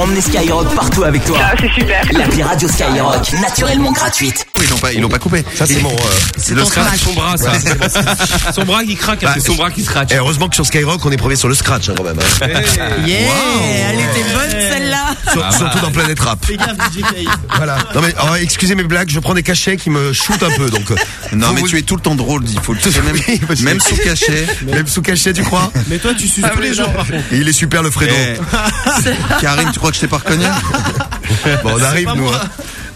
pour emmener Skyrock partout avec toi. Ah, c'est super. L'appli Radio Skyrock, naturellement gratuite. Ils l'ont pas, ils l'ont pas coupé. Ça, c'est mon. euh, C'est le scratch. Son bras, ça. son bras qui craque, Bah, c'est son bras qui scratch. Et heureusement que sur Skyrock, on est premier sur le scratch, hein, quand même. hein. Yeah, elle était bonne celle-là. Sur- surtout dans Planète Rap. Voilà. Non mais oh, excusez mes blagues, je prends des cachets qui me shootent un peu donc. euh, Non, mais vous- tu es tout le temps drôle, il faut le. Même, Oui, sous cachet. Même sous cachet, tu crois Mais toi, tu suces tous les jours, par contre. Il est super le Fredo. Eh, Karim, tu crois que je t'ai pas reconnu Bon, on arrive nous. hein.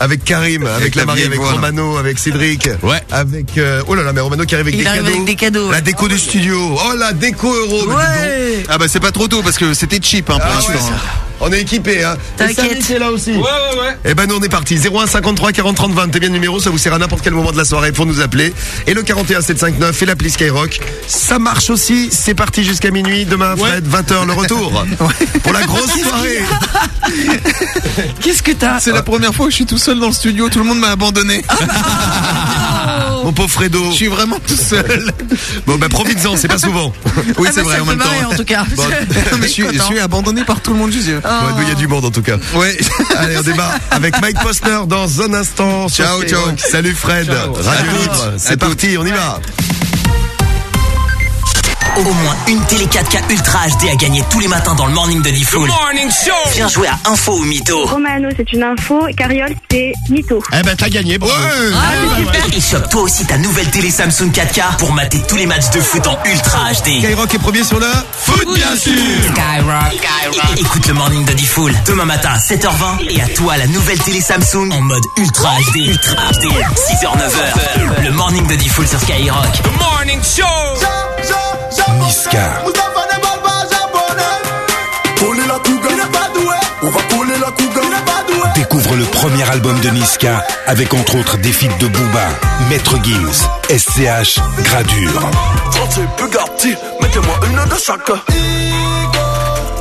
Avec Karim, avec, la Marie, avec. Romano, avec Cédric. Ouais. Avec euh, oh là là, mais Romano qui arrive avec Il des arrive cadeaux. avec des cadeaux, La ouais. déco du studio. Oh la déco euro. Ouais. Ah bah c'est pas trop tôt parce que c'était cheap hein, pour Ah ouais, l'instant. ça- On est équipé hein. T'inquiète. Là aussi. Ouais, ouais, ouais. Eh ben nous on est parti 01 53 40 30 20 T'es bien le numéro Ça vous sert à n'importe quel moment de la soirée pour nous appeler Et le 41 759 et l'appli Skyrock Ça marche aussi C'est parti jusqu'à minuit Demain Fred 20h le retour Pour la grosse soirée Qu'est-ce que t'as C'est la première fois que je suis tout seul dans le studio, tout le monde m'a abandonné. Mon pauvre Fredo Je suis vraiment tout seul. Bon bah profites-en c'est pas souvent Oui, Ah, c'est bah, vrai ça en me même marrer, temps. en tout cas. mais je suis, je Content. suis abandonné par tout le monde, je suis. Ouais, Il y a du monde en tout cas Ouais. Allez on débat avec Mike Postner dans un instant Ciao, ciao. Salut Fred Radio. Libre À C'est parti on y va Au moins une télé 4K Ultra HD à gagner tous les matins dans le morning de Diffoul. Morning show. Viens jouer à Info ou Mytho. Romano, c'est une info. Et Carriole, c'est mytho. Eh ben t'as gagné bravo Et chope toi aussi ta nouvelle télé Samsung 4K pour mater tous les matchs de foot en Ultra HD. Skyrock est premier sur le foot bien sûr Skyrock. Écoute le morning de Diffoul demain matin à 7h20 et à toi la nouvelle télé Samsung en mode Ultra HD. Ultra HD. 6h 9h. Le morning de Diffoul sur Skyrock. Morning show. Niska. Découvre le premier album de Niska avec entre autres des feats de Booba, Maître Gims, SCH, Gradure. mettez-moi une de chaque.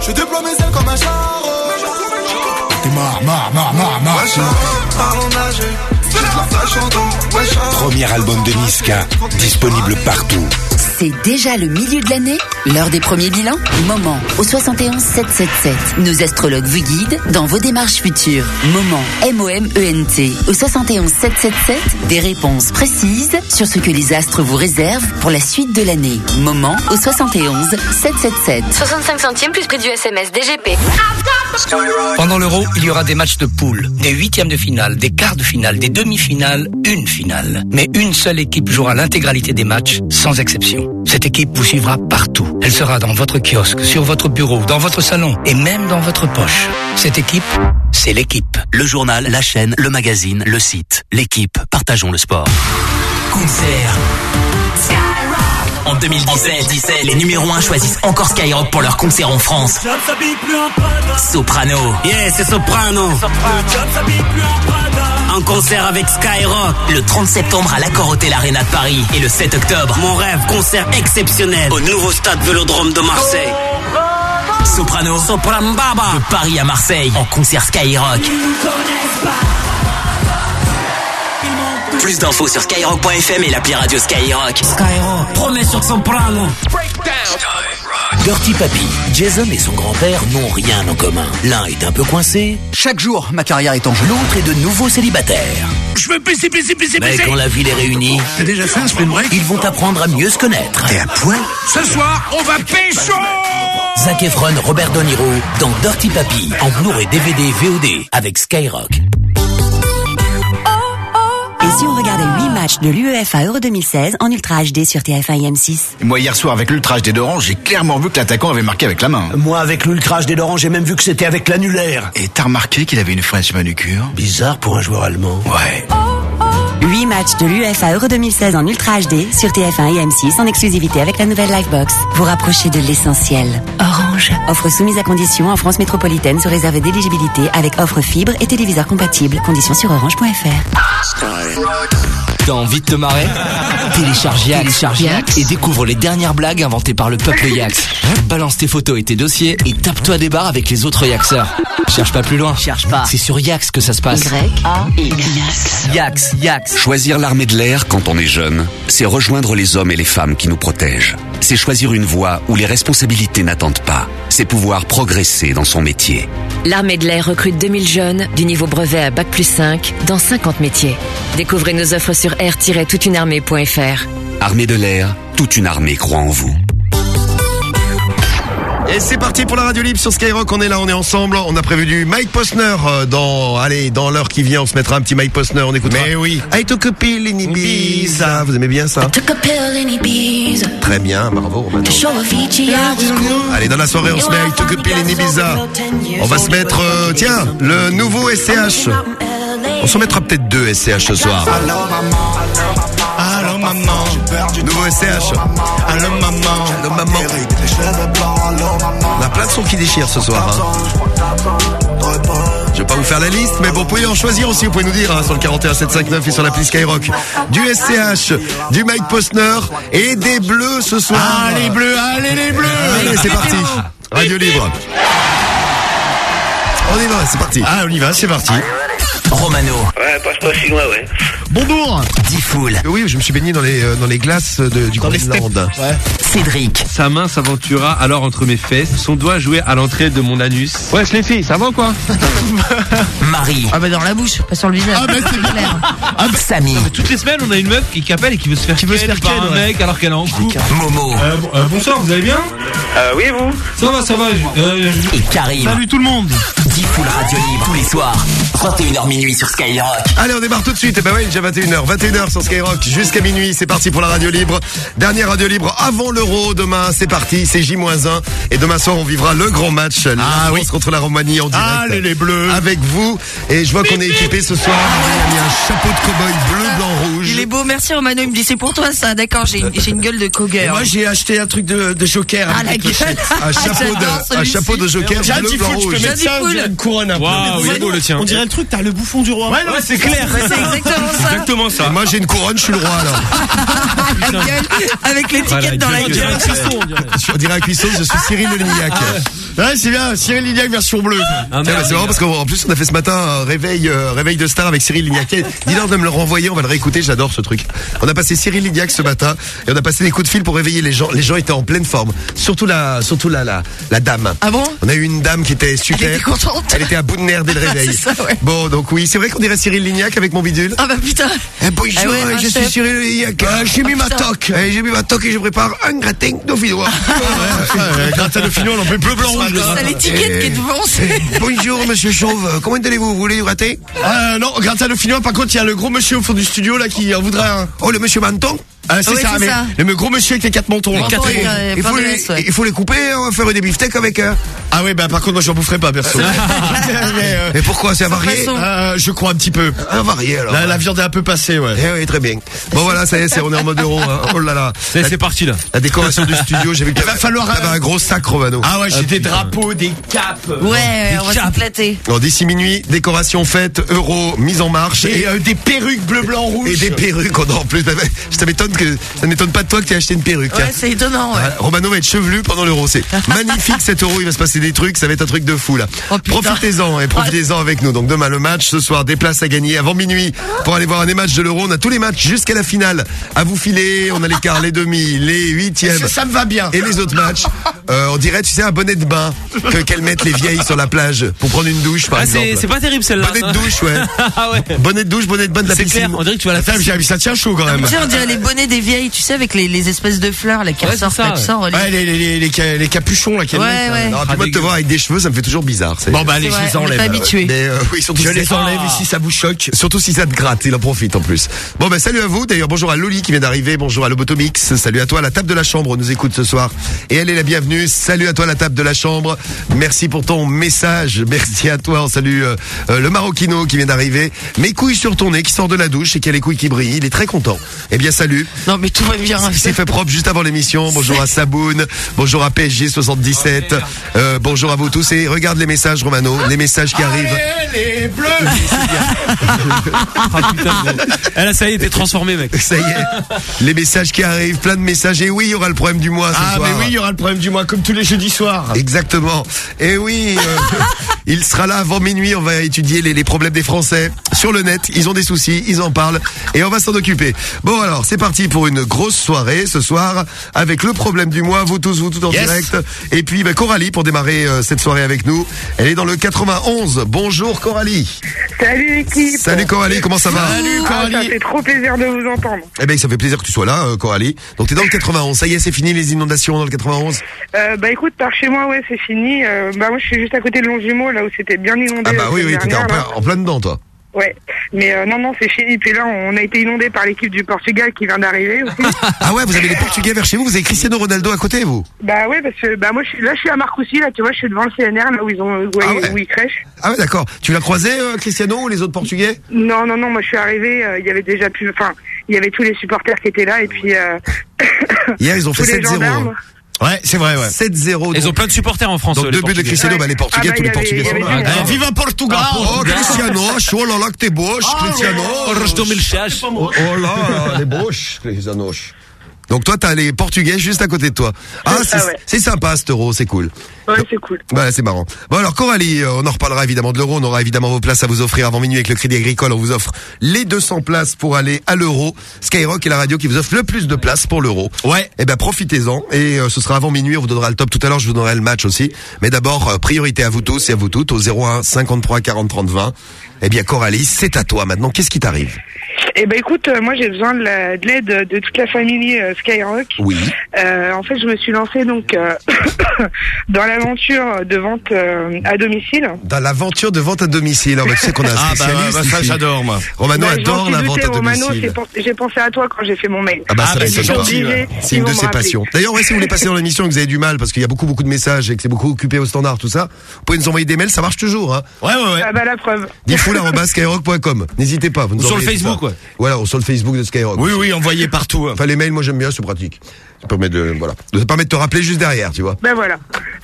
Je déploie mes ailes comme un char. T'es marre, marre, marre, marre, marre. Premier album de Niska, disponible partout. C'est déjà le milieu de l'année L'heure des premiers bilans Moment au 71 777. Nos astrologues vous guident dans vos démarches futures. Moment M-O-M-E-N-T au 71 777. Des réponses précises sur ce que les astres vous réservent pour la suite de l'année. Moment au 71 777. 65 centimes plus prix du SMS DGP. Pendant l'Euro, il y aura des matchs de poule, des huitièmes de finale, des quarts de finale, des demi-finales, une finale. Mais une seule équipe jouera l'intégralité des matchs, sans exception. Cette équipe vous suivra partout. Elle sera dans votre kiosque, sur votre bureau, dans votre salon et même dans votre poche. Cette équipe, c'est l'équipe. Le journal, la chaîne, le magazine, le site, l'équipe, partageons le sport. Concert. En 2017, les numéros 1 choisissent encore Skyrock pour leur concert en France. Soprano. Yeah, c'est Soprano. En concert avec Skyrock. Le 30 septembre à l'Accor Hotel Arena de Paris. Et le 7 octobre. Mon rêve, concert exceptionnel au nouveau stade Vélodrome de Marseille. Soprano. Sopran Baba. De Paris à Marseille. En concert Skyrock. Plus d'infos sur skyrock.fm et l'appli radio Skyrock. Skyrock. Promets sur Soprano. Dirty Papi, Jason et son grand-père n'ont rien en commun. L'un est un peu coincé. Chaque jour, ma carrière est en jeu. L'autre est de nouveau célibataire. Je veux pisser, pisser, pisser, Mais quand la T'as déjà fait un spring break ils vont apprendre à mieux se connaître. T'es à poil Ce soir, on va pécho Zac Efron, Robert De Niro dans Dirty Papi en Blu-ray DVD VOD avec Skyrock. Et si on regardait 8 matchs de l'UEFA Euro 2016 en Ultra HD sur TF1 et M6 Moi, hier soir, avec l'Ultra HD d'Orange, j'ai clairement vu que l'attaquant avait marqué avec la main. Moi, avec l'Ultra HD d'Orange, j'ai même vu que c'était avec l'annulaire. Et t'as remarqué qu'il avait une French manucure? Bizarre pour un joueur allemand. Ouais. 8 matchs de l'UEFA Euro 2016 en Ultra HD sur TF1 et M6 en exclusivité avec la nouvelle Livebox. Vous rapprochez de l'essentiel. Orange. Offre soumise à condition en France métropolitaine sous réserve d'éligibilité avec offre fibre et téléviseur compatible. Conditions sur orange.fr. T'as envie de te marrer Télécharge Yax, et découvre les dernières blagues inventées par le peuple Yax. Balance tes photos et tes dossiers et tape-toi des barres avec les autres Yaxeurs. Cherche pas plus loin. Cherche pas. C'est sur Yax que ça se passe. Yax, Yax. Choisir l'armée de l'air quand on est jeune, c'est rejoindre les hommes et les femmes qui nous protègent. C'est choisir une voie où les responsabilités n'attendent pas. C'est pouvoir progresser dans son métier. L'armée de l'air recrute 2000 jeunes du niveau brevet à Bac plus 5 dans 50 métiers. Découvrez nos offres sur air-toutunearmée.fr. Armée de l'air, toute une armée croit en vous. Et c'est parti pour la radio libre sur Skyrock. On est là, on est ensemble. On a prévu du Mike Posner euh, dans, allez, dans l'heure qui vient. On se mettra un petit Mike Posner. On écoutera. Mais oui. I took a pill in Ibiza. Vous aimez bien ça Très bien, bravo. Allez, dans la soirée, on se met I took a pill in Ibiza. On va se mettre, euh, tiens, le nouveau SCH. On s'en mettra peut-être deux SCH ce soir. Allô maman, Nouveau SCH. allô maman, Allô maman. On a plein de sons qui déchirent ce soir. hein. Je vais pas vous faire la liste, mais bon, vous pouvez en choisir aussi. Vous pouvez nous dire hein, sur le 41759 et sur l'appli Skyrock. Du SCH, du Mike Postner et des bleus ce soir. Ah les bleus, allez les bleus Allez, c'est parti. Radio libre. On y va, c'est parti. Ah on y va, c'est parti. Romano. Ouais, passe pas si loin, ouais. Bonjour Diffoul. Oui, je me suis baigné dans les, euh, dans les glaces de- du Groenland. Cédric. Sa main s'aventura alors entre mes fesses, son doigt jouait à l'entrée de mon anus. Ouais, les filles, ça va ou quoi Marie. Ah bah dans la bouche, pas sur le visage. Ah bah c'est clair. Samy. Toutes les semaines, on a une meuf qui, qui appelle et qui veut se faire qui veut se faire par un mec alors qu'elle est en couple. Momo. Euh, bon- euh, bonsoir, vous allez bien Euh, oui, vous Ça va, ça va. je- euh, je- Et Karim. Salut tout le monde. Diffoul Radio Libre tous les soirs. 21h minuit sur Skyrock. Allez, on démarre tout de suite. Et ben oui, déjà 21h. 21h sur Skyrock jusqu'à minuit. C'est parti pour la radio libre. Dernière radio libre avant l'Euro. Demain, c'est parti. C'est J-1. Et demain soir, on vivra le grand match. La Ah France oui. contre la Roumanie en direct. Allez les bleus Avec vous. Et je vois qu'on est équipé ce soir. Il a mis un chapeau de cow-boy bleu, blanc, rouge. Il est beau, merci Romano. Il me dit c'est pour toi ça, d'accord. J'ai une, gueule de cowgirl. moi j'ai acheté un truc de, de joker Ah la gueule. clochettes. Un chapeau de, un chapeau de joker J'ai un petit foot, je peux mettre ça, J'ai on dirait une couronne un peu. Waouh, il est beau le tien. On dirait le truc, t'as le bouffon du roi. Ouais, non, c'est clair. C'est exactement ça. Exactement ça. Et moi, j'ai une couronne, je suis le roi, alors. Avec l'étiquette dans la gueule. On dirait un cuisson, je suis Cyril Lignac. Ouais, c'est bien, Cyril Lignac version bleue. Ah, c'est marrant parce qu'en plus on a fait ce matin un réveil euh, réveil de star avec Cyril Lignac. Dis-leur de me le renvoyer, on va le réécouter, j'adore ce truc. On a passé Cyril Lignac ce matin et on a passé des coups de fil pour réveiller les gens. Les gens étaient en pleine forme, surtout la surtout la la, la dame. Ah bon? On a eu une dame qui était super. Elle était contente. Elle était à bout de nerfs dès le réveil. C'est ça, ouais. Bon, donc oui, c'est vrai qu'on dirait Cyril Lignac avec mon bidule. Ah bah putain. Eh, bonjour, Ah ouais, un je suis. Cyril Lignac. Euh, j'ai mis ma toque. Eh, j'ai mis ma toque et je prépare un gratin dauphinois. Gratin de fino, on en peut bleu, blanc, rouge. C'est l'étiquette qui est devant. Bonjour, monsieur Chauve. Comment allez-vous? Vous voulez du gratin? Euh, non, gratin de fino, par contre, il y a le gros monsieur au fond du studio qui en voudrait un. Oh, le monsieur Menton Ah, c'est ça, mais ça. le gros monsieur avec les quatre mentons. Menton, Quatre- il faut les, laisse, ouais. il faut les couper, on va faire des beefsteaks avec. euh. Ah ouais, bah par contre, moi j'en boufferai pas, perso. Mais, euh, Et pourquoi C'est avarié euh, je crois un petit peu. Avarié alors. La, la viande est un peu passée, ouais. Eh oui, très bien. Bon voilà, ça y est, c'est- on est en mode euro. hein. Oh là là. C'est parti là. La décoration du studio, j'ai vu qu'il Il va falloir, un gros sac, Romano. Ah ouais, j'ai des drapeaux, des capes. Ouais, on va s'éclater. Bon, D'ici minuit, décoration faite, euro, mise en marche. Et euh, des perruques bleu, blanc, rouge. Et des perruques en plus. Ça m'étonne que ça ne m'étonne pas de toi que tu aies acheté une perruque. Ouais, c'est étonnant, ouais. Voilà, Romano va être chevelu pendant l'euro. C'est magnifique cet euro. Il va se passer des trucs. Ça va être un truc de fou là. Oh, profitez-en et profitez-en avec nous. Donc demain le match, ce soir des places à gagner avant minuit pour aller voir un des matchs de l'euro. On a tous les matchs jusqu'à la finale à vous filer. On a les quarts, les demi, les huitièmes. Ça, ça me va bien. Et les autres matchs, euh, on dirait, tu sais, un bonnet de bain que qu'elles mettent les vieilles sur la plage pour prendre une douche, par Ah, exemple. c'est pas terrible celle-là. Bonnet de douche, ouais. Ah ouais. Bonnet de douche, bonnet de bain de la piscine. clair, on dirait que tu vas la mais ça tient chaud quand même. Tu sais, on dirait les bonnets des vieilles, tu sais, avec les, les espèces de fleurs là, qui Ouais, ressortent, ça, là, tu ouais. en relief. Ouais, les, les, les, les, ca- les capuchons là qui Ouais, ouais. Non, puis Ah, moi de te voir avec des cheveux, ça me fait toujours bizarre. Bon bah allez, je les on enlève. pas habitué. Mais euh, oui, surtout Je si les ça- enlève ici, ça vous choque. Surtout si ça te gratte, il en profite en plus. Bon ben salut à vous, d'ailleurs bonjour à Loli qui vient d'arriver, bonjour à Lobotomix, salut à toi, la table de la chambre nous écoute ce soir. Et elle est la bienvenue, salut à toi la table de la chambre, merci pour ton message, merci à toi, on salue euh, euh, le Maroquino qui vient d'arriver, mes couilles sur ton nez qui sort de la douche et qui a les couilles qui brillent, il est très content. Eh bien salut, Non, mais tout va bien. Il s'est fait propre juste avant l'émission. Bonjour à Saboun. Bonjour à PSG 77. Euh, bonjour à vous tous. Et regarde les messages, Romano. Les messages qui arrivent. les bleus Ah, putain, bon. Eh, là, ça y est, t'es transformé, mec. Ça y est. Les messages qui arrivent, plein de messages. Et oui, il y aura le problème du mois ce Ah, soir. mais oui, il y aura le problème du mois, comme tous les jeudis soirs. Exactement. Et oui, euh, il sera là avant minuit. On va étudier les, les problèmes des Français sur le net. Ils ont des soucis, ils en parlent et on va s'en occuper. Bon alors, c'est parti pour une grosse soirée ce soir avec le problème du mois. Vous tous, vous tous en Yes. direct. Et puis bah, Coralie pour démarrer euh, cette soirée avec nous. Elle est dans le 91. Bonjour Coralie. Salut l'équipe. Salut Coralie, comment ça va Ah, ça fait trop plaisir de vous entendre. Eh ben ça fait plaisir que tu sois là, euh, Coralie. Donc t'es dans le 91. Ça y est, c'est fini les inondations dans le 91. Euh, bah écoute, par chez moi, ouais, c'est fini. Euh, bah moi, je suis juste à côté de Longjumeau, là où c'était bien inondé. Ah bah oui, oui, t'étais en en plein dedans toi. Ouais, mais euh, non, non, c'est fini. Puis là, on a été inondé par l'équipe du Portugal qui vient d'arriver aussi. Ah ouais, vous avez les Portugais vers chez vous, vous avez Cristiano Ronaldo à côté, vous bah ouais, parce que bah moi, je suis là, je suis à Marcoussis, là, tu vois, je suis devant le CNR, là où ils ont, où, Ah ouais. où ils crèchent. Ah ouais, d'accord. Tu l'as croisé, euh, Cristiano, ou les autres Portugais? Non, non, non, moi, je suis arrivé. euh, Il y avait déjà plus, enfin, il y avait tous les supporters qui étaient là, et puis. Euh, Hier, ils ont fait tous les 7-0. Ouais, c'est vrai, ouais. 7-0. Ils ont plein de supporters en France. Donc euh, deux buts de. Cristiano, bah les Portugais, Ah bah, tous les Portugais sont là. Eh, viva Portugal Oh Cristiano, oh là là que t'es boche, Cristiano. Oh, oh là, les boches, Cristiano. Donc toi, t'as les Portugais juste à côté de toi. Ah, C'est ouais. sympa cet euro, c'est cool. Ouais, c'est cool. Bah c'est marrant. Bon alors Coralie, euh, on en reparlera évidemment de l'euro, on aura évidemment vos places à vous offrir avant minuit avec le Crédit Agricole, on vous offre les 200 places pour aller à l'euro. Skyrock est la radio qui vous offre le plus de places pour l'euro. Ouais. Eh ben profitez-en et euh, ce sera avant minuit, on vous donnera le top tout à l'heure, je vous donnerai le match aussi. Mais d'abord euh, priorité à vous tous et à vous toutes au 01 53 40 30 20. Eh bien Coralie, c'est à toi maintenant. Qu'est-ce qui t'arrive? Eh ben écoute, euh, moi j'ai besoin de la- de l'aide de, toute la famille euh, Skyrock. Oui. Euh, en fait, je me suis lancée donc euh, dans l'aventure de vente euh, à domicile. Dans l'aventure de vente à domicile. Ah, bah, tu sais qu'on a un Ah, bah, spécialiste bah, ça, j'adore, moi. Romano Ouais, adore la vente à Romano, domicile. j'ai pensé à toi quand j'ai fait mon mail. Ah bah ça Ah, bah, c'est gentil. C'est une de ses passions. D'ailleurs, ouais, si vous voulez passer dans l'émission et que vous avez du mal parce qu'il y a beaucoup beaucoup de messages et que c'est beaucoup occupé au standard, tout ça, vous pouvez nous envoyer des mails, ça marche toujours. Hein. Ouais, ouais, ouais. Ah bah la preuve. Difool@skyrock.com. N'hésitez pas. Vous nous Ou sur le Facebook, ouais. Voilà, ou sur le Facebook de Skyrock. Oui, oui, envoyez partout. hein. Enfin les mails, moi j'aime bien, c'est pratique. Ça permet de voilà, ça permet de te rappeler juste derrière, tu vois. Ben voilà.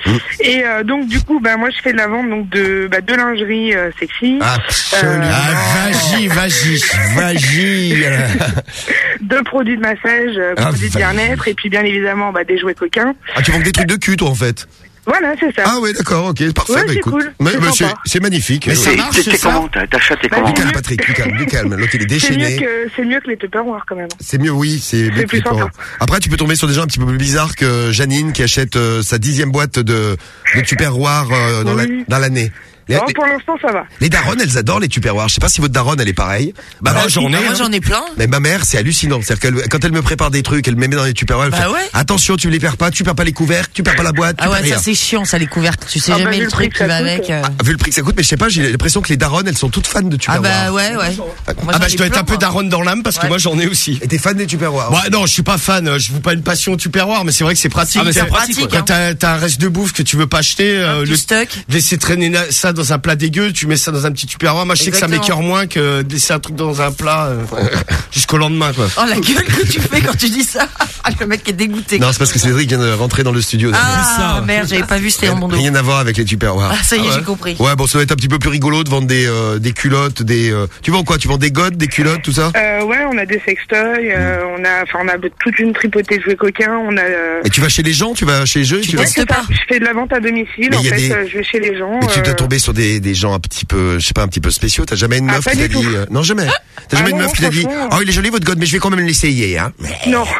Mmh. Et euh, donc du coup, ben moi je fais de la vente donc de bah, de lingerie euh, sexy, Absolument. Ah, vas-y, vas-y, vas-y. de produits de massage, euh, Ah, produits de vas-y. bien-être et puis bien évidemment bah, des jouets coquins. Ah, tu vends que des trucs de cul, toi, en fait. Voilà, c'est ça. Ah oui, d'accord, ok, parfait. Ouais, bah, c'est écoute. cool, sympa. c'est magnifique. Mais Oui. ça marche, c'est ça T'achètes tes Bah, commandes calme, mieux- Patrick, du calme, du calme. L'autre, il est C'est mieux déchaîné. que c'est mieux que les Tupperware quand même. C'est mieux, oui, c'est mieux C'est que plus les sympa. Après, tu peux tomber sur des gens un petit peu plus bizarres que Janine qui achète euh, sa dixième boîte de, de Tupperware euh, dans la- Oui. dans l'année. Non, les- pour l'instant ça va. les daronnes, elles adorent les Tupperware. Je sais pas si votre daronne, elle est pareille. Bah, moi, j'en ai. Bah, moi hein. j'en ai plein. Mais ma mère, c'est hallucinant. C'est-à-dire qu'elle, quand elle me prépare des trucs, elle me met dans les Tupperware. Elle Bah fait, ouais. Attention, tu les perds pas, tu perds pas les couvercles, tu perds pas la boîte, tu Ah ouais, perds rien. ça c'est chiant, ça les couvercles. Tu sais Ah bah, jamais le truc que qui va avec. euh. Ah, Vu le prix que ça coûte, mais je sais pas, j'ai l'impression que les daronnes, elles sont toutes fans de Ah Tupperware. bah ouais, ouais. Moi, Ah bah je dois être un peu daronne dans l'âme parce que moi j'en ai aussi. Et t'es fan des Tupperware Ouais, non, je suis pas fan. euh, Je vous pas une passion Tupperware, mais c'est vrai que c'est pratique. Ah, mais c'est Quand- pratique, Quand hein. t'as t'as un reste de bouffe que tu veux pas acheter, euh, le stock. laisser traîner ça dans un plat dégueu, tu mets ça dans un petit Tupperware. Moi, je sais que ça m'écœure moins que de laisser un truc dans un plat euh, jusqu'au lendemain, quoi. Oh la gueule que tu fais quand tu dis ça. Ah, le mec est dégoûté. Non, c'est parce que Cédric vient de rentrer dans le studio. Ah merde, j'avais pas vu, c'était en bon dos. Rien à voir avec les Tupperware. Ah ça y est, Ah ouais. j'ai compris. Ouais, bon, ça va être un petit peu plus rigolo de vendre des, euh, des culottes, des. euh, Tu vends quoi? Tu vends des godes, des culottes, tout ça? Euh, ouais, on a des sextoys, euh, on a, enfin, on a toute une tripotée de jouets coquins, on a. euh, Et tu vas chez les gens? Tu vas chez eux tu vas... ça. Je fais de la vente à domicile. Mais en il y a fait, des- je vais chez les gens. Mais tu t'es tombé sur des, des gens un petit peu, je sais pas, un petit peu spéciaux. T'as jamais une meuf qui t'a dit, euh, non jamais. T'as Ah jamais une non, meuf qui t'a dit, oh il est joli votre god, mais je vais quand même l'essayer, hein. Non.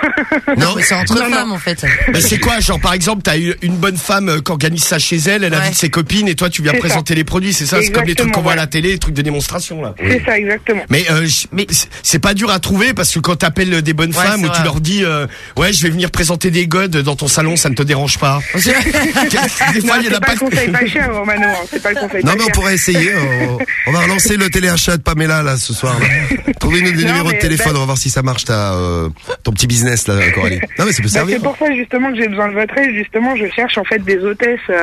Non. Mais c'est entre Non, non. femmes en fait. Mais c'est quoi, genre par exemple, t'as eu une bonne femme euh, qui organise ça chez elle, elle Ouais. invite ses copines et toi tu viens C'est présenter les produits, c'est ça C'est comme les trucs qu'on voit à la télé, les trucs de démonstration là. C'est ça, exactement. Mais, euh, je- c'est- c'est pas dur à trouver parce que quand t'appelles des bonnes Ouais, femmes c'est ou tu leur dis euh, ouais je vais venir présenter des godes dans ton salon, ça ne te dérange pas. des fois Non, il y en c'est a pas pas. le conseil pas cher, Romano. hein, C'est pas le conseil fait. Non mais on pourrait essayer. On, on va relancer le téléachat de Pamela là ce soir. Trouvez-nous des numéros de téléphone. bah- On va voir si ça marche ta, euh, ton petit business là, Coralie. Non mais ça peut Bah, servir. c'est pour ça justement que j'ai besoin de votre aide. Justement, je cherche en fait des hôtesses euh,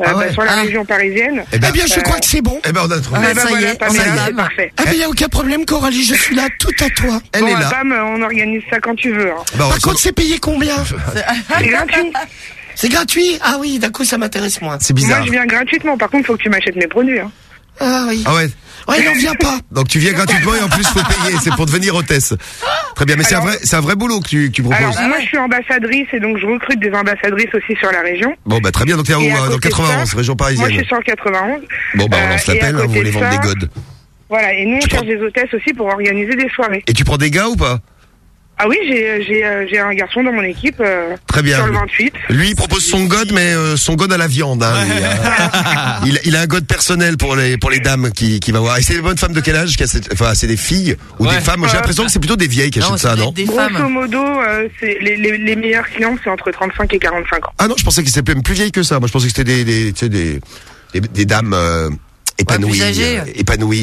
euh, Ah bah, sur la région parisienne. Eh bien, je Euh, crois que c'est bon. Eh ben on a trouvé. Ah, bah, voilà, Pamela, c'est parfait. Ah, ben, y a aucun problème, Coralie, je suis là, tout à toi. Elle bon, est là. On organise ça quand tu veux. hein. Bah, Par contre, c'est payé combien? C'est gratuit. C'est gratuit Ah oui, d'un coup, ça m'intéresse moins. C'est bizarre. Moi, je viens gratuitement. Par contre, faut que tu m'achètes mes produits. Hein. Ah oui. Ah ouais. Ouais, il n'en vient pas. Donc tu viens gratuitement et en plus faut payer. C'est pour devenir hôtesse. Très bien. Mais c'est un vrai, c'est un vrai boulot que tu, que tu proposes. Alors, moi, je suis ambassadrice et donc je recrute des ambassadrices aussi sur la région. Bon bah très bien. Donc t'es où euh, Dans côté de 91, ça, région Moi, je parisienne. suis sur le 91. Bon bah on Euh, lance à l'appel. hein, Vous voulez vendre ça, des godes. Voilà, et nous, on cherche des hôtesses aussi pour organiser des soirées. Et tu prends des gars ou pas? Ah oui, j'ai j'ai euh, j'ai un garçon dans mon équipe. euh, Très bien. Sur le 28. Lui, il propose son god, mais euh, son god à la viande. Hein, lui, hein. il, il a un god personnel pour les pour les dames qui qui va voir. Et c'est des bonnes femmes de quel âge Enfin, c'est des filles ou Ouais. des femmes? J'ai l'impression que c'est plutôt des vieilles qui achètent ça, non? Grosso modo, euh, les, les, les meilleurs clients, c'est entre 35 et 45 ans. Ah non, je pensais que c'était même plus vieille que ça. Moi, je pensais que c'était des des, des des dames. Âgées. euh,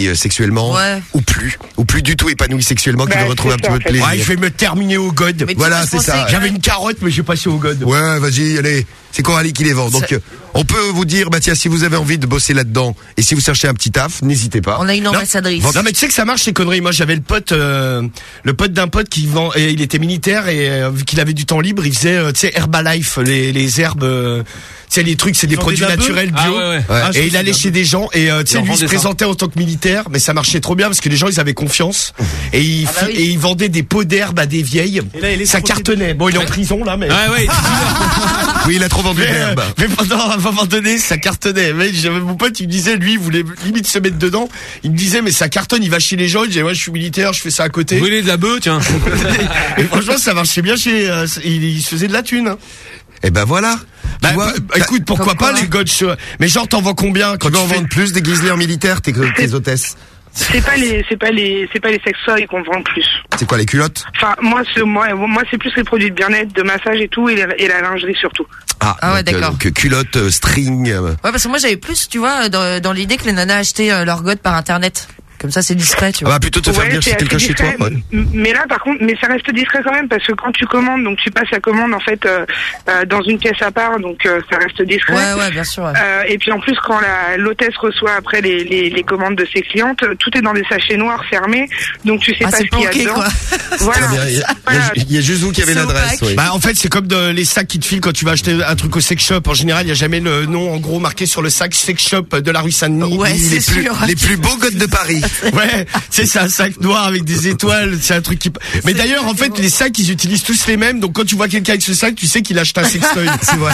euh, sexuellement Ouais. ou plus ou plus du tout épanouies sexuellement qui Bah, veulent retrouver un petit peu de plaisir. Ouais, je vais me terminer au God. Tu Voilà, c'est ça. J'avais une carotte, mais j'ai passé au God. Ouais, vas-y, allez. C'est Coralie qui les vend. Donc, euh, on peut vous dire, bah tiens, si vous avez envie de bosser là-dedans et si vous cherchez un petit taf, n'hésitez pas. On a une ambassadrice. Non mais tu sais que ça marche ces conneries. Moi j'avais le pote, euh, le pote d'un pote qui vend, et il était militaire et euh, vu qu'il avait du temps libre, il faisait, euh, tu sais, Herbalife, les, les herbes, euh, tu sais les trucs, c'est des produits des naturels labeux bio. Ah ouais, ouais. Ouais. Ah, Et il allait chez des gens et euh, tu sais lui il se présentait en tant que militaire, mais ça marchait trop bien parce que les gens ils avaient confiance et il, Ah bah oui. et il vendait des pots d'herbe à des vieilles. Et là, il est ça cartonnait. Bon il est en prison là, mais. Ouais, ouais. Oui, il a trop vendu Mais, euh, mais pendant un moment donné, ça cartonnait. Mais j'avais mon pote, il me disait, lui, il voulait limite se mettre dedans. Il me disait, mais ça cartonne, il va chez les gens. Il disait, ouais, je suis militaire, je fais ça à côté. Brûler de la bœuf, tiens. Et franchement, ça marchait bien chez. euh, il, il se faisait de la thune. hein. Et ben voilà. Bah, tu vois, bah, écoute, pourquoi pas les gotch Mais genre, t'en vends combien tu quand veux en tu fais- vendre plus déguisés en militaire, tes, tes hôtesses. C'est pas les, c'est pas les, c'est pas les sextoys qu'on vend le plus. C'est quoi les culottes? Enfin, moi, c'est moi, moi, c'est plus les produits de bien-être, de massage et tout, et la, et la lingerie surtout. Ah, Ah ouais, euh, d'accord. donc, euh, culottes, euh, string. euh, Ouais, parce que moi j'avais plus, tu vois, dans, dans l'idée que les nanas achetaient euh, leur god par internet. Comme ça, c'est discret, tu Ah vois. bah plutôt te faire Ouais, venir c'est chez quelqu'un chez toi. ouais. Mais là, par contre, mais ça reste discret quand même parce que quand tu commandes, donc tu passes la commande en fait euh, euh, dans une pièce à part, donc euh, ça reste discret. Ouais, ouais, bien sûr. ouais. Euh, et puis en plus, quand la- l'hôtesse reçoit après les, les, les commandes de ses clientes, tout est dans des sachets noirs fermés, donc tu sais Ah, pas ce qu'il y a dedans. quoi. Voilà. Il y, a- il y juste vous qui avez l'adresse. Bah en fait c'est comme de- les sacs qui te filent quand tu vas acheter un truc au sex shop. En général il y a jamais le nom en gros marqué sur le sac sex shop de la rue Saint-Denis. Ouais, les, c'est plus, sûr. les plus beaux godes de Paris. Ouais, c'est c'est un sac noir avec des étoiles, c'est un truc qui. Mais d'ailleurs, en fait, les sacs, ils utilisent tous les mêmes. Donc, quand tu vois quelqu'un avec ce sac, tu sais qu'il achète un sextoy. C'est vrai.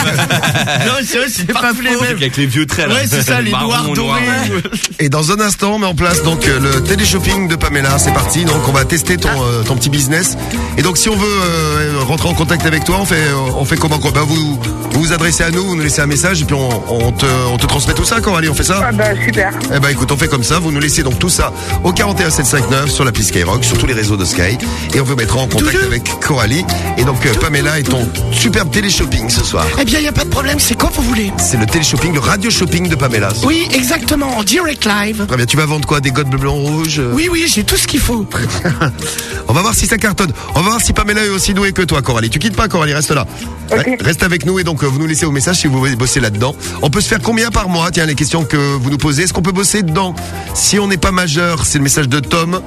non, c'est vrai, c'est pas tous les mêmes. Avec les vieux traits. Ouais, c'est ça, les noirs noir. dorés. Et dans un instant, on met en place donc euh, le téléshopping de Pamela. C'est parti. Donc on va tester ton, euh, ton petit business. Et donc si on veut euh, rentrer en contact avec toi, on fait on fait comment quoi? Bah vous vous vous adressez à nous, vous nous laissez un message et puis on, on te on te transmet tout ça. Coralie, on fait ça? Ah bah super. Eh ben écoute, on fait comme ça. Vous nous laissez donc tout ça au 41 759 sur l'appli Skyrock, sur tous les réseaux de Sky, et on vous mettra en contact avec Coralie. Et donc euh, Pamela est ton superbe téléshopping ce soir. Eh bien, il y a pas de problème, c'est quand vous voulez? C'est le téléshopping, le radio shopping de Pamela. Oui, exactement, en direct live. Très bien. Tu vas vendre quoi? Des godes bleu, blanc, rouge euh? Oui, oui, j'ai tout ce qu'il faut. On va voir si ça cartonne. On va voir si Pamela est aussi douée que toi, Coralie. Tu quittes pas, Coralie, reste là. Re- Reste avec nous et donc euh, vous nous laissez au message si vous voulez bosser là-dedans. On peut se faire combien par mois? Tiens, les questions que vous nous posez. Est-ce qu'on peut bosser dedans? Si on n'est pas majeur, c'est le message de Tom.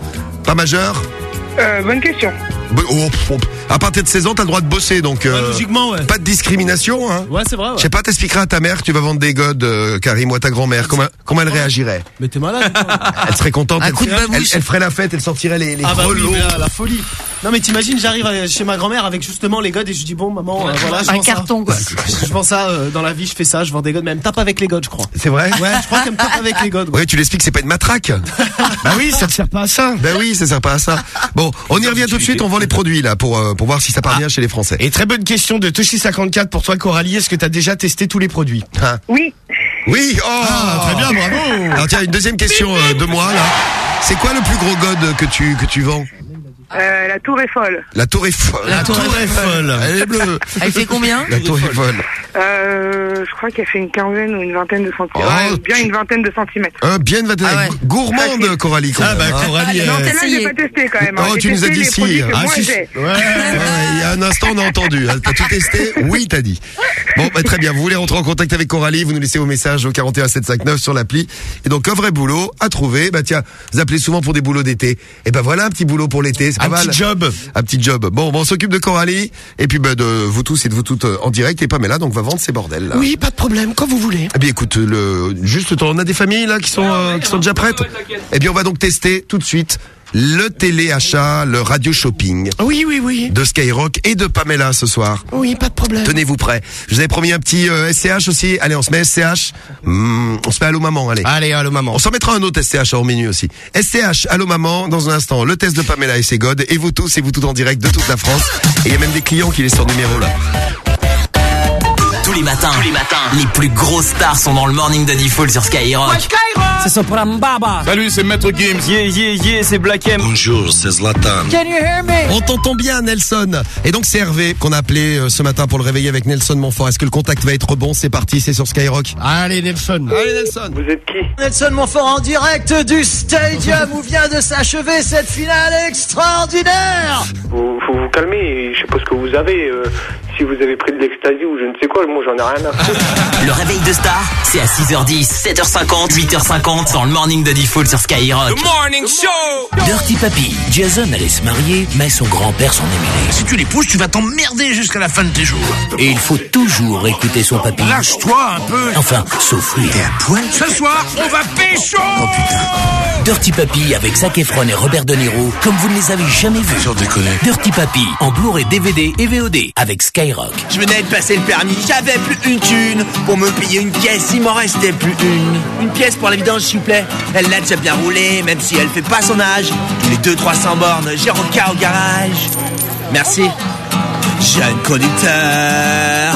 Pas majeur? Euh, bonne question. Oh, oh, pff. À partir de 16 ans, t'as le droit de bosser, donc euh, logiquement, ouais. pas de discrimination. Hein. Ouais, c'est vrai. Je Ouais. sais pas, t'expliqueras à ta mère que tu vas vendre des godes, euh, Karim, ou à ta grand-mère. Comment, comment elle réagirait Mais t'es malade. quoi Elle serait contente. Un elle, coup de elle- babouche. elle ferait la fête, elle sortirait les, les Ah bah oui, grelots. mais là, la folie. Non mais t'imagines, j'arrive euh, chez ma grand-mère avec justement les godes et je dis bon maman, euh, voilà, je Un vends carton, quoi. Je vends ça euh, dans la vie, je fais ça, je vends des godes, mais elle me tape avec les godes, je crois. C'est vrai Ouais, je crois qu'elle me tape avec les godes. ouais. Oui, tu l'expliques, c'est pas une matraque. Bah oui, ça ne sert pas à ça. Ben oui, ça sert pas à ça. Bon, on y revient tout de suite, on vend les produits là pour euh, pour voir si ça part bien chez les Français. Et très bonne question de Toshi54 pour toi, Coralie. Est-ce que tu as déjà testé tous les produits Hein Oui. Oui, oh très bien, bravo. Alors tiens, une deuxième question euh, de moi là. C'est quoi le plus gros god que tu que tu vends? Euh, la tour est folle. La tour est folle. La tour est folle. Elle est bleue. Elle fait combien La tour est folle. Euh, je crois qu'elle fait une quinzaine ou une vingtaine de centimètres. Oh, Ouais, bien une vingtaine de centimètres. Bien une vingtaine. Ah ouais. Gourmande, Coralie. Ah même, bah hein. Coralie. Non, euh, celle-là, j'ai pas testé quand même. Oh, tu nous as dit si. Ah, moi, si. j'ai. Ouais. Ouais, Il y a un instant, on a entendu. T'as tout testé Oui, t'as dit. Bon, bah, très bien. Vous voulez rentrer en contact avec Coralie Vous nous laissez vos messages au 41 759 sur l'appli. Et donc, un vrai boulot à trouver. Bah tiens, vous appelez souvent pour des boulots d'été. Et ben voilà un petit boulot pour l'été. C'est pas Un mal. petit job. Un petit job. Bon, bon, on s'occupe de Coralie. Et puis bah, de vous tous et de vous toutes euh, en direct. Et Pamela, donc va vendre ses bordels. Là. Oui, pas de problème, quand vous voulez. Eh bien, écoute, le, juste, on a des familles là qui sont, euh, qui sont déjà prêtes. Eh bien, on va donc tester tout de suite le téléachat, le radio shopping Oui, oui, oui. de Skyrock et de Pamela ce soir. Oui, pas de problème. Tenez-vous prêts. Je vous avais promis un petit euh, SCH aussi. Allez, on se met SCH. Hmm, on se met Allô Maman, allez. Allez, allô maman. On s'en mettra un autre SCH au minuit aussi. SCH, Allô Maman, dans un instant, le test de Pamela et ses godes. Et vous tous, et vous tous en direct de toute la France. Et il y a même des clients qui laissent leur numéro là. Tous les matins, tous les matins, les plus grosses stars sont dans le morning de Default sur Skyrock. C'est Sopran Baba. Salut, c'est Maître Gims. Yeah, yeah, yeah, c'est Black M. Bonjour, c'est Zlatan. Can you hear me? On t'entend bien, Nelson. Et donc, c'est Hervé qu'on a appelé euh, ce matin pour le réveiller avec Nelson Montfort. Est-ce que le contact va être bon? C'est parti, c'est sur Skyrock. Allez, Nelson. Allez, Nelson. Vous êtes qui? Nelson Montfort en direct du Stadium où vient de s'achever cette finale extraordinaire. Vous faut vous calmer, je sais pas ce que vous avez. euh, si vous avez pris de l'ecstasy ou je ne sais quoi, moi j'en ai rien à foutre. Le réveil de star, c'est à 6h10, 7h50, 8h50 dans le morning de Default sur Skyrock. Morning Show Dirty Papy. Jason allait se marier, mais son grand-père s'en est mêlé. Si tu l'épouses, tu vas t'emmerder jusqu'à la fin de tes jours. Et il faut toujours écouter son papy. Lâche-toi un peu. Enfin, sauf lui. T'es à poil Ce soir, on va pécho Oh putain. Dirty Papy avec Zac Efron et Robert De Niro, comme vous ne les avez jamais vus. Sans déconner. Dirty Papy en Blu-ray DVD et VOD avec Skyrock. Je venais de passer le permis, j'avais plus une thune pour me payer une pièce, il m'en restait plus une. Une pièce pour la vidange, s'il vous plaît. Elle l'a déjà bien roulée, même si elle fait pas son âge. Les 200-300 bornes, j'ai rencard au garage. Merci. Jeune conducteur,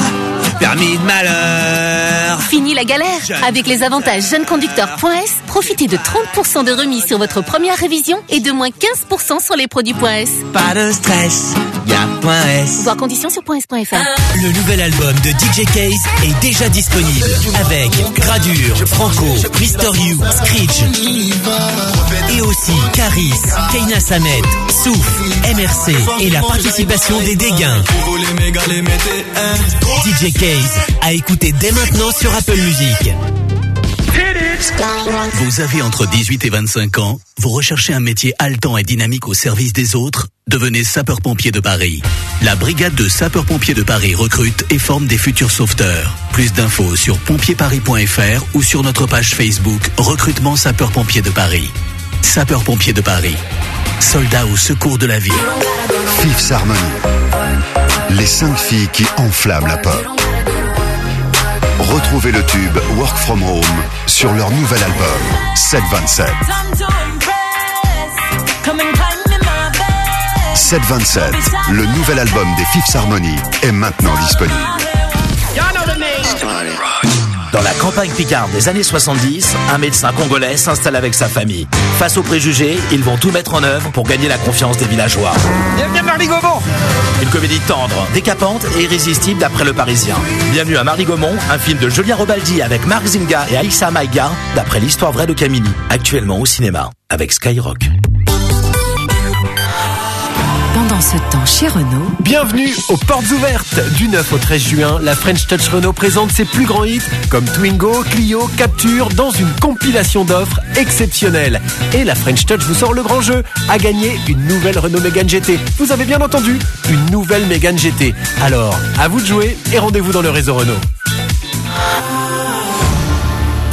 permis de malheur. Fini la galère Avec les avantages jeuneconducteur.s, profitez de 30% de remise sur votre première révision et de moins 15% sur les produits .s. Pas de stress. Voir conditions sur .s.fr. Le nouvel album de DJ Case est déjà disponible avec Gradure, Franco, Mister You, Screech et aussi Caris, Keina Samet, Souf, MRC et la participation des Dégains. DJ Case à écouter dès maintenant sur Apple Music. Vous avez entre 18 et 25 ans, vous recherchez un métier haletant et dynamique au service des autres Devenez sapeur-pompier de Paris. La brigade de sapeurs-pompiers de Paris recrute et forme des futurs sauveteurs. Plus d'infos sur pompierparis.fr ou sur notre page Facebook Recrutement sapeurs-pompiers de Paris. Sapeurs-pompiers de Paris. Soldats au secours de la vie. Fifth Harmony. Les cinq filles qui enflamment la pop. Retrouvez le tube Work From Home sur leur nouvel album 727. 727, le nouvel album des Fifth Harmony, est maintenant disponible. Dans la campagne picarde des années 70, un médecin congolais s'installe avec sa famille. Face aux préjugés, ils vont tout mettre en œuvre pour gagner la confiance des villageois. Bienvenue à Marly Gaumont Une comédie tendre, décapante et irrésistible d'après le Parisien. Bienvenue à Marie Gaumont, un film de Julien Robaldi avec Marc Zinga et Aïssa Maïga, d'après l'histoire vraie de Camini. Actuellement au cinéma, avec Skyrock. Ce temps chez Renault, Bienvenue aux portes ouvertes Du 9 au 13 juin, la French Touch Renault présente ses plus grands hits comme Twingo, Clio, Capture dans une compilation d'offres exceptionnelles. Et la French Touch vous sort le grand jeu à gagner une nouvelle Renault Mégane GT. Vous avez bien entendu, une nouvelle Mégane GT. Alors, à vous de jouer et rendez-vous dans le réseau Renault.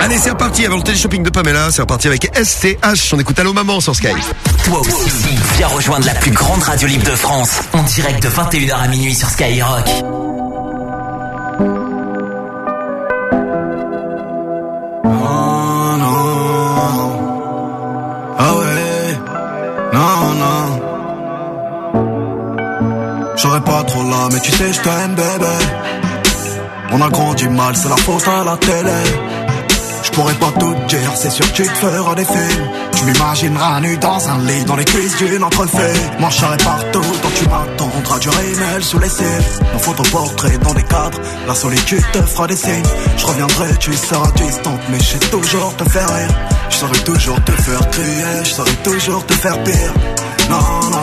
Allez, c'est reparti avant le téléshopping de Pamela. C'est reparti avec STH. On écoute Allo Maman sur Skype. Toi aussi, viens rejoindre la plus grande radio libre de France en direct de 21h à minuit sur Skyrock. Oh non. Ah ouais. Non, non. J'aurais pas trop là, mais tu sais, je t'aime, bébé. On a grandi mal, c'est la faute à la télé. Pourrais pas tout dire, c'est sûr que tu te feras des films. Tu m'imagineras nu dans un lit, dans les cuisses d'une entrefait. Serai partout, tant tu m'attendras du rémel sous les cils. Nos photoportraits dans des cadres, la solitude te fera des signes. Je reviendrai, tu seras distante, mais je sais toujours te faire rire. Je saurai toujours te faire crier, je saurai toujours te faire pire. Non, non,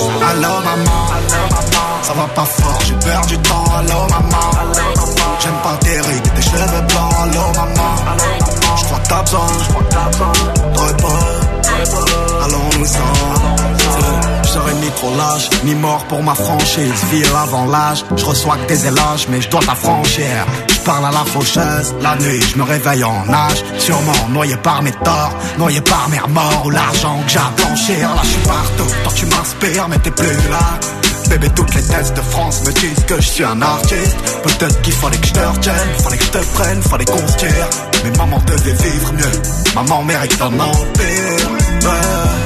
Allô, maman. Ça va pas fort, j'ai perdu du temps. Allô, maman. J'aime pas tes rides tes cheveux blancs. Allô, maman. Je crois que t'as besoin de repos. Allons-nous-en. Serai ni trop lâche, ni mort pour ma franchise. Ville avant l'âge, je reçois que des éloges, mais je dois t'affranchir. Je parle à la faucheuse, la nuit, je me réveille en âge. Sûrement noyé par mes torts, noyé par mes remords ou l'argent que j'ai à blanchir. Là, je suis partout, toi tu m'inspires, mais t'es plus là. Bébé, toutes les tests de France me disent que je suis un artiste. Peut-être qu'il fallait que je te retienne, fallait que je te prenne, fallait qu'on tire. Mais maman devait vivre mieux, maman mérite un empire.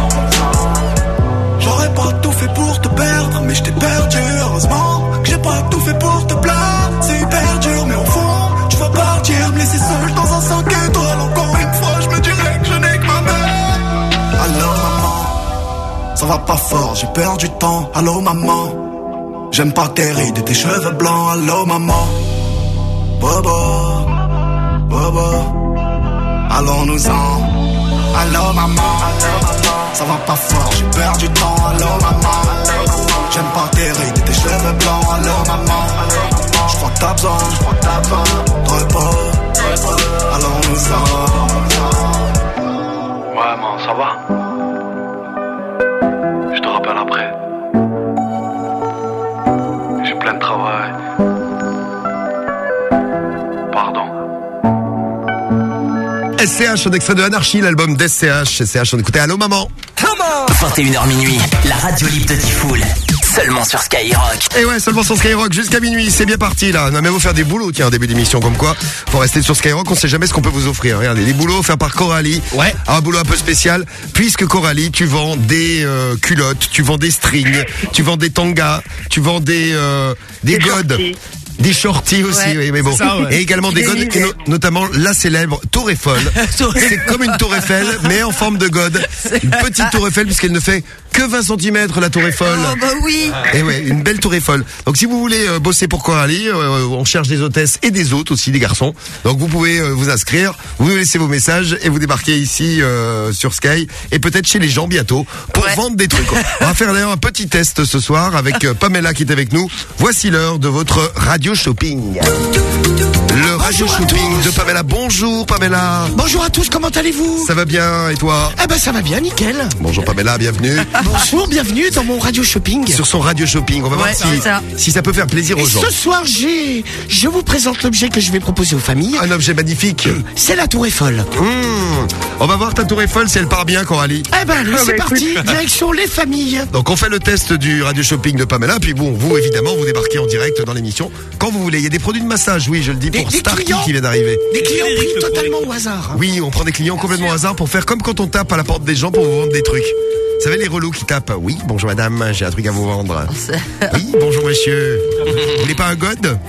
Pas tout fait pour te perdre, mais je t'ai perdu. Heureusement que j'ai pas tout fait pour te plaire. C'est hyper dur, mais au fond, tu vas partir, me laisser seul dans un 5 étoiles. Encore une fois, je me dirais que je n'ai que ma mère. Allô, maman, ça va pas fort, j'ai perdu du temps. Allô, maman, j'aime pas tes rides et tes cheveux blancs. Allô, maman, Bobo, Bobo, allons-nous-en. Allô, maman, ça va pas fort, j'ai perdu du temps. Allô, maman, j'aime pas tes rides et tes cheveux blancs. Allô, maman, je crois que t'as besoin de repos. Allons-nous-en. Ouais, man, ça va Je te rappelle après. J'ai plein de travail. SCH, un extrait de Anarchy, l'album d'SCH. SCH, on écoutait Allô Maman. 21h minuit, la radio libre de Tifoul. Seulement sur Skyrock. Et ouais, seulement sur Skyrock jusqu'à minuit, c'est bien parti là. On va même vous faire des boulots, tiens, en début d'émission comme quoi. Faut rester sur Skyrock, on sait jamais ce qu'on peut vous offrir. Regardez, des boulots offerts par Coralie. Ouais. Un boulot un peu spécial, puisque Coralie, tu vends des euh, culottes, tu vends des strings, tu vends des tangas, tu vends des euh, des, Des godes. Des shorties aussi, Ouais, oui, mais bon. c'est ça, ouais. Et également des Des godes, no- notamment la célèbre Tour Eiffel. c'est comme une Tour Eiffel, mais en forme de gode. Une petite Tour Eiffel, puisqu'elle ne fait que 20 cm, la Tour Eiffel. Oh bah oui. Et ouais, une belle tour Eiffel. Donc si vous voulez euh, bosser pour Coralie, euh, on cherche des hôtesses et des hôtes aussi, des garçons. Donc vous pouvez euh, vous inscrire, vous nous laissez vos messages et vous débarquez ici euh, sur Sky et peut-être chez les gens bientôt pour Ouais. vendre des trucs. on va faire d'ailleurs un petit test ce soir avec euh, Pamela qui est avec nous. Voici l'heure de votre radio shopping. Le radio Bonjour shopping de Pamela. Bonjour Pamela. Bonjour à tous, comment allez-vous? Ça va bien et toi? Eh ben ça va bien, nickel. Bonjour Pamela, bienvenue. Bonjour, bienvenue dans mon radio shopping. Sur son radio shopping, on va voir si, ça. si ça peut faire plaisir Et aux gens. ce soir, j'ai, je vous présente l'objet que je vais proposer aux familles. Un objet magnifique. C'est la Tour Eiffel. Mmh. On va voir ta tour Eiffel si elle part bien, Coralie. Eh ben Ah c'est bah, parti. Direction les familles. Donc on fait le test du radio shopping de Pamela, puis bon, vous évidemment, vous débarquez en direct dans l'émission quand vous voulez. Il y a des produits de massage, oui, je le dis Des- pour des Starkey clients qui vient d'arriver. Des clients pris totalement au hasard. Oui, on prend des clients complètement au hasard pour faire comme quand on tape à la porte des gens pour vous vendre des trucs. Vous savez les relous qui tapent Oui, bonjour madame, j'ai un truc à vous vendre. Oui, bonjour monsieur. Vous voulez pas un god?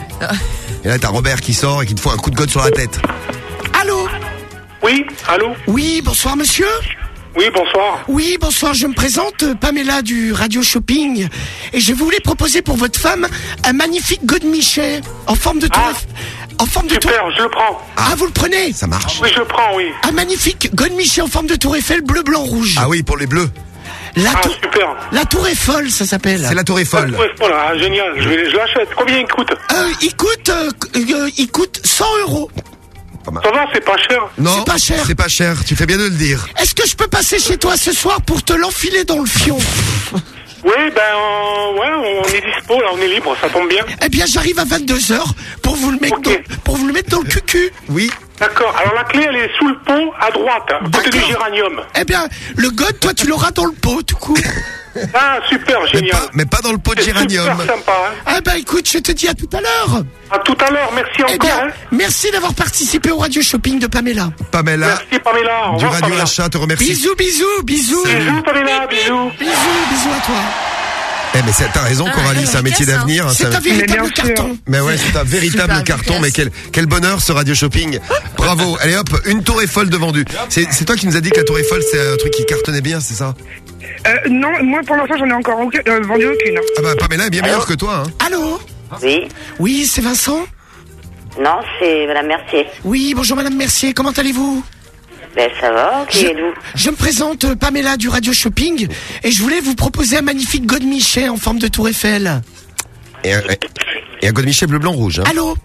Et là t'as Robert qui sort et qui te fout un coup de god sur la tête. Allô? Oui, allô? Oui, bonsoir monsieur Oui, bonsoir. Oui, bonsoir, je me présente, Pamela du Radio Shopping. Et je voulais proposer pour votre femme un magnifique godemichet en forme de tour. En forme de tour. Super, je le prends. Ah, vous le prenez? Ça marche. Oui, je le prends, oui. Un magnifique godemichet en forme de tour Eiffel bleu, blanc, rouge. Ah oui, pour les bleus. La, Ah, tour, super. la tour Eiffel, ça s'appelle. C'est la tour Eiffel. Ouais, voilà, génial. Je, vais- je l'achète. Combien il coûte Euh, il coûte, euh, euh, il coûte 100 euros. Ça va, c'est pas cher. Non, C'est pas cher. C'est pas cher, tu fais bien de le dire. Est-ce que je peux passer chez toi ce soir pour te l'enfiler dans le fion Oui, ben, euh, ouais, on est dispo, là, on est libre, ça tombe bien. Eh bien, j'arrive à 22h pour vous le mettre dans, pour vous le mettre dans le cucu. Oui. D'accord, alors la clé, elle est sous le pot, à droite, à côté du géranium. Eh bien, le god, toi, tu l'auras dans le pot, tout coup. Ah, super, Mais génial. pas, mais pas dans le pot de géranium. super sympa, hein. Ah bah écoute, je te dis à tout à l'heure. À tout à l'heure, merci Eh encore, bien, hein. merci d'avoir participé au radio shopping de Pamela. Pamela, Merci, Pamela. Au du revoir, Radio Pamela. Achat te remercie. Bisous, bisous, bisous. Bisous, Pamela, bisous. Bisous, bisous à toi. Eh mais t'as raison Coralie, c'est un métier d'avenir. hein, C'est un véritable carton. Mais ouais, c'est un véritable Super carton. Mais quel, quel bonheur ce radio shopping. Bravo. Allez hop, une tour Eiffel de vendue. C'est c'est toi qui nous as dit que la tour Eiffel c'est un truc qui cartonnait bien, c'est ça? Euh, non, moi pour l'instant j'en ai encore aucun- euh, vendu aucune. hein. Ah bah Pamela est bien meilleure que toi. Hein. Allô Oui. Oui, c'est Vincent Non, c'est Madame Mercier. Oui, bonjour Madame Mercier, comment allez-vous? Ben ça va, qui je, je me présente euh, Pamela du Radio Shopping et je voulais vous proposer un magnifique God Miché en forme de tour Eiffel. Et, un- et un godemiché bleu blanc rouge. Hein. Allô?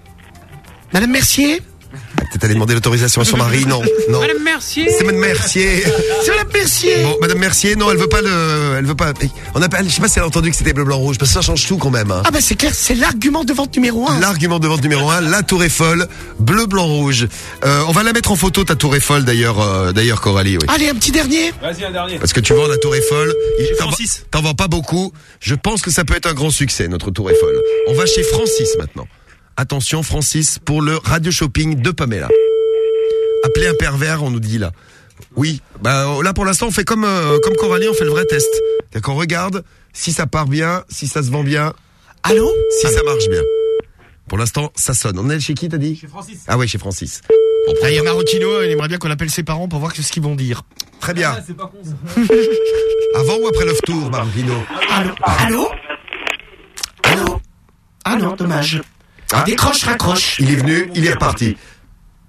Madame Mercier? Peut-être aller demander l'autorisation à son mari. Non, non. Madame Mercier C'est Madame Mercier. C'est Madame Mercier Bon, Madame Mercier, non, elle veut pas le, elle veut pas. On a, pas- je sais pas si elle a entendu que c'était bleu blanc rouge, parce que ça change tout quand même. Hein. Ah bah c'est clair, c'est l'argument de vente numéro un. L'argument de vente numéro un, la tour Eiffel, bleu, blanc, rouge. Euh, on va la mettre en photo, ta tour Eiffel, d'ailleurs, euh, d'ailleurs, Coralie, oui. Allez, un petit dernier Vas-y, un dernier. Parce que tu vends la tour Eiffel, il- t'en Francis. t'en vends pas beaucoup. Je pense que ça peut être un grand succès, notre tour Eiffel. On va chez Francis maintenant. Attention, Francis, pour le radio shopping de Pamela. Appelez un pervers, on nous dit là. Oui, bah là pour l'instant on fait comme euh, comme Coralie, on fait le vrai test. C'est qu'on regarde si ça part bien, si ça se vend bien, Allô si ça marche bien. Pour l'instant, ça sonne. On est chez qui t'as dit Chez Francis. Ah ouais, chez Francis. Ah, il y a Marocchino, il aimerait bien qu'on appelle ses parents pour voir ce qu'ils vont dire. Très bien. Ah, c'est pas con ça. Avant ou après le tour, Marvino Allô Allô Allô Ah non, dommage. Ah. Décroche, raccroche. Il est venu, il est reparti.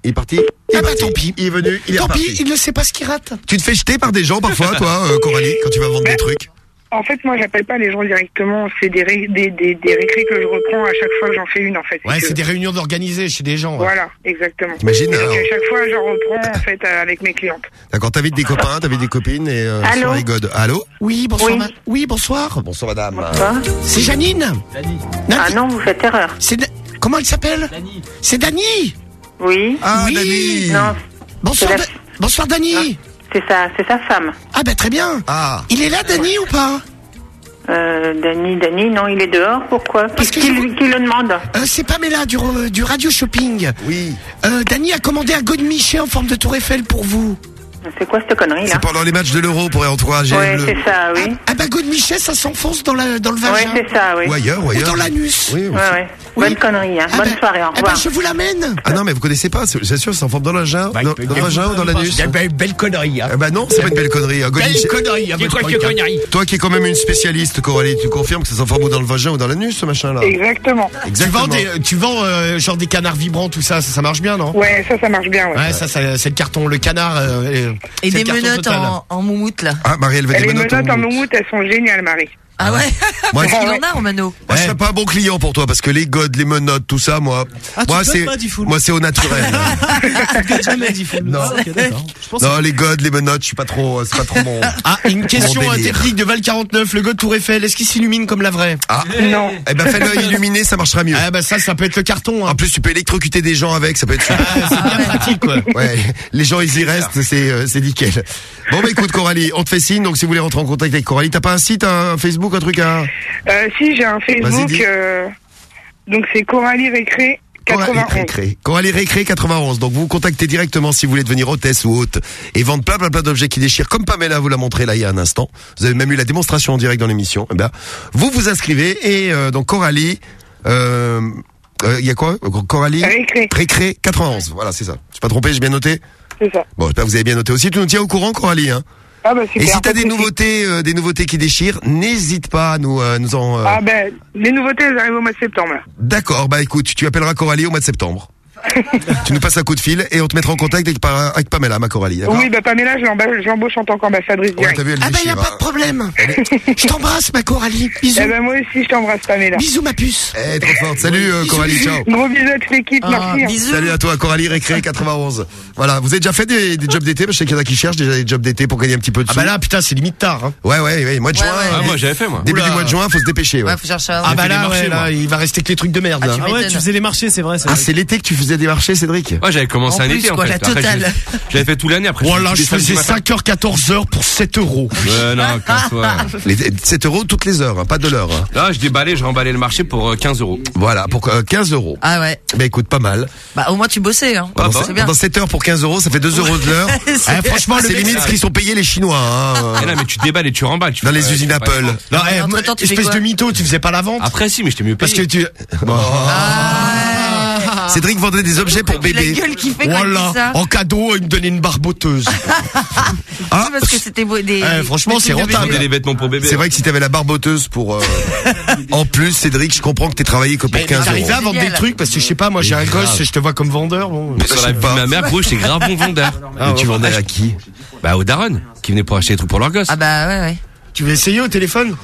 Il est parti Il est Ah bah parti. tant pis. Il est venu, il est Tant reparti. pis, il ne sait pas ce qu'il rate. Tu te fais jeter par des gens parfois, toi, euh, Coralie, quand tu vas vendre des trucs En fait, moi j'appelle pas les gens directement, c'est des, ré- des, des, des récrés que je reprends à chaque fois que j'en fais une en fait. Ouais, que- c'est des réunions d'organisées chez des gens. ouais. Voilà, exactement. Donc alors à chaque fois j'en reprends en fait euh, avec mes clientes. D'accord, t'invites des copains, t'invites des copines et euh, Allô soirée God. Allô Oui, bonsoir. Oui. ma- Oui, bonsoir. Bonsoir madame. C'est Janine Ah non, vous faites erreur. C'est Comment elle s'appelle C'est Dani Oui. Ah, Oui. Dani Non, Bonsoir, C'est la- Da- bonsoir Dani c'est sa, c'est sa femme. Ah bah très bien Ah, Il est là Dani ou pas Euh, Dany, Dany, non, il est dehors. Pourquoi Parce Qui, que qui je- lui- qui le demande euh, C'est Pamela du, du Radio Shopping. oui. Euh, Dani a commandé un God Miché en forme de tour Eiffel pour vous. C'est quoi cette connerie là C'est pendant les matchs de l'Euro pour encourager Ouais, le... c'est ça, oui. Ah bah God Miché, ça s'enfonce dans, la, dans le Ouais, vagin. c'est ça, oui. Ou ailleurs, ou Ou ailleurs. dans l'anus. Oui, Ouais, ouais. Bonne connerie, hein. Ah Bonne bah- soirée, au Ah bah revoir. je vous l'amène. Ah non, mais vous connaissez pas, c'est c'est sûr, c'est en forme dans le vagin, dans, dans le vagin ou dans l'anus Il y a belle, belle connerie. Hein. Eh ben non, c'est pas une belle connerie. God Belle Miché- connerie. hein, C'est truc, hein. connerie Toi qui es quand même une spécialiste, Coralie, tu confirmes que ça s'en forme ou dans le vagin ou dans l'anus, ce Exactement. Tu Exactement. vends, des, tu vends euh, genre des canards vibrants, tout ça, ça, ça marche bien, non? Ouais, ça, ça marche bien. Ouais. Ouais, ça, ça, c'est le carton, le canard. Et des menottes en, en moumoute là. Ah, Marie, elle veut Et des les menottes menottes en moumoute. moumoute, elles sont géniales, Marie. Ah ouais Moi, Parce qu'il en a en mano. Moi, je serais pas un bon client pour toi parce que les godes, les menottes, tout ça, moi, Ah, tu moi c'est, godes pas, Diffoul moi c'est au naturel. Tu jamais, Diffoul. Non. Ah, ok, d'accord. Je pense non, les godes, les menottes, je suis pas trop, c'est pas trop mon. Ah, une question Mon euh, délire. technique de Val 49, le God Tour Eiffel, est-ce qu'il s'illumine comme la vraie? Ah. Non. Eh ben, fais-le illuminer, ça marchera mieux. Ah bah ça, ça peut être le carton. Hein. En plus, tu peux électrocuter des gens avec, ça peut être super. c'est bien pratique, quoi. Ouais, les gens ils y restent, c'est euh, c'est nickel. Bon bah écoute Coralie, on te fait signe, donc si vous voulez rentrer en contact avec Coralie, t'as pas un site, un Facebook, un truc à... Euh, si, j'ai un Facebook. euh, donc c'est Coralie Récré Coralie 91. Récré. Coralie Récré 91. Donc vous vous contactez directement si vous voulez devenir hôtesse ou hôte et vendre plein plein plein d'objets qui déchirent comme Pamela vous l'a montré là il y a un instant. Vous avez même eu la démonstration en direct dans l'émission. Eh bien, vous vous inscrivez et euh, donc Coralie euh, euh, il y a quoi? Coralie Récré. Récré 91. Voilà, c'est ça. Je suis pas trompé, j'ai bien noté? C'est ça. Bon, j'espère que vous avez bien noté aussi. Tu nous tiens au courant Coralie hein Ah bah super. Et si t'as des nouveautés euh, des nouveautés qui déchirent, n'hésite pas à nous euh, nous en euh, Ah ben, les nouveautés, elles arrivent au mois de septembre. D'accord, bah écoute, tu appelleras Coralie au mois de septembre. tu nous passes un coup de fil et on te mettra en contact avec, Pa- avec Pamela, ma Coralie. Oui, bah Pamela, je l'emba- je l'embauche en tant qu'ambassadrice Ouais, vu, elle Ah ben y a pas de problème. Je t'embrasse ma Coralie. Bisous. Eh ben moi aussi, je t'embrasse Pamela. Bisous ma puce. Eh, trop forte. Salut euh, Coralie, ciao. Gros bisous à toute l'équipe, Ah, merci. hein. Salut à toi, Coralie Récré 91. Voilà, vous avez déjà fait des, des jobs d'été? Parce que je sais qu'il y en a qui cherchent déjà des jobs d'été pour gagner un petit peu de Ah sous. bah là, putain, c'est limite tard. Hein. Ouais, ouais, ouais, mois de Ouais, juin. ouais. Ah, moi, j'avais fait, moi. Début Oula. du mois de juin, faut se dépêcher. Ouais. Ouais, faut chercher un. Ah bah là, il va rester que les trucs de merde. Ah, Ah ouais, tu faisais les marchés, c'est vrai. Ah, vrai. c'est l'été que tu faisais des marchés, Cédric Ouais, j'avais commencé En un plus, été en quoi, fait. la Après, totale. je- J'avais fait tout l'année après. Voilà, je faisais matin. 5h, 14h pour 7 euros. Ouais, non, casse-toi. Les 7 euros toutes les heures, hein, pas de l'heure. hein. Là, je déballais, je remballais le marché pour euh, 15 euros. Voilà, pour euh, 15 euros. Ah ouais. Bah écoute, pas mal. Bah au moins tu bossais hein. Pendant, bah, c'est bien. pendant 7 heures pour 15 euros, ça fait 2 euros de l'heure. C'est Eh, franchement, le c'est limite ce qu'ils sont payés les Chinois. Hein, là, mais tu déballes et tu remballes. Tu dans fais les usines tu fais pas Apple. Non, Mais eh, entre-temps, tu fais espèce quoi de mytho, tu faisais pas la vente Après, si, mais j'étais mieux Parce payé. que tu. Bon. Cédric vendait des objets pour La bébé. gueule qu'il fait quand il Voilà, dit ça. en cadeau, il me donnait une barboteuse. Ah, C'est parce que c'était beau- des. Eh, franchement, c'est rentable. des vêtements pour bébé. C'est vrai que si t'avais la barboteuse pour... euh, en plus, Cédric, je comprends que t'es travaillé que pour Mais 15 t'arrivais à euros. vendre des trucs parce que je sais pas, moi j'ai un gosse, je te vois comme vendeur. Bon. Mais sur la vie de ma mère, gros, j'étais grave bon vendeur. Et tu vendais à qui? Bah, aux darons, qui venaient pour acheter des trucs pour leur gosse. Ah bah ouais ouais. Tu veux essayer au téléphone?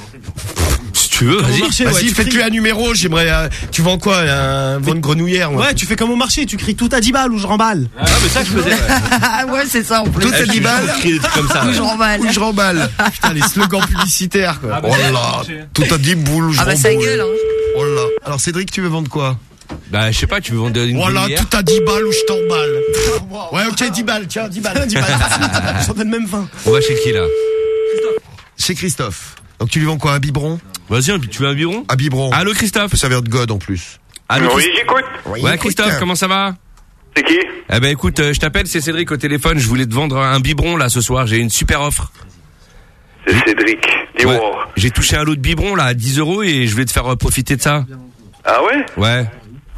Tu veux, vas-y. ouais, Vas-y, tu faites-lui un numéro, j'aimerais. euh, tu vends quoi Un vendre grenouillère moi Ouais, tu fais comme au marché, tu cries tout à 10 balles ou je remballe. Ah, mais ça, je faisais. ouais. Ah ouais c'est ça en plus. Tout à 10 balles Je crie des trucs comme ça. Ou je remballe. ou je remballe. Putain, les slogans publicitaires quoi. Oh là, tout à 10 boules, je Ah bah ça remballe. gueule hein. Oh là. Alors Cédric, tu veux vendre quoi? Bah, je sais pas, tu veux vendre une Voilà, boulière tout à 10 balles ou je t'emballe. Ouais, ok, 10 balles, tiens, 10 balles. 10 balles, j'en donne même 20. On va chez qui, là? Chez Christophe. Donc tu lui vends quoi Un biberon Vas-y, un- tu veux un biberon Un biberon. Allô, Christophe peut servir de god en plus. Allô, Oui, Christ- j'écoute. Ouais, Christophe, comment ça va C'est qui Eh ben écoute, euh, je t'appelle, c'est Cédric au téléphone. Je voulais te vendre un biberon là ce soir. J'ai une super offre. C'est Cédric. Dis-moi. Ouais. J'ai touché un lot de biberons là à 10 euros et je voulais te faire euh, profiter de ça. Ah ouais Ouais.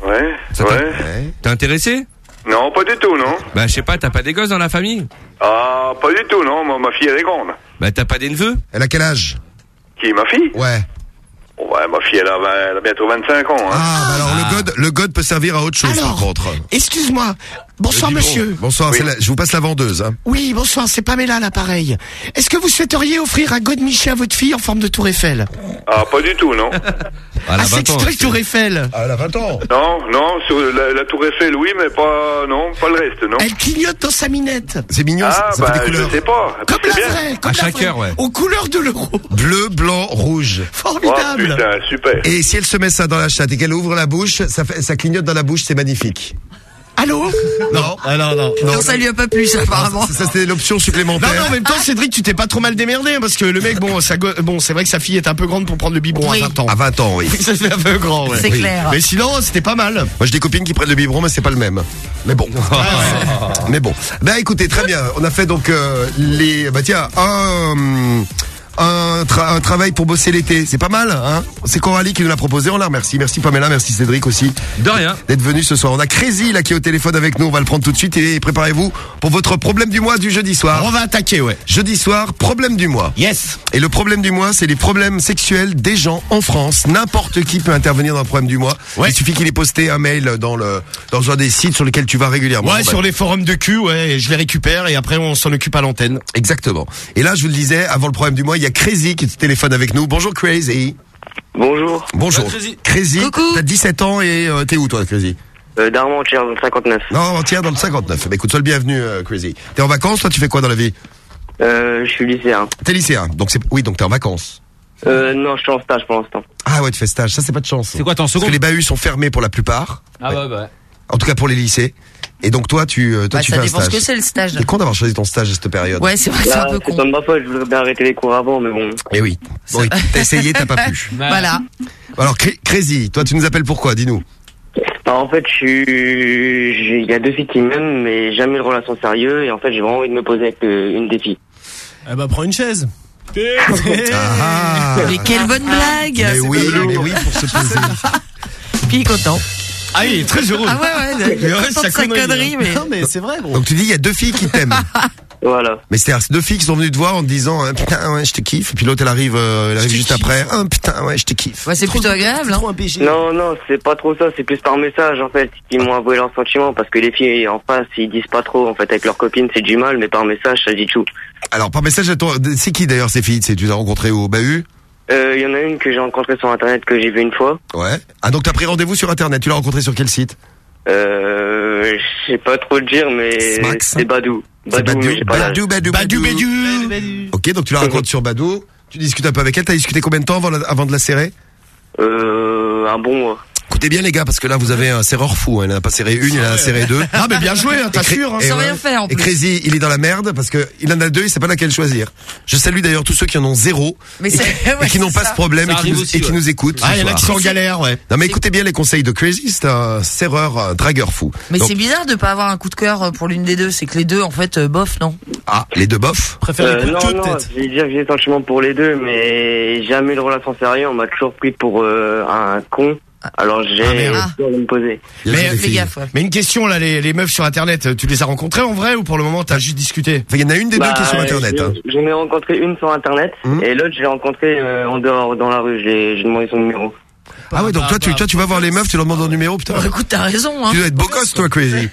Ouais. Ça t'a- Ouais. T'es intéressé Non, pas du tout, non. Bah je sais pas, t'as pas des gosses dans la famille Ah, pas du tout, non. Ma, ma fille, elle est grande. Bah t'as pas des neveux Elle a quel âge Qui, ma fille? Ouais. Ouais, ma fille, elle a, elle a bientôt 25 ans. Hein. Ah, bah alors le god, le god peut servir à autre chose Alors, par contre. Excuse-moi. Bonsoir monsieur. Bonsoir, la- je vous passe la vendeuse. Hein. Oui, bonsoir, c'est Pamela l'appareil. Est-ce que vous souhaiteriez offrir un God Miché à votre fille en forme de tour Eiffel? Ah, pas du tout, non. Ah, Ah, c'est extrait Tour Eiffel. Ah, elle a 20 ans. Non, non, sur la, la tour Eiffel, oui, mais pas, non, pas le reste, non. Elle clignote dans sa minette. C'est mignon, Ah, ça, ça bah, fait des couleurs. je sais pas. Comme la bien. vraie, comme À la chaque vraie. heure, ouais. Aux couleurs de l'euro. Bleu, blanc, rouge. Oh, Formidable. putain, super. Et si elle se met ça dans la chatte et qu'elle ouvre la bouche, ça, fait, ça clignote dans la bouche, c'est magnifique. Allô Non, Ah non, non. Non, ça lui a pas plu ça apparemment. ça, ça, c'était l'option Non, supplémentaire. mais en même temps, Cédric, tu t'es pas trop mal démerdé, hein, parce que le mec, bon, ça, bon, c'est vrai que sa fille est un peu grande pour prendre le biberon Oui. à 20 ans. À 20 ans, oui. Ça fait un peu grand, ouais. C'est Oui. clair. Mais sinon, c'était pas mal. Moi, j'ai des copines qui prennent le biberon, mais c'est pas le même. Mais bon. mais bon. Ben, écoutez, très bien. On a fait donc euh, les. Bah tiens, un. Un, tra- un travail pour bosser l'été, c'est pas mal, hein C'est Coralie qui nous l'a proposé, on la remercie. Merci Pamela, merci Cédric aussi De rien. d'être venu ce soir. On a Crazy là qui est au téléphone avec nous, on va le prendre tout de suite et préparez-vous pour votre problème du mois du jeudi soir. On va attaquer, ouais. Jeudi soir, problème du mois. Yes. Et le problème du mois, c'est les problèmes sexuels des gens en France. N'importe qui peut intervenir dans le problème du mois. Ouais. Il suffit qu'il ait posté un mail dans le dans un des sites sur lesquels tu vas régulièrement. Ouais, sur les forums de cul, ouais, et je les récupère et après on s'en occupe à l'antenne. Exactement. Et là, je vous le disais, avant le problème du mois, il y a Crazy qui téléphone avec nous. Bonjour Crazy. Bonjour. Bonjour. Ouais, Crazy. Crazy. Coucou. T'as 17 ans et euh, t'es où toi, Crazy? Euh, Darmentière, dans le 59. Non, tiens, dans le 59. Bah écoute, sois le bienvenu, euh, Crazy. T'es en vacances, toi, tu fais quoi dans la vie? Euh, je suis lycéen. T'es lycéen. Donc c'est oui, donc t'es en vacances. Euh, non, je suis en stage pour l'instant. Ah ouais, tu fais stage. Ça, c'est pas de chance. C'est quoi, t'es en Parce que les bahuts sont fermés pour la plupart. Ah ouais, bah. En tout cas pour les lycées. Et donc toi, tu, euh, toi, Bah, tu ça fais un dépend ce stage. que c'est le stage. C'est con d'avoir choisi ton stage à cette période. Ouais, c'est vrai, c'est un Là, peu c'est con. pas de ma faute, je voudrais bien arrêter les cours avant, mais bon. Eh oui. Bon, oui, t'as essayé, t'as pas pu. Voilà. Alors, Cra- Crazy, toi, tu nous appelles pourquoi Dis-nous. Alors, en fait, je suis, il y a deux filles qui m'aiment, mais jamais de relation sérieuse, et en fait, j'ai vraiment envie de me poser avec euh, une des filles. Eh bah, prends une chaise. Ah. Mais quelle bonne blague Mais oui, mais oui, pour se poser. Est content. Ah, il est très heureux. Ah ouais, ouais, Il sa connerie, connerie, hein. mais... Non, mais c'est vrai, gros. Donc tu dis il y a deux filles qui t'aiment. Voilà. Mais c'est-à-dire c'est deux filles qui sont venues te voir en te disant hein, putain ouais je te kiffe. Et puis l'autre elle arrive, euh, elle arrive juste après. Ah putain ouais je te kiffe. Ouais, c'est plutôt agréable, hein. Non, non, c'est pas trop ça, c'est plus par message, en fait, qu'ils m'ont avoué leurs sentiments, parce que les filles en face, ils disent pas trop, en fait, avec leurs copines, c'est du mal, mais par message, ça dit tout. Alors par message attends, c'est qui d'ailleurs ces filles? C'est tu les as rencontrées au bahut Euh, il y en a une que j'ai rencontrée sur Internet, que j'ai vue une fois. Ouais. Ah donc t'as pris rendez-vous sur internet. Tu l'as rencontrée sur quel site? Euh, je sais pas trop le dire, mais Smax. c'est Badou. Badou, mais j'ai pas l'âge. Badou, Badou, Badou, Ok, donc tu la racontes sur Badou. Tu discutes un peu avec elle. T'as discuté combien de temps avant, la- avant de la serrer? Euh, un bon mois. Écoutez bien les gars, parce que là vous avez un serreur fou. hein. Il en a pas serré une, il en a serré deux. Ah, mais bien joué, hein, Et t'assures. Hein. et Sans rien faire, en Et plus. Crazy, il est dans la merde parce que il en a deux, il sait pas laquelle choisir. Je salue d'ailleurs tous ceux qui en ont zéro Mais et ouais, et qui n'ont pas ça. ce problème et qui, nous, aussi, et qui ouais. nous écoutent. Ah, il y en a qui sont en galère, ouais. Non mais écoutez bien les conseils de Crazy, c'est un serreur, un dragueur fou. Mais Donc- c'est bizarre de pas avoir un coup de cœur pour l'une des deux. C'est que les deux, en fait, euh, bof, non? Ah, les deux bofs Préfère Euh, non, non, peut-être. je vais dire que j'ai des sentiments pour les deux, mais jamais de relation sérieuse. On m'a toujours pris pour euh, un con. Alors j'ai Ah, peur de me poser. Mais, gaffe, ouais. une question là, les, les meufs sur internet, tu les as rencontrées en vrai ou pour le moment t'as juste discuté? Enfin, il y en a une des Bah, deux qui est sur internet. j'ai- hein. J'en ai rencontré une sur internet Mhm. et l'autre je l'ai rencontrée euh, en dehors dans la rue. J'ai j'ai demandé son numéro. Ah ouais, donc toi tu, toi tu vas voir les meufs, tu leur demandes leur numéro, putain. Bon, écoute, t'as raison, hein. Tu dois être beau gosse toi Crazy.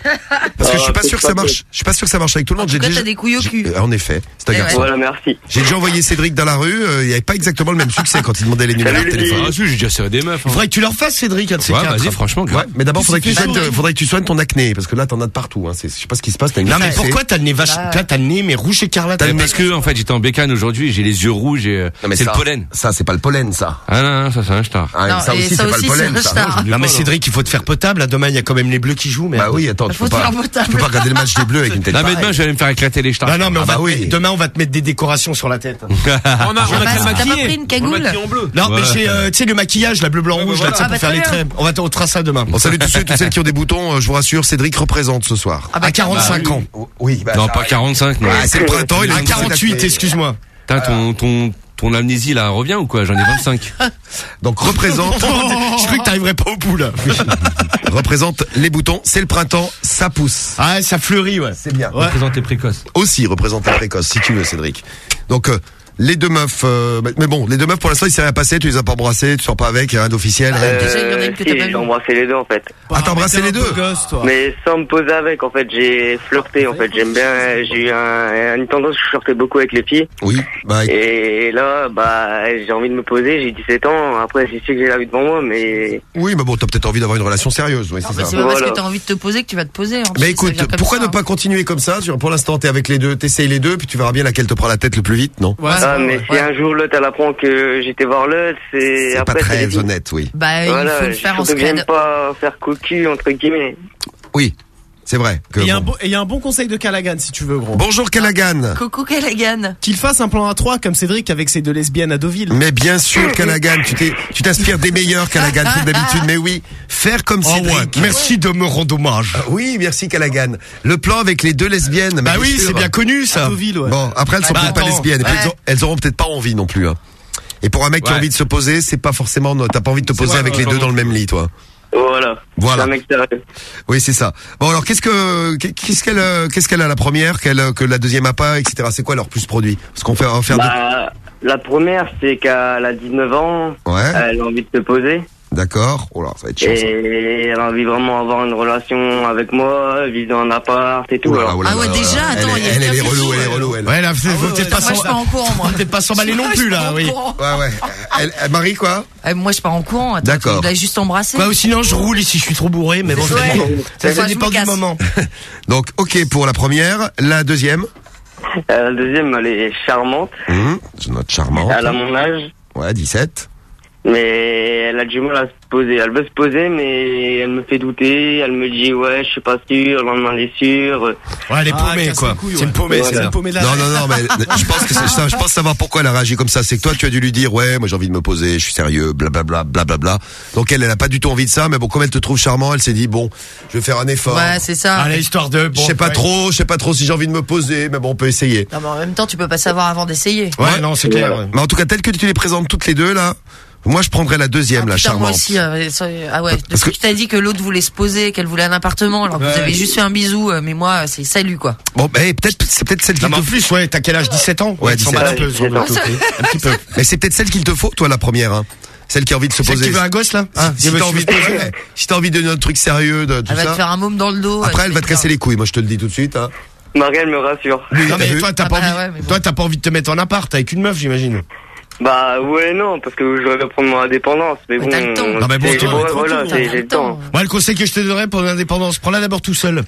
Parce que je suis Ah, pas c'est sûr que ça marche. Je suis pas sûr que ça marche avec tout le monde. J'ai déjà t'as des couilles au cul. Euh, En effet, c'est un Eh garçon. Voilà, merci. J'ai déjà envoyé Cédric dans la rue, euh, il n'y avait pas exactement le même succès quand il demandait les numéros de téléphone. Ah, si, j'ai déjà serré des meufs. hein. Faudrait que tu leur fasses Cédric, un de ces vas-y, franchement, Ouais, mais d'abord faudrait que tu soignes, faudrait que tu soignes ton acné parce que là t'en as de partout. Hein. C'est- Je sais pas ce qui se passe. T'as une Non mais pourquoi t'as le nez vache, Là. là t'as le nez mais rouge écarlate. Parce que, en fait, j'étais en bécane aujourd'hui, j'ai les yeux rouges et euh, c'est le pollen. Ça c'est pas le pollen ça. Ah non, non, ça c'est un star. Ça aussi c'est pas le pollen. ça. Non mais Cédric, il faut te faire potable. Là, demain il y a quand même les bleus qui jouent. Mais Bah oui, attends, tu Faut peux te pas, faire potable. tu peux pas regarder le match des Bleus avec une tête Non, mais demain, je vais aller me faire éclater les stars. Non non mais on Ah va bah te oui. mettre- demain on va te mettre des décorations sur la tête. on a, T'as pas pris une cagoule. Non mais j'ai euh, tu sais le maquillage, la bleu blanc rouge là, pour faire les traits. On va te on fera ça demain. On salue tous ceux toutes celles qui ont des boutons. euh, Je vous rassure, Cédric représente ce soir. Ah bah, À 45 ans. Oui, bah, Non, pas arrive. 45, non. Ah, c'est le printemps, il a À une grosse 48, acné. excuse-moi. Ton, ton, ton amnésie là revient ou quoi J'en ai 25. Donc représente, Je croyais que t'arriverais pas au bout là. représente les boutons. C'est le printemps, ça pousse. Ah ça fleurit ouais. C'est bien. Ouais. Présenter précoce. Aussi représente la précoce, si tu veux, Cédric. Donc euh, les deux meufs, euh, bah, mais bon, les deux meufs pour l'instant il s'est rien passé. Tu les as pas embrassées, tu sors pas avec, rien d'officiel. rien. Déjà, il y en a une Euh, si, j'ai embrassé les deux en fait. Ah, t'as embrassé les un deux gosse, toi. Mais sans me poser avec, en fait, j'ai flirté, en fait, j'aime bien, j'ai eu un, une tendance, je flirtais beaucoup avec les filles. Oui, bah Et là, bah, j'ai envie de me poser, j'ai 17 ans, après, c'est sûr que j'ai la vie devant moi, mais... oui, mais bon, t'as peut-être envie d'avoir une relation sérieuse, oui, c'est Bah, ça. c'est pas parce Voilà. que t'as envie de te poser que tu vas te poser. hein. Mais écoute, pourquoi ça, ne pas continuer comme ça? Pour l'instant, t'es avec les deux, t'essayes les deux, puis tu verras bien laquelle te prend la tête le plus vite, non? Ah, mais si un jour l'autre, elle apprend que j'étais voir l'autre, c'est... C'est pas très honnête, oui. Bah, Voilà, il faut le faire en j'aime scred. pas faire cocu, entre guillemets. Oui, c'est vrai. que Et il y a un bon. et il y a un bon conseil de Callaghan, si tu veux, gros. Bonjour Callaghan. Coucou Callaghan. Qu'il fasse un plan à 3 comme Cédric avec ses deux lesbiennes à Deauville. Mais bien sûr, Callaghan, tu t'es, tu t'inspires des meilleurs, Callaghan, comme d'habitude. Mais oui, faire comme Oh ouais. Cédric. Merci de me rendre hommage. Ah Oui, merci Callaghan. Le plan avec les deux lesbiennes. Bah oui, c'est bien connu ça. À Deauville, ouais. Bon, après elles sont Bah, peut-être pas lesbiennes. Et puis, Ouais. elles, auront, elles auront peut-être pas envie non plus. Hein. Et pour un mec qui a envie de se poser, c'est pas forcément. T'as pas envie de te poser vrai, avec les deux dans le même lit, toi. Voilà. Voilà. C'est un mec sérieux. Oui, c'est ça. Bon, alors qu'est-ce que qu'est-ce qu'elle euh, qu'est-ce qu'elle a la première, qu'elle euh, que la deuxième a pas, etc. C'est quoi leur plus produit? Parce qu'on fait on va faire Bah, la première, c'est qu'elle a 19 ans, Ouais. elle a envie de se poser. D'accord. Oh là, ça va être chiant. ça. Et elle a envie vraiment d'avoir une relation avec moi, vivre dans un appart et tout. Oh là là, alors. oh là Ah ouais, là, déjà, elle attends, est- il y a elle, elle est bien relou, elle est relou, elle. Ouais, là, faut peut-être pas Moi, je s'en- pars en courant, moi. faut peut-être pas s'emballer non plus là, oui. Ouais, ouais. Elle, elle- Marie quoi? Eh, Moi, je pars en courant. Attends, D'accord. Il a juste embrassé. Quoi, ou sinon je roule ici, je suis trop bourré, mais bon, ça, Ouais. dépend- ça, me dépend du casse. moment. Donc, ok pour la première, la deuxième. Euh, la deuxième, elle est charmante. Hum, c'est notre charmante. Elle a mon âge. Ouais, 17. Mais elle a du mal à se poser. Elle veut se poser, mais elle me fait douter. Elle me dit, ouais, je suis pas sûr. Le lendemain, elle est sûre. Ouais, elle est paumée, quoi. C'est une paumée, c'est une paumée de la Non, non, non, mais je pense que c'est ça. Je pense savoir pourquoi elle a réagi comme ça. C'est que toi, tu as dû lui dire, ouais, moi j'ai envie de me poser, je suis sérieux, blablabla, blablabla. Donc elle, elle a pas du tout envie de ça, mais bon, comme elle te trouve charmant, elle s'est dit, bon, je vais faire un effort. Ouais, c'est ça. Allez, histoire de. je sais pas trop, je sais pas trop si j'ai envie de me poser, mais bon, on peut essayer. Non, mais en même temps, tu peux pas savoir avant d'essayer. Ouais, non, c'est clair. ouais. Mais en tout cas, tel que tu les présentes toutes les deux là, moi je prendrais la deuxième, la Putain, moi charmante. aussi, euh, ah ouais. Depuis que tu t'as dit que l'autre voulait se poser, qu'elle voulait un appartement, alors que Ouais. vous avez juste fait un bisou, euh, mais moi, c'est salut, quoi. Bon, bah, eh, peut-être, c'est peut-être celle mais te en plus, ouais, t'as quel âge 17 ans Ouais, tu s'en 17. bats un peu sur le côté. Un petit peu. Mais c'est peut-être celle qu'il te faut, toi, la première, hein. Celle qui a envie de se Celle poser. qui veut un gosse, là Ah, Qui si t'as envie de poser. ouais, si t'as envie de d'un truc sérieux, de tout Elle va te faire un môme dans le dos. Après, euh, elle va te casser les couilles, moi je te le dis tout de suite. Hein. Marielle me rassure. Non, mais toi, t'as Ah pas bah envie, ouais, bon. toi, t'as pas envie de te mettre en appart avec une meuf, j'imagine. Bah ouais, non, parce que je vais prendre mon indépendance. Mais bon, t'as le temps. Non, mais bon, voilà, t'as c'est- le j'ai le temps. Moi, le conseil que je te donnerais pour l'indépendance, prends-la d'abord tout seul.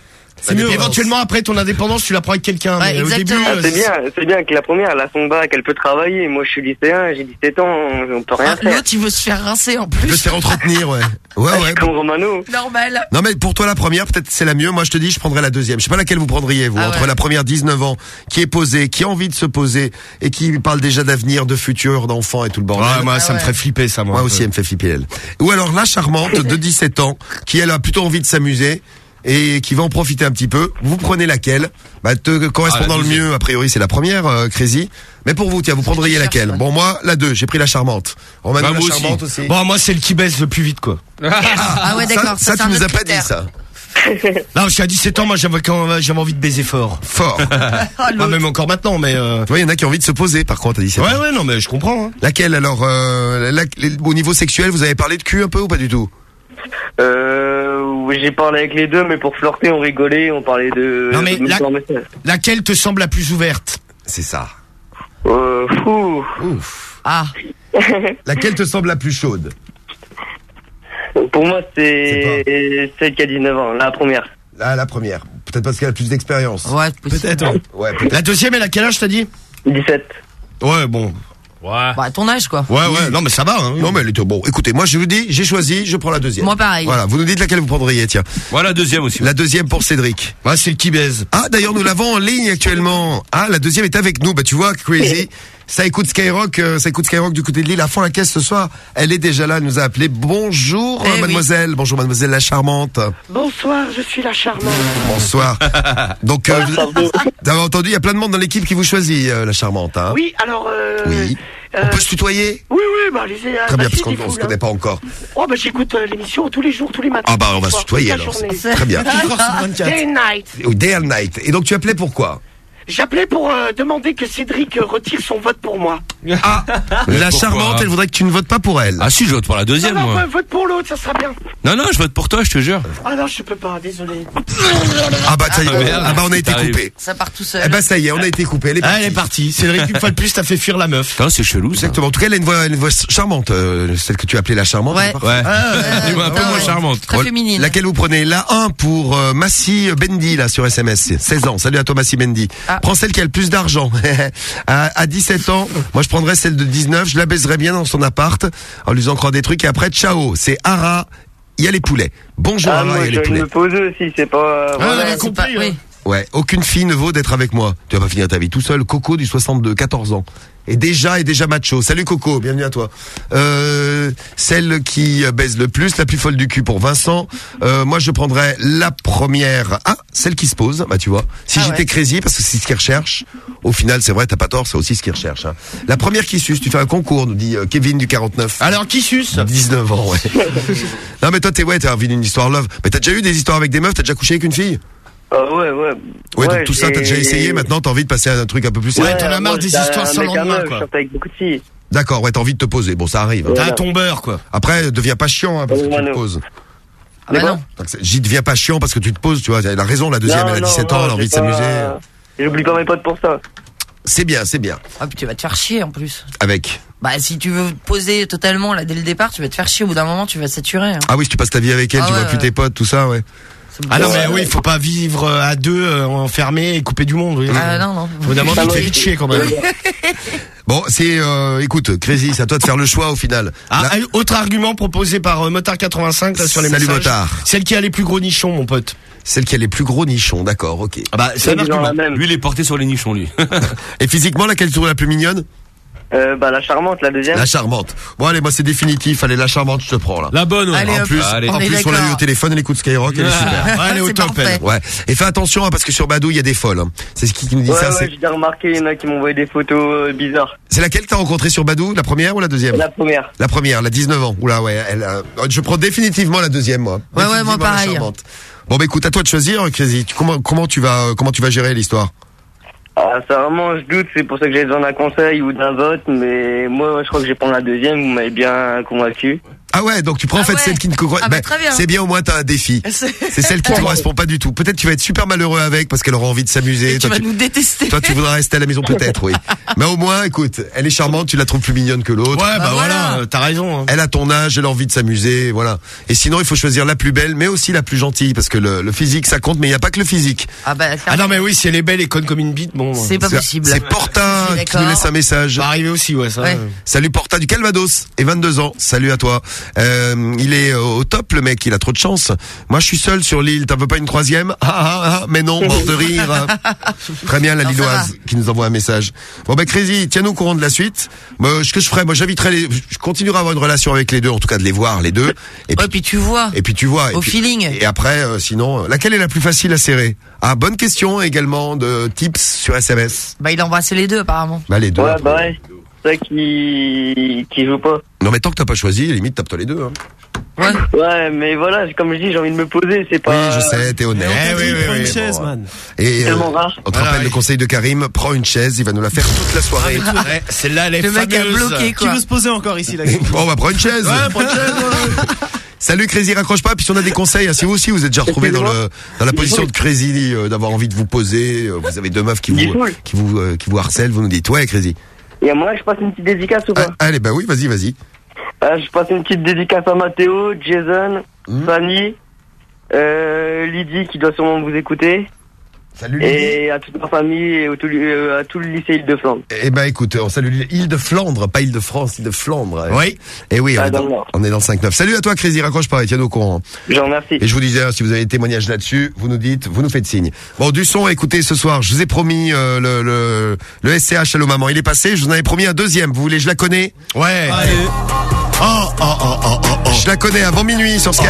C'est mieux. Éventuellement, après ton indépendance, tu la prends avec quelqu'un. Ouais, mais au début, exactement. Ah, euh, c'est bien, c'est bien que la première, elle a son bac, elle peut travailler. Moi, je suis lycéen, j'ai 17 ans, on peut rien Ah, faire. L'autre, il veut se faire rincer en Tu veux plus. se faire entretenir, ouais. Ouais, ouais. Comme Romano. Normal. Non mais pour toi la première peut-être c'est la mieux. Moi je te dis je prendrais la deuxième. Je sais pas laquelle vous prendriez vous Ah entre ouais. la première 19 ans qui est posée, qui a envie de se poser et qui parle déjà d'avenir, de futur, d'enfants et tout le bordel. Ouais, moi, ça me ouais. ferait flipper, ça, moi. Moi aussi elle me fait flipper elle. Ou alors la charmante de 17 ans qui elle a plutôt envie de s'amuser et qui va en profiter un petit peu. Vous prenez laquelle Bah te correspondant Ah, le mieux a priori c'est la première euh, Crazy. Mais pour vous tiens vous prendriez laquelle Bon moi la 2, j'ai pris la charmante. On Bah, la aussi. charmante aussi. Bon, moi, c'est le qui baisse le plus vite, quoi. Ah ouais, d'accord. ça, ça, tu nous as pas dit ça. Là, je suis à 17 ans, moi, j'avais quand- j'avais envie de baiser fort. Fort. Ah, même encore maintenant, mais. Euh... Tu vois, il y en a qui ont envie de se poser, par contre, à 17 Ouais, ans. ouais, non, mais je comprends. Hein. Laquelle, alors, euh, la- les- au niveau sexuel, vous avez parlé de cul un peu ou pas du tout? Euh, oui, j'ai parlé avec les deux, mais pour flirter, on rigolait, on parlait de. Non, mais de la-. Laquelle te semble la plus ouverte C'est ça. Euh, fou. Ouf. Ah, Laquelle te semble la plus chaude Pour moi, c'est celle qui a 19 ans, la première. Là, la première. Peut-être parce qu'elle a plus d'expérience. ouais, possible. Peut-être. ouais. Ouais, peut-être. La deuxième, elle a quel âge, t'as dit? 17. Ouais, bon. Ouais. Bah, ton âge, quoi. Ouais, ouais, non, mais ça va. Hein. Non, mais elle était bon. Écoutez, moi, je vous dis, j'ai choisi, je prends la deuxième. Moi, pareil. Voilà, vous nous dites laquelle vous prendriez, tiens. Moi, la deuxième aussi. La deuxième pour Cédric. Ouais, c'est le qui baise. Ah, d'ailleurs, nous l'avons en ligne actuellement. Ah, la deuxième est avec nous. Bah, tu vois, Crazy. Ça écoute Skyrock, euh, ça écoute Skyrock du côté de l'île à fond la caisse ce soir. Elle est déjà là, elle nous a appelé. Bonjour, Eh oui. mademoiselle. Bonjour, mademoiselle la charmante. Bonsoir, je suis la charmante. Bonsoir. Donc, euh, vous vous avez entendu, il y a plein de monde dans l'équipe qui vous choisit, euh, la charmante. Hein Oui, alors. Euh, Oui. Euh, On peut se tutoyer Oui, oui, bah allez-y. euh, Très bien, bah, parce qu'on on se connaît pas encore. Oh, bah j'écoute euh, l'émission tous les jours, tous les matins. Ah bah, on va se tutoyer, alors. Très bien. Day night. Day and Night. Et donc, tu appelais pourquoi? J'appelais pour euh, demander que Cédric retire son vote pour moi. Ah, la charmante, elle voudrait que tu ne votes pas pour elle. Ah si, je vote pour la deuxième, non, non, moi. bah, vote pour l'autre, ça sera bien. Non, non, je vote pour toi, je te jure. Ah non, je peux pas, désolé. Ah bah, ça y est. Ah, merde. Ah bah, on a été T'arrives. coupé. Ça part tout Eh seul. bah, ça y est, on a été coupé. Elle est Ah, partie. elle est partie. Cédric, une fois de plus, t'as fait fuir la meuf. Putain, c'est chelou, ça. Exactement. En tout cas, elle a une voix, une voix charmante, euh, celle que tu appelais la charmante. Ouais. Ouais. Euh, Dis-moi un peu ah moins charmante. Très féminine. Laquelle vous prenez? La 1 pour euh, Massi Bendy, là, sur SMS. 16 ans. Salut à toi, Massi Bendy. Ah. Prends celle qui a le plus d'argent. à, à 17 ans, moi, je prendrais celle de 19. Je la baiserais bien dans son appart, en lui faisant croire des trucs. Et après, ciao. C'est Ara. Il y a les poulets. Bonjour, Ah, Ara, il y a je les poulets. me poser aussi, c'est pas. Ah, voilà. on a c'est compris, pas- hein. oui. Ouais, aucune fille ne vaut d'être avec moi. Tu vas pas finir ta vie tout seul. Coco du 62, 14 ans. Et déjà, et déjà macho. Salut Coco, bienvenue à toi. Euh, celle qui baise le plus, la plus folle du cul pour Vincent. Euh, moi, je prendrais la première. Ah, celle qui se pose. Bah, tu vois. Si Ah j'étais ouais. crazy, parce que c'est ce qu'ils recherchent. Au final, c'est vrai, t'as pas tort, c'est aussi ce qu'ils recherchent. hein. La première qui suce, tu fais un concours, nous dit euh, Kevin du 49. Alors, qui suce? 19 ans, ouais. non, mais toi, t'es, ouais, t'as envie d'une histoire love. Mais t'as déjà eu des histoires avec des meufs, t'as déjà couché avec une fille? Ah, ouais, ouais. Ouais, donc tout ça, t'as déjà essayé, maintenant t'as envie de passer à un truc un peu plus sérieux. Ouais, t'en as marre des histoires sans lendemain, quoi. Avec beaucoup de filles. D'accord, ouais, t'as envie de te poser. Bon, ça arrive. T'as un tombeur, quoi. Après, deviens pas chiant, hein, parce que tu te poses. Ah bah non. J'y deviens pas chiant parce que tu te poses, tu vois. Elle a raison, la deuxième, Non, elle a non, 17 non, ans, elle a envie de pas- s'amuser. J'oublie pas mes potes pour ça. C'est bien, c'est bien. Ah, puis tu vas te faire chier en plus. Avec. Bah, si tu veux te poser totalement là dès le départ, tu vas te faire chier. Au bout d'un moment, tu vas saturer. hein. Ah oui, si tu passes ta vie avec elle, Ah tu ouais, vois plus ouais. tes potes, tout ça, ouais. Ah non, mais oui, faut pas vivre euh, à deux, euh, enfermé et coupé du monde. Oui. Ah non, non. Au bout d'un moment, Ça tu te fais me- vite chier quand même. Bon, c'est, euh, écoute, Crazy, c'est à toi de faire le choix au final. Ah, autre argument proposé par euh, Motard 85 là, sur les Salut, messages. Motard. Celle qui a les plus gros nichons, mon pote. Celle qui a les plus gros nichons, d'accord, ok. Ah bah, c'est un argument. Lui, il est porté sur les nichons, lui. Et physiquement, laquelle tu trouves la plus mignonne? Euh, bah, la charmante, la deuxième. La charmante. Bon, allez, moi, c'est définitif. Allez, la charmante, je te prends, là. La bonne, ouais. Allez, en hop, plus, Allez. en on est plus, on l'a eu au d'accord. téléphone, elle écoute Skyrock, elle est super. Ouais, elle est au C'est top, elle. parfait. Ouais. Et fais attention, hein, parce que sur Badou, il y a des folles. hein. C'est ce qui qui nous dit Ouais, ça. ouais, c'est- j'ai déjà remarqué, il y en a qui m'ont envoyé des photos euh, bizarres. C'est laquelle que t'as rencontrée sur Badou La première ou la deuxième? La première. La première, la 19 ans. Oula, ouais, elle, euh, je prends définitivement la deuxième, moi. Ouais, ouais, moi, Définitivement la pareil. charmante. Bon, bah écoute, à toi de choisir, Crazy. Tu- Comment, comment tu vas, euh, comment tu vas gérer l'histoire? Ah, ça vraiment, je doute, c'est pour ça que j'ai besoin d'un conseil ou d'un vote, mais moi, je crois que je vais prendre la deuxième, vous m'avez bien convaincu. Ah ouais, donc tu prends en Ah fait ouais. celle qui ne correspond. Ah bah, bien. c'est bien au moins t'as un défi. C'est- celle qui ne correspond pas du tout. Peut-être tu vas être super malheureux avec parce qu'elle aura envie de s'amuser. Tu vas nous détester. toi, tu voudras rester à la maison peut-être, oui. Mais au moins, écoute, elle est charmante, tu la trouves plus mignonne que l'autre. Ouais, bah, Bah voilà, voilà. euh, t'as raison. hein. Elle a ton âge, elle a envie de s'amuser, voilà. Et sinon, il faut choisir la plus belle, mais aussi la plus gentille, parce que le, le physique, ça compte, mais il n'y a pas que le physique. Ah bah, Ah non, mais oui, si elle est belle et conne comme une bite, bon. c'est pas possible. C'est Porta qui nous laisse un message. Ça va arriver aussi, ouais, ça. Ouais. euh. Salut Porta du Calvados et 22 ans. Salut à toi. Euh, il est euh, au top le mec, il a trop de chance. Moi je suis seul sur l'île, t'en veux pas une troisième ah, ah, ah, Mais non, mort de rire. Très bien la Non, Lilloise qui nous envoie un message. Bon ben Crazy, tiens-nous au courant de la suite. Moi, ce que je ferai, moi j'inviterai les, je continuerai à avoir une relation avec les deux, en tout cas de les voir les deux. Et Ouais, puis, tu vois. et puis tu vois. et Au puis- feeling. Et après, euh, sinon, laquelle est la plus facile à serrer? Ah bonne question également de tips sur SMS. Bah, il a embrassé les deux, apparemment. Bah les deux. Ouais, après. bah ouais. C'est ça qui, qui joue pas. Non mais tant que t'as pas choisi, limite tape-toi les deux. Hein. Ouais. Ouais, mais voilà, comme je dis, j'ai envie de me poser, c'est pas. Oui, je sais, t'es honnête. Eh oui, oui, Prends une chaise, bon, man. Et euh, tellement rare. on te Voilà, rappelle oui. le conseil de Karim, prends une chaise, il va nous la faire toute la soirée. Ouais, Celle-là, elle est Le mec a fameuse. bloqué, Qui veut se poser encore ici, là bon, on va prendre une chaise. Ouais, prends une chaise, ouais. Salut Crazy, raccroche pas. Puis si on a des conseils, hein, si vous aussi vous êtes déjà retrouvé dans le dans la position de Crazy, euh, d'avoir envie de vous poser, euh, vous avez deux meufs qui vous qui vous euh, qui vous harcèlent, vous nous dites ouais Crazy. Et moi, je passe une petite dédicace ou pas Ah, allez bah oui, vas-y, vas-y. Euh, Je passe une petite dédicace à Mathéo, Jason, Hmm. Fanny, euh, Lydie qui doit sûrement vous écouter. Salut Et à toute ma famille et au tout, euh, à tout le lycée Île-de-Flandre. Eh ben écoute, on salue l'île de Flandre, pas île de France, île de Flandre. Oui. Et oui, on, Ah, est dans dans, le Nord. on est dans le 5-9. Salut à toi Crazy, raccroche pas, et tiens au courant. Je vous remercie. Et je vous disais, si vous avez des témoignages là-dessus, vous nous dites, vous nous faites signe. Bon, du son, écoutez, ce soir, je vous ai promis euh, le, le, le SCH Allô Maman. Il est passé, je vous en avais promis un deuxième. Vous voulez, je la connais Ouais. Allez. Oh, oh, oh, oh, oh, oh. Je la connais avant minuit sur Sky.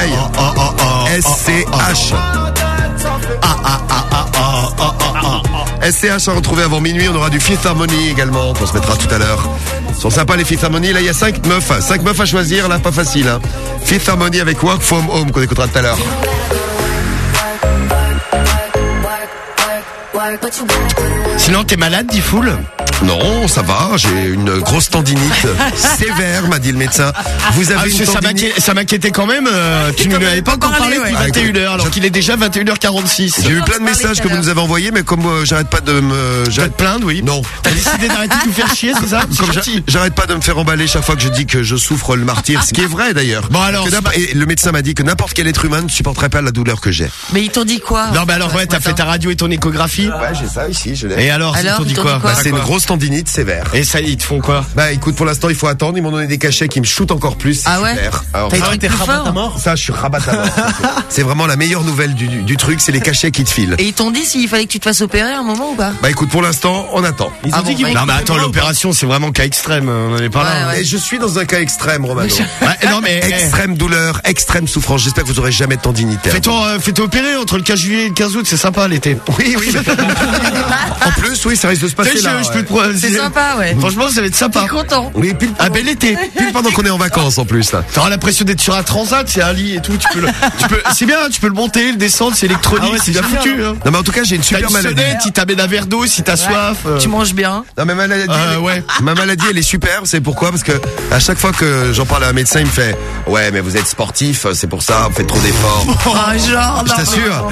Oh, oh, oh, oh. SCH. SCH à retrouver avant minuit. On aura du Fifth Harmony également qu'on se mettra tout à l'heure. Sont sympas les Fifth Harmony. Là, il y a cinq meufs. Cinq meufs à choisir. Là, pas facile. Hein. Fifth Harmony avec Work From Home qu'on écoutera tout à l'heure. Sinon, t'es malade, dit Foul Non, ça va. J'ai une grosse tendinite sévère, m'a dit le médecin. Vous Ah, avez parce une tendinite m'inquiétait- ça m'inquiétait quand même. euh, tu ne lui avais pas encore parlé, depuis ouais. 21h, alors qu'il est déjà 21h46. J'ai eu plein de messages que vous nous avez envoyés, mais comme euh, j'arrête pas de me, j'arrête te plaindre, oui. non. T'as décidé d'arrêter de nous faire chier, c'est ça j'arrête pas de me faire emballer chaque fois que je dis que je souffre le martyr, ce qui est vrai d'ailleurs. Bon, alors, et le médecin m'a dit que n'importe quel être humain ne supporterait pas la douleur que j'ai. Mais ils t'ont dit quoi Non, mais alors, ouais, t'as fait ta radio et ton échographie. Ouais, j'ai ça ici, je l'ai. Et alors, Alors, ils t'ont dit ils t'ont quoi dit quoi Bah, c'est une grosse tendinite sévère. Et ça, ils te font quoi Bah écoute, pour l'instant, il faut attendre. Ils m'ont donné des cachets qui me shootent encore plus. c'est Ah ouais super. Alors, T'as plus rabat à fort mort ça, je suis rabat à mort. C'est vraiment la meilleure nouvelle du, du, du truc, c'est les cachets qui te filent. Et ils t'ont dit s'il fallait que tu te fasses opérer un moment ou pas Bah écoute, pour l'instant, on attend. Ils ont Ah dit bon, qu'ils bah, vont Non, mais attends, l'opération, c'est vraiment cas extrême. On en est pas là. Ouais. Et je suis dans un cas extrême, Romano. Ouais, non, mais. eh, Extrême douleur, extrême souffrance. J'espère que vous aurez jamais de tendinite. Fais-toi euh, fais-toi opérer entre le 15 juillet et le 15 août, c'est sympa l'été. Oui, oui. mais- en plus, oui, ça risque de se passer là. je, je ouais. peux te pro- C'est sympa, ouais. Franchement, ça va être sympa. T'es content Oui, pile Un bel été. pile pendant qu'on est en vacances en plus là. T'auras l'impression d'être sur un transat, c'est un lit et tout. Tu peux le, tu peux, c'est bien, tu peux le monter, le descendre, c'est électronique, Ah ouais, c'est bien foutu. hein. Hein. Non mais en tout cas, j'ai une super une maladie. sonnette, il t'amène un verre d'eau si t'as soif. euh. Tu manges bien. Non, ma maladie, Euh, ouais. ma maladie, elle est super. C'est pourquoi? Parce que à chaque fois que j'en parle à un médecin, il me fait Ouais, mais vous êtes sportif, c'est pour ça, vous faites trop d'efforts. Ah, genre, Je t'assure.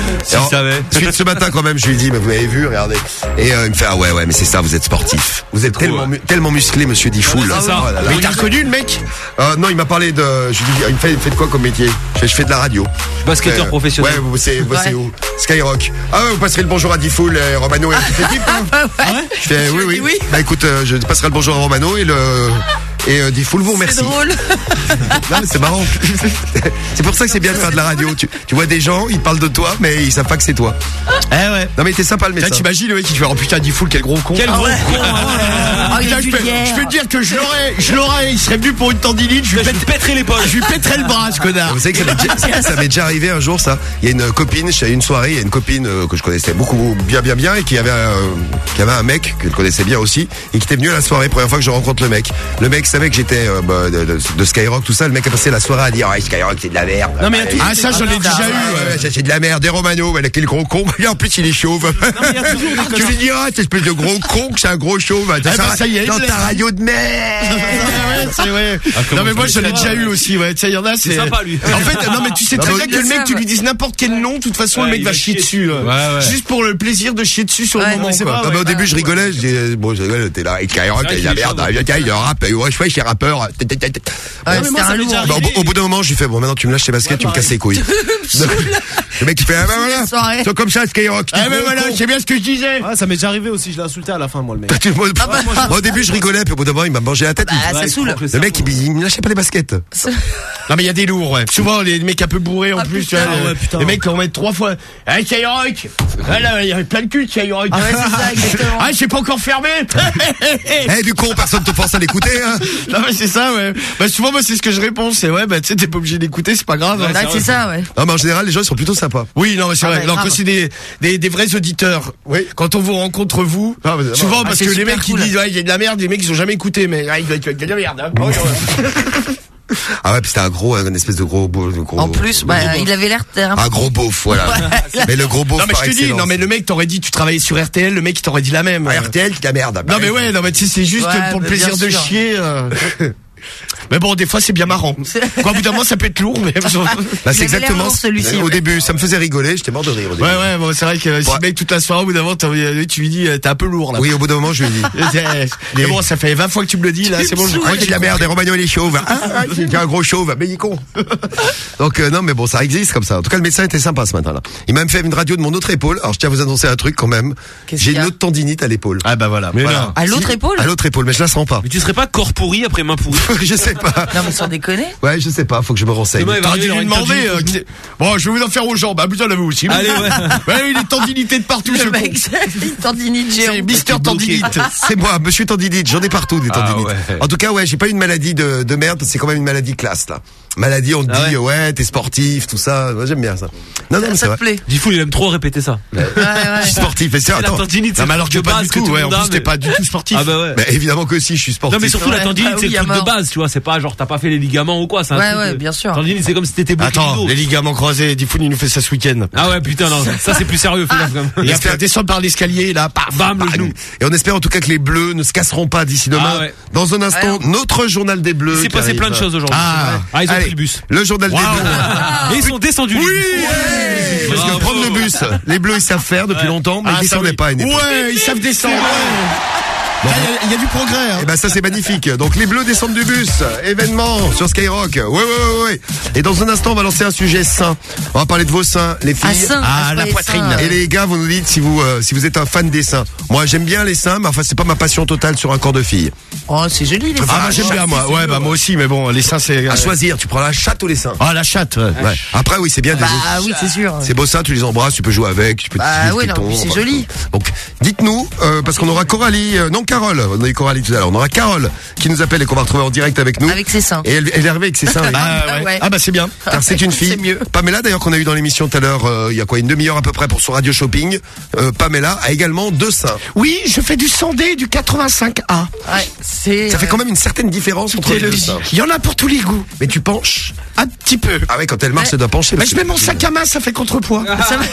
savais. Suite ce matin, quand même, je lui ai dit Mais vous m'avez vu, regardez. Et euh, il me fait ah ouais ouais mais c'est ça, vous êtes sportif. Vous êtes tellement mu- tellement musclé, Monsieur. Ouais, c'est ça. Oh là là. Mais t'as reconnu le mec Euh, Non, il m'a parlé de. Je lui dis, il me fait, il fait de quoi comme métier? Je, je fais de la radio. Basketteur Euh, professionnel. Ouais, vous Ouais. où? Skyrock. Ah ouais, vous passerez le bonjour à Difool, et Romano et toute l'équipe. hein Je fais oui oui. Bah écoute, euh, je passerai le bonjour à Romano et le et euh, Difool vous remercie. C'est drôle. Non, mais c'est marrant. c'est pour ça que c'est bien de faire de la radio. Tu, tu vois des gens, ils parlent de toi, mais ils savent pas que c'est toi. Eh ouais. Non, mais t'es sympa le Là, médecin. t'imagines le mec qui fait oh putain, Difool, quel gros con. Quel Ah gros ouais. con, hein. Oh, il y a Putain, je, peux, Vulgaire. je peux te dire que je l'aurais, je l'aurais, il serait venu pour une tendinite, je lui pète- pèterai l'épaule. je lui pèterais le bras, ce connard. Vous savez que ça m'est déjà, déjà arrivé un jour, ça. Il y a une copine, j'étais à une soirée, il y a une copine euh, que je connaissais beaucoup, bien, bien, bien, et qui avait, euh, qui avait un mec que je connaissais bien aussi, et qui était venu à la soirée, première fois que je rencontre le mec. Le mec savait que j'étais euh, bah, de, de- de Skyrock, tout ça. Le mec a passé la soirée à dire, ah, Skyrock, c'est de la merde. Non, mais Ah, ça, j'en ai déjà Ouais, eu. ouais, ça, c'est de la merde. Des Romano, ouais, quel gros con. Et en plus, il est chauve. Mais il y a toujours des tu connards. lui diras, cette espèce de gros con, que c'est un gros chauve. bah, ça y est, dans il ta l'a- radio de merde. Ouais, c'est vrai. Ah, non mais je moi vais j'en ai faire, déjà eu aussi ouais tu sais il y en a c'est sympa, lui. en fait non mais tu sais très bien que le mec tu lui dises n'importe quel nom de toute façon le mec il va chier dessus euh. Ouais, ouais. juste pour le plaisir de chier dessus sur le moment au début, je rigolais. Je dis, bon, je rigole, t'es là, avec Skyrock, C'est vrai il y qu'il a est merde, il y a il y a un rap, ouais, je fais, je suis rappeur. Ça Bah, au, bout- d'un moment, je lui fais, bon, maintenant tu me lâches tes baskets, tu me casses les couilles. le mec, il fait, ah ben voilà, comme ça, Skyrock. Ah voilà. C'est bien ce que je disais. Ouais, ça m'est déjà arrivé aussi, je l'ai insulté à la fin, moi, le mec. Tu- moi, moi, au début, je rigolais, puis au bout d'un moment, il m'a mangé la tête. Bah, ça Ouais, il saoule. le mec, il, il me lâchait pas les baskets. Non mais il y a des lourds ouais. Souvent les mecs un peu bourrés en Ah, plus tu putain. vois, Ah les- ouais, putain. les mecs qui en mettent trois fois. Ah Skyrock. Ah là il y a plein de cul Skyrock. Ah ouais, c'est ça, exactement. Ah c'est pas encore fermé. Eh, du con, personne te force à l'écouter, hein. non mais c'est ça ouais. Bah souvent moi c'est ce que je réponds c'est ouais bah tu sais t'es pas obligé d'écouter c'est pas grave. Ouais, c'est ça, ouais. Non, mais en général, les gens, ils sont plutôt sympas. Oui, non, mais c'est Ah vrai. ouais, non, grave. quand c'est des, des, des vrais auditeurs, Oui. quand on vous rencontre vous, Ah, souvent Ah, parce que les mecs qui disent ouais il y a de la merde, les mecs ils ont jamais écouté, mais ah, il doit être il y a de la merde. Hein. Oh. Ah ouais, puis c'était un gros, un espèce de gros, beau- de gros. En plus, bah, il avait l'air d'un Un gros beauf, voilà. Ouais. Mais le gros beauf non mais je te dis, non mais le mec t'aurait dit tu travaillais sur RTL, le mec il t'aurait dit la même. Ah, RTL, c'est de la merde. Non mais ouais, non mais tu sais c'est juste Ouais, pour le plaisir de chier. euh. Mais bon, des fois c'est bien marrant. Quoi, au bout d'un moment ça peut être lourd, mais. Bah, Il c'est exactement. lourd, celui-ci, Au début, ça me faisait rigoler, j'étais mort de rire au début. Ouais ouais, bon, c'est vrai que si le mec toute la soirée au bout d'un moment t'as- tu lui dis euh, t'es un peu lourd là. Oui, au bout d'un moment, je lui ai dit. Mais bon, ça fait 20 fois que tu me le dis là, c'est bon, je crois de la merde, et Romagnon, il est chauve. Ah, ah, c'est un gros chauve, mais il est con. Donc, euh, non, mais bon, ça existe comme ça. En tout cas, le médecin était sympa ce matin-là. Il m'a même fait une radio de mon autre épaule. Alors, je tiens à vous annoncer un truc quand même. Qu'est-ce J'ai une autre tendinite à l'épaule. Ah bah voilà. Mais Voilà. non. À l'autre épaule À l'autre épaule, mais je la sens pas. Mais tu serais pas corps pourri après main pourrie je sais pas. Non, mais sans déconner. Ouais, je sais pas, faut que je me renseigne. Demain, il va T'aurais dû lui demander. euh, bon, je vais vous en faire aux jambes. Ah, putain, vous aussi. Allez, ouais. ouais, il est tendinité de partout, ce Le con. mec, c'est une tendinite C'est géante. Mister Tendinite. C'est moi, monsieur tendinite, j'en ai partout des Ah tendinites. ouais. En tout cas, ouais, j'ai pas une maladie de, de merde, c'est quand même une maladie classe là. Maladie, on te Ah dit ouais. ouais, t'es sportif, tout ça. Moi, j'aime bien ça. Non, non, mais c'est Ça te vrai. plaît. Diffoul, il aime trop répéter ça. Ouais, ouais. Je suis sportif, et c'est attends. tendinite, Non, c'est mais alors que pas base du tout, ouais. En plus, t'es pas du tout sportif. Ah bah ouais. Mais évidemment que si, je suis sportif. Non mais surtout la tendinite bah c'est le truc de base tu vois c'est pas genre t'as pas fait les ligaments ou quoi un Ouais, ouais, bien sûr. Tendinite c'est comme si t'étais Attends, les ligaments croisés, Difoun, il nous fait ça ce week-end. Ah ouais putain non ça c'est plus sérieux fais gaffe quand même. Il a fait descendre par l'escalier, là, Bam le genou. Et on espère en tout cas que les bleus ne se casseront pas d'ici demain. Ah ouais. Dans un instant, notre journal des bleus. Il s'est passé plein de choses aujourd'hui. Ah, Ah, pris le bus. Le journal des bleus. Et ils sont descendus. Oui. Parce que prendre le bus, les bleus ils savent faire depuis longtemps, mais Ah, ils ça, descendaient oui. pas une. Ouais, ils savent descendre. Ah, Il y a- il y, a du progrès. Hein. Et ben ça c'est magnifique. Donc les bleus descendent du bus. Événement sur Skyrock. Ouais ouais ouais ouais. Et dans un instant on va lancer un sujet sain. On va parler de vos seins, les filles. Un sein, Ah, c'est la poitrine. seins. Et les gars, vous nous dites si vous euh, si vous êtes un fan des seins. Moi, j'aime bien les seins, mais enfin c'est pas ma passion totale sur un corps de fille. Oh, c'est joli, les Ah, seins. moi, j'aime bien, moi. Ouais, bah, moi aussi, mais bon, les seins, c'est. À choisir, tu prends la chatte ou les seins. Ah, la chatte, ouais. Ouais. Après oui, c'est bien. des- Bah oui, c'est sûr. C'est beau ça, tu les embrasses, tu peux jouer avec, tu peux Bah le ouais, non, c'est joli. Donc, dites-nous, euh, parce qu'on aura Coralie, euh, non Carole, on a eu Coralie tout à l'heure, on aura Carole qui nous appelle et qu'on va retrouver en direct avec nous. Avec ses seins. Et elle, elle est arrivée avec ses seins. oui. Ah, ouais. Ouais. Ah, bah, c'est bien. Car c'est une fille. C'est mieux. Pamela, d'ailleurs, qu'on a eu dans l'émission tout à l'heure, euh, il y a quoi, une demi-heure à peu près pour son radio shopping. Euh, Pamela a également deux seins. Oui, je fais du 100D et du 85A. Ouais, c'est. Ça fait quand même une certaine différence entre les deux seins. Il y en a pour tous les goûts. Mais tu penches Un petit peu. Ah ouais, quand elle marche, Ouais. elle doit pencher. Mais je mets mon sac à main, ça fait contrepoids. Ça va-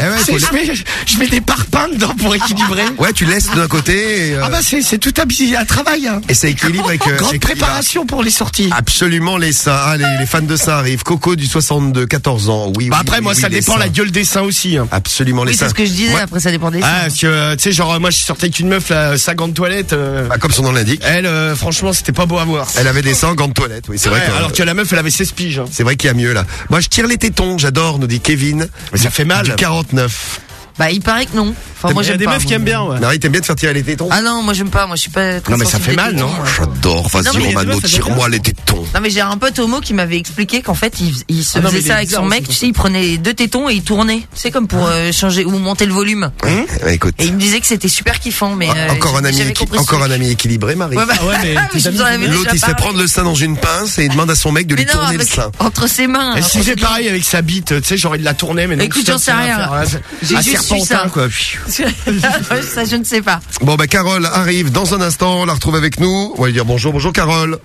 Eh ouais, C'est- faut- je, mets, je mets des parpaings dedans pour équilibrer. Ouais, tu laisses d'un côté. Et, euh, Ah bah c'est tout habillé à travail. Hein. et ça équilibre avec. euh, Grande avec- préparation pour les sorties. Absolument, les seins. Ah, les, les fans de seins arrivent. Coco du 62, 14 ans. Oui. Bah oui, après, oui, moi, oui, ça dépend seins. la gueule des seins aussi. Hein. Absolument, les Oui, c'est seins. ce que je disais, Ouais. après ça dépend des Ah, seins. parce que, tu sais, genre, moi, je sortais avec une meuf, là, sa gante toilette. euh, Bah, comme son nom l'indique. elle, euh, franchement, c'était pas beau à voir. Elle avait des seins gants de toilette. Oui, c'est vrai Ouais, que. alors que la meuf, elle avait 16 piges. hein. C'est vrai qu'il y a mieux là. Moi, je tire les tétons. J'adore, nous dit Kevin. Mais ça fait mal. Du 49. Bah, il paraît que non. Enfin, moi, Il y a j'aime des pas. meufs qui moi. aiment bien, ouais. Marie, t'aimes bien de faire tirer les tétons Ah non, moi, j'aime pas. Moi, je suis pas très Non, mais ça sensible fait des mal, tétons, non. J'adore. Non, Vas-y, mais Romano, meufs, ça fait tire-moi les tétons. Non mais j'ai un pote homo qui m'avait expliqué qu'en fait il, il se Ah non, faisait ça avec son mec, tu sais, il prenait les deux tétons et il tournait, c'est comme pour euh, changer ou monter le volume. Ouais, écoute. Et il me disait que c'était super kiffant, mais euh, encore un j'ai ami, jamais équi- compris ce encore un truc. ami équilibré, Marie. Ouais, bah, Ah ouais, mais mais tes je amis, vous en avais L'autre, déjà il se fait parlé. prendre le sein dans une pince et il demande à son mec de lui Mais non, tourner le avec- sein. entre ses mains. Et si entre c'est ses pareil avec sa bite, tu sais, genre, il la tournait, mais non. Écoute, j'en sais rien. hein, J'ai un juste quoi. ça je ne sais pas. Bon, bah, Carole arrive dans un instant. On la retrouve avec nous. On va lui dire bonjour. Bonjour, Carole.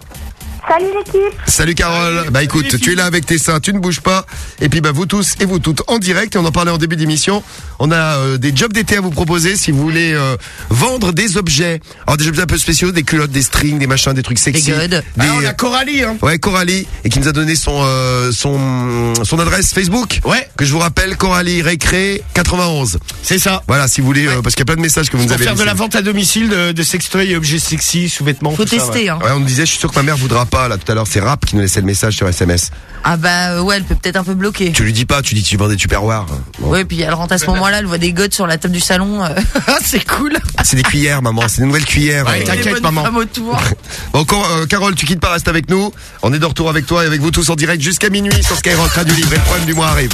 Salut l'équipe. Salut Carole. Bah écoute, tu es là avec tes seins, tu ne bouges pas. Et puis bah vous tous et vous toutes en direct. Et on en parlait en début d'émission. On a euh, des jobs d'été à vous proposer si vous voulez euh, vendre des objets. Alors des objets un peu spéciaux, des culottes, des strings, des machins, des trucs sexy. Des. Ah, on a Coralie, hein. Ouais, Coralie, et qui nous a donné son euh, son son adresse Facebook. Ouais. Que je vous rappelle, Coralie Récré 91. C'est ça. Voilà, si vous voulez, euh, parce qu'il y a plein de messages que vous nous avez faire de la vente à domicile de, de sextoys et objets sexy, sous-vêtements. Faut tout ça, tester ouais. hein. Ouais, on nous disait, je suis sûr que ma mère voudra pas là tout à l'heure. C'est Rap qui nous laissait le message sur SMS. Ah bah euh, ouais, elle peut peut-être un peu bloquer. Tu lui dis pas, tu dis tu vends des tupperwares. Bon. Ouais, puis elle rentre à ce moment-là, elle voit des godes sur la table du salon. euh, c'est cool. Ah, c'est des cuillères, maman. C'est des nouvelles cuillères. Ouais, t'inquiète, maman. autour. Bon, euh, Carole, tu quittes pas, reste avec nous. On est de retour avec toi et avec vous tous en direct jusqu'à minuit sur Skyrock Radio Libre. Et le problème du mois arrive.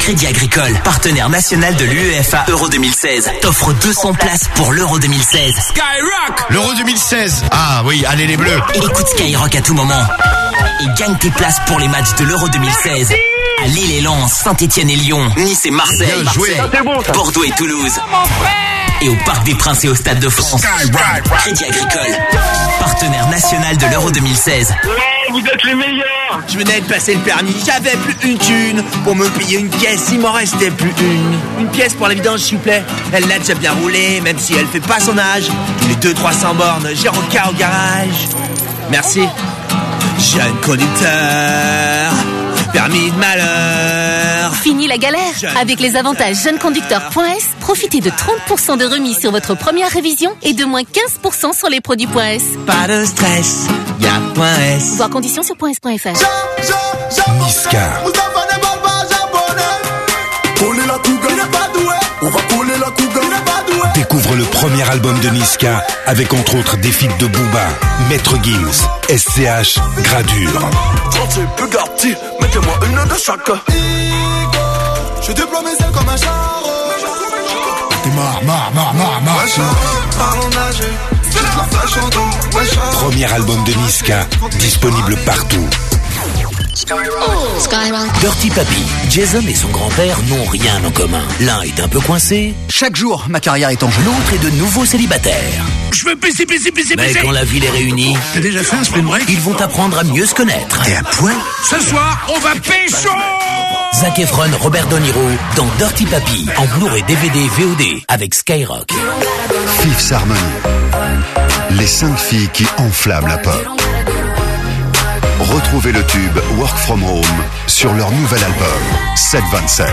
Crédit Agricole, partenaire national de l'UEFA Euro 2016, t'offre 200 places pour l'Euro 2016. Skyrock L'Euro 2016. Ah oui, allez les bleus. Écoute Skyrock à tout moment et gagne tes places pour les matchs de l'Euro 2016. À Lille et Lens, Saint-Etienne et Lyon, Nice et Marseille, Bien joué. Marseille. Bordeaux et Toulouse. Et au Parc des Princes et au Stade de France. Crédit Agricole, partenaire national de l'Euro 2016. vous êtes les meilleurs. Je venais de passer le permis, j'avais plus une thune pour me payer une caisse, il m'en restait plus une. Une pièce pour la vidange, s'il vous plaît. Elle l'a déjà bien roulé, même si elle fait pas son âge. Les 200-300 bornes, j'ai requin au garage. Merci. Jeune conducteur, permis de malheur. Fini la galère Avec les avantages jeuneconducteur.s, profitez de 30% de remise sur votre première révision et de moins 15% sur les produits .s. Pas de stress, y'a point S. Voir conditions sur .s.fr. Niska. Découvre le premier album de Niska avec entre autres des feats de Booba, Maître Gims, SCH, Gradure. plus Bugatti, mettez-moi une de chaque. Je déploie mes ailes comme un char. T'es marre, marre, marre, marre, marre. Premier album de Niska, disponible partout. Dirty Papi, Jason et son grand-père n'ont rien en commun. L'un est un peu coincé. Chaque jour, ma carrière est en jeu. L'autre est de nouveau célibataire. Je veux pisser, pisser, pisser, Mais quand la T'as déjà fait un spring break ils vont apprendre à mieux se connaître. Et à poil Ce soir, on va pécho Zac Efron, Robert De Niro dans Dirty Papi en Blu-ray DVD VOD avec Skyrock. Fifth Harmony. Les cinq filles qui enflamment la pop. Retrouvez le tube Work From Home sur leur nouvel album 727.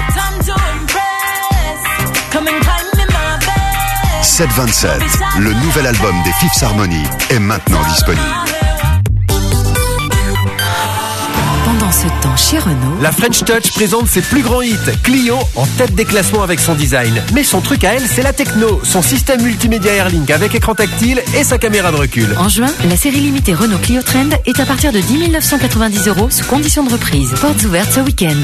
727, le nouvel album des Fifth Harmony, est maintenant disponible. Chez Renault, La French Touch présente ses plus grands hits. Clio en tête des classements avec son design. Mais son truc à elle, c'est la techno. Son système multimédia Airlink avec écran tactile et sa caméra de recul. en juin, la série limitée Renault Clio Trend est à partir de 10 990 euros sous condition de reprise. Portes ouvertes ce week-end.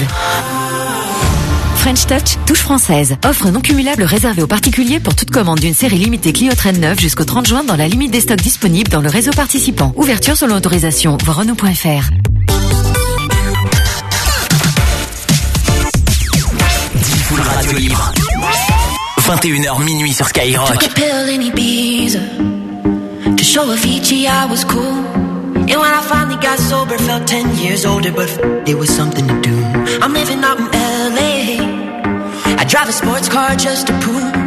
French Touch, touche française. Offre non cumulable réservée aux particuliers pour toute commande d'une série limitée Clio Trend 9 jusqu'au 30 juin dans la limite des stocks disponibles dans le réseau participant. Ouverture selon autorisation. Voir Renault.fr. Full Radio Libre. 21h minuit sur Skyrock. A pill I was cool. And when I finally got sober, felt 10 years older, but it was something to do. I'm living out in LA. I drive a sports car just to prove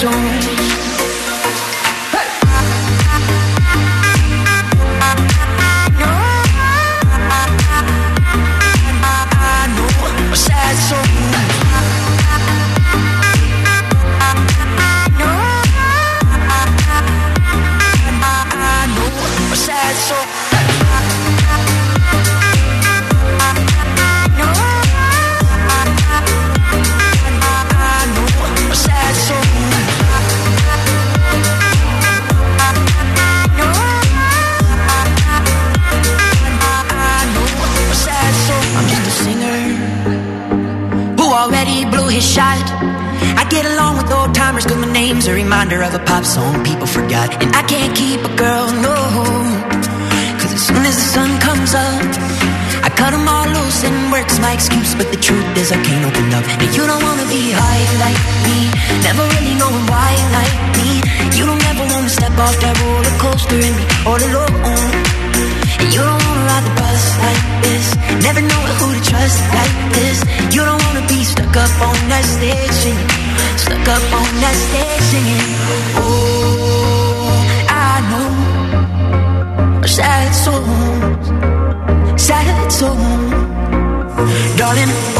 zone Is, I can't open up. And you don't wanna be high like me, never really knowing why like me. You don't ever wanna step off that roller coaster and be all alone. And you don't wanna ride the bus like this, never know who to trust like this. You don't wanna be stuck up on that stage singing, stuck up on that stage singing. Oh, I know sad souls, sad souls, darling.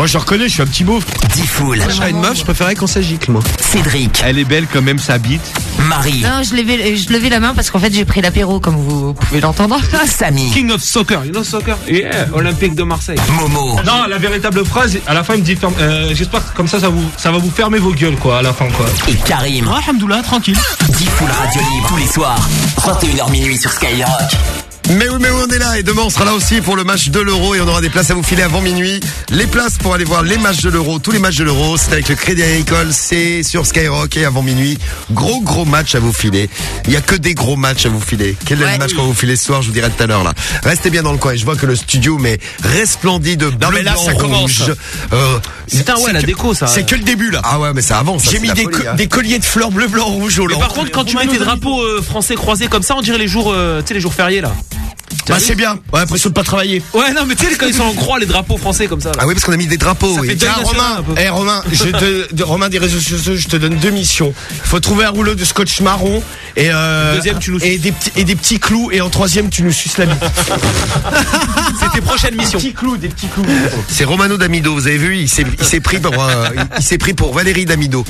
Moi, je reconnais, je suis un petit beauf. Diffoul. Je serais une meuf, je préférais qu'on s'agite, moi. Cédric. Elle est belle quand même, sa bite. Marie. Non, je levais, je levais la main parce qu'en fait j'ai pris l'apéro comme vous pouvez l'entendre. Samy. King of Soccer, you know soccer? Yeah, Olympique de Marseille. Momo. Non, la véritable phrase, à la fin, il me dit, ferme- euh, j'espère que comme ça, ça, vous, ça va vous fermer vos gueules, quoi, à la fin, quoi. Et Karim. Ah, Alhamdoulilah, tranquille. Diffoul Radio Libre tous les soirs. 21h minuit sur Skyrock. Mais oui, mais oui, on est là et demain on sera là aussi pour le match de l'Euro et on aura des places à vous filer avant minuit. Les places pour aller voir les matchs de l'Euro, tous les matchs de l'Euro, c'est avec le Crédit Agricole, c'est sur Skyrock et avant minuit, gros gros match à vous filer. Il y a que des gros matchs à vous filer. Quel est le match qu'on va vous filer ce soir? Je vous dirai tout à l'heure là. Restez bien dans le coin et je vois que le studio mais resplendit de bleu, mais là, blanc, ça commence. rouge. Euh, Putain, ouais, c'est la que- déco, ça. C'est que le début, là. Ah ouais, mais ça avance. J'ai c'est mis la des, folie, co- hein. des colliers de fleurs bleu, blanc, rouge au par contre, quand tu mets tes drapeaux euh, français croisés comme ça, on dirait les jours, euh, tu sais, les jours fériés, là. Bah, c'est bien. Ouais, impression de pas travailler. Ouais, non, mais tu sais, quand ils sont en croix, les drapeaux français comme ça. là. Ah oui, parce qu'on a mis des drapeaux. Ça oui. fait Tiens, Romain, eh, Romain, je te, de- Romain des réseaux sociaux, je te donne deux missions. Il faut trouver un rouleau de scotch marron et, euh, Deuxième, tu nous et, des petits, et des petits clous et en troisième, tu nous suces la bite. C'est tes prochaines Des missions. petits clous, des petits clous. C'est Romano D'Amido, vous avez vu, il s'est il s'est pris pour euh, il s'est pris pour Valérie D'Amido.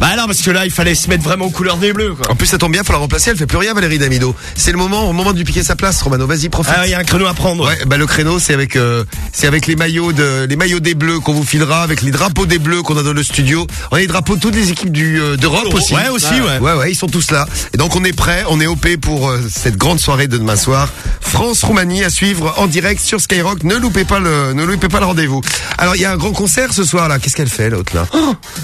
Bah non, parce que là, il fallait se mettre vraiment aux couleurs des bleus, quoi. En plus, ça tombe bien, faut la remplacer. Elle fait plus rien, Valérie Damido. C'est le moment, au moment de lui piquer sa place, Romano. Vas-y, profite. Ah, il y a un créneau à prendre. Ouais, bah le créneau, c'est avec, euh, c'est avec les maillots de, les maillots des Bleus qu'on vous filera, avec les drapeaux des Bleus qu'on a dans le studio. On a les drapeaux de toutes les équipes du euh, d'Europe aussi. Ouais, aussi, ouais. Ouais, ouais, ils sont tous là. Et donc on est prêt, on est OP pour euh, cette grande soirée de demain soir. France-Roumanie à suivre en direct sur Skyrock. Ne loupez pas le, ne loupez pas le rendez-vous. Alors il y a un grand concert ce soir là. Qu'est-ce qu'elle fait l'autre là?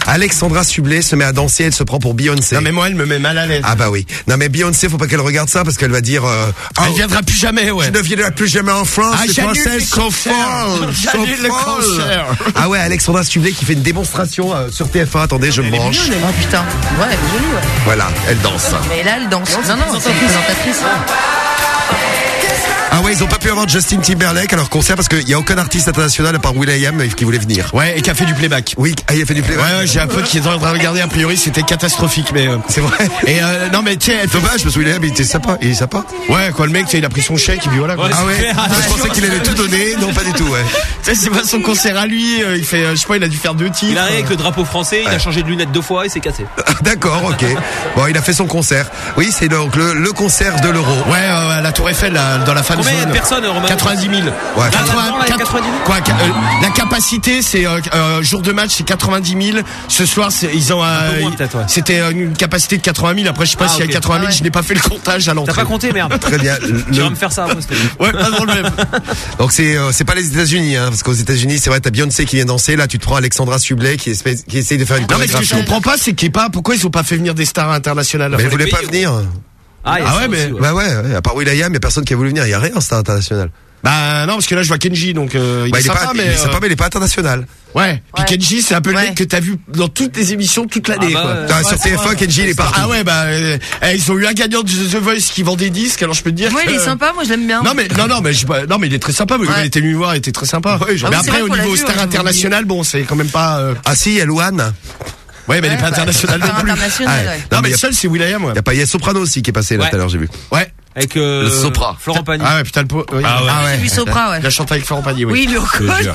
Alexandra Sublet se met à danser. Elle se prend pour Beyoncé. Non, mais moi, elle me met mal à l'aise. Ah bah oui. Non mais Beyoncé, faut pas qu'elle regarde ça parce qu'elle va dire. Euh, Elle oh, viendra plus jamais, ouais. je ne viendrai plus jamais en France. Ah, les Françaises sont folles. le concert. Ah ouais, Alexandra Sublet qui fait une démonstration euh, sur TF1. Attendez, je me branche. Oh putain. Ouais, elle est jolie, ouais. Voilà, elle danse. Mais là, elle danse. Non, non, c'est une présentatrice. Ah ouais, ils ont pas pu avoir Justin Timberlake à leur concert parce qu'il y a aucun artiste international à part Will.i.am qui voulait venir. Ouais, et qui a fait du playback. Oui, ah, il a fait du playback. Ouais, ouais, j'ai un pote qui est en train de regarder, a priori c'était catastrophique, mais euh, C'est vrai. Et euh, non mais tiens, Dommage parce que Will.i.am il était sympa, il est sympa. Ouais, quoi, le mec, il a pris son chèque et puis voilà. quoi. Ah ouais, je pensais qu'il allait tout donner, non pas du tout, ouais. Tu sais, c'est pas son concert à lui, euh, il fait, euh, je sais pas, il a dû faire deux titres. Il arrive avec le drapeau français, il a changé de lunettes deux fois et c'est cassé. D'accord, ok. Bon, il a fait son concert. Oui, c'est donc le, le concert de l'euro. Ouais, euh, à la Tour Eiffel, là, dans la fan Combien de personnes, Romain 90 000. Ouais. 80, Là-dedans, là, il y a 90 000 quoi, euh, la capacité, c'est euh, euh, jour de match, c'est 90 000. Ce soir, c'est- ils ont, euh, c'était euh, une capacité de 80 000. Après, je sais pas Ah, s'il y a ok. 80 000. Ah ouais. Je n'ai pas fait le comptage à T'as l'entrée. pas compté, merde. Très bien. Tu Le- vas me faire ça après. Ouais, pas de problème. Donc c'est euh, c'est pas les États-Unis, hein, parce qu'aux États-Unis, c'est vrai, t'as Beyoncé qui vient danser. Là, tu te prends Alexandra Sublet qui, espèce- qui essaye de faire une Non mais ce que je comprends pas, c'est pas pourquoi ils ont pas fait venir des stars internationales? Mais elle les voulait pas venir. Ah, il Ah ouais, mais- aussi, Bah ouais, ouais, à part Will.i.am, y a personne qui a voulu venir. Y a rien, c'est international. Bah non parce que là je vois Kenji donc euh, il Bah, est il est sympa pas, mais il est euh, sympa, mais il est pas international. ouais. Puis Ouais. Kenji c'est un peu le Ouais. mec que t'as vu dans toutes les émissions toute l'année Ah bah, quoi. ouais. Ah, sur TF1, Kenji, il est partout. Ah ouais bah euh, eh, ils ont eu un gagnant de The Voice qui vend des disques alors je peux te dire. Moi, il que- est sympa, moi, je l'aime bien. Non mais non non mais je, pas- non mais il est très sympa. mais Ouais. Il était venu me voir, il était très sympa. Ouais, j'en- mais Ah c'est après vrai au niveau vu, star ouais, international bon c'est quand même pas. euh, Ah si, il y a Louane. Ouais mais elle est pas internationale non Pas plus. international, Ah. Non mais le seul c'est Will.i.am. Il y a pas, il y a Soprano aussi qui est passé là tout à l'heure, j'ai vu. Ouais. Avec euh, Le Sopra. Florent Pagny. Ah ouais putain le pot. oui. Ah ouais. J'ai vu Sopra, ouais. Il a chanté avec Florent Pagny oui. Oui, il le connaît.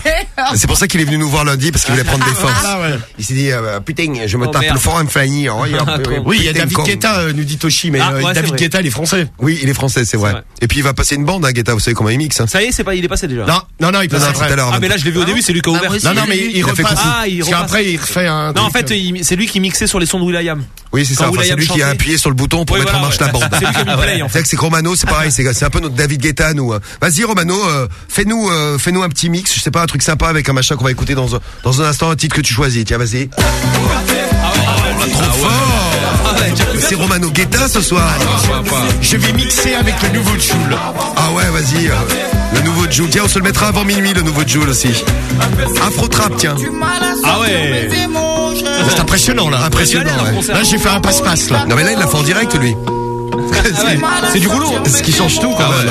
C'est pour ça qu'il est venu nous voir lundi parce qu'il voulait prendre des forces. Ah ouais. Il s'est dit euh, putain, je me Oh, tape merde. le forum Fanny. Oh, il y a- Oui, il y a David con. Guetta, euh, nous dit Toshi, mais Ah, euh, ouais, David. Guetta, il est français. Oui, il est français, c'est vrai. vrai. Et puis il va passer une bande, hein, Guetta. Vous savez comment il mixe. Hein. Ça y est, c'est pas, il est passé déjà. Non, non, non, il passe tout à l'heure. Ah mais là je l'ai vu au début, c'est lui qui a Bah, ouvert. Non, non, mais il a fait repasse. coucou. Ah, il Parce qu'après, il refait un. Non, en fait, euh, c'est lui qui mixait sur les sons de Will.i.am. Oui, c'est ça. C'est lui qui a appuyé sur le bouton pour mettre en marche ouais. la bande. C'est lui qui a Romano, c'est pareil, c'est un peu notre David Guetta nous. hein. Vas-y Romano, euh, fais-nous euh, fais-nous un petit mix, je sais pas un truc sympa avec un machin qu'on va écouter dans un, dans un instant un titre que tu choisis. Tiens, vas-y. Trop fort. C'est Romano Guetta ce soir. Je vais mixer avec le nouveau Joule. Ah ouais, vas-y. euh, le nouveau Joule. Tiens, on se le mettra avant minuit le nouveau Joule aussi. Afro Trap, tiens. Ah ouais. C'est impressionnant, là. Impressionnant, ouais. Là, j'ai fait un passe-passe, là. Non mais là il l'a fait en direct lui. C'est du rouleau. hein. Ce qui change tout quand même.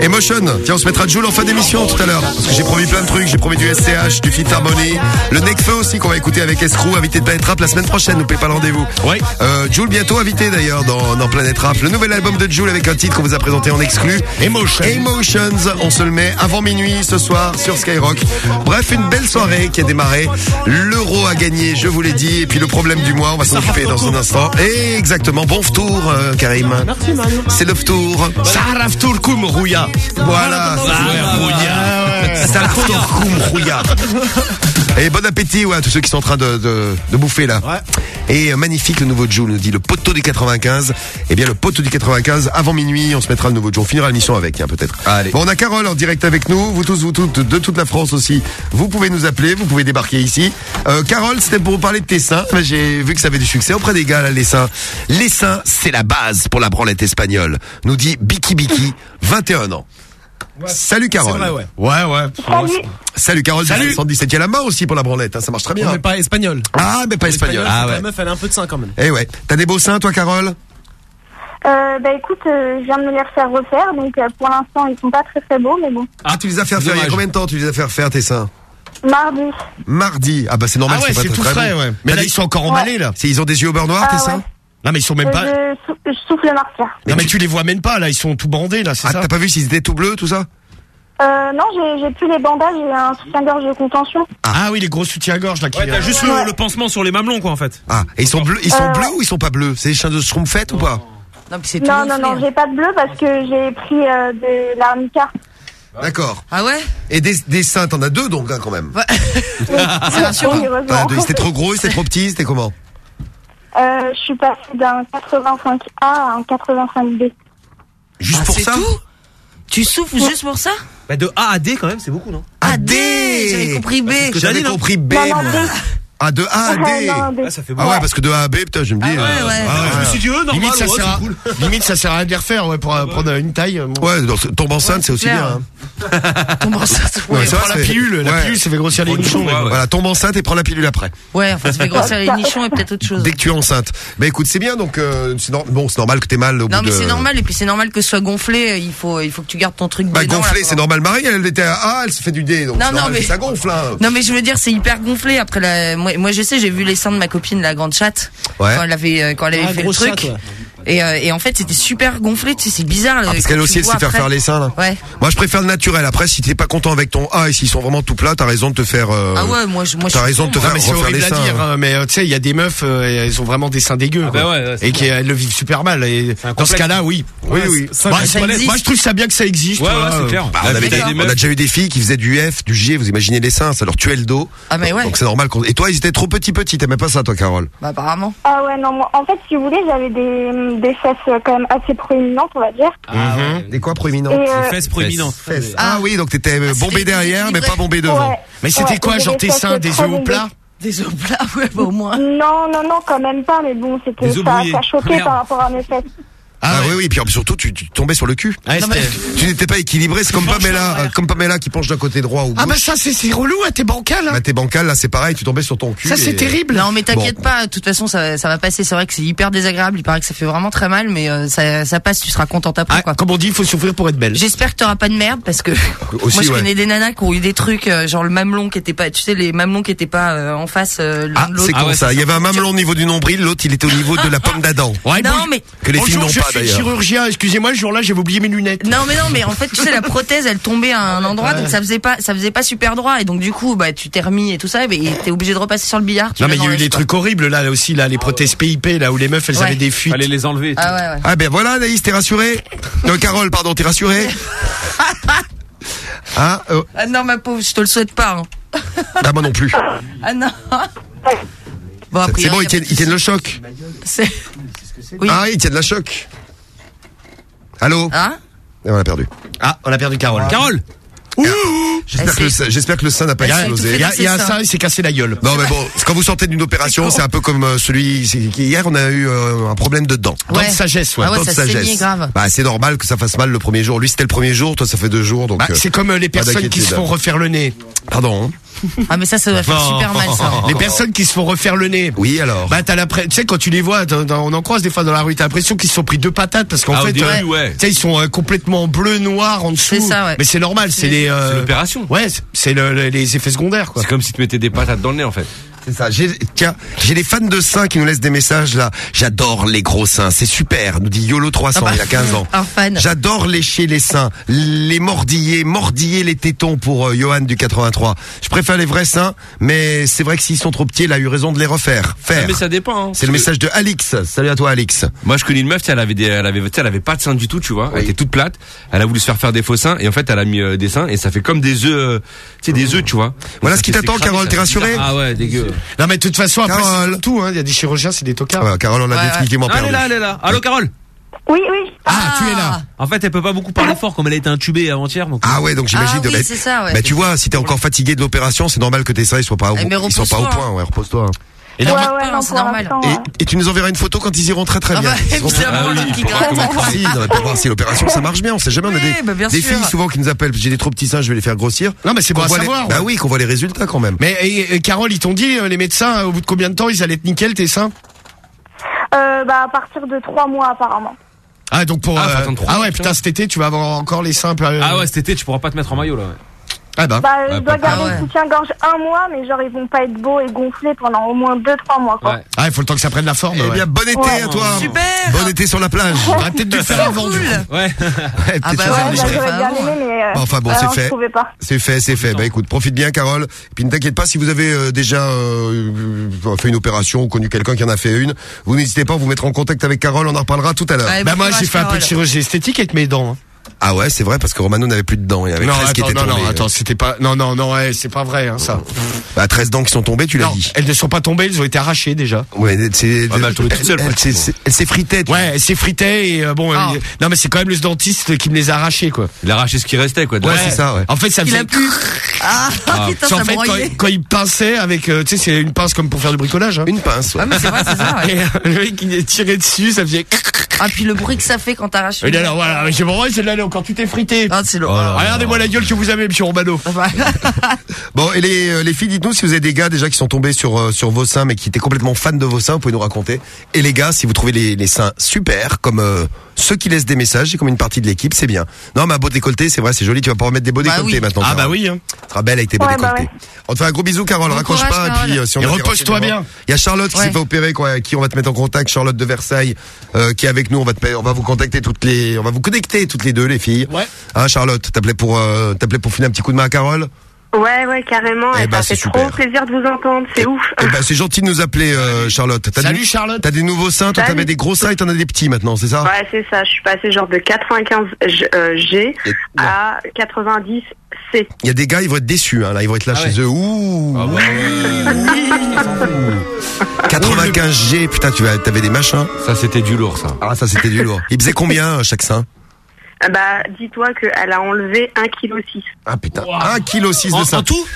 Emotion, tiens on se mettra Joule en fin d'émission tout à l'heure. Parce que j'ai promis plein de trucs, j'ai promis du SCH, du Fit Harmony, le Necfeu aussi qu'on va écouter avec Escrew, invité de Planète Rap la semaine prochaine, n'oubliez pas le rendez-vous. Ouais. Euh, Joule bientôt invité d'ailleurs dans, dans Planète Rap. Le nouvel album de Joule avec un titre qu'on vous a présenté en exclu. Emotion. Emotions, on se le met avant minuit ce soir sur Skyrock. Bref, une belle soirée qui a démarré. L'euro a gagné, je vous l'ai dit. Et puis le problème du mois, on va s'en occuper dans un instant. Et exactement, bon tour Karim. Merci, Mario. C'est le tour. Saraf Turkum Rouya. Voilà. Saraf Turkum Rouya. Et bon appétit ouais, à tous ceux qui sont en train de, de, de bouffer là. Et euh, magnifique le nouveau Joule, nous dit le poteau du 95. Eh bien le poteau du 95, avant minuit, on se mettra le nouveau Joule. On finira l'émission avec, hein, peut-être. Allez. Bon, on a Carole en direct avec nous, vous tous, vous toutes, de toute la France aussi. Vous pouvez nous appeler, vous pouvez débarquer ici. Euh, Carole, c'était pour vous parler de tes seins. Mais J'ai vu que ça avait du succès auprès des gars, là, les seins. Les seins, c'est la base pour la branlette espagnole. Nous dit Biki Biki, 21 ans. Salut Carole. Vrai, ouais. Ouais, ouais. Salut Carole, Salut. 117 il y a la main aussi pour la branlette, hein, ça marche très bien. Mais pas espagnol. Ah, mais pas espagnol. Ah Ah ouais. La meuf, elle a un peu de sein quand même. Eh ouais. T'as des beaux seins, toi, Carole? Euh, bah écoute, euh, je viens de me les refaire refaire, donc euh, pour l'instant ils sont pas très très beaux, mais bon. Ah, tu les as fait faire il y a combien de temps tu les as fait faire tes seins? Mardi. Mardi. Ah bah c'est normal, Ah ouais, pas c'est très, tout très frais, bon. ouais. Mais là, des- ils sont encore emballés, là. C'est- Ils ont des yeux au beurre noir, Ah tes seins? ouais. Non, mais ils sont même Euh, pas. je, sou- je souffle le marqueur. Non, mais tu les vois même pas, là. Ils sont tout bandés, là, c'est Ah, ça t'as pas vu s'ils étaient tout bleus, tout ça Euh, non, j'ai j'ai plus les bandages, j'ai un soutien-gorge de contention. Ah oui, les gros soutiens-gorge, là. qui- Ouais, t'as juste le, le pansement sur les mamelons, quoi, en fait. Ah, et ils sont bleus, ils sont Euh, bleus ou ils sont pas bleus? C'est des chiens de Schtroumpfette ou pas? Non, puis c'est tout Non, non, gonflé, non, hein. j'ai pas de bleu parce que j'ai pris euh, de l'arnica. D'accord. Ah ouais? Et des, des seins, t'en as deux donc hein, quand même. C'est rassurant. Oui, heureusement. Ah, deux, c'était trop gros, c'était trop petit, c'était comment? Euh, je suis passée d'un 85A à un 85B. Juste Ah, pour c'est ça tout Tu souffles juste pour ça Bah, de A à D, quand même, c'est beaucoup, non Ah, D J'avais compris B. J'avais compris B. Non, non, moi. Ah, de A à Ouais, D. non. Ah, ça fait Ah ouais, parce que de A à B, putain, je me dis. Ah ouais, euh, ouais. ah Je me suis dit, limite, normal, ça ouais, sert à, c'est limite, ça sert à rien de les refaire, ouais, pour prendre une taille. euh, bon. Ouais, donc, tombe enceinte, c'est aussi bien. hein. Ouais, Ouais, ça, prends la pilule, la pilule, ça fait grossir les nichons. Voilà, tombe enceinte et prends la pilule après. Ouais, enfin, ça fait grossir les nichons et peut-être autre chose. Dès que tu es enceinte. Bah écoute, c'est bien, donc euh, bon, c'est normal que t'aies mal au Non bout mais de. c'est normal et puis c'est normal que ce soit gonflé. Il faut il faut que tu gardes ton truc Bah gonflé, c'est normal. Marie, elle était à A, elle se fait du D, donc ça gonfle. Hein. Non mais je veux dire c'est hyper gonflé après la moi, moi je sais j'ai vu les seins de ma copine la grande chatte Ouais. quand elle avait euh, quand elle avait Ah, fait le truc chatte, ouais. Et, euh, et en fait c'était super gonflé tu sais c'est bizarre Ah, parce qu'elle aussi, elle sait faire faire les seins, là. ouais Moi, je préfère le naturel. Après, si t'es pas content avec ton A et s'ils sont vraiment tout plats, t'as raison de te faire. euh, ah ouais moi je moi T'as raison de te faire mais c'est refaire horrible les à seins. dire, hein, mais euh, tu sais, il y a des meufs, euh, elles ont vraiment des seins dégueux. bah quoi. ouais, ouais, et qui elles le vivent super mal. Et dans ce complexe. cas-là, oui. Oui, oui. Bah, moi, je trouve ça bien que ça existe. Ouais, ouais, voilà. c'est clair. Bah, on, D'accord. on a déjà eu des filles qui faisaient du F, du G, vous imaginez les seins, ça leur tuait le dos. ah mais ouais Donc c'est normal qu'on... Et toi, ils étaient trop petits petits, t'aimais pas ça toi, Carole? Bah apparemment Ah ouais, non, moi, en fait, si vous voulez, j'avais des, des fesses euh, quand même assez proéminentes, on va dire. Mhm. Des quoi proéminents Et, euh, Fesses proéminentes. Fesses. Ah, oui, donc t'étais euh, bombé des derrière, mais pas bombé devant. Ouais. Mais c'était Ouais, quoi, genre des tes seins, des œufs au plat des os plats ouais bah, au moins Non, non, non, quand même pas, mais bon, c'était ça, ça choquait Merde. par rapport à mes fesses. Ah, oui, oui, et puis surtout, tu, tu tombais sur le cul. Ouais, Non, c'était- Tu n'étais pas équilibré, c'est comme Pamela, euh, comme Pamela qui penche d'un côté droit ou gauche. Ah bah ça, c'est c'est relou, hein, t'es bancal. hein. Bah, t'es bancal, là, c'est pareil, tu tombais sur ton cul. Ça, c'est et- terrible. non mais t'inquiète pas de toute façon ça, ça va passer c'est vrai que c'est hyper désagréable il paraît que ça fait vraiment très mal mais euh, ça, ça passe tu seras contente après Ah, quoi comme on dit, il faut souffrir pour être belle. J'espère que t'auras pas de merde parce que Aussi, moi je ouais. connais des nanas qui ont eu des trucs euh, genre le mamelon qui était pas tu sais les mamelons qui étaient pas euh, en face euh, l'un Ah, de l'autre. c'est con ça. Il y avait un mamelon au niveau du nombril, l'autre il était au niveau de la pomme d'Adam. Ouais, Non, mais- Que les filles bonjour, n'ont je pas suis d'ailleurs. chirurgien, excusez-moi, le jour-là, j'avais oublié mes lunettes. Non mais non mais en fait tu sais la prothèse elle tombait à un endroit donc ça faisait pas ça faisait pas super droit et donc du coup bah tu t'es remis et tout ça et bah, t'es obligé de repasser sur le billard. tu Non, mais il y a eu des trucs horribles, là, là aussi, là, les prothèses PIP, là, où les meufs, elles Ouais. avaient des fuites. Fallait les enlever. et tout. Ah ouais ouais. Ah ben voilà, Anaïs, t'es rassurée Non, Carole, pardon, t'es rassurée Ah, euh, Ah non ma pauvre je te le souhaite pas. hein. ah, moi non plus. Ah non. Bon C'est bon, ils tiennent, ils tiennent le choc. C'est Oui. Ah, ils tiennent la choc. Allô Hein Et on a perdu. Ah, on a perdu Carole. Carole J'espère que, le sein- j'espère que le sein n'a pas Il y a, explosé. il y a- il y a un sein, il s'est cassé la gueule. Non mais bon, quand vous sortez d'une opération, c'est un peu comme euh, celui c'est- qui- hier on a eu euh, un problème de dents. Dents Ouais. de sagesse, ouais. Ah ouais, Dents de ça saignait sagesse. grave. Bah c'est normal que ça fasse mal le premier jour. Lui c'était le premier jour, toi ça fait deux jours donc. Bah, euh, c'est comme euh, les pas personnes qui se d'inquiétude. font refaire le nez. Pardon. hein. Ah mais ça ça doit faire super mal ça. Les personnes qui se font refaire le nez. Oui alors. Bah t'as l'impression, tu sais quand tu les vois, dans- dans- on en croise des fois dans la rue, t'as l'impression qu'ils se sont pris deux patates parce qu'en Ah, au fait, début, euh, ouais. tu sais ils sont euh, complètement bleu noir en dessous. C'est ça, ouais. Mais c'est normal, c'est les. euh, C'est l'opération. Ouais, c'est- c'est le- le- les effets secondaires quoi. C'est comme si tu mettais des patates dans le nez en fait. C'est ça. J'ai, tiens, j'ai des fans de seins qui nous laissent des messages là. J'adore les gros seins, c'est super. Nous dit Yolo 300 Ah bah, il a 15 ans. Un fan. J'adore lécher les seins, les mordiller, mordiller les tétons pour euh, Johan du 83. Je préfère les vrais seins, mais c'est vrai que s'ils sont trop petits, il a eu raison de les refaire. Faire. Ah, mais ça dépend. hein. C'est le message de Alix. Salut à toi Alix. Moi, je connais une meuf, tu sais, elle avait des, elle avait, tu sais, elle avait pas de seins du tout, tu vois. Elle était toute plate. Elle a voulu se faire faire des faux seins et en fait, elle a mis euh, des seins et ça fait comme des œufs, euh, tu sais, des œufs, tu vois. Voilà ce qui t'attend, Carole, t'es rassurée. Ah ouais, dégueu. Non mais de toute façon après Carole. c'est tout, hein. Il y a des chirurgiens, c'est des tocards. Ah, Carole, on a Ouais, ouais. définitivement Ah, elle perdu. est là, elle est là. Allô, Carole? Oui, oui. Ah, tu es là. En fait, elle peut pas beaucoup parler fort comme elle a été intubée avant-hier. Donc... Ah ouais, donc j'imagine. Ah oui, bah, c'est ça, ouais. bah, tu vois, si t'es encore fatigué de l'opération, c'est normal que tes seins ils soient pas, au, Eh, mais ils soient pas au repose-toi, point. Ouais, repose-toi. Et Ouais, normal- ouais, non, c'est normal. l'instant, Et, ouais. et tu nous enverras une photo quand ils iront très très Ah bien. bah, évidemment, Ah oui, qui pour voir si, l'opération ça marche bien. On sait jamais. On a Oui, des, bah, bien des sûr. filles souvent qui nous appellent. J'ai des trop petits seins, je vais les faire grossir. Non mais c'est bon Qu'on à voit les- savoir. Bah oui, qu'on voit les résultats quand même. Mais et, et Carole, ils t'ont dit euh, les médecins au bout de combien de temps ils allaient être nickel tes seins? Euh, bah, à partir de trois mois, apparemment. Ah donc pour Ah, euh, attendre trois ah ouais putain. cet été tu vas avoir encore les seins euh, Ah ouais, cet été, tu pourras pas te mettre en maillot là. Ah bah Bah, dois pas- garder ah ouais. le soutien-gorge un mois, mais genre, ils vont pas être beaux et gonflés pendant au moins deux, trois mois, quoi. Ouais. ah il faut le temps que ça prenne la forme. Eh ouais. bien, bon été Ouais. à toi. Super. Bon été sur la plage. T'aurais peut-être dû faire avant. Cool. Ouais. Ouais, peut-être Ah bah ouais, bah, j'aurais bien aimé, mais. euh, Enfin bon, bah, c'est fait. C'est fait, c'est fait. Bah écoute, profite bien, Carole. Et puis ne t'inquiète pas si vous avez euh, déjà euh, euh, fait une opération ou connu quelqu'un qui en a fait une. Vous n'hésitez pas à vous mettre en contact avec Carole. On en reparlera tout à l'heure. Ouais, Bah bon moi j'ai fait un peu de chirurgie esthétique avec mes dents. hein. Ah ouais, c'est vrai parce que Romano n'avait plus de dents. Il y avait Non, 13 qui attends, étaient non, tombées. non, attends, c'était pas, non, non, non, ouais, c'est pas vrai, hein, ça. Bah, 13 dents qui sont tombées, tu l'as Non, dit. elles ne sont pas tombées, elles ont été arrachées déjà. Ouais, c'est. Ah, mais elle tombait toute seule, elle- s'effritait. Ouais, elle s'effritait et euh, bon, Ah. euh, non mais c'est quand même le dentiste qui me les a arrachées quoi. Il a arraché ce qui restait, quoi. Ouais, c'est ça, ouais. En fait, ça Il faisait. a pu. Ah, Ah. putain, C'est en ça fait, quand, il pinçait avec, euh, tu sais, c'est une pince comme pour faire du bricolage. Hein. Une pince, ouais. Ah, mais c'est vrai, c'est ça, ouais. Et euh, le mec, il est tiré dessus, ça faisait. Ah, puis le bruit que ça fait quand t'arraches. Et alors voilà, j'ai c'est là, encore tout est frité. Ah, c'est le. Regardez-moi la gueule que vous avez, monsieur Romano. Bon, et les, euh, les filles, dites-nous si vous avez des gars déjà qui sont tombés sur, euh, sur vos seins, mais qui étaient complètement fans de vos seins, vous pouvez nous raconter. Et les gars, si vous trouvez les, les seins super, comme euh, ceux qui laissent des messages, c'est comme une partie de l'équipe, c'est bien. Non, mais un beau décolleté, c'est vrai, c'est joli, tu vas pouvoir mettre des beaux Bah décolletés oui. maintenant. Ah Carole. bah oui, hein. Tu seras belle avec tes beaux Ouais, bah décolletés. On te fait un gros bisou, Carole, Bon raccroche courage, pas, et puis Carole. euh, si on Et repose-toi bien. Il y a Charlotte qui Ouais. s'est fait opérer, quoi, avec qui on va te mettre en contact, Charlotte de Versailles, euh, qui est avec nous, on va te, on va vous contacter toutes les, on va vous connecter toutes les deux, les filles. Ouais. Hein, Charlotte, t'appelais pour, euh, t'appelais pour filer un petit coup de main à Carole? Ouais, ouais, carrément. Eh et ben, ça c'est fait super. trop plaisir de vous entendre. C'est ouf. Eh ben, c'est gentil de nous appeler, euh, Charlotte. T'as Salut, des- Charlotte. T'as des nouveaux seins, toi Salut. t'avais des gros seins et t'en as des petits maintenant, c'est ça? Ouais, c'est ça. Je suis passée genre de 95 G, euh, G à 90 C. Il y a des gars, ils vont être déçus, hein, là, ils vont être là Ah chez eux. Ouh. 95G, putain, tu vas, t'avais des machins. Ça, c'était du lourd, ça. Ah, ça, c'était du lourd. Il faisait combien, euh, chaque sein? Ah Bah, dis-toi qu'elle a enlevé 1,6 kg. Ah, putain. 1 kg 6 de sein. En tout,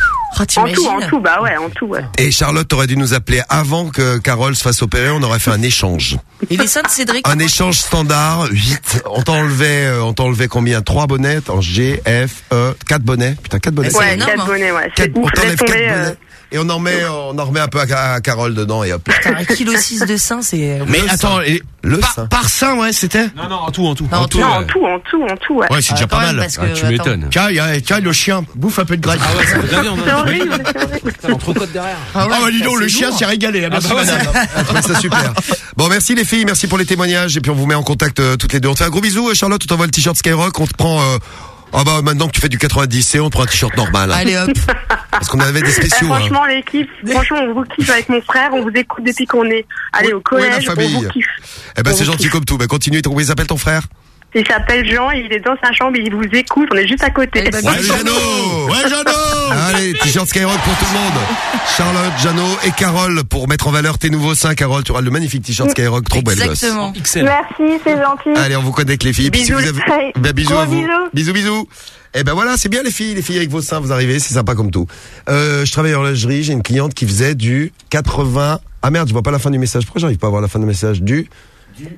en tout, bah ouais, en tout, ouais. Et Charlotte aurait dû nous appeler avant que Carole se fasse opérer, on aurait fait un échange. Et les seins de Cédric. Un échange standard, 8. On t'enlevait, euh, on t'enlevait combien? 3 bonnets? En G, F, E, 4 bonnets. Putain, 4 bonnets. Ouais, 4 bonnets, ouais. Quatre- on t'enlève Laisse 4 tomber. bonnets. euh, Et on en remet, on en remet un peu à, à Carole dedans et hop. Putain, un kilo 6 de seins, c'est. Mais attends, le par, sein. par sein, ouais, c'était Non, non, en tout, en tout. Non, en tout, Non, en tout, en tout, en tout, ouais. Ouais, c'est Ah, déjà pas mal. Ah, tu m'étonnes. Tiens, a- le chien, bouffe un peu de graisse. Ah ouais, ça fait de la viande. C'est horrible, c'est horrible. L'entrecôte derrière. Ah, ouais, bah dis donc, le c'est chien s'est régalé. hein, Merci bah ouais, madame. On trouve ça super. Bon, merci les filles, merci pour les témoignages et puis on vous met en contact euh, toutes les deux. On te fait un gros bisou, euh, Charlotte. On t'envoie le t-shirt Skyrock. On te prend. euh, Ah bah maintenant que tu fais du 90 C, on te prend un t-shirt normal. hein. Allez hop. Parce qu'on avait des Eh, spéciaux. hein. franchement, l'équipe, franchement, on vous kiffe avec mon frère, on vous écoute depuis qu'on est allé au est la collège, on famille vous kiffe. Eh ben c'est gentil kiffe. comme tout. Ben continue. Comment il s'appelle ton frère? Il s'appelle Jean, il est dans sa chambre, il vous écoute, on est juste à côté. Eh ben, Ouais, Jeannot Ouais, Jeannot Allez, t-shirt Skyrock pour tout le monde. Charlotte, Jeannot et Carole pour mettre en valeur tes nouveaux seins. Carole, tu auras le magnifique t-shirt Skyrock, trop belle gosse. Exactement. Merci, c'est gentil. Allez, on vous connecte les filles. Puis si Bisous, vous avez... Ben, bisous Gros à vous. bisous. Bisous, bisous. Eh ben voilà, c'est bien les filles, les filles avec vos seins, vous arrivez, c'est sympa comme tout. Euh, je travaille en lingerie, j'ai une cliente qui faisait du 80. Ah merde, je vois pas la fin du message. Pourquoi j'arrive pas à voir la fin du message du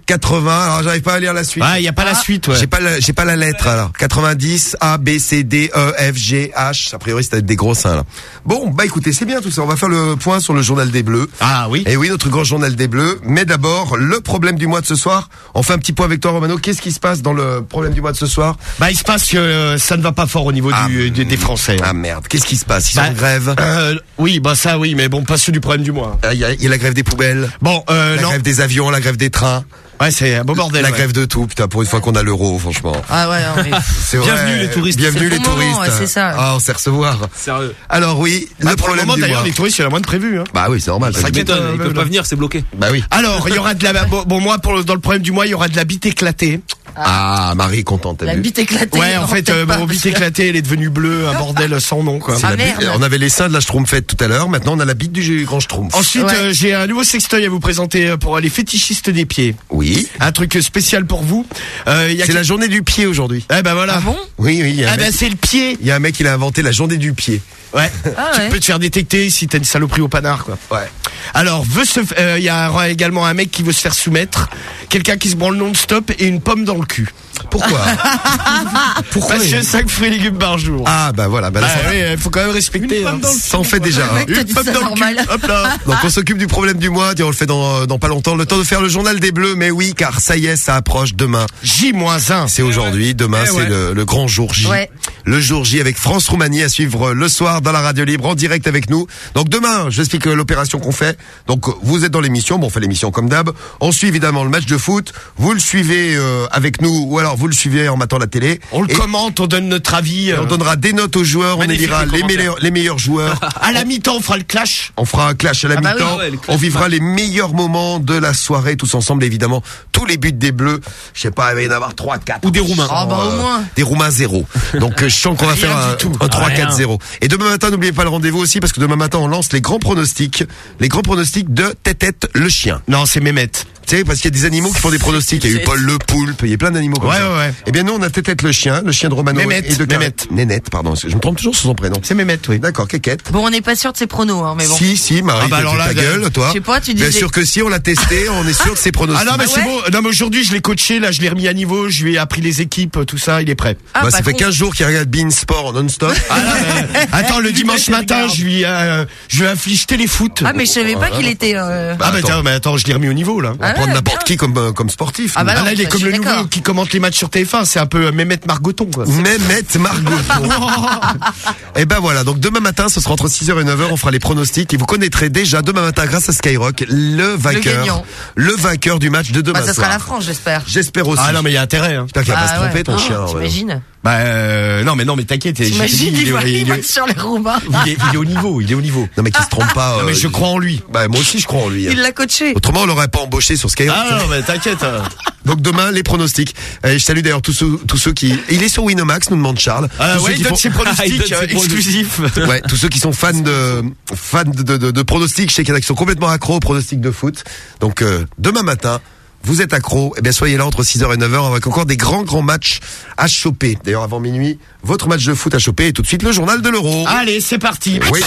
80. Alors j'arrive pas à lire la suite. Ouais, y a pas la suite, ouais. J'ai pas la, j'ai pas la lettre alors. 90 A B C D E F G H. A priori c'était des gros seins là. Bon, bah écoutez, c'est bien tout ça. On va faire le point sur le journal des Bleus. Ah oui. Et oui, notre grand journal des Bleus. Mais d'abord, le problème du mois de ce soir. On fait un petit point avec toi, Romano. Qu'est-ce qui se passe dans le problème du mois de ce soir? Bah, il se passe que euh, ça ne va pas fort au niveau Ah, du, des, des Français. Ah merde, qu'est-ce qui se passe? Ils sont Bah, en grève? Euh, oui, bah ça, oui, mais bon, pas ceux du problème du mois. Il y, a, il y a la grève des poubelles, Bon, euh, la non. grève des avions, la grève des trains, Ouais, c'est un beau bordel. la ouais. grève de tout. Putain, pour une fois qu'on a l'euro, franchement. Ah ouais, non, mais. Bienvenue, les touristes. Bienvenue les le bon touristes. ouais, c'est ça. Ah, on sait recevoir. Sérieux. Alors oui, Bah, le pour le problème moment, du d'ailleurs, mois. les touristes, il y en a moins de prévu. Hein. Bah oui, c'est normal. Ça ils peuvent pas venir, c'est bloqué. Bah oui. Alors, il y aura de la bon, bon moi pour le, dans le problème du mois, il y aura de la bite éclatée. Ah, Marie contente, La vu bite éclatée. Ouais, en fait, euh, mon bite éclatée, elle est devenue bleue, un bordel sans nom quoi. Ah, la bite- merde. On avait les seins de la Schtroumpfette tout à l'heure. Maintenant, on a la bite du grand Schtroumpf. Ensuite, Ouais. euh, j'ai un nouveau sextoy à vous présenter euh, pour les fétichistes des pieds. Oui. Un truc spécial pour vous. Euh, C'est qui- la journée du pied aujourd'hui. Eh ben voilà. Ah bon? Oui, oui. Il y a un Ah ben mec- c'est le pied. il y a un mec qui a inventé la journée du pied. Ouais. Ah Tu ouais. peux te faire détecter si t'as une saloperie au panard quoi. Ouais. Alors, veut se, f- euh, il y a également un mec qui veut se faire soumettre, quelqu'un qui se branle non-stop et une pomme dans le cul. Pourquoi? Pourquoi? Parce que 5 fruits et légumes par jour. Ah bah voilà. Bah, Ah oui, il faut quand même respecter. hein. ça en fait déjà. hein. Mec, t'as dit ça normal. Hop là. Donc on s'occupe du problème du mois, on le fait dans, dans pas longtemps. Le temps de faire le journal des Bleus, mais oui, car ça y est, ça approche demain. J-1. C'est aujourd'hui, demain Eh c'est le, le grand jour J. Ouais. le jour J avec France-Roumanie à suivre le soir dans la radio libre en direct avec nous. Donc demain, je vous explique euh, l'opération qu'on fait. Donc vous êtes dans l'émission, bon on fait l'émission comme d'hab. On suit évidemment le match de foot. Vous le suivez euh, avec nous ou alors vous le suivez en matant la télé. On le commente, on donne notre avis. On donnera des notes aux joueurs, Magnifique, on élira les meilleurs, les meilleurs joueurs. À la mi-temps, on fera le clash. On fera un clash à la Ah bah mi-temps. oui. Ouais, on vivra les meilleurs moments de la soirée tous ensemble, évidemment. Tous les buts des Bleus. Je sais pas, il va y en avoir 3, 4. Ou des Roumains. Ah bah, au moins. Des Roumains zéro. Donc euh, je sens qu'on va faire un, un 3, Rien. 4, 0. Et demain matin, n'oubliez pas le rendez-vous aussi parce que demain matin, on lance les grands pronostics. Les grands pronostics de Tétette le chien. Non, c'est Mehmet. Tu sais, parce qu'il y a des animaux qui font des pronostics. Il y a eu Paul le poulpe, il y a plein d'animaux comme Ouais, ça. ouais, ouais. Eh bien, nous, on a Tétette le chien, le chien de Romano Mehmet, et de Mehmet. Nénette, pardon. Je me trompe toujours sur son prénom. C'est Mehmet, oui. D'accord, Kékette. Bon, on n'est pas sûr de ses pronos, hein, mais bon. Si, si, Marie, Ah bah alors ta là, gueule, toi. Je sais pas, tu Bien disais- sûr que si, on l'a testé, on est sûr que c'est pronostic. Ah non mais Ah c'est ouais bon. Non mais aujourd'hui je l'ai coaché, là je l'ai remis à niveau, je lui ai appris les équipes, tout ça, il est prêt. Ah, bah, ça fait con. 15 jours qu'il regarde Bean Sport en non-stop. Ah, Attends, le dimanche matin, je lui euh, je lui inflige téléfoot. Ah, mais je savais pas qu'il était. Ah mais attends, je l'ai remis au niveau là. On va Ah, prendre ouais, n'importe qui comme, euh, comme sportif. Ah bah Ah non, là, il est comme le nouveau qui commente les matchs sur TF1, c'est un peu euh, Mehmet Margoton quoi. Mehmet Margot. et ben voilà, donc demain matin, ce sera entre 6h et 9h, on fera les pronostics et vous connaîtrez déjà demain matin grâce à Skyrock le vainqueur. Le vainqueur du match de demain Bah, ça soir. sera la France, j'espère. J'espère aussi. Ah non mais il y a intérêt. Hein. J'espère qu'il va pas Ah se tromper ton chien. ouais. Bah euh, non mais non mais t'inquiète, T'imagines, il, il est- va il il va est- sur les Roumains. il est- il est au niveau, il est au niveau. Non mais qu'il se trompe pas. Non mais euh, je crois en lui. Bah moi aussi je crois en lui. hein. Il l'a coaché. Autrement on l'aurait pas embauché sur Skyrock. Ah non mais t'inquiète. hein. Donc demain les pronostics. Et je salue d'ailleurs tous ceux, tous ceux qui. Il est sur Winamax, nous demande Charles. Ah Tous ouais, qui il donne font- ses pronostics euh, pronostics. exclusifs. Ouais, tous ceux qui sont fans de fans de, de, de, de pronostics, je sais qu'il y en a qui sont complètement accros aux pronostics de foot. Donc euh, demain matin, vous êtes accros, eh bien soyez là entre 6h et 9h avec encore des grands grands matchs à choper. D'ailleurs avant minuit, votre match de foot à choper et tout de suite le journal de l'Euro. Allez, c'est parti. Oui.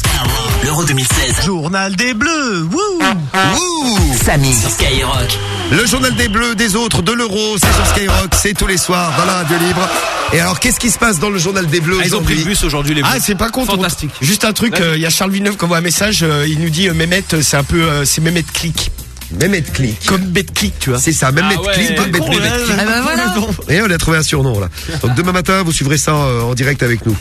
L'Euro 2016. Journal des Bleus. Wouh Ouh Samy sur Skyrock. Le journal des bleus, des autres, de l'Euro, c'est sur Skyrock, c'est tous les soirs dans la radio libre. Et alors qu'est-ce qui se passe dans le journal des bleus Ah, ils ont pris aujourd'hui le bus aujourd'hui les Bleus. Ah, c'est pas con. Fantastique. Juste un truc, euh, il y a Charles Villeneuve qui envoie un message, euh, il nous dit euh, Mehmet, euh, c'est un peu, euh, c'est Mehmet Click. Mehmet Click. Comme Betclick, tu vois. C'est ça, Ah ouais. Click, Pas Click. Ah bah. Et on a trouvé un surnom là. Donc demain matin, vous suivrez ça euh, en direct avec nous.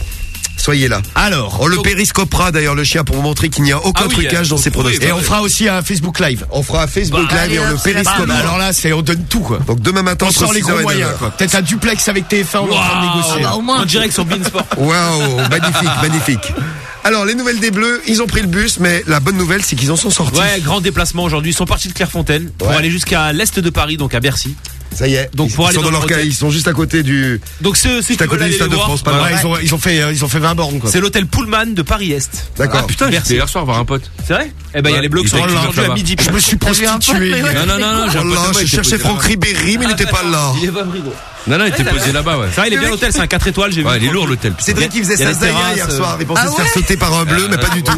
Soyez là. Alors, On le Donc- périscopera d'ailleurs le chien pour vous montrer qu'il n'y a aucun Ah oui, trucage dans ses pronostics. et on fera aussi un Facebook Live. On fera un Facebook Bah, Live et on le périscopera. alors là, c'est on donne tout quoi. Donc demain matin On sort les 6h gros moyens 9h. quoi. Peut-être un duplex avec TF1, on est en train de négocier. bah, au moins. En direct sur Beansport. Waouh, magnifique, magnifique. Alors les nouvelles des Bleus, ils ont pris le bus, mais la bonne nouvelle c'est qu'ils en sont sortis. Ouais, grand déplacement aujourd'hui. Ils sont partis de Clairefontaine pour Ouais. aller jusqu'à l'est de Paris, donc à Bercy. Ça y est. Donc, ils, pour ils aller sont dans dans leur cas, ils sont juste à côté du. Donc ceux, ceux Juste à qui côté du Stade de voir, France, pas. Ouais, ils ont, ils ont fait, euh, ils ont fait 20 bornes quoi. C'est l'hôtel Pullman de Paris Est. D'accord. Ah putain, J'étais hier soir voir un pote. C'est vrai? Eh ben il y a les blocs Il sont vendus à midi. Je me suis prostitué. ouais. Non non non non, j'ai Oh posé Franck. Ribéry, mais il n'était pas là. Il est pas bris, gros. Non, non, il était posé là-bas, ouais. C'est vrai, il est bien l'hôtel, c'est un 4 étoiles, j'ai vu. Ouais, il est lourd l'hôtel. Cédric, il faisait sa zaïa hier euh, soir. Il pensait se faire sauter par un bleu, mais pas du tout.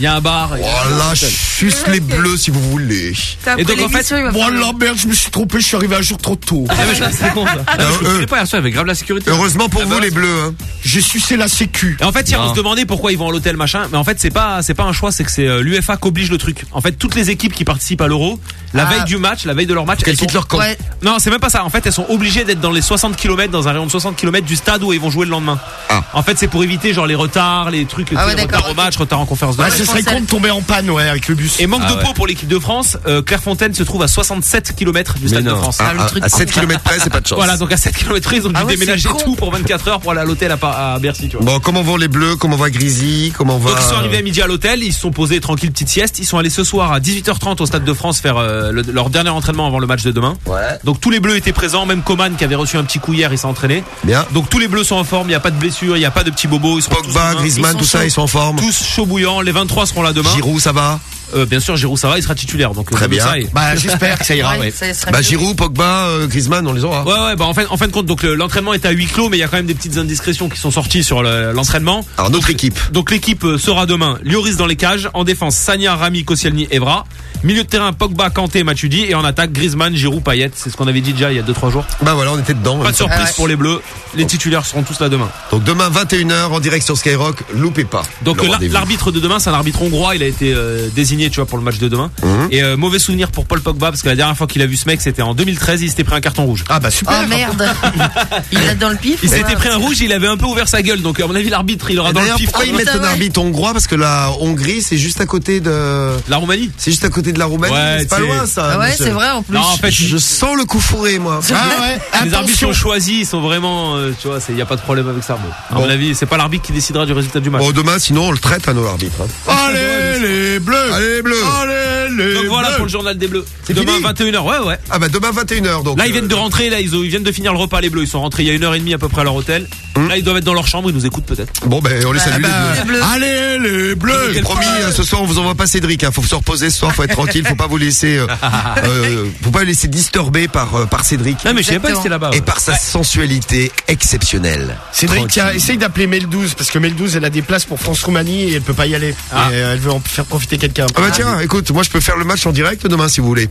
Il y a un bar. il y a- Oh là, juste les bleus si vous voulez. T'as Et donc, en fait, la merde, je me suis trompé, je suis arrivé un jour trop tôt. Ah, mais je- c'est con ça. Ah, non, je ne sais pas, hier soir, il y avait grave la sécurité. Heureusement pour Ah, vous bah, les bleus. Hein. J'ai sucé la sécu. En fait, hier, on se demandait pourquoi ils vont à l'hôtel machin, mais en fait, c'est pas c'est pas un choix, c'est que c'est euh, l'UFA qui oblige le truc. En fait, toutes les équipes qui participent à l'Euro, la Ah. veille du match, la veille de leur match, Qu'elles elles quittent leur camp. Non, c'est même pas ça. En fait, elles sont obligées d'être dans les 60 km dans un rayon de 60 km du stade où ils vont jouer le lendemain. Ah. En fait, c'est pour éviter genre les retards, les trucs, Ah ouais, sais, d'accord, retard au match, retard en conférence de Ouais, presse. ce serait con de tomber en panne, ouais, avec le bus. Et manque Ah de ouais. peau pour l'équipe de France, euh, Clairefontaine se trouve à 67 km du stade de. France. Ah, ah, à con. 7 km près, c'est pas de chance. Voilà, donc à 7 km près, ils ont dû Ah déménager tout pour 24 heures pour aller à l'hôtel à, à Bercy, tu vois. Bon, comment vont les bleus? Comment va Grisi Comment va Donc ils sont arrivés à midi à l'hôtel, ils se sont posés tranquille petite sieste, ils sont allés ce soir à 18h30 au stade de France faire euh, le- leur dernier entraînement avant le match de demain. Donc tous les bleus étaient présents, même Coman qui avait reçu un petit coup hier, il s'est entraîné. Bien. Donc tous les bleus sont en forme, il n'y a pas de blessures, il n'y a pas de petits bobos, ils tous Pogba. Griezmann, Ils tout ça, ils sont en forme. tous chauds bouillants, les 23 seront là demain. Giroud, ça va Euh, bien sûr, Giroud ça va, il sera titulaire. Donc euh, Très bien. ça. Bah, j'espère que ça ira, Ouais, ouais. ça serait Bah mieux. Giroud, Pogba, euh, Griezmann, on les aura. Ouais ouais bah en fin, en fin de compte donc le- l'entraînement est à huis clos mais il y a quand même des petites indiscrétions qui sont sorties sur le- l'entraînement. Alors notre équipe. Donc l'équipe euh, sera demain Lloris dans les cages, en défense Sanya, Rami, Koscielny, Evra, milieu de terrain Pogba, Kanté, Matuidi et en attaque Griezmann, Giroud, Payet, c'est ce qu'on avait dit déjà il y a 2 3 jours. Bah voilà, on était dedans. Pas de surprise Ah ouais. pour les bleus, les titulaires seront tous là demain. Donc demain 21h en direct sur Skyrock, loupez pas. Donc l'arbitre de demain c'est un arbitre hongrois, il a été euh, désigné aligné, tu vois, pour le match de demain. Mhm. Et euh, mauvais souvenir pour Paul Pogba parce que la dernière fois qu'il a vu ce mec, c'était en 2013. Il s'était pris un carton rouge. Ah bah super. Oh merde Il a dans le pif Il s'était pris un rouge. Il avait un peu ouvert sa gueule. Donc à mon avis, l'arbitre, il aura dans le pif. pourquoi ils mettent un arbitre hongrois? Parce que la Hongrie, c'est juste à côté de. La Roumanie C'est juste à côté de la Roumanie. Ouais, c'est pas loin, ça. Ah ouais, c'est vrai en plus. Non, en fait, Je sens le coup fourré, moi. Ah ouais. Les arbitres sont choisis, ils sont vraiment, euh, tu vois, il y a pas de problème avec ça. mais À Bon. mon avis, c'est pas l'arbitre qui décidera du résultat du match. Bon, demain, sinon, on le traite à nos arbitres. hein. Allez les bleus. Allez, les bleus. Allez les Donc voilà bleus. pour le journal des Bleus. C'est Demain fini 21h. Ouais ouais. Ah bah demain 21h donc. Là ils euh, viennent de rentrer, là ils, viennent de finir le repas les Bleus. Ils sont rentrés il y a une heure et demie à peu près à leur hôtel. Hum. Là ils doivent être dans leur chambre, ils nous écoutent peut-être. Bon ben on les salue Bah, les bleus. allez les bleus. Promis, euh, ce soir on vous envoie pas Cédric. Hein. Faut se reposer ce soir, faut être tranquille, faut pas vous laisser, euh, euh, faut pas vous laisser disturber par euh, par Cédric. Non mais je savais pas que c'était là-bas. Et par sa sensualité exceptionnelle. Cédric, tiens, essaye d'appeler Mel 12 parce que Mel 12 elle a des places pour France-Roumanie et elle peut pas y aller. Ah. Et, euh, elle veut en faire profiter quelqu'un. Ah bah tiens, écoute, moi je peux faire le match en direct demain si vous voulez.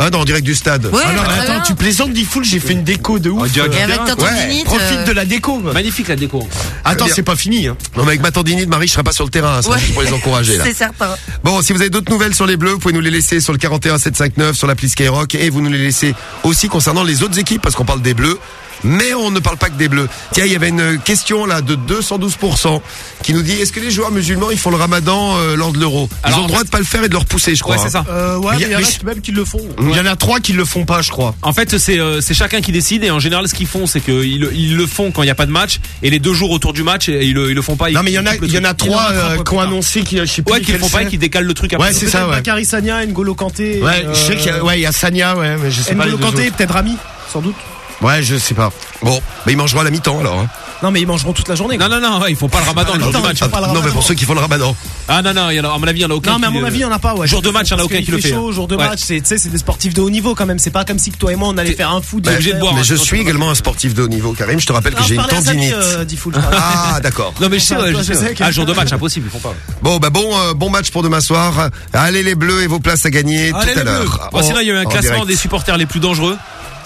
Hein, dans en direct du stade. Ouais, Ah non, mais très attends, bien. tu plaisantes, Diffoul, j'ai fait une déco de ouf. direct Et avec ta Ouais, Profite euh, de la déco. Magnifique la déco. Attends, c'est pas fini. Hein. Non mais avec ma tendinite, Marie, je serai pas sur le terrain. hein, c'est Ouais. juste pour les encourager là. C'est certain. Bon, si vous avez d'autres nouvelles sur les Bleus, vous pouvez nous les laisser sur le 41 759 sur l'appli Skyrock et vous nous les laissez aussi concernant les autres équipes parce qu'on parle des Bleus. Mais on ne parle pas que des bleus. Tiens, il y avait une question là de 212% qui nous dit est-ce que les joueurs musulmans ils font le ramadan euh, lors de l'euro? Ils Alors, ont le droit fait- de pas le faire et de le repousser, je crois. Ouais c'est ça. Euh, ouais, Mais mais y il y en a je- même qui le font. Il y en a trois qui le font pas, je crois. En fait, c'est euh, c'est chacun qui décide et en général, ce qu'ils font, c'est qu'ils ils le font quand il n'y a pas de match et les deux jours autour du match, ils le, ils le font pas. ils- Non, mais il y en a, ils coupent le il y en a truc. trois Il y en a euh, trois qui ont annoncé qui, je sais plus. Ouais, qui le font pas et c'est. qui décalent le truc après. Ouais, c'est ça, ouais. Bakary Sagna, N'Golo Kanté. Ouais, euh, je sais qu'il y a, ouais, il y a Sania, ouais, mais je sais pas. les N'Golo deux Kanté, autres. peut-être Rami, sans doute. Ouais, je sais pas. Bon, mais ils mangeront à la mi-temps alors. Hein. Non, mais ils mangeront toute la journée. Non, quoi. non, non, ouais, ils font pas le ramadan le jour du match. non, mais pour ceux qui font le ramadan. Ah non, non, il y en a, à mon avis, il y en a aucun. Non, mais à mon euh, avis, il y en a pas. Ouais. Jour de match, il y en a aucun qui le fait chaud, jour de Ouais. match, c'est, tu sais, c'est des sportifs de haut niveau quand même. C'est pas comme si que toi et moi on allait faire un foot. Obligé de boire. Mais je sinon, suis également un sportif de haut niveau, Karim. Je te rappelle que j'ai je une tendinite. euh, je. Ah, d'accord. Non, mais je sais, je je que- Ah, jour de match, impossible, ils font pas. Bon, bah bon, euh, bon match pour demain soir. Allez les bleus et vos places à gagner Allez, tout à les Bleus. l'heure. Bon, sinon, il y a eu un En classement des supporters les plus dangereux.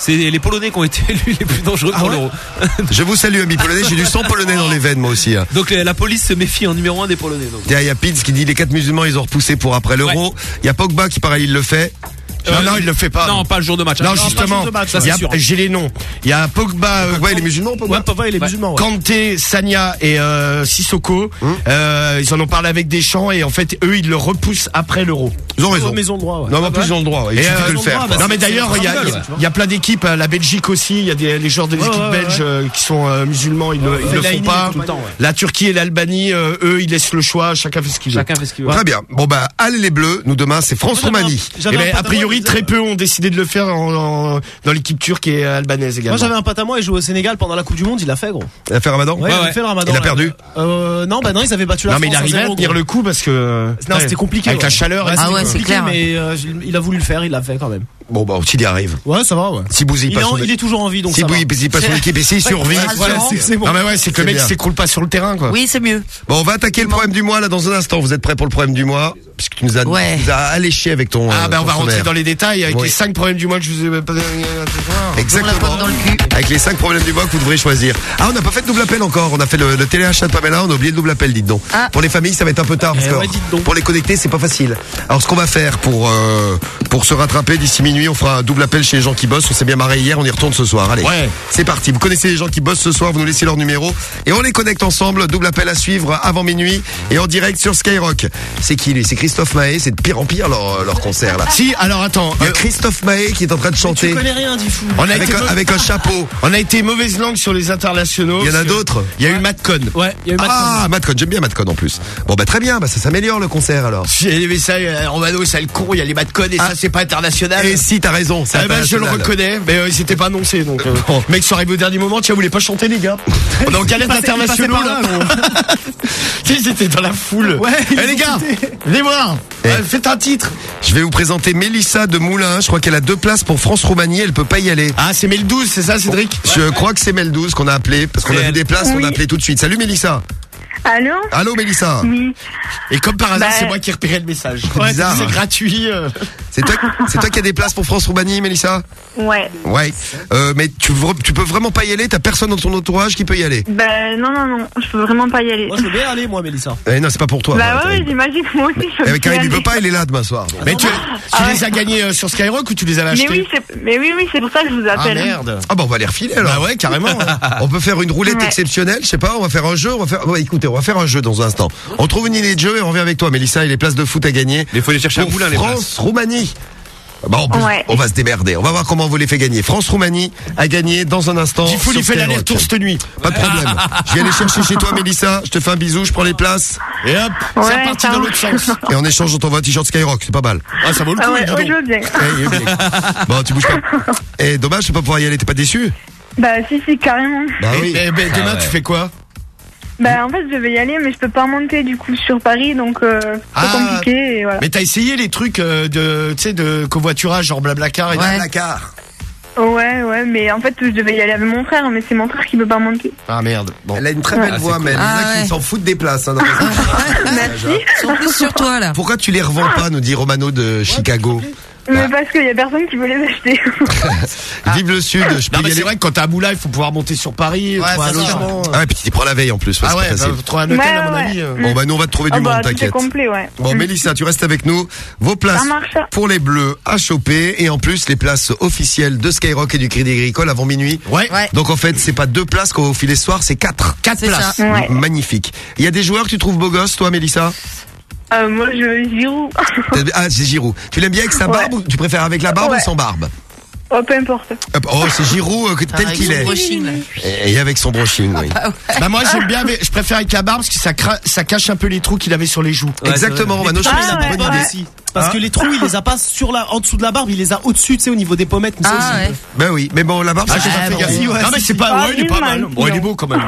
C'est les Polonais qui ont été élus les plus dangereux pour ouais l'Euro. Je vous salue, amis polonais. J'ai du sang polonais dans les veines, moi aussi. hein. Donc la police se méfie en numéro un des Polonais. Il y a Pitts qui dit les quatre musulmans, ils ont repoussé pour après l'euro. Il y a Pogba qui, pareil, il le fait. Non, non, il le fait pas. Non, pas le jour de match. Non, justement. J'ai les noms. Il y a Pogba, euh, Pogba, il est musulman, Pogba Ouais, Pogba, il est musulman. ouais. Kanté, Sania et euh, Sissoko. Hum. Euh, ils en ont parlé avec Deschamps et en fait, eux, ils le repoussent après l'euro. Ils ont raison. Ouais, mais ils ont le droit, ouais. Non, mais en plus, ils ont le droit. ouais. Il Et, euh, le faire. bah, non mais d'ailleurs il y a, plein d'équipes, euh, la Belgique aussi, il y a des, les joueurs des Ouais, équipes ouais, belges ouais. euh, qui sont euh, musulmans, ils, le- font pas. ouais. La Turquie et l'Albanie, euh, eux, ils laissent le choix, chacun fait ce qu'il veut. Chacun fait ce qu'il veut. Très bien. Bon, bah, allez les bleus. Nous, demain, c'est France-Roumanie. Un ben, a à priori, très peu ont décidé de le faire en- en- dans l'équipe turque et albanaise également. Moi j'avais un pote à moi, il jouait au Sénégal pendant la Coupe du Monde, il l'a fait gros. Il a fait Ramadan Ouais, il a fait le Ramadan. Il a perdu Euh, non, bah non, ils avaient battu la non mais il arrivait à 1-0, tenir le coup parce que Non, ouais, c'était compliqué. avec ouais. la chaleur. Ah ouais, c'est compliqué, clair. Mais euh, il a voulu le faire, il l'a fait quand même. Bon, bah, s'il y arrive. Ouais, ça va, ouais. Si Bouzy Il, est passe en- son- il est toujours en vie, donc Si ça. Bouzy il passe son équipe et s'il survit. Voilà, c'est- bon. Non mais ouais, c'est que le mec s'écroule pas sur le terrain quoi. Oui, c'est mieux. Bon, on va attaquer le problème du mois là dans un instant. Vous êtes prêts pour le problème du mois? Puisque tu nous as, Ouais. tu nous as alléché avec ton. Ah euh, bah on va rentrer dans les détails avec Oui. les cinq problèmes du mois que je vous ai pas Exactement. dans le cul. Avec les 5 problèmes du mois que vous devrez choisir. Ah, on n'a pas fait de double appel encore. On a fait le, le téléachat de Pamela. On a oublié le double appel, dites donc. Ah. Pour les familles, ça va être un peu tard. Parce Eh que pour les connecter, c'est pas facile. Alors, ce qu'on va faire pour euh, pour se rattraper d'ici minuit, on fera un double appel chez les gens qui bossent. On s'est bien marré hier. On y retourne ce soir. Allez. Ouais. C'est parti. Vous connaissez les gens qui bossent ce soir. Vous nous laissez leur numéro et on les connecte ensemble. Double appel à suivre avant minuit et en direct sur Skyrock. C'est qui lui? C'est Christophe Mahé. C'est de pire en pire leur, leur concert là. Si, alors attends, Il y a euh, Christophe Mahé qui est en train de chanter Tu connais rien, dit fou. on a avec été un, avec un chapeau. on a été mauvaise langue sur les internationaux. Il y en a d'autres Il y a eu Matt Cohn. Ouais, il y a eu Matt Ah, Matt Cohn, j'aime bien Matt Cohn en plus. Bon, bah très bien, bah ça s'améliore le concert alors. Si, mais ça, Romano, ça le con, il y a les Matt Cohn et ça c'est pas international. Et si, t'as raison, c'est Ah bah, je le reconnais, mais euh, c'était pas annoncé donc. euh, Bon. Mec, ça arrive au dernier moment, tiens, vous voulez pas chanter les gars? On est en là, Tu sais, ils étaient dans la foule. Ouais, Eh les gars, venez voir. Eh. Euh, Faites un titre. Je vais vous présenter Mélissa de Moulin. Je crois qu'elle a deux places pour France-Roumanie. Elle peut pas y aller. Ah, c'est Mel 12, c'est ça, Cédric? Je crois que c'est Mel 12 qu'on a appelé parce qu'on a C'est vu des places, on Oui. a appelé tout de suite. Salut Mélissa. Allô? Allô Mélissa. Oui. Et comme par hasard, Bah, c'est moi qui ai repéré le message. bizarre, C'est hein. gratuit. euh. C'est toi, c'est toi qui as des places pour France-Roumanie, Mélissa Ouais. Ouais. Euh, mais tu, tu peux vraiment pas y aller? T'as personne dans ton entourage qui peut y aller? Ben non, non, non, je peux vraiment pas y aller. Moi, je veux bien aller, moi, Mélissa. Eh non, c'est pas pour toi. bah ouais, ouais, j'imagine, moi aussi, je Eh, mais Karim, y il peut pas, il est là demain soir. donc. Mais tu, tu Ah les as gagnés euh, sur Skyrock ou tu les Mais achetés oui, c'est, mais oui, oui, c'est pour ça que je vous Ah appelle. merde. Ah bah on va les refiler alors. Bah ouais, carrément. on peut faire une roulette Ouais. exceptionnelle, je sais pas, on va faire un jeu, on va faire. ouais, écoutez, on va faire un jeu dans un instant. On trouve une idée de jeu et on revient avec toi, Mélissa, et les places de foot à gagner. Il faut les chercher à Moulin, les France, places. Roumanie. Bah, on, peut- Ouais. on va se démerder. On va voir comment on vous les fait gagner. France-Roumanie a gagné dans un instant. Il faut lui faire l'aller-retour cette nuit. Pas de problème. je viens les chercher chez toi, Mélissa. Je te fais un bisou, je prends les places. Et hop, c'est Ouais, ça dans l'autre sens. Et en échange, on t'envoie un t-shirt Skyrock. C'est pas mal. Ah, ça vaut le coup, Ah ouais, dis donc. bien. Eh, bien. bon, tu bouges pas. Et dommage, je peux pas pouvoir y aller. T'es pas déçu? Bah si, si, carrément. Bah Et- oui. et- ben, Ah demain, ouais. tu fais quoi? Bah en fait, je vais y aller, mais je peux pas monter du coup sur Paris, donc euh, c'est Ah. compliqué. Et voilà. Mais t'as essayé les trucs euh, de, tu sais, de covoiturage, genre Blablacar et Ouais. Dakar. Ouais, ouais, mais en fait, je devais y aller avec mon frère, mais c'est mon frère qui peut pas monter. Ah merde. Bon. Elle a une très belle Ah, voix, mais il y en a Ah qui s'en foutent des places. hein, dans les- Merci. Ils sont plus sur toi, là. Pourquoi tu les revends pas, nous dit Romano de Chicago Mais parce qu'il y a personne qui veut les acheter. Vive le Sud, je peux Non, y mais aller. c'est vrai que quand t'es à Moulin, il faut pouvoir monter sur Paris, Ouais, trouver un c'est ça. logement. Ah ouais, puis tu prends la veille en plus. ouais, Ah c'est ouais, pas bah, facile. faut trouver un hôtel, Ouais, à mon ouais. avis. euh. Bon, bah nous, on va te trouver du Ah bah, monde, tout est t'inquiète. complet, ouais. Bon, Mélissa, tu restes avec nous. Vos places Ça marche. pour les Bleus à choper et en plus les places officielles de Skyrock et du Crédit Agricole avant minuit. Ouais. Ouais. Donc en fait, c'est pas deux places qu'on va au filet ce soir, c'est quatre. Quatre C'est places. ça. Ouais. Magnifique. Il y a des joueurs que tu trouves beaux gosses, toi, Mélissa? Euh, moi, je Giroud. Ah, c'est Giroud. Tu l'aimes bien avec sa Ouais. barbe ou tu préfères avec la barbe Ouais. ou sans barbe oh, peu importe. Hop, Oh, c'est Giroud euh, que- tel Avec qu'il son est. brushing, là. Et avec son brushing, oui. Bah moi j'aime bien, mais je préfère avec la barbe parce que ça, cra- ça cache un peu les trous qu'il avait sur les joues. Exactement, Romano, je Ah, trouve ça ouais, une bonne ouais. idée. Parce que les trous, il les a pas sur la, en dessous de la barbe, il les a au-dessus, tu sais, au niveau des pommettes. Ah aussi. ouais. Ben oui, mais bon, la barbe, Ah, fait pas fait non mais c'est pas, Ah, ouais, il est pas mal. Bon, il est beau quand même.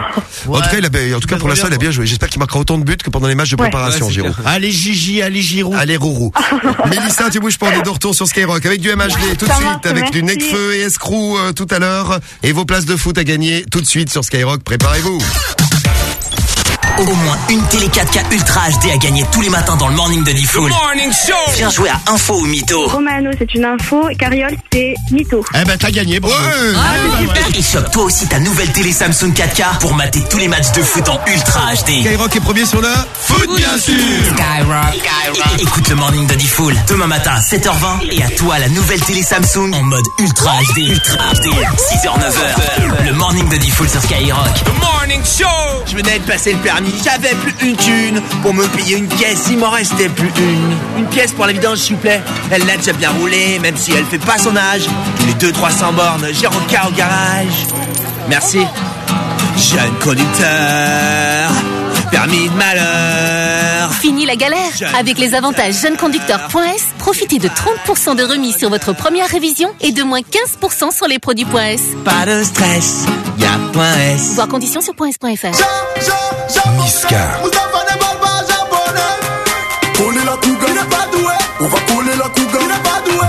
En tout cas, il a, en tout cas, pour l'instant, il a bien, joué. J'espère qu'il marquera autant de buts que pendant les matchs de préparation, c'est Giroud. Allez Gigi, allez Giroud. Allez, Rourou. Mélissa, tu bouges pas, on est de retour sur Skyrock avec du MHD tout de suite, avec du. Necfeu et Escrew euh, tout à l'heure, et vos places de foot à gagner tout de suite sur Skyrock. Préparez-vous. Au moins une télé 4K Ultra HD à gagner tous les matins dans le morning de Diffoul. Morning Show Viens jouer à Info ou Mytho. Romano, c'est une info. Carriole, c'est mytho. Eh ben t'as gagné, bravo. Et chope toi aussi ta nouvelle télé Samsung 4K pour mater tous les matchs de foot en Ultra HD. Skyrock est premier sur la foot, bien sûr. Skyrock. É- Écoute le morning de Diffoul demain matin 7h20 et à toi la nouvelle télé Samsung en mode Ultra HD. Ultra HD. 6h 9h. Le morning de Diffoul sur Skyrock. The Morning Show Je venais de passer le permis, j'avais plus une thune Pour me payer une caisse, il m'en restait plus une. Une pièce pour la vidange s'il vous plaît. Elle l'a déjà bien roulé, même si elle fait pas son âge. Les 200-300 bornes, j'ai rencard au garage. Merci. Jeune conducteur Permis de malheur Fini la galère Avec les avantages jeuneconducteur.s, profitez de 30% de remise sur votre première révision et de moins 15% sur les produits .s. Pas de stress, y'a point S Voir conditions sur .s.fr. Niska.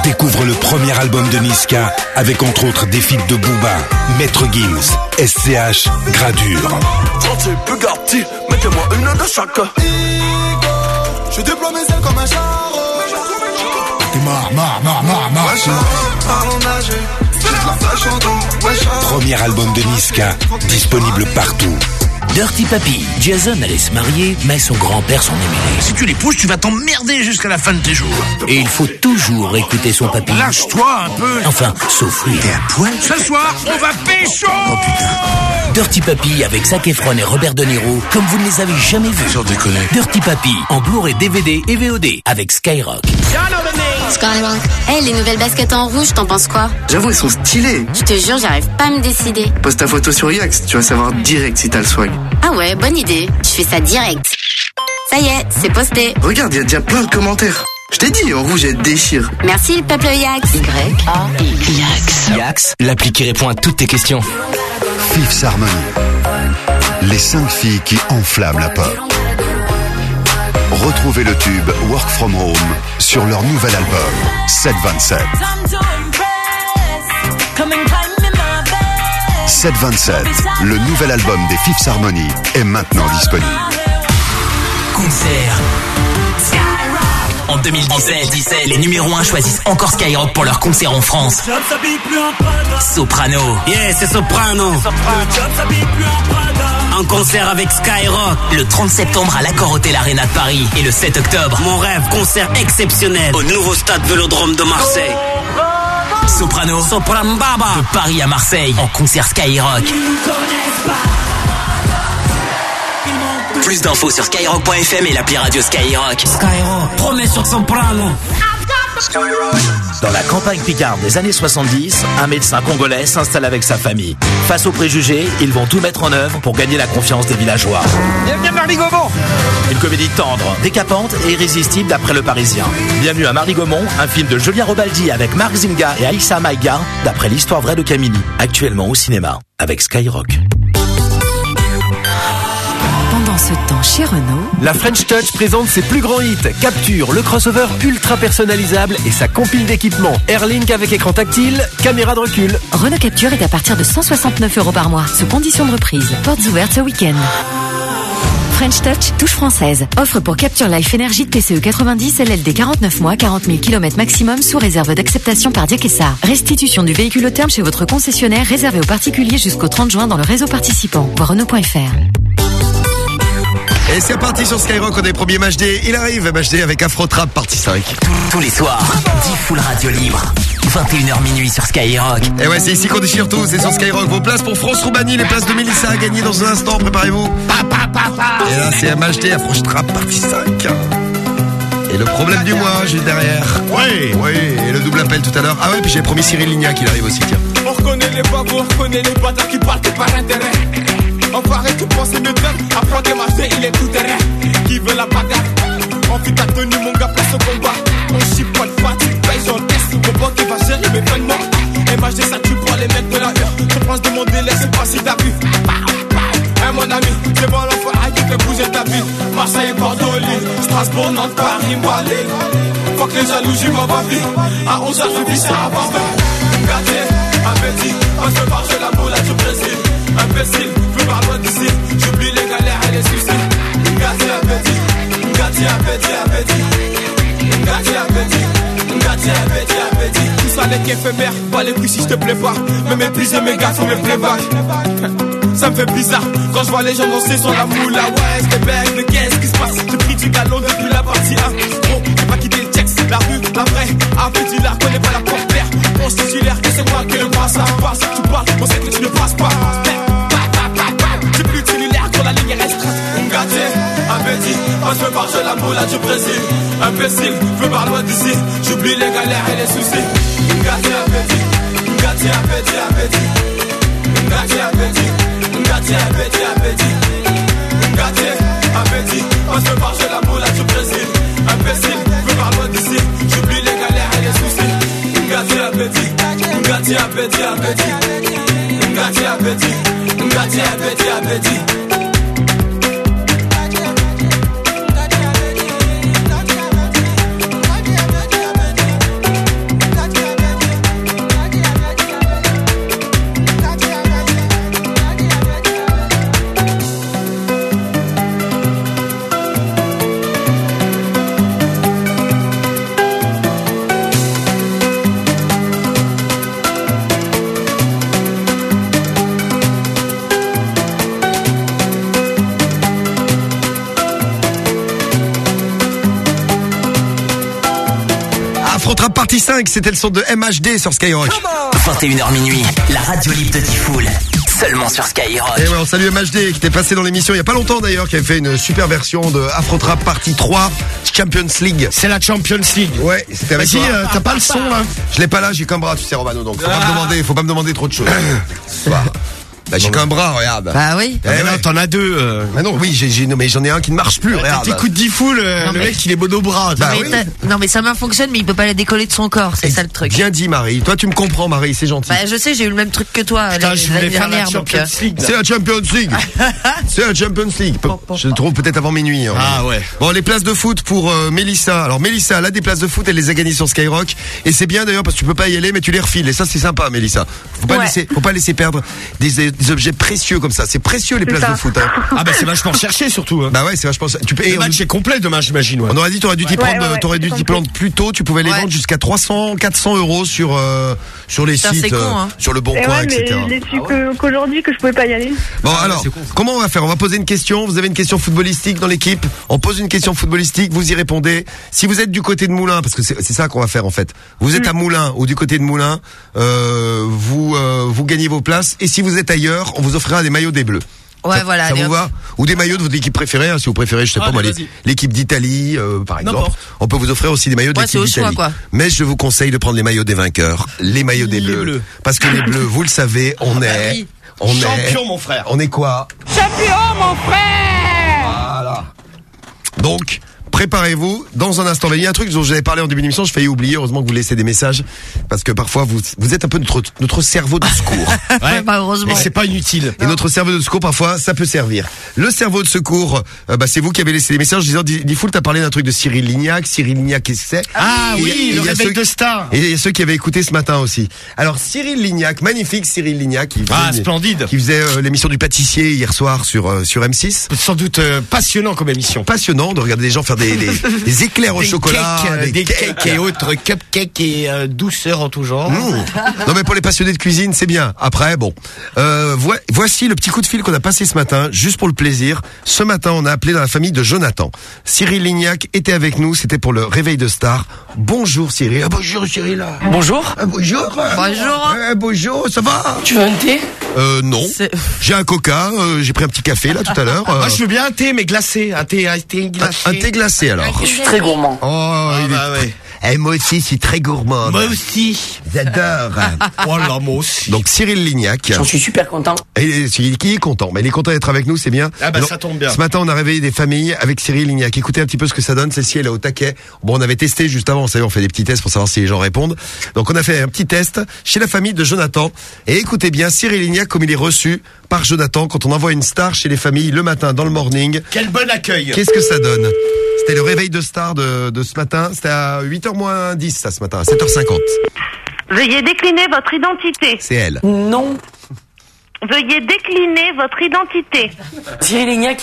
Découvre le premier album de Niska avec entre autres des feats de Booba, Maître Gims, SCH, Gradure. mettez-moi une de chaque. Je déploie mes ailes comme un char. T'es marre, marre, marre, marre, marre. Premier album de Niska, disponible partout. Dirty Papy, Jason allait se marier, mais son grand-père s'en est mêlé. Si tu l'épouses, tu vas t'emmerder jusqu'à la fin de tes jours. Et il faut toujours écouter son papy. Lâche-toi un peu. Enfin, sauf lui. T'es à poil Ce soir, on va pécho Oh putain. Dirty Papy avec Zac Efron et Robert De Niro, comme vous ne les avez jamais vus. Sans déconner. Dirty Papy, en Blu-ray DVD et VOD, avec Skyrock. Skyrock. Hey, les nouvelles baskets en rouge, t'en penses quoi? J'avoue, elles sont stylées. Je te jure, j'arrive pas à me décider. Poste ta photo sur Yax, tu vas savoir direct si t'as le swag. Ah ouais, bonne idée. Je fais ça direct. Ça y est, c'est posté. Regarde, il y a déjà plein de commentaires. Je t'ai dit, en rouge, elle déchire. Merci le peuple Yax. Yax. Yax, l'appli qui répond à toutes tes questions. Fifth Harmony. Les cinq filles qui enflamment la pop. Retrouvez le tube Work From Home sur leur nouvel album 727. 727, le nouvel album des Fifth Harmony, est maintenant disponible. Concert. En 2017, 17, les numéros 1 choisissent encore Skyrock pour leur concert en France. Soprano. Yeah, c'est Soprano. En concert avec Skyrock. Le 30 septembre à l'Accor Hotel Arena de Paris. Et le 7 octobre. Mon rêve, concert exceptionnel au nouveau stade Vélodrome de Marseille. Soprano. Sopran Baba. De Paris à Marseille. En concert Skyrock. Plus d'infos sur skyrock.fm et l'appli radio Skyrock. Skyrock. Promets sur Soprano. Dans la campagne picarde des années 70, un médecin congolais s'installe avec sa famille. Face aux préjugés, ils vont tout mettre en œuvre pour gagner la confiance des villageois. Bienvenue à Marly Gaumont Une comédie tendre, décapante et irrésistible d'après le Parisien. Bienvenue à Marly Gaumont, un film de Julien Robaldi avec Marc Zinga et Aïssa Maïga, d'après l'histoire vraie de Camini. Actuellement au cinéma, avec Skyrock. Ce temps chez Renault, La French Touch présente ses plus grands hits. Capture, le crossover ultra personnalisable et sa compile d'équipements. Airlink avec écran tactile, caméra de recul. Renault Capture est à partir de 169 euros par mois, sous condition de reprise. Portes ouvertes ce week-end. French Touch, touche française. Offre pour Capture Life Energy de PCE 90, LLD 49 mois, 40 000 km maximum sous réserve d'acceptation par Diakessa. Restitution du véhicule au terme chez votre concessionnaire réservé aux particuliers jusqu'au 30 juin dans le réseau participant. Voir Renault.fr. Et c'est reparti sur Skyrock, on est premier match D. Il arrive, match D avec Afro Trap, partie 5. Tous les soirs, 10 full radio libre. 21h minuit sur Skyrock. Et ouais, c'est ici qu'on déchire tout, c'est sur Skyrock. Vos places pour France Roumanie, les places de Mélissa à gagner dans un instant, préparez-vous. Et là, c'est MHD, Afro Trap, partie 5. Et le problème du mois, juste derrière. Oui. Oui, et le double appel tout à l'heure. Ah ouais, puis j'ai promis Cyril Lignac, il arrive aussi, tiens. On reconnaît les babos, on reconnaît les bâtards qui parlent que par intérêt. Enfoiré, tu penses mieux d'eux. Apprends tes marchés, il est tout terrain. Qui veut la bagarre? Enfuis ta tenue, mon gars, place au combat. On chipote pas, tu payes, j'encaisse. Mon banque qui va gérer mes paiements. Et moi, ça tue pour les mecs de la hure. Je pense de mon délai, c'est pas si t'as vu. Hein, mon ami, c'est bon l'enfoiré qui fait bouger ta vie. Marseille, Bordeaux, Strasbourg, Nantes, Paris, Lille. Faut que les jalousies m'en va vite. À 11h, je vis ça avant Gâté, appétit, on se marche la boule à du Brésil. Imbécile, J'oublie les galères et les appétit, gâté, appétit, appétit. Tout ça pas les couilles si je te plais pas. Me mes gars, faut me playback. Ça me fait bizarre quand je vois les gens danser sur la moule. Ah ouais, c'est bête, mais qu'est-ce qui se passe J'ai pris du galon depuis la partie 1. Gros, j'ai pas quitté le texte, la rue, la vraie. Appétit, la connais pas la porte-terre. On se titulaire, que c'est moi qui le passe. Ça passe, tu parles, on sait que tu ne passes pas. Appétit, on se marche la boule à du Brésil. Imbécile, veux par d'ici. J'oublie les galères et les soucis. Gâté, appétit, gâté, appétit, appétit. Gâté, appétit, gâté, appétit, appétit. Gâté, appétit, on se marche la boule à du Brésil. Imbécile, veux par d'ici. J'oublie les galères et les soucis. Gâté, appétit, gâté, appétit, appétit. Gâté, appétit, gâté, appétit, appétit. Partie 5, c'était le son de MHD sur Skyrock. 21h minuit, la radio libre de Tifoul. Seulement sur Skyrock. Et ouais, on salue MHD qui était passé dans l'émission il y a pas longtemps d'ailleurs, qui avait fait une super version de Afro Trap partie 3 Champions League. C'est la Champions League. Ouais, c'était avec Vas-y, toi. euh, t'as pas le son là Je l'ai pas là, j'ai qu'un bras, tu sais Romano, donc faut pas Ah. me demander, faut pas me demander trop de choses. Bah, bah, j'ai qu'un bras, regarde. Bah oui. Eh ouais. T'en as deux. euh. Bah non, oui, j'ai, j'ai- non, mais j'en ai un qui ne marche plus, regarde. Tes coups de 10 full, euh, Non, le mais- mec il est bon au bras. Bah mais oui. t'as- Non mais sa main fonctionne mais il peut pas la décoller de son corps, c'est ça le truc. Bien dit Marie, toi tu me comprends Marie, c'est gentil. Bah je sais, j'ai eu le même truc que toi Putain, l'année je voulais l'année faire la dernière donc. Champions euh, League. C'est la Champions League. C'est la Champions League. Je le trouve peut-être avant minuit. hein. Ah ouais. Bon, les places de foot pour euh, Mélissa. Alors Mélissa, elle a des places de foot, elle les a gagnées sur Skyrock. Et c'est bien d'ailleurs parce que tu peux pas y aller, mais tu les refiles. Et ça, c'est sympa, Mélissa. Faut pas Ouais. laisser, faut pas laisser perdre des, des objets précieux comme ça. C'est précieux les places ça. de foot. Hein. Ah bah c'est vachement cherché surtout. hein. Bah ouais, c'est vachement. Tu peux. Le on- match est complet demain, j'imagine. ouais. On aurait dit, t'aurais dû t'y Ouais, prendre, ouais, ouais, t'aurais dû t'y prendre plus tôt. Tu pouvais les Ouais. vendre jusqu'à 300, 400 euros sur euh, sur les sites, con, euh, hein. sur le bon Et coin, ouais, mais etc. je l'ai su que- qu'aujourd'hui que je pouvais pas y aller. Bon alors, comment on va faire? On va poser une question. Vous avez une question footballistique dans l'équipe. On pose une question footballistique. Vous y répondez. Si vous êtes du côté de Moulin, parce que c'est ça qu'on va faire en fait. Vous êtes à Moulin ou du côté de Moulin, euh, vous euh, vous gagnez vos places. Et si vous êtes ailleurs, on vous offrira des maillots des Bleus. Ouais, ça, voilà, Ça vous va Ou des maillots de votre équipe préférée, hein, si vous préférez, je sais pas Allez, moi, les- vas-y. l'équipe d'Italie, euh, par exemple. On peut vous offrir aussi des maillots de Ouais, l'équipe c'est au choix, d'Italie. quoi. Mais je vous conseille de prendre les maillots des vainqueurs, les maillots des bleus, Bleus. parce que les bleus, vous le savez, on est, oui. on est, Champion, mon frère. on est quoi Champion, mon frère Voilà. Donc, préparez-vous. Dans un instant, il y a un truc dont j'avais parlé en début d'émission, je failli oublier. Heureusement que vous laissez des messages, parce que parfois vous, vous êtes un peu notre, notre cerveau de secours. Ouais, bah, heureusement. Et c'est pas inutile. Et notre cerveau de secours, parfois, ça peut servir. Le cerveau de secours, euh, bah, c'est vous qui avez laissé des messages disant, Difool, t'as parlé d'un truc de Cyril Lignac. Cyril Lignac, qu'est-ce que c'est Ah Et- oui, et le réveil ceux- de star. Et il y a ceux qui avaient écouté ce matin aussi. Alors, Cyril Lignac, magnifique Cyril Lignac, qui faisait, Ah, splendide. qui faisait euh, l'émission du pâtissier hier soir sur, euh, sur M6. Sans doute euh, passionnant comme émission. Passionnant de regarder des gens faire des, des, des éclairs au Des chocolat, cakes, euh, des cakes et autres cupcakes et euh, douceurs en tout genre. Mmh. Non mais pour les passionnés de cuisine, c'est bien. Après, bon, euh, voi- voici le petit coup de fil qu'on a passé ce matin, juste pour le plaisir. Ce matin, on a appelé dans la famille de Jonathan. Cyril Lignac était avec nous, c'était pour le réveil de star. Bonjour Cyril. Ah, bonjour Cyril. Bonjour. Ah, bonjour. Bonjour. Eh, bonjour, ça va? Tu veux un thé? Euh, non. J'ai un coca, euh, j'ai pris un petit café là tout à l'heure. euh, Moi, je veux bien un thé, mais glacé. Un thé, un thé glacé. un thé glacé alors. Je suis très gourmand. Oh, il est bah ouais. Eh, moi aussi, je suis très gourmand. Moi aussi. J'adore. Oh là, moi aussi. Donc Cyril Lignac. J'en suis super content. Et Cyril qui est content, mais il est content d'être avec nous, c'est bien. Ah bah, Alors, ça tombe bien. Ce matin, on a réveillé des familles avec Cyril Lignac. Écoutez un petit peu ce que ça donne. Celle-ci, elle est au taquet. Bon, on avait testé juste avant, vous savez, on fait des petits tests pour savoir si les gens répondent. Donc, on a fait un petit test chez la famille de Jonathan. Et écoutez bien, Cyril Lignac, comme il est reçu par Jonathan quand on envoie une star chez les familles le matin dans le morning. Quel bon accueil. Qu'est-ce que ça donne? C'était le réveil de star de, de ce matin. C'était à 8h moins 10, ça, ce matin, à 7h50. Veuillez décliner votre identité. C'est elle. Non. Veuillez décliner votre identité. Cyril Lignac.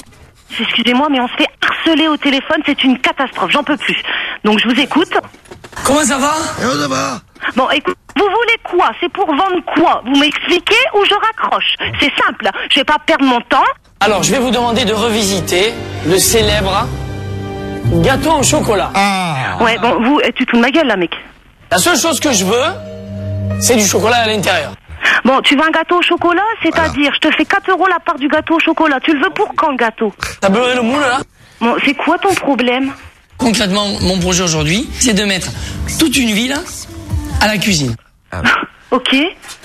Excusez-moi, mais on se fait harceler au téléphone, c'est une catastrophe, j'en peux plus. Donc je vous écoute. Comment ça va Eh, ça va Bon, écoute, vous voulez quoi? C'est pour vendre quoi? Vous m'expliquez ou je raccroche? C'est simple, je vais pas perdre mon temps. Alors, je vais vous demander de revisiter le célèbre gâteau au chocolat. Ah. Ouais, bon, vous, tu te fous de ma gueule là, mec. La seule chose que je veux, c'est du chocolat à l'intérieur. Bon, tu veux un gâteau au chocolat C'est-à-dire, je te fais 4 euros la part du gâteau au chocolat. Tu le veux pour quand le gâteau? T'as beurré le moule là? Bon, c'est quoi ton problème? Concrètement, mon projet aujourd'hui, c'est de mettre toute une ville à la cuisine. Ok.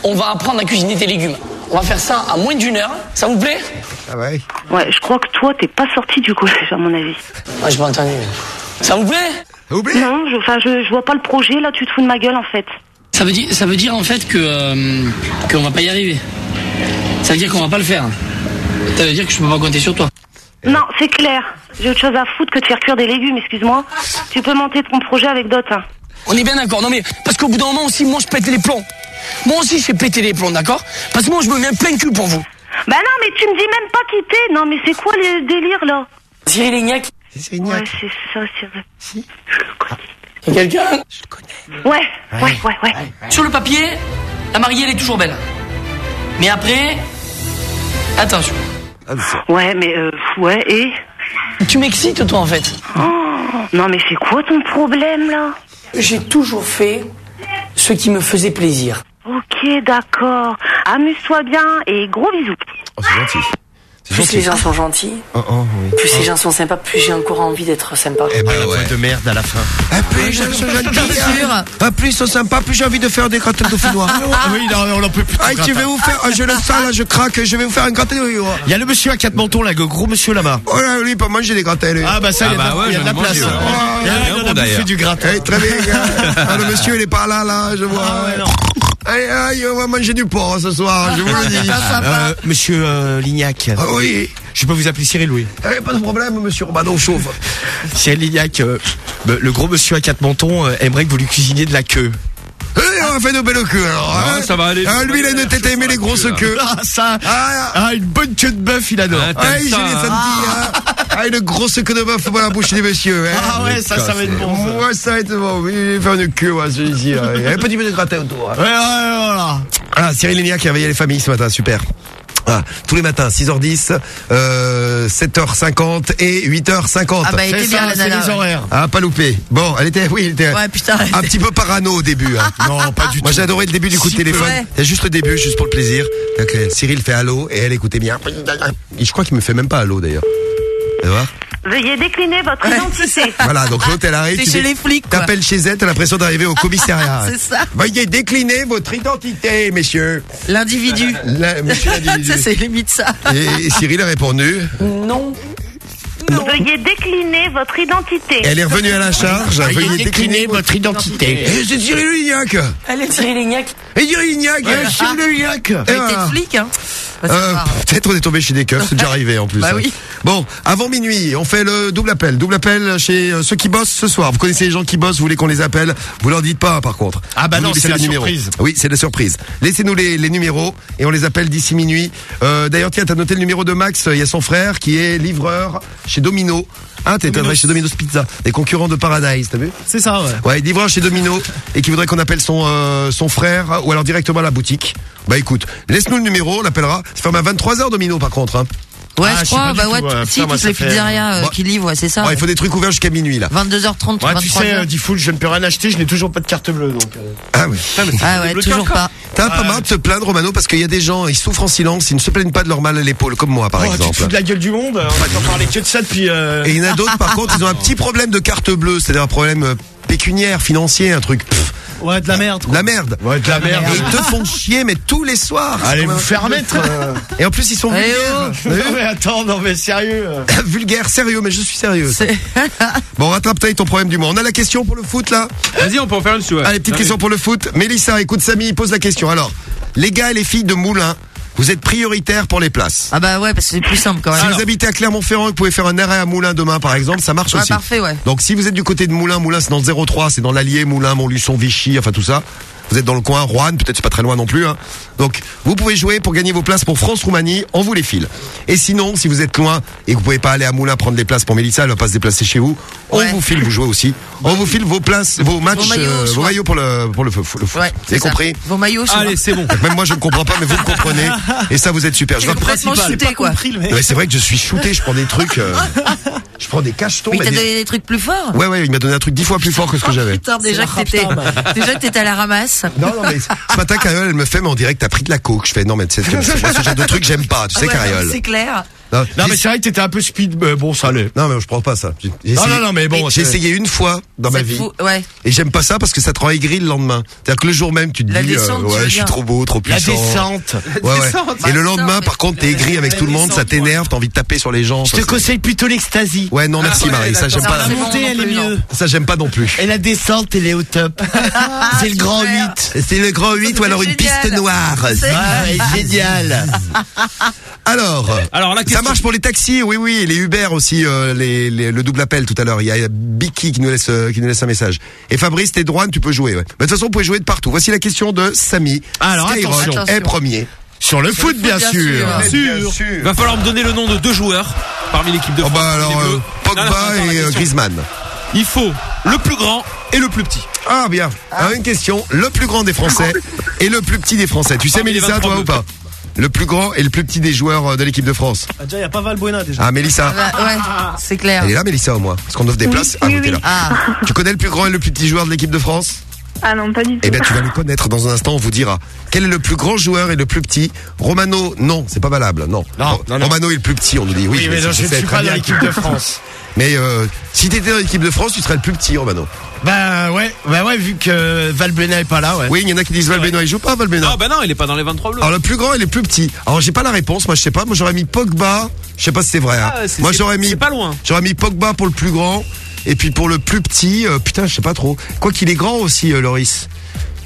On va apprendre à cuisiner tes légumes. On va faire ça à moins d'une heure. Ça vous plaît? Ah ouais Ouais, je crois que toi, t'es pas sorti du collège, à mon avis. Ouais, j'ai pas entendu. Ça vous plaît? Non, je, enfin, je, je vois pas le projet, là, tu te fous de ma gueule, en fait. Ça veut dire, ça veut dire en fait que euh, qu'on va pas y arriver. Ça veut dire qu'on va pas le faire. Ça veut dire que je peux pas compter sur toi. Non, c'est clair. J'ai autre chose à foutre que de faire cuire des légumes, excuse-moi. Tu peux monter ton projet avec d'autres. hein. On est bien d'accord. Non mais parce qu'au bout d'un moment aussi, moi je pète les plombs. Moi aussi je fais péter les plombs, d'accord? Parce que moi je me mets plein cul pour vous. Bah non, mais tu me dis même pas qui t'es. Non, mais c'est quoi le délire, là? Cyril Lignac. Ouais, c'est ça, c'est C'est quelqu'un? Ouais, ouais, ouais, ouais. Sur le papier, la mariée elle est toujours belle. Mais après, attention. Ouais, mais euh, ouais, et? Tu m'excites toi en fait. Oh, Non, mais c'est quoi ton problème, là? J'ai toujours fait ce qui me faisait plaisir. Ok, d'accord. Amuse-toi bien et gros bisous. Oh, c'est gentil. Plus gentil. les gens sont gentils, Oh, oh, oui. plus les gens sont sympas, plus j'ai encore envie d'être sympa. Eh ben, la ouais. de merde à la fin. Ah, plus ils sont gentils, hein. Ah, plus ils sont sympas, plus j'ai envie de faire des grattins de founoir. Ah oui, non, on n'en peut plus. Ah, je vais vous faire, ah, je le sens là, je craque, je vais vous faire un gratin de. Il y a le monsieur à quatre mentons là, le gros monsieur là-bas. Oh là, lui, il peut manger des gratins, lui. Ah bah ça, il y a de la- il y a de la place. Oh, Il y a du gratin. Eh, très bien, gars. Ah, le monsieur, il est pas là, là, je vois. Aïe, aïe, on va manger du porc ce soir, je vous le dis. Euh, monsieur euh, Lignac. Ah oui. Je peux vous appeler Cyril, oui. Eh, pas de problème, monsieur Romano chauffe. Cyril Lignac, euh, le le gros monsieur à quatre mentons euh, aimerait que vous lui cuisiniez de la queue. Eh, a fait de belles queues alors. Ah, hein. ça va aller. Ah, lui, il a une tête à aimer les grosses queues. Ah, ça, Ah, ah, une bonne queue de bœuf, il adore. Ah, Ah, t'aimes il ça, les hein. Ah, une grosse queue de bœuf dans la bouche des messieurs. hein. Ah ouais, ça, ça va être bon, ça. Ouais, ça va être bon. Il va faire une queue, moi, celui-ci. hein. Il y a un petit peu de gratin autour. hein. Ouais, ouais, voilà. Ah, Cyril Lignac qui a réveillé les familles ce matin, super. Ah, tous les matins, 6h10, euh, 7h50 et 8h50. Ah bah, elle était bien, ça, la nana. les ouais. horaires. Ah, pas loupé. Bon, elle était, oui, elle était Ouais, putain. un petit peu parano au début. hein. Non, pas du Moi, tout. j'ai adoré le début du coup de téléphone. Ouais. C'est juste le début, juste pour le plaisir. Donc, euh, Cyril fait allô et elle écoutait bien. Et je crois qu'il me fait même pas allô d'ailleurs. Veuillez décliner votre identité. Voilà, donc l'autre elle arrive. C'est chez les flics. T'appelles chez elle, t'as l'impression d'arriver au commissariat. C'est ça. Veuillez décliner votre identité, messieurs. L'individu. La- monsieur l'individu. ça, c'est limite ça. Et, et Cyril a répondu. Non. Veuillez décliner votre identité. Elle est revenue à la charge. Veuillez décliner votre identité. Eh, c'est Cyril Lignac. Elle est Cyril Lignac. Et Cyril Lignac. Ouais, Cyril Lignac. Et Elle était flic, hein. Euh, Peut-être on est tombé chez des keufs, c'est déjà arrivé en plus. Bah oui. Bon, avant minuit, on fait le double appel. Double appel chez euh, ceux qui bossent ce soir. Vous connaissez les gens qui bossent, vous voulez qu'on les appelle Vous leur dites pas, par contre. Ah bah Vous non, c'est la numéro. surprise. Oui, c'est la surprise. Laissez-nous les, les numéros et on les appelle d'ici minuit. Euh, D'ailleurs, tiens, t'as noté le numéro de Max. Il y a son frère qui est livreur chez Domino. Hein, t'es travaillé chez Domino's Pizza, des concurrents de Paradise, t'as vu? C'est ça, ouais. Ouais, livreur chez Domino et qui voudrait qu'on appelle son euh, son frère ou alors directement à la boutique. Bah écoute, laisse-nous le numéro, on l'appellera. Ça ferme à 23h Domino par contre. Hein. Ouais, Ah, je crois. Bah ouais, tout, ouais. si, toutes les pizzerias euh, Bon. qui livrent, ouais, c'est ça. Ouais, il faut des trucs ouverts jusqu'à minuit là. 22h30, Ouais, tu 23h. sais, euh, Diffoul, je ne peux rien acheter, je n'ai toujours pas de carte bleue, donc. euh. Ah oui. Ah ouais, toujours pas. T'as pas marre de te plaindre Romano parce qu'il y a des gens, ils souffrent en silence, ils ne se plaignent pas de leur mal à l'épaule comme moi par Oh, tu te exemple. fous de la gueule du monde, on va t'en parler que de ça depuis. euh, Et il y en a d'autres par contre, ils ont un petit problème de carte bleue, c'est-à-dire un problème euh, pécuniaire, financier, un truc. pff, Ouais, de la merde. de la merde. Ouais, de la merde. Et ils te font chier mais tous les soirs. Allez vous faire mettre. euh. Et en plus ils sont Eh vulgaires. oh. Non mais attends, non mais sérieux. Vulgaire, sérieux, mais je suis sérieux. Bon, rattrape-toi avec ton problème du mois. On a la question pour le foot là Vas-y, on peut en faire une sur. Allez, petite question pour le foot. Mélissa, écoute Samy, il pose la question. Alors, les gars et les filles de Moulin, vous êtes prioritaires pour les places. Ah bah ouais, parce que c'est plus simple quand Si même. vous habitez à Clermont-Ferrand, vous pouvez faire un arrêt à Moulin demain, par exemple, ça marche Ouais, aussi. parfait, ouais. Donc, si vous êtes du côté de Moulin, Moulin, c'est dans le 03, c'est dans l'Allier, Moulin, Montluçon, Vichy, enfin tout ça. Vous êtes dans le coin, Rouen, peut-être c'est pas très loin non plus. Hein. Donc, vous pouvez jouer pour gagner vos places pour France-Roumanie, on vous les file. Et sinon, si vous êtes loin et que vous pouvez pas aller à Moulin prendre des places pour Mélissa, elle va pas se déplacer chez vous, on Ouais. vous file, vous jouez aussi. On vous file vos places, vos matchs, maillots, euh, vos maillots pour le, pour le, feu- le foot. Ouais, vous avez c'est ça. compris Vos maillots, je Allez, c'est bon. Donc Même moi je ne comprends pas, mais vous me comprenez. Et ça, vous êtes super. Je vais- c'est vrai que je suis shooté, je prends des trucs. euh, je prends des cachetons. Mais t'as des- donné des trucs plus forts Ouais, ouais, il m'a donné un truc dix fois plus fort que ce que j'avais. Putain, déjà que t'étais, rapta, déjà que t'étais à la ramasse. Non, non, mais ce matin, Cariole, elle me fait, mais dirait que t'as pris de la coke. Je fais, non, mais tu sais, moi, ce genre de truc, j'aime pas. Tu sais, ouais, Cariole. C'est clair. Non, mais c'est vrai que t'étais un peu speed, mais bon ça allait. non, mais je prends pas ça. J'ai Non, essayé- non, non, mais bon, J'ai essayé une fois dans ma vie. fou, Ouais. Et j'aime pas ça parce que ça te rend aigri le lendemain. C'est-à-dire que le jour même, tu te La dis, euh, descente, ouais, je suis trop beau, trop La puissant. descente. Ouais, ouais. descente. Et le lendemain, par contre, t'es aigri avec tout le monde, ça t'énerve, t'as envie de taper sur les gens. Je te conseille plutôt l'extasie. Ouais, non, merci Ah Marie, ça j'aime pas. La montée non elle est mieux. Ça j'aime pas non plus. Et la descente elle est au top. c'est le grand super. 8. C'est le grand 8 ou alors une piste noire. C'est- Ouais, génial. Alors, Alors, la ça marche pour les taxis, oui, oui, et les Uber aussi, euh, les, les- le double appel tout à l'heure. Il y a Biki qui nous laisse euh, qui nous laisse un message. Et Fabrice, t'es droit, tu peux jouer. Ouais. Bah, De toute façon, vous pouvez jouer de partout. Voici la question de Samy. Alors, Skyrock attention. est premier. Sur le foot bien bien sûr. sûr. Sûr. Va falloir me donner le nom de deux joueurs parmi l'équipe de Oh France. bah alors, euh. Pogba Non, non, attends, la et euh. Griezmann. Il faut le plus grand et le plus petit. Ah bien. Alors, une question. Le plus grand des Français et le plus petit des Français. Tu sais, Mélissa, 23 toi ou pas Le plus grand et le plus petit des joueurs euh, de l'équipe de France. Ah, déjà, il y a pas Valbuena déjà. Ah, Mélissa. Bah, ouais, c'est clair. Elle est là, Mélissa, au moins. Parce qu'on offre des places. Ah, oui, oui, là. Ah, Tu connais le plus grand et le plus petit joueur de l'équipe de France? Ah non, pas du tout. Eh bien, tu vas le connaître dans un instant. On vous dira quel est le plus grand joueur et le plus petit? Romano, non, c'est pas valable. Non. Non, Ro- non, non. Romano est le plus petit. On nous dit oui. Oui, mais je ne sais suis très pas dans l'équipe de France. Mais euh, si t'étais dans l'équipe de France, tu serais le plus petit, Romano. Bah ouais, bah ouais, vu que Valbuena est pas là, ouais. Oui, il y en a qui disent Valbuena. Il joue pas Valbuena. Non, bah non, il est pas dans les 23 bleus. Alors le plus grand et le plus petit. Alors j'ai pas la réponse, moi je sais pas. Moi j'aurais mis Pogba. Je sais pas si c'est vrai. hein. Ah, c'est- moi c'est- j'aurais mis. c'est pas loin. J'aurais mis Pogba pour le plus grand et puis pour le plus petit, euh, putain je sais pas trop. Quoi qu'il est grand aussi, euh, Loris.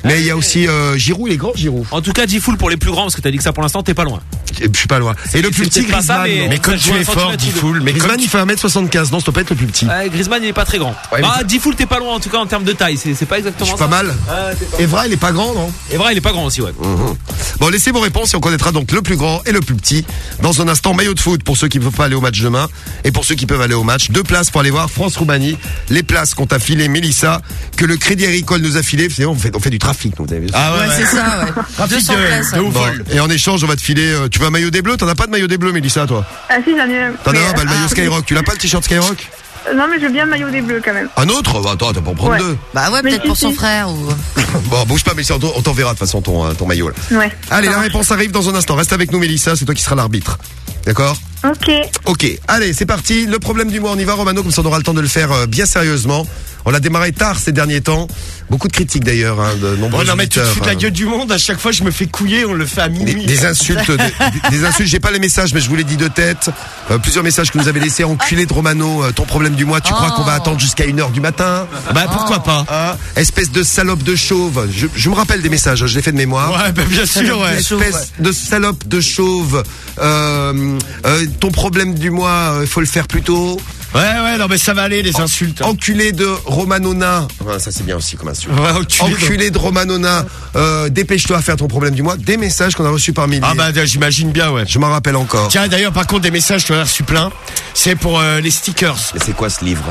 Mais il y a aussi euh, Giroud, il est grand Giroud. En tout cas, Diffoul pour les plus grands, parce que t'as dit que ça pour l'instant, t'es pas loin. Je suis pas loin. Et le plus petit ça, Griezmann. mais- comme tu es fort, Diffoul, mais Griezmann, il fait 1m75. Non, ça peut pas être le plus petit. Ouais, Griezmann, il est pas très grand. Ouais, ah, Diffoul, t'es pas loin en tout cas en termes de taille. C'est pas exactement Je suis ça. pas mal. Ah, pas- Evra, il est pas grand, non Evra, il est pas grand aussi, ouais. Mhm. Bon, laissez vos réponses et on connaîtra donc le plus grand et le plus petit. Dans un instant, maillot de foot pour ceux qui ne peuvent pas aller au match demain et pour ceux qui peuvent aller au match. Deux places pour aller voir France-Roumanie. Les places qu'on t'a filé, Mélissa, que le Crédit Agricole nous a filé. On fait, on fait du trafic, nous, vous avez vu Ah ouais, Ouais, c'est ça, ouais. Trafic 200 de- places. de haut Bon, vol. et en échange, on va te filer. euh, tu veux un maillot des bleus? T'en as pas de maillot des bleus, Mélissa, toi? Ah si, j'en ai un. T'en as Mais, un, bah, le euh, maillot Skyrock. Tu l'as pas le t-shirt Skyrock? euh, Non, mais je veux bien le maillot des bleus quand même. Un autre? Bah, Attends, t'as pas en prendre Ouais. deux. Bah ouais, Mais peut-être si, pour son si. frère ou. Bon, bouge pas, Mélissa, on t'en- on t'enverra de toute façon ton, euh, ton maillot là. Ouais. Allez, la marche. réponse arrive dans un instant. Reste avec nous, Mélissa, c'est toi qui seras l'arbitre. D'accord? Ok. Ok, allez, c'est parti. Le problème du mois, on y va, Romano, comme ça on aura le temps de le faire euh, bien sérieusement. On l'a démarré tard ces derniers temps. Beaucoup de critiques d'ailleurs, hein, de nombreux Oh non mais tu te auditeurs, fous de la hein. gueule du monde, à chaque fois je me fais couiller, on le fait à Des, minuit. des insultes, des, des insultes. J'ai pas les messages, mais je vous l'ai dit de tête. Euh, plusieurs messages que vous avez laissés. Enculé de Romano, euh, ton problème du mois. Tu crois Oh. qu'on va attendre jusqu'à 1h du matin? Bah pourquoi pas Hein Espèce de salope de chauve. Je, je me rappelle des messages, hein, je l'ai fait de mémoire. Ouais bah bien sûr ouais. Espèce de salope de chauve. Euh, euh, ton problème du mois, il faut le faire plus tôt. Ouais ouais non mais ça va aller les insultes. Enculé de Romanona. Ça c'est bien aussi comme insulte. Ouais, enculé de- Enculé de Romanona. Euh, Dépêche-toi à faire ton problème du mois. Des messages qu'on a reçus par milliers. Ah bah j'imagine bien ouais. Je m'en rappelle encore. Tiens d'ailleurs par contre des messages tu as reçu plein. C'est pour euh, les stickers. Mais c'est quoi ce livre?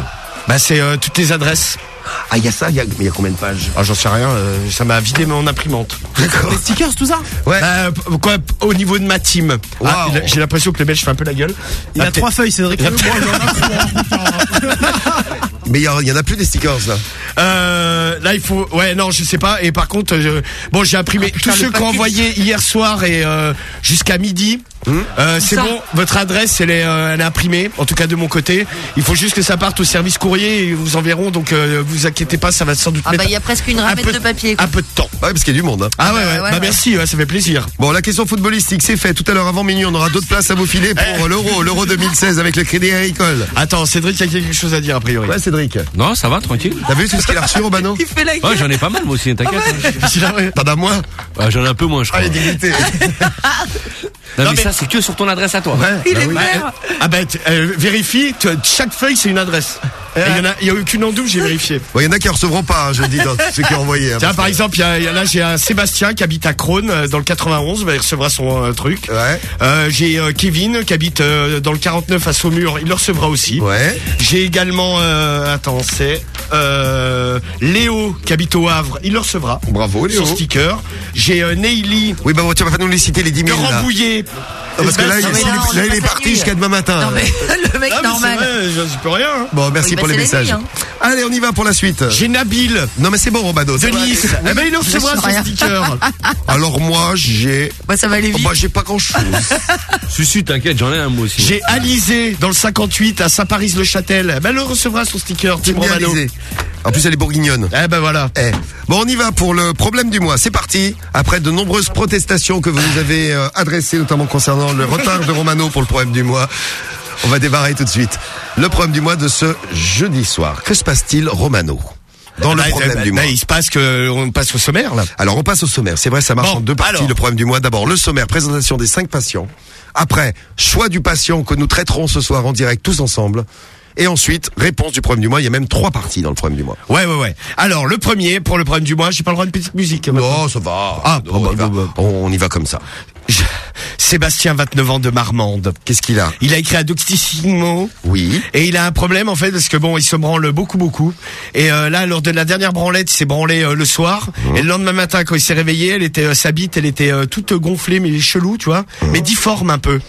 Bah c'est euh, toutes les adresses. Ah, il y a ça, il y a, mais il y a combien de pages Ah j'en sais rien, euh, ça m'a vidé mon imprimante. Les stickers, tout ça Ouais. Bah, p- quoi, au niveau de ma team. Ah, Waouh. il a- J'ai l'impression que le belge fait un peu la gueule. Il Ah, a trois feuilles, Cédric. Moi, j'en ai. Mais il y, a- il y en a plus des stickers là. Euh, là, il faut. Ouais, non, je sais pas. Et par contre, je- bon, j'ai imprimé tous le ceux qui ont papier. envoyé hier soir et euh, jusqu'à midi. Euh, c'est bon, votre adresse, elle est, euh, elle est imprimée. En tout cas de mon côté, il faut juste que ça parte au service courrier et ils vous enverront. Donc, euh, vous inquiétez pas, ça va sans doute Ah bah il y a presque une un ramette de papier. quoi. un peu de temps. Ouais, parce qu'il y a du monde. Hein. Ah ouais, ouais. ouais, bah ouais. merci, ouais, ça fait plaisir. Bon, la question footballistique, c'est fait. Tout à l'heure, avant minuit, on aura d'autres places à vous filer pour l'Euro, l'Euro 2016 avec le Crédit Agricole. Attends, Cédric, il y a quelque chose à dire a priori. Ouais, Cédric. Non, ça va, tranquille. T'as vu tout ce qu'il a reçu, Romano Il fait la Ouais, j'en ai pas mal, moi aussi, t'inquiète. hein. T'en as moins Ouais, j'en ai un peu moins, je crois. Allez, dignité. Ça, c'est que sur ton adresse à toi. Il est Bah, vert. euh, ah bah, euh, vérifie, chaque feuille c'est une adresse. Il y en a, il y a aucune en double, j'ai vérifié. Il y en a qui en recevront pas, hein, je dis, dans ceux qui ont envoyé. hein, Tiens, par que- exemple, il y y a là, j'ai un Sébastien qui habite à Crône, euh, dans le 91, bah, il recevra son euh, truc. Ouais. Euh, j'ai euh, Kevin qui habite euh, dans le 49 à Saumur, il le recevra aussi. Ouais. J'ai également, euh, attends, c'est euh, Léo qui habite au Havre, il le recevra. Bravo, Léo. Son sticker. J'ai euh, Neily Oui, bah, tu vas pas nous les citer les 10 000 là. Rambouillet. Non, parce que là, il, là, est il est pas parti jusqu'à demain matin. Non mais le mec Ah, mais normal. vrai, je, je peux rien. hein. Bon, merci Oui, pour bah, les messages. nuit, Allez, on y va pour la suite. J'ai Nabil Non, mais c'est bon, Romano. ça de va Nice. aller. Eh ben, il recevra Je sais son sticker. Alors, moi, j'ai. Bah ça va aller Oh, vite. bah, j'ai pas grand chose. Si, si, t'inquiète, j'en ai un, moi aussi. J'ai Alizé dans le 58 à Saint-Paris-le-Châtel. Ben, elle recevra son sticker, Tim Romano. Alizé. En plus, elle est bourguignonne. Eh ben voilà. Eh. Bon, on y va pour le problème du mois. C'est parti. Après de nombreuses protestations que vous nous avez euh, adressées, notamment concernant le retard de Romano pour le problème du mois. On va démarrer tout de suite. Le problème du mois de ce jeudi soir. Que se passe-t-il, Romano Dans le Bah, problème bah, du bah, mois. il se passe que on passe au sommaire là. Alors on passe au sommaire. C'est vrai, ça marche Bon, en deux parties. alors. Le problème du mois. D'abord le sommaire, présentation des cinq patients. Après, choix du patient que nous traiterons ce soir en direct tous ensemble. Et ensuite, réponse du problème du mois. Il y a même trois parties dans le problème du mois. Ouais ouais ouais. Alors le premier pour le problème du mois, j'ai pas le droit de petite musique. Non, ça va. Ah, on, y va. on y va comme ça. Sébastien 29 ans de Marmande. Qu'est-ce qu'il a Il a écrit à Doctissimo. Oui. Et il a un problème en fait parce que bon, il se branle beaucoup beaucoup. Et euh, là, lors de la dernière branlette, il s'est branlé euh, le soir. Mmh. Et le lendemain matin, quand il s'est réveillé, elle était euh, sa bite, elle était euh, toute gonflée mais chelou, tu vois, Mmh. mais difforme un peu.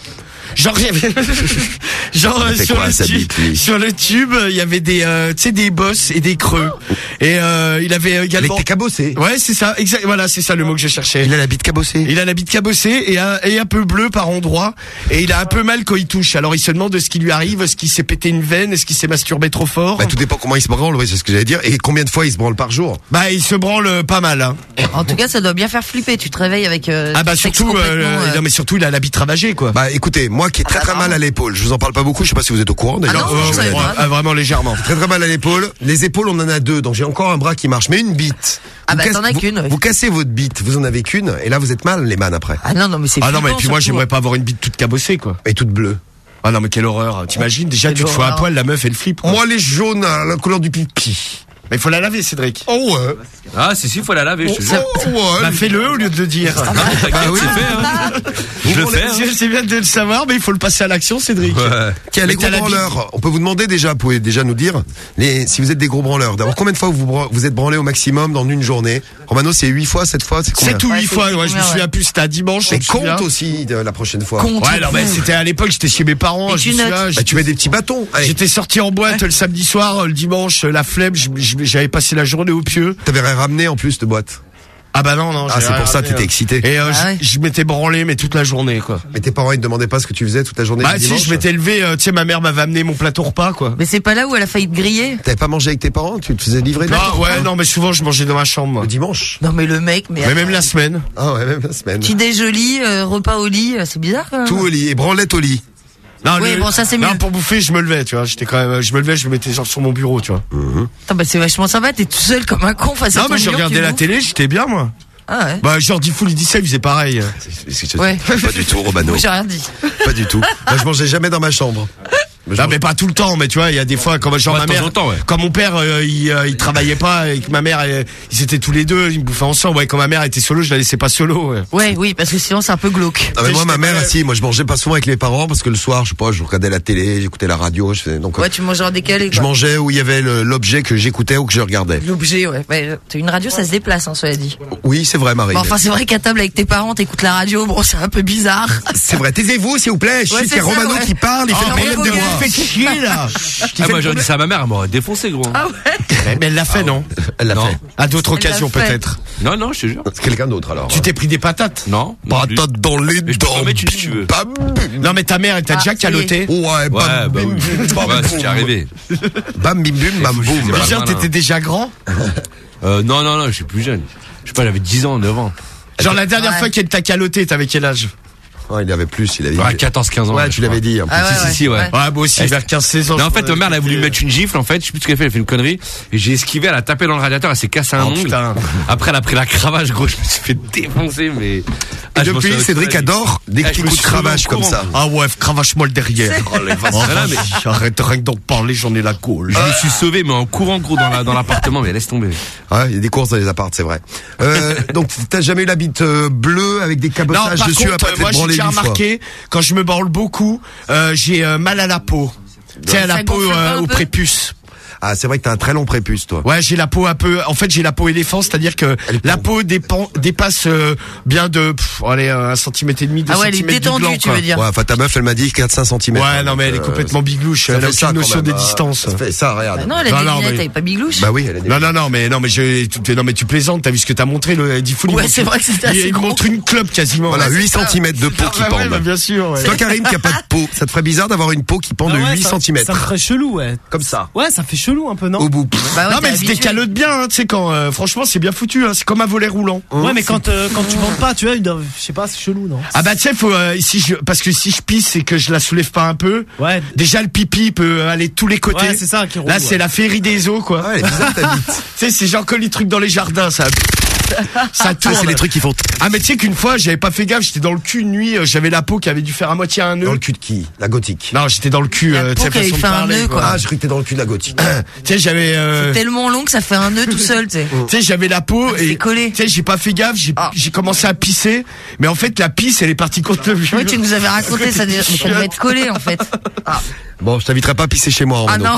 Genre, il y avait- genre euh, sur, quoi, le tube, sur le tube, il y avait des, euh, tu sais, des bosses et des creux. Et euh, il avait également. Avec tes cabossés. Ouais, c'est ça, exact. Voilà, c'est ça le mot que je cherchais. Il a la bite cabossée. Il a la bite cabossée et un, et un peu bleu par endroit. Et il a un peu mal quand il touche. Alors il se demande ce qui lui arrive. Est-ce qu'il s'est pété une veine? Est-ce qu'il s'est masturbé trop fort? Bah, tout dépend comment il se branle, oui, c'est ce que j'allais dire. Et combien de fois il se branle par jour? Bah il se branle euh, pas mal. Hein. En tout cas, ça doit bien faire flipper. Tu te réveilles avec. euh, Ah bah surtout, euh, euh, non mais surtout il a la bite ravagée quoi. Bah écoutez, moi moi qui est très ah, très mal à l'épaule. Je vous en parle pas beaucoup, je sais pas si vous êtes au courant déjà. Ah non, vraiment légèrement. Très très mal à l'épaule. Les épaules, on en a deux, donc j'ai encore un bras qui marche, mais une bite. Ah vous bah t'en as qu'une. Vous, cassez votre bite, vous en avez qu'une, et là vous êtes mal les man après. Ah non non mais c'est. Ah non mais puis moi j'aimerais pas avoir une bite toute cabossée quoi. Et toute bleue. Ah non mais quelle horreur. T'imagines déjà tu te fous à poil la meuf elle flippe. Moi les jaunes, la couleur du pipi. Il faut la laver, Cédric. Oh ouais. Ah, si, si, il faut la laver. je oh, oh, bah, fais-le au lieu de le dire. Ah, bah, bah, oui. c'est fait. Hein. Je hein. C'est bien de le savoir, mais il faut le passer à l'action, Cédric. Ouais. Quel est gros branleur On peut vous demander déjà, vous pouvez déjà nous dire, les, si vous êtes des gros branleurs, d'avoir combien de fois vous, vous êtes branlé au maximum dans une journée? Romano, c'est 8 fois, 7 fois, c'est combien? 7 ou 8 fois, je me souviens plus, c'était à dimanche. Mais compte aussi la prochaine fois. Compte. Ouais, c'était à l'époque, j'étais chez mes parents. Je me bah, tu mets des petits bâtons. J'étais sorti en boîte le samedi soir, euh, le dimanche, euh, la flemme, je j'avais passé la journée au pieu. T'avais rien ramené en plus de boîte. Ah bah non non. Ah c'est pour ça t'étais excité. Et euh, bah je, m'étais branlé mais toute la journée quoi. Mais tes parents ils te demandaient pas ce que tu faisais toute la journée. Bah si je m'étais levé, euh, tu sais ma mère m'avait amené mon plateau repas quoi. Mais c'est pas là où elle a failli te griller. T'avais pas mangé avec tes parents, tu te faisais livrer. Ah ouais non mais souvent je mangeais dans ma chambre. Le dimanche? Non mais le mec mais. mais même la semaine. Ah ouais même la semaine. Petit déjeuner, euh, repas au lit, euh, c'est bizarre. Quand même. Tout au lit et branlette au lit. Non, oui, bon, ça c'est mieux. Non, pour bouffer, je me levais, tu vois. J'étais quand même, je me levais, je me mettais genre sur mon bureau, tu vois. Mm -hmm. Attends, bah c'est vachement sympa, t'es tout seul comme un con face à Non, mais je regardais la télé, j'étais bien, moi. Ah ouais. Bah, genre, Foul et Dissel, ils faisaient pareil. C est, c est, c est, ouais. Pas du tout, Romano. J'ai rien dit. Pas du tout. bah, je mangeais jamais dans ma chambre. Mais non, mais pas tout le temps, mais tu vois, il y a des fois, comme genre ma mère, quand mon père, euh, il, euh, il, travaillait pas et que ma mère, ils étaient tous les deux, ils bouffaient ensemble. Ouais, quand ma mère était solo, je la laissais pas solo. Ouais, ouais oui, parce que sinon c'est un peu glauque. Ah, mais moi, ma mère, pas... si, moi je mangeais pas souvent avec les parents parce que le soir, je sais pas, je regardais la télé, j'écoutais la radio, je faisais donc. Ouais, euh, tu mangeais en décalé. Je mangeais où il y avait l'objet que j'écoutais ou que je regardais. L'objet, ouais. ouais. Une radio, ça se déplace, hein, cela dit. Oui, c'est vrai, Marie. Bon, enfin, c'est vrai qu'à table avec tes parents, t'écoutes la radio, bon, c'est un peu bizarre. C'est vrai. Taisez-vous, s'il vous plaît. Je suis Romano qui parle, il fait ah, de moi faites chier là ah, Moi j'aurais dit ça à ma mère, elle m'aurait défoncé gros. Ah ouais Mais elle l'a fait ah, non Elle l'a fait. À d'autres occasions peut-être. Non, non, je te jure. C'est quelqu'un d'autre alors. Tu t'es pris des patates Non. Patates dans les dents. tu veux. Non mais ta mère elle t'a déjà caloté Ouais, bah c'est arrivé. Bam bim bum bam boum. t'étais hein. déjà grand euh, non, non, non, je suis plus jeune. Je sais pas, j'avais 10 ans, 9 ans. Genre la dernière fois qu'elle t'a caloté, t'avais quel âge Hein, il avait plus, il avait ouais, 14 15 ans. Ouais, tu l'avais dit. En ah si, si, si, ouais. Ouais, ah, moi aussi, vers 15 16 ans. Non, en fait, ma mère elle a voulu mettre une gifle en fait, je sais plus ce qu'elle a fait, elle a fait une connerie et j'ai esquivé, elle a tapé dans le radiateur, elle s'est cassée un oh. Putain. Après elle a pris la cravache gros, je me suis fait défoncer mais ah, depuis Cédric adore dès qu'il écoute cravache comme ça. Ah ouais, cravache molle derrière. Oh, oh, bah arrête rien que d'en parler, j'en ai la colle. Je me suis sauvé mais en courant gros dans l'appartement, mais laisse tomber. Ouais, il y a des courses dans les appartes, c'est vrai. Euh, donc t'as jamais eu la bite euh, bleue avec des cabotages dessus remarqué, quand je me branle beaucoup, euh, j'ai euh, mal à la peau. Tu à la peau euh, au prépuce. Ah, c'est vrai que t'as un très long prépuce, toi. Ouais, j'ai la peau un peu. En fait, j'ai la peau éléphant, c'est-à-dire que la peau dépasse euh, bien de, pff, allez, un centimètre et demi, deux Ah ouais, elle est détendue, tu veux dire. Ouais, enfin ta meuf, elle m'a dit 4-5 cm. Ouais, non, mais elle est euh, complètement biglouche. Elle a aucune notion des hein. distances. Ça, regarde. Ah non, elle a Non, des mais- elle est pas biglouche. Bah oui, elle a des Non, non, non, mais non, mais tu, plaisantes. T'as vu ce que t'as montré, le Diffoul il Ouais, c'est vrai que c'était il- assez Il montre une club quasiment. Voilà, 8 cm de peau ah qui bah pend. Bah bien sûr. Toi, Karim, qui a pas de peau, ça te ferait bizarre d'avoir une peau qui pend de ah 8 cm. Ça me ferait chelou, ouais. Comme ça. Ouais, ça fait chelou chelou un peu, non Au bout. Bah non, mais c'était calotte bien, hein, tu sais, quand. Euh, franchement, c'est bien foutu, hein. c'est comme un volet roulant. Ouais, mais quand, euh, quand tu montes pas, tu vois, je sais pas, c'est chelou, non Ah bah, tu sais, faut. Euh, si je, parce que si je pisse et que je la soulève pas un peu, ouais. déjà le pipi peut aller tous les côtés. Ouais, c'est ça qui roule, Là, c'est la féerie des eaux, quoi. Ouais, c'est c'est genre comme les trucs dans les jardins, ça ça tourne. Ah, c'est les trucs qui font. Ah mais tu sais qu'une fois, j'avais pas fait gaffe, j'étais dans le cul une nuit, euh, j'avais la peau qui avait dû faire à moitié un nœud. Dans le cul de qui? La gothique. Non, j'étais dans le cul. La euh, peau qui avait fait Ah, je croyais que t'étais dans le cul de la gothique. tu sais, j'avais. Euh, c'est tellement long que ça fait un nœud tout seul, tu sais. tu sais, j'avais la peau ah, et. collé. Tu sais, j'ai pas fait gaffe, ah. j'ai commencé à pisser, mais en fait, la pisse, elle est partie contre le mur. Oui, tu nous avais raconté ça déjà. Ça devait être collé, en fait. Ah. Bon, je t'inviterai pas à pisser chez moi. Ah non.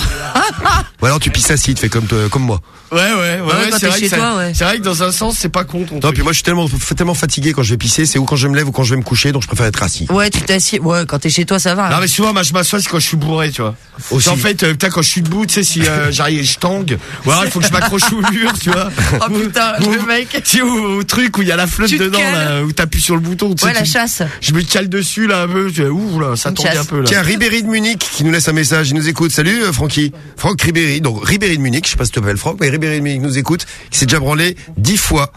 Ou alors tu pisses assis, tu fais comme euh, comme moi. Ouais ouais ouais, ouais c'est vrai, ouais. vrai, que dans un sens c'est pas con. Ton non puis moi je suis tellement tellement fatigué quand je vais pisser, c'est ou quand je me lève ou quand je vais me coucher, donc je préfère être assis. Ouais tu t'assieds, ouais quand t'es chez toi ça va. Non hein. mais souvent moi je m'assois quand je suis bourré tu vois. En fait euh, putain quand je suis debout tu sais si euh, j'arrive, je tangue. Ou alors il faut que je m'accroche au mur, tu vois. Oh putain, ou, le mec. Tu sais, au, truc où il y a la flotte dedans, où t'appuies sur le bouton. Tu ouais, la chasse. Je me cale dessus, là, un peu. Ouh, là, ça tangue un peu. Tiens, Ribéry de Munich qui nous laisse un message. Il nous écoute. Salut, euh, Francky. Franck Ribéry. Donc, Ribéry de Munich, je sais pas si tu t'appelles Franck, mais Ribéry de Munich nous écoute. Il s'est déjà branlé dix fois.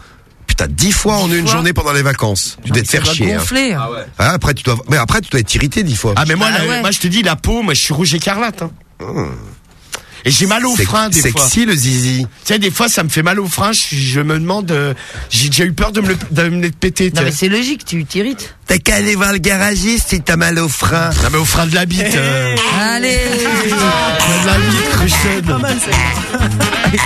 Putain, dix fois en une journée pendant les vacances. Tu dois te faire chier. Hein. ah ouais. ah, après, tu dois, mais après, tu dois être irrité dix fois. Ah, mais moi, ah moi, je te dis, la peau, moi, je suis rouge écarlate, hein. Ah. Et j'ai mal au C'est- frein des fois. Sexy le zizi. Tu sais, des fois ça me fait mal au frein. Je, je me demande, euh, j'ai déjà eu peur de me le, de me le péter. Non mais c'est logique, tu t'irrites. T'as qu'à aller voir le garagiste si t'as mal au frein. Ah mais au frein de la bite. euh, Allez frein de la bite, cruchonne.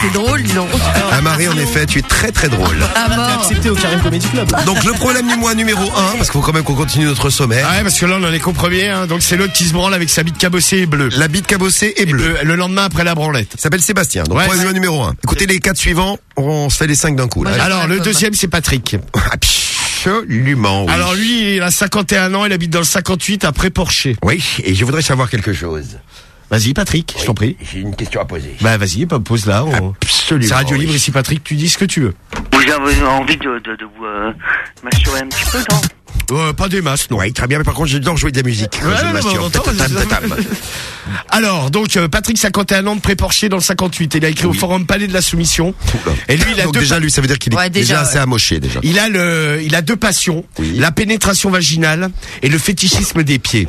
C'est drôle, dis donc. Ah Marie, en effet, tu es très très drôle. À mort. Accepté au Karim Comedy Club. Donc le problème du mois numéro 1, parce qu'il faut quand même qu'on continue notre sommaire. Ah ouais, parce que là on en est qu'au premier. Hein, donc c'est l'autre qui se branle avec sa bite cabossée et bleue. La bite cabossée est bleue. Le, le lendemain après la branlette. Il s'appelle Sébastien. Donc Ouais. problème numéro 1. Écoutez les quatre suivants, on se fait les cinq d'un coup. Là. Alors le deuxième c'est Patrick. Absolument. Oui. Alors lui il a 51 ans, il habite dans le 58 après Porcher. Oui, et je voudrais savoir quelque chose. Vas-y Patrick, je t'en prie. J'ai une question à poser. Bah vas-y, bah, pose-la. on- Absolument. C'est Radio oui. Libre ici Patrick, tu dis ce que tu veux. Vous avez envie de, de, de vous euh, masturber un petit peu, non Euh, pas des masses, non. Oui, très bien, mais par contre, j'adore jouer de la musique. Ouais, Je. Alors, donc, euh, Patrick, 51 ans de pré-Porcher dans le 58. Il a écrit au forum Palais de la Soumission. Et lui, il a Donc deux déjà, lui, ça veut dire qu'il est Ouais, déjà, déjà, assez amoché, déjà. Il a le, il a deux passions. La pénétration vaginale et le fétichisme des pieds.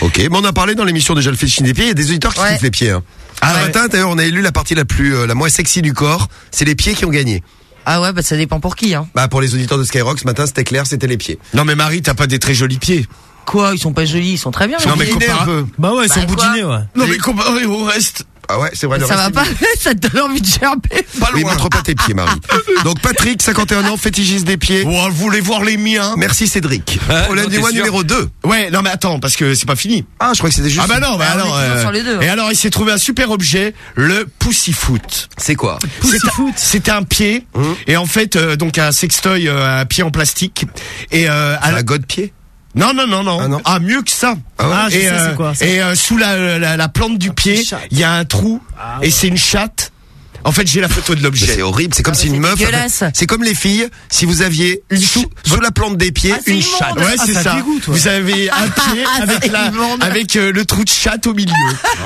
Ok, mais on a parlé dans l'émission déjà le fétichisme des pieds. Il y a des auditeurs qui Ouais. kiffent les pieds. Hein. Ah ouais. matin, d'ailleurs, on a élu la partie la plus, euh, la moins sexy du corps. C'est les pieds qui ont gagné. Ah ouais, bah ça dépend pour qui, hein. Bah, pour les auditeurs de Skyrock, ce matin, c'était clair, c'était les pieds. Non, mais Marie, t'as pas des très jolis pieds. Quoi, ils sont pas jolis, ils sont très bien. Non, mais les compare- pieds. un peu. Bah ouais, ils sont Bah, quoi boudinés, ouais. Non, mais comparé au reste. Ah ouais, c'est vrai. le Ça reste, va pas, ça te donne envie de gerber. Pas Oui, loin. montre pas tes pieds, Marie. Donc Patrick, 51 ans, fétichiste des pieds. Oh, vous voulez voir les miens? Merci Cédric. Problème non, du mois numéro 2. Ouais, non, mais attends, parce que c'est pas fini. Ah, je crois que c'était juste. Ah bah non, bah Ah, on alors. toujours sur les deux. Et alors, il s'est trouvé un super objet, le Pussyfoot. C'est quoi? C'est- C'était un pied, Hum. et en fait, euh, donc un sextoy, euh, un pied en plastique. Et euh, à la- Un god pied non, non, non, non, Ah, non. Ah, mieux que ça. Ah ouais Ah, je et sais, euh, c'est quoi, ça et euh, sous la, la, la plante du pied, il y a un trou, Ah, et ouais. c'est une chatte. En fait, j'ai la photo de l'objet. C'est horrible, c'est comme Ah, si une c'est meuf. C'est comme les filles, si vous aviez sous, sous la plante des pieds Ah, une immonde. chatte. Ouais, Ah, c'est ça ça. Vous avez un pied Ah, avec la, avec euh, le trou de chatte au milieu.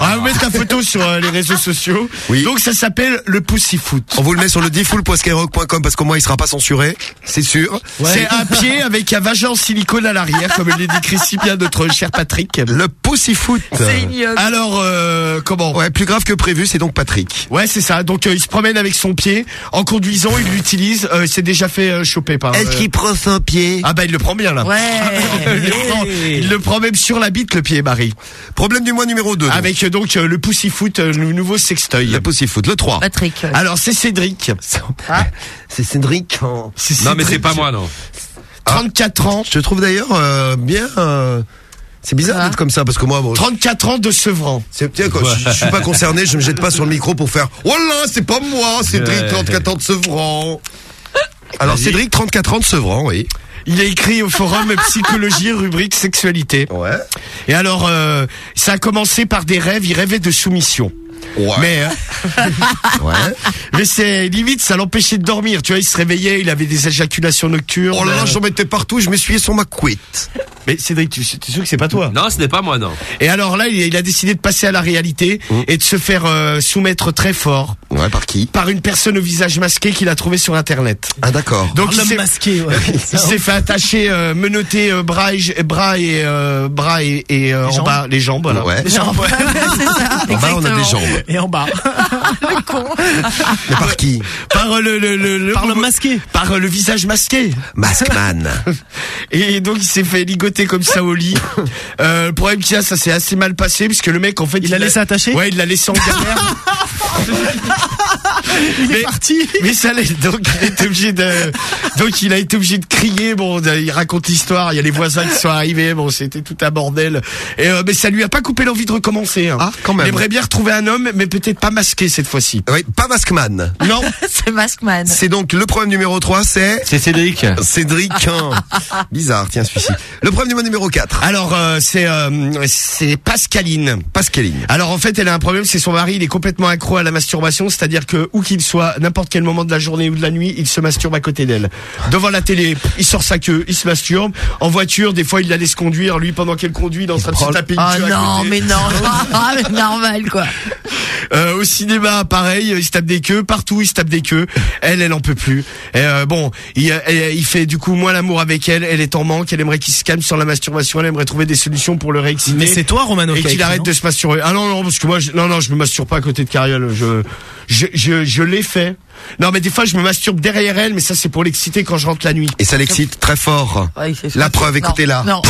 On va mettre la photo sur euh, les réseaux sociaux. Oui. Donc ça s'appelle le Pussyfoot. On vous le met sur le diffoul.skyrock.com parce qu'au moins il sera pas censuré, c'est sûr. C'est un pied avec un vagin en silicone à l'arrière, comme le décrit si bien notre cher Patrick. Le pussyfoot. C'est ignoble. Alors, euh, comment? Ouais, plus grave que prévu, c'est donc Patrick. Ouais, c'est ça. Donc euh, il se promène avec son pied. En conduisant, il l'utilise. Euh, il s'est déjà fait euh, choper par. Est-ce euh, qu'il prend son pied Ah bah il le prend bien là. Ouais. il, le prend, il le prend même sur la bite le pied, Marie. Problème du mois numéro 2. Avec euh, donc euh, le Pussyfoot, euh, le nouveau sextoy. Le pussyfoot, le 3. Patrick. Alors c'est Cédric. Ah. C'est Cédric. Non, mais c'est Cédric, pas moi, non. 34 ans. Je te trouve d'ailleurs euh, bien. C'est bizarre Ah. d'être comme ça parce que moi, bon, 34 ans de Sevran. c'est tiens, quand je, je suis pas concerné, je me jette pas sur le micro pour faire. Voilà, c'est pas moi, Cédric, Ouais. 34 ans de Sevran. Alors. Cédric, 34 ans de Sevran, oui. Il a écrit au forum Psychologie, rubrique sexualité. Ouais. Et alors, euh, ça a commencé par des rêves. Il rêvait de soumission. Ouais. Mais, euh, Ouais. mais c'est limite, ça l'empêchait de dormir. Tu vois, il se réveillait, il avait des éjaculations nocturnes. Oh là là, j'en mettais partout, je m'essuyais sur ma couette. Mais Cédric, tu tu es sûr que c'est pas toi? Non, ce n'est pas moi, non. Et alors là, il il a décidé de passer à la réalité et de se faire euh, soumettre très fort Ouais, par qui? Par une personne au visage masqué qu'il a trouvé sur Internet. Ah d'accord. Donc il L'homme s'est- masqué, ouais. il s'est fait attacher, euh, menotter euh, bras et, bras et euh, bras et, et, euh, en jambes. bas les jambes. Voilà. Ouais. Les jambes. En bas, on a des jambes. Et en bas. Le con. Mais par qui Par le, le, le, le- Par l'homme masqué. par le visage masqué. Maskman. Et donc il s'est fait ligoter comme ça au lit. Euh, le problème qu'il y a, ça s'est assez mal passé puisque le mec en fait Il l'a laissé attaché Ouais, il l'a laissé en galère. Il Mais- est parti. Mais ça l'est, donc il a été obligé de, donc il a été obligé de crier. Bon, il raconte l'histoire. Il y a les voisins qui sont arrivés. Bon, c'était tout un bordel. Et euh, mais ça lui a pas coupé l'envie de recommencer. hein. Ah, quand même. Il aimerait bien retrouver un homme, mais peut-être pas masqué cette fois-ci. Oui, pas Maskman. Non. C'est Maskman. C'est donc le problème numéro 3, c'est C'est Cédric. Cédric. hein. Bizarre, tiens, celui-ci. Le problème numéro numéro 4. Alors euh, c'est euh, c'est Pascaline. Pascaline. Alors en fait, elle a un problème, c'est son mari, il est complètement accro à la masturbation, c'est-à-dire que où qu'il soit, n'importe quel moment de la journée ou de la nuit, il se masturbe à côté d'elle. Devant la télé, il sort sa queue, il se masturbe. En voiture, des fois, il la laisse conduire, lui pendant qu'elle conduit, dans en train de se taper une Oh queue à non, côté. mais non. Ah, mais normal, quoi. Euh, au cinéma, pareil, il se tape des queues. Partout, il se tape des queues. Elle, elle en peut plus. Et, euh, bon, il, elle- il fait du coup moins l'amour avec elle. Elle est en manque. Elle aimerait qu'il se calme sur la masturbation. Elle aimerait trouver des solutions pour le réexciter. Mais c'est toi, Romano, Et qu'il arrête de se masturber. Ah non, non, parce que moi, je, non, non, je me masturbe pas à côté de Cariole. Je, je, je, je l'ai fait. Non, mais des fois, je me masturbe derrière elle, mais ça, c'est pour l'exciter quand je rentre la nuit. Et ça l'excite très fort. La preuve, écoutez-la. Non.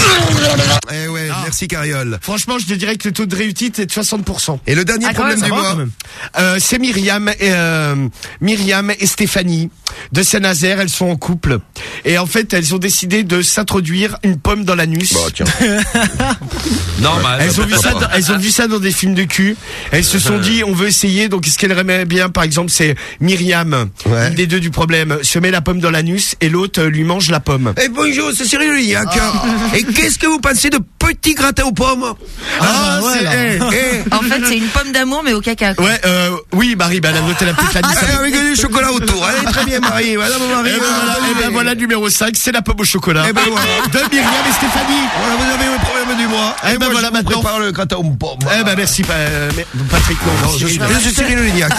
Eh ouais, merci Cariole. Franchement, je te dirais que le taux de réussite est de 60%. Et le dernier Ah, problème même, du mois. Euh, c'est Myriam et euh, Myriam et Stéphanie de Saint-Nazaire. Elles sont en couple et en fait, elles ont décidé de s'introduire une pomme dans l'anus. Normal. Elles ont vu ça, dans, elles ont vu ça dans des films de cul. Elles se sont dit, on veut essayer. Donc, ce qu'elle aimerait bien, par exemple, c'est Myriam, une des deux du problème, se met la pomme dans l'anus et l'autre euh, lui mange la pomme. Eh bonjour, c'est Cyril Lignac. Et qu'est-ce que vous pensez de petits gratins aux pommes? Ah, c'est- eh, eh. En fait, c'est une pomme d'amour, mais au caca. quoi. Ouais, euh, oui, Marie, bah, elle a noté la petite. Ah, avec du chocolat autour. Allez, très bien, Marie. Madame Marie. Et ben voilà, eh ben voilà, numéro 5, c'est la pomme au chocolat. Ben voilà. De Myriam et Stéphanie. Voilà, vous avez le problème du mois. Eh Et ben moi, voilà, je maintenant. prépare le gratin aux pommes. Eh ben merci, Patrick. Non, Non, je suis, Cyril. je suis Cyril Lignac.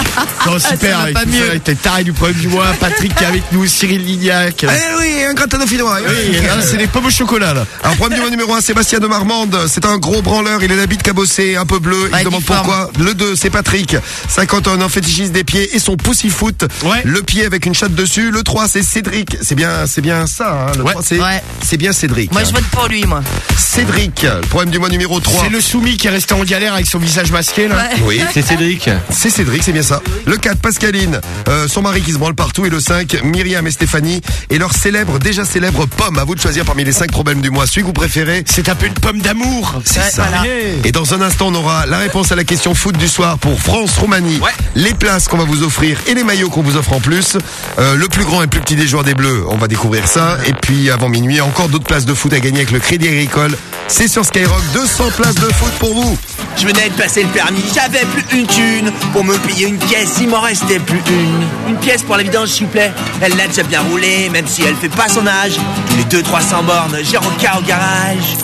Non, Ça super, va pas mieux. Tes tarés du problème du mois. Patrick qui est avec nous, Cyril Lignac. Eh oui, un gratin dauphinois. Oui, là, c'est des pommes au chocolat, là. Alors, problème du mois numéro 1, Sébastien de Marmande. C'est un gros branleur. Il a la bite cabossée, un peu bleu. Il demande pourquoi. Le 2, c'est Patrick. 50 ans, un fétichiste des pieds et son pussyfoot. Ouais. Le pied avec une chatte dessus. Le 3, c'est Cédric. C'est bien, c'est bien ça, hein. Le Ouais. 3, c'est, Ouais. c'est bien Cédric. Moi, je vote pour lui, moi. Cédric. Problème du mois numéro 3. C'est le soumis qui est resté en galère avec son visage masqué, là. Ouais. Oui. C'est Cédric. C'est Cédric, c'est bien ça. Le 4, Pascaline, euh, son mari qui se branle partout. Et le 5, Myriam et Stéphanie. Et leur célèbre, déjà célèbre pomme. À vous de choisir parmi les 5 problèmes du mois. Celui que vous préférez. C'est un peu une pomme d'amour. C'est Ouais, ça. voilà. Et dans un instant, on aura la réponse à la question foot du soir pour France-Roumanie. Ouais. Les places qu'on va vous offrir et les maillots qu'on vous offre en plus. Euh, le plus grand et le plus petit des joueurs des Bleus, on va découvrir ça. Et puis avant minuit, encore d'autres places de foot à gagner avec le Crédit Agricole. C'est sur Skyrock, 200 places de foot pour vous. Je venais de passer le permis, j'avais plus une thune pour me payer une pièce, il m'en restait plus une. Une pièce pour la vidange, s'il vous plaît. Elle l'a déjà bien roulée, même si elle fait pas son âge. Tous les 200-300 bornes, j'ai rencard au garage.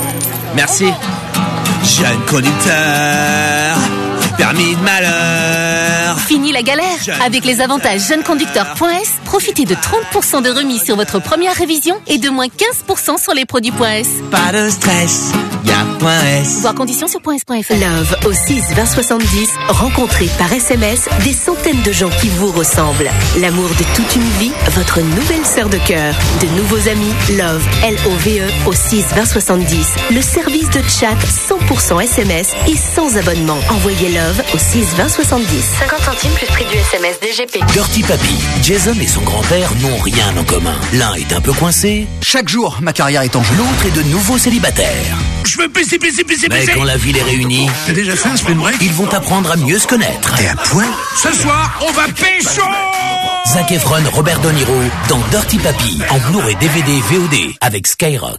Merci. Jeune conducteur, permis de malheur. Fini la galère Avec les avantages jeuneconducteur.s, profitez de 30% de remise sur votre première révision et de moins 15% sur les produits .s. Pas de stress, y'a point S. Voir conditions sur .s.fr. Love au 6 20 70. Rencontrez par SMS des centaines de gens qui vous ressemblent. L'amour de toute une vie, votre nouvelle sœur de cœur. De nouveaux amis, Love, L-O-V-E E au 6 20 70. Le service de chat 100% SMS et sans abonnement. Envoyez Love au 6 20 70. 50 centimes plus prix du SMS DGP. Dirty Papy, Jason et son grand-père n'ont rien en commun. L'un est un peu coincé. Chaque jour, ma carrière est en jeu. L'autre est de nouveau célibataire. Je veux pisser, pisser, pisser, Mais quand la vie les réunit, C'est déjà ça, spring break Ils vont apprendre à mieux se connaître. T'es à point Ce soir, on va pécho Zac Efron, Robert De Niro dans Dirty Papy en Blu-ray DVD VOD avec Skyrock.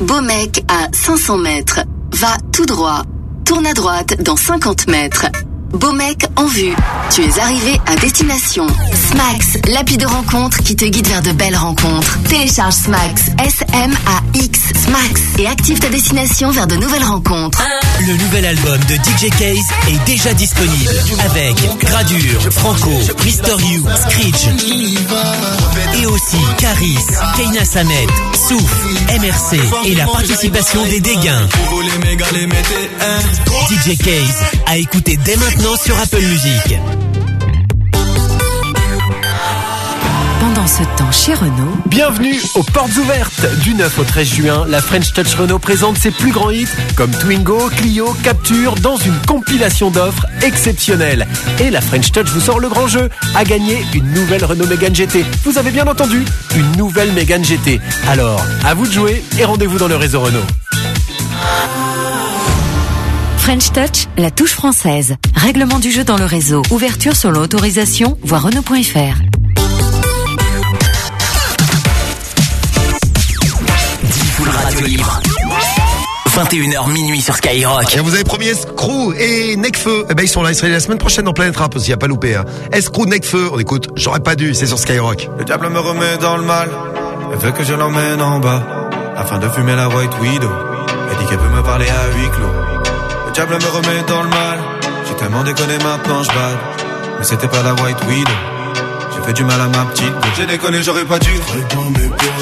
Beau mec à 500 mètres. Va tout droit. Tourne à droite dans 50 mètres. Beau mec en vue. Tu es arrivé à destination. Smax, l'appli de rencontre qui te guide vers de belles rencontres. Télécharge Smax, S-M-A-X, Smax, et active ta destination vers de nouvelles rencontres. Le nouvel album de DJ Case est déjà disponible avec Gradure, Franco, Mister You, Screech et aussi Caris, Keina Samet, Souf, MRC et la participation des Dégains. DJ Case à écouter dès maintenant sur Apple Music. Pendant ce temps chez Renault, Bienvenue aux portes ouvertes Du 9 au 13 juin, la French Touch Renault présente ses plus grands hits comme Twingo, Clio, Capture dans une compilation d'offres exceptionnelles. Et la French Touch vous sort le grand jeu à gagner une nouvelle Renault Mégane GT. Vous avez bien entendu, une nouvelle Mégane GT. Alors, à vous de jouer et rendez-vous dans le réseau Renault. French Touch, la touche française. Règlement du jeu dans le réseau. Ouverture sur l'autorisation, voir Renault.fr. Radio Libre. 21h minuit sur Skyrock. Et vous avez promis Escrew et Necfeu. Eh ben, ils sont là. Ils seraient la semaine prochaine dans Planète Rap aussi. Y a pas loupé, hein. Escrew, Necfeu. On écoute. J'aurais pas dû. C'est sur Skyrock. Le diable me remet dans le mal. Elle veut que je l'emmène en bas. Afin de fumer la White Widow. Elle dit qu'elle peut me parler à huis clos. Le diable me remet dans le mal. J'ai tellement déconné maintenant, je bade. Mais c'était pas la white weed. J'ai fait du mal à ma petite. J'ai déconné, j'aurais pas dû.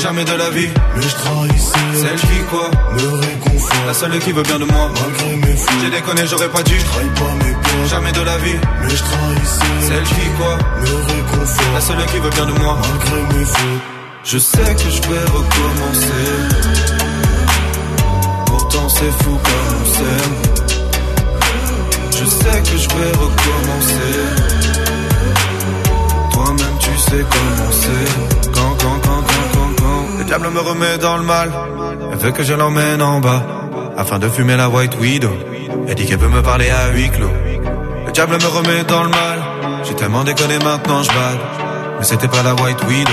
Jamais de la vie. Mais je trahissais. Celle qui quoi Me réconfort. La seule qui veut bien de moi. Malgré mes fautes. J'ai déconné, j'aurais pas dû. Jamais de la vie. Mais je trahissais. Celle qui quoi Me réconfort. La seule qui veut bien de moi. Malgré mes fautes. Je sais que je vais recommencer. Pourtant c'est fou comme on s'aime. Je sais que je vais recommencer. Toi-même tu sais comment c'est. Quand, quand, quand, quand, quand, quand. Le diable me remet dans le mal. Elle veut que je l'emmène en bas. Afin de fumer la white widow. Elle dit qu'elle peut me parler à huis clos. Le diable me remet dans le mal. J'ai tellement déconné maintenant je. Mais c'était pas la white widow.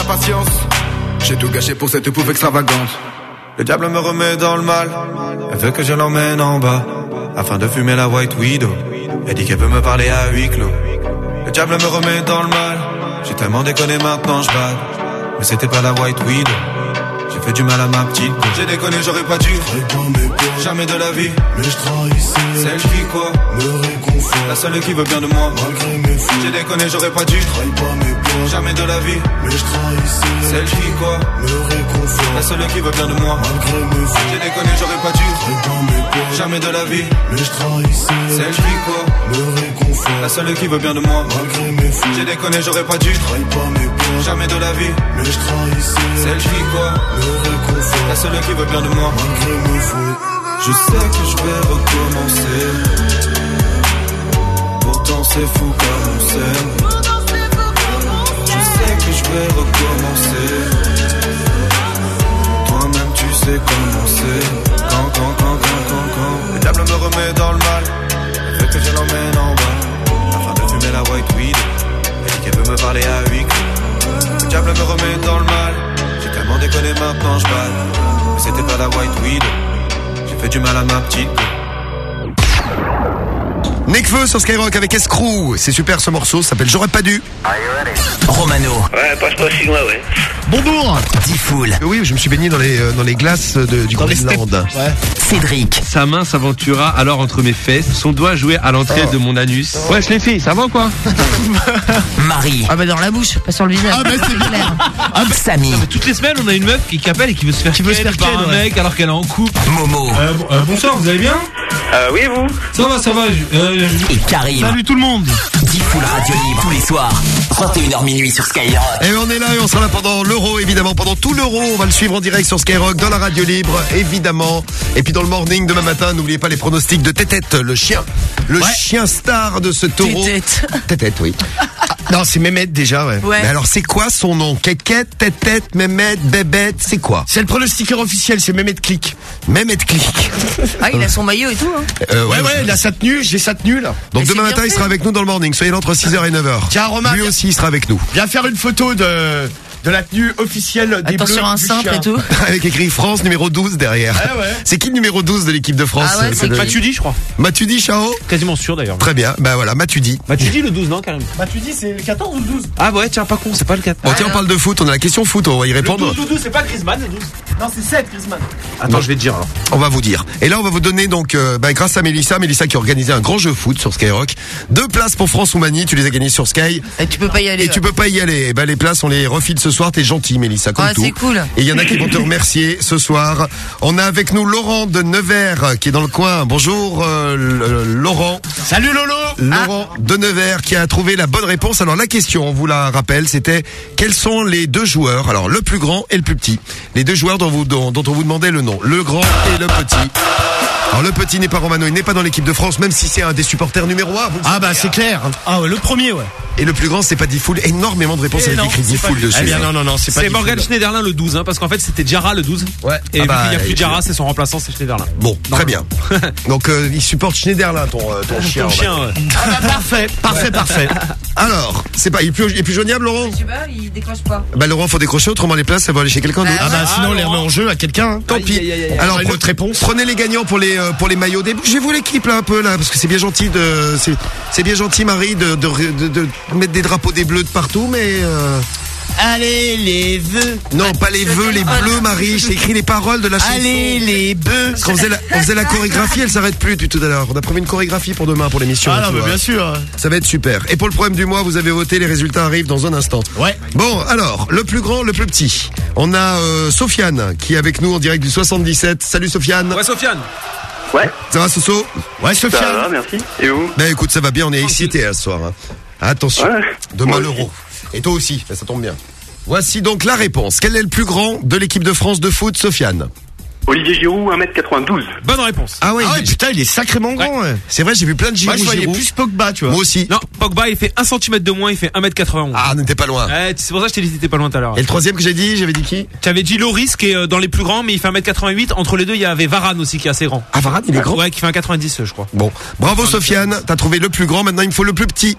patience. J'ai tout gâché pour cette pouffe extravagante. Le diable me remet dans le mal. Elle veut que je l'emmène en bas. Afin de fumer la white widow. Elle dit qu'elle veut me parler à huis clos. Le diable me remet dans le mal. J'ai tellement déconné maintenant je bade. Mais c'était pas la white widow. J'ai fait du mal à ma petite. J'ai déconné, j'aurais pas dû. Jamais de la vie. Mais je trahissais. Celle qui quoi? Me réconfort. La seule qui veut bien de moi. Malgré mes fautes. J'ai déconné, j'aurais pas dû. Jamais de la vie. Mais je trahissais. Celle qui quoi Me réconfort. La seule qui veut bien de moi. Malgré mes fautes. J'ai déconné, j'aurais pas dû. Jamais de la vie. Mais je trahissais. Celle qui quoi Me réconfort. La seule qui veut bien de moi. Malgré mes fautes. J'ai déconné, j'aurais pas dû. Jamais de la vie. Mais je trahissais. Celle qui quoi Me réconfort. La seule qui veut bien de moi. Malgré mes fautes. Je sais que je vais recommencer. Pourtant c'est fou comme on s'aime. Sais que je vais recommencer. Toi-même tu sais comment c'est. Quand, quand, quand, quand, quand, quand. Le diable me remet dans le mal. Veut que je l'emmène en bas. Afin de fumer la white weed. Elle dit qu'elle veut me parler à huis clos. Le diable me remet dans le mal. J'ai tellement déconné maintenant je bade. Mais c'était pas la white weed. J'ai fait du mal à ma petite. Necfeu sur Skyrock avec Escrew. C'est super ce morceau, ça s'appelle J'aurais pas dû. Romano. Ouais, passe pas si loin, ouais. Bonjour. Diffoul. Oui, je me suis baigné dans les, euh, dans les glaces de- du Groenland. Cédric. Sa main s'aventura alors entre mes fesses, son doigt jouait à l'entrée Oh. de mon anus. Wesh les filles, ça va ou quoi? Marie. Ah bah dans la bouche, pas sur le visage. Ah bah, c'est clair. Ah, Samy. bah, Toutes les semaines, on a une meuf qui appelle et qui veut se faire, Qui veut se faire par un ouais. mec alors qu'elle est en couple. Momo. Euh, euh, bonsoir, vous allez bien? Euh, oui, et vous? Ça va, ça va. je- euh, Et Karim. Salut tout le monde. Diffoul Radio Libre tous les soirs. 21h minuit sur Skyrock. Et on est là et on sera là pendant l'euro évidemment pendant tout l'euro on va le suivre en direct sur Skyrock dans la radio libre évidemment et puis dans le morning demain matin n'oubliez pas les pronostics de Tétette le chien le chien star de ce taureau Tétette. Tétette oui Non, c'est Mehmet déjà, ouais. Ouais. mais alors c'est quoi son nom? Kékette Tétette Mehmet Bébête c'est quoi? C'est le pronostiqueur officiel, c'est Mehmet Click. Mehmet Click Ah, il a son maillot et tout. Hein. Euh, Ouais, ouais, il a sa tenue, j'ai sa tenue, là. donc Mais demain matin il sera avec nous dans le morning soyez là entre 6h et 9h Tiens, Romain, lui viens- aussi il sera avec nous Viens faire une photo de, de la tenue officielle des Attention Bleus un du simple chien. et tout. avec écrit France numéro 12 derrière ouais. c'est qui le numéro 12 de l'équipe de France Ah ouais, c'est qui Matuidi, je crois. Matuidi Chao Quasiment sûr d'ailleurs. Très bien, bah voilà, Matuidi. Matuidi le 12, non, Karim? Bah tu dis c'est le 14 ou le 12 Ah ouais, tiens, pas con, c'est pas le 4. Bon, tiens, on parle de foot, on a la question foot, on va y Le répondre. 12 ou 12 c'est pas Griezmann le 12 Non c'est 7 Griezmann. Attends, je vais te dire alors. On va vous dire. Et là, on va vous donner donc, euh, bah, grâce à Mélissa, Mélissa qui a organisé un grand jeu foot sur Skyrock, deux places pour France Oumanie, tu les as gagnées sur Sky. Et tu peux pas y aller. Et tu ouais. peux pas y aller. Et ben les places, on les refile ce soir. T'es gentil, Mélissa, comme tout. c'est cool. Et il y en a qui vont te remercier ce soir. On a avec nous Laurent de Nevers qui est dans le coin. Bonjour, euh, euh, Laurent. Salut Lolo Laurent de Nevers qui a trouvé la bonne réponse. Alors la question, on vous la rappelle, c'était quels sont les deux joueurs, alors le plus grand et le plus petit, les deux joueurs dont, vous, dont, dont on vous demandait le nom, le grand et le petit. Alors le petit n'est pas Romano, il n'est pas dans l'équipe de France, même si c'est un des supporters numéro un. vous le Ah bah c'est clair. Ah ouais le premier ouais. Et le plus grand, c'est pas Diffoul. Énormément de réponses Eh avec non, écrit Diffoul dessus. Eh bien, non, non, non, c'est C'est Morgan Schneiderlin le 12, hein, parce qu'en fait c'était Jara le 12. Ouais. Et Ah vu bah, qu'il n'y a plus puis- c'est son remplaçant, c'est Schneiderlin. Bon, très bien. Donc, euh, il supporte Schneiderlin, ton, euh, ton chien. Ton ouais. Ah bah, parfait, parfait, parfait. Alors, c'est pas, il est plus, il est plus joignable, Laurent Je sais pas, il décroche pas. Bah, Laurent, faut décrocher, autrement les places, ça va aller chez quelqu'un d'autre. Ah bah sinon on les remet en jeu à quelqu'un. hein. Tant pis. Alors, une autre réponse. Prenez les gagnants pour les euh, pour les maillots. Bougez-vous l'équipe là un peu là, parce que c'est bien gentil de c'est c'est bien gentil Marie de de, de- de mettre des drapeaux des bleus de partout, mais euh, Allez les vœux. non pas les vœux, les bleus Marie. J'ai écrit les paroles de la chanson. Allez les bœufs. Quand on faisait, la, on faisait la chorégraphie, elle s'arrête plus du tout à l'heure. On a prévu une chorégraphie pour demain pour l'émission. Ah tu non mais vois. bien sûr. Ça va être super. Et pour le problème du mois, vous avez voté, les résultats arrivent dans un instant. Ouais. Bon, alors, le plus grand, le plus petit. On a euh, Sofiane qui est avec nous en direct du 77. Salut Sofiane. Ouais, Sofiane. Ouais. Ça va Soso? Ouais Ça va, merci. Et vous? Ben écoute, ça va bien, on est excité ce soir. hein. Attention, Ouais. demain l'euro. Et toi aussi, ça tombe bien. Voici donc la réponse. Quel est le plus grand de l'équipe de France de foot, Sofiane Olivier Giroud, 1m92. Bonne réponse. Ah ouais, Ah ouais putain il est sacrément grand. ouais. c'est vrai, j'ai vu plein de Moi Giroud. je voyais Giroud. plus Pogba tu vois. Moi aussi. Non, Pogba il fait 1 cm de moins, il fait 1m91. Ah, n'était pas loin. Ouais, c'est pour ça que je t'ai dit t'étais pas loin tout à l'heure. Et le troisième que j'ai dit, j'avais dit qui Tu avais dit Loris qui est euh, dans les plus grands, mais il fait 1m88. Entre les deux, il y avait Varane aussi qui est assez grand. Ah, Varane, il est grand Ouais, qui fait 1m90, je crois. Bon, bravo Sofiane, t'as trouvé le plus grand, maintenant il me faut le plus petit.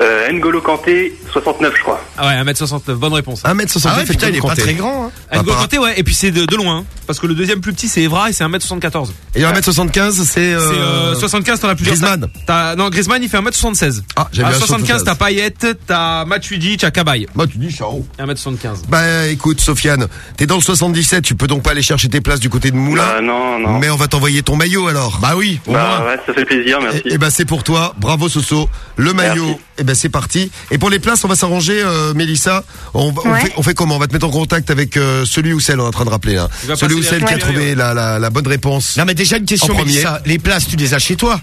Euh, N'Golo Kanté, 69, je crois. Ah ouais, 1m69, bonne réponse. 1m69, Ah ouais putain il est pas très grand. hein. Ah, N'Golo Kanté, ouais, et puis c'est de, de loin, hein, parce que le deuxième plus petit c'est Evra et c'est 1m74. Et 1m75, c'est... Euh... C'est euh, 75, t'en as plusieurs. Griezmann. T'as- Non, Griezmann il fait 1m76. Ah, j'ai un 75, t'as Payet, t'as Matuidi, t'as Cabaye. Bah tu dis ciao. 1m75. Bah écoute Sofiane, t'es dans le 77, tu peux donc pas aller chercher tes places du côté de Moulin. Bah, non, non. Mais on va t'envoyer ton maillot alors. Bah oui. au Bah moins. ouais, ça fait plaisir, merci. Et, bah c'est pour toi, bravo Soso. Le maillot, Merci. Et ben c'est parti. Et pour les places, on va s'arranger, euh, Mélissa. On, va- on Ouais. fait, on fait comment? On va te mettre en contact avec euh, celui ou celle, on est en train de rappeler là. Il va Celui ou celle qui a trouvé la, la, la bonne réponse. Non mais déjà une question En premier. Mélissa, les places tu les as chez toi?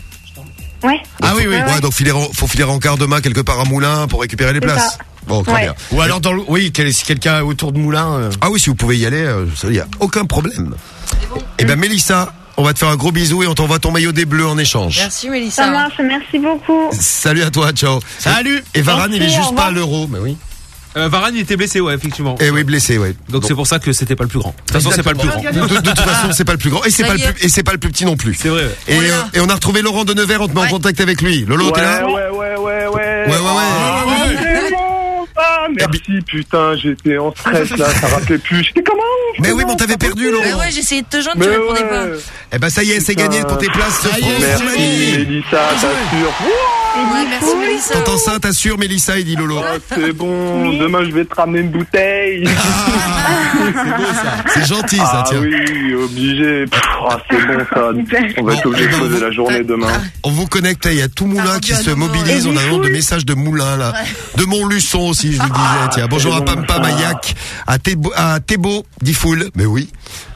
Ouais. Ah oui oui. Ouais, donc filer en- faut filer en quart demain quelque part à Moulin pour récupérer les C'est places. ça. Bon, très Ouais. bien. Ou alors dans le oui quel- si quelqu'un est autour de Moulin. euh, Ah oui, si vous pouvez y aller, euh, ça y a aucun problème. Et ben Mélissa, on va te faire un gros bisou et on t'envoie ton maillot des bleus en échange. Merci Ça Mélissa. marche, merci beaucoup. Salut à toi, ciao. Salut. Et Varane, il est juste pas à l'euro, mais oui. Euh, Varane il était blessé, ouais, effectivement. Eh oui, blessé, ouais. Donc c'est pour ça que c'était pas le plus grand. De toute façon, c'est pas le plus grand. De, de toute façon, c'est pas le plus grand et c'est Ça pas le plus et c'est pas le plus petit non plus. C'est vrai. ouais. Et, On euh, et on a retrouvé Laurent de Nevers, on te met en Ouais. contact avec lui. Lolo, t'es là ouais, ouais, ouais, ouais. Ouais, ouais, ouais. Bon, ah, merci, putain, j'étais en stress là, ça rappelait plus. J'étais comment Mais oui, mais on t'avait perdu, Laurent. ouais, j'ai essayé de te joindre, Mais tu répondais pas. ouais. Eh ben ça y est, c'est Putain. gagné pour tes places. Ça y est, France, Merci, Roumanie. Mélissa, t'assures. Ouais, merci Mélissa. T'entends ça T'assures, Mélissa, il dit Lolo. Ah, c'est bon, demain je vais te ramener une bouteille. C'est gentil, ça, Ah tiens. oui, obligé. Pff, ah, c'est bon ça. On va être obligé de poser vous- la journée demain. On vous connecte, il y a tout Moulin qui se mobilise. On a un nombre de messages de Moulin, là. De Montluçon aussi, je vous disais. Tiens, bonjour à c'est bon, Pampa, ça. Mayac, à Thébo, à Thébo Difoul. Mais oui.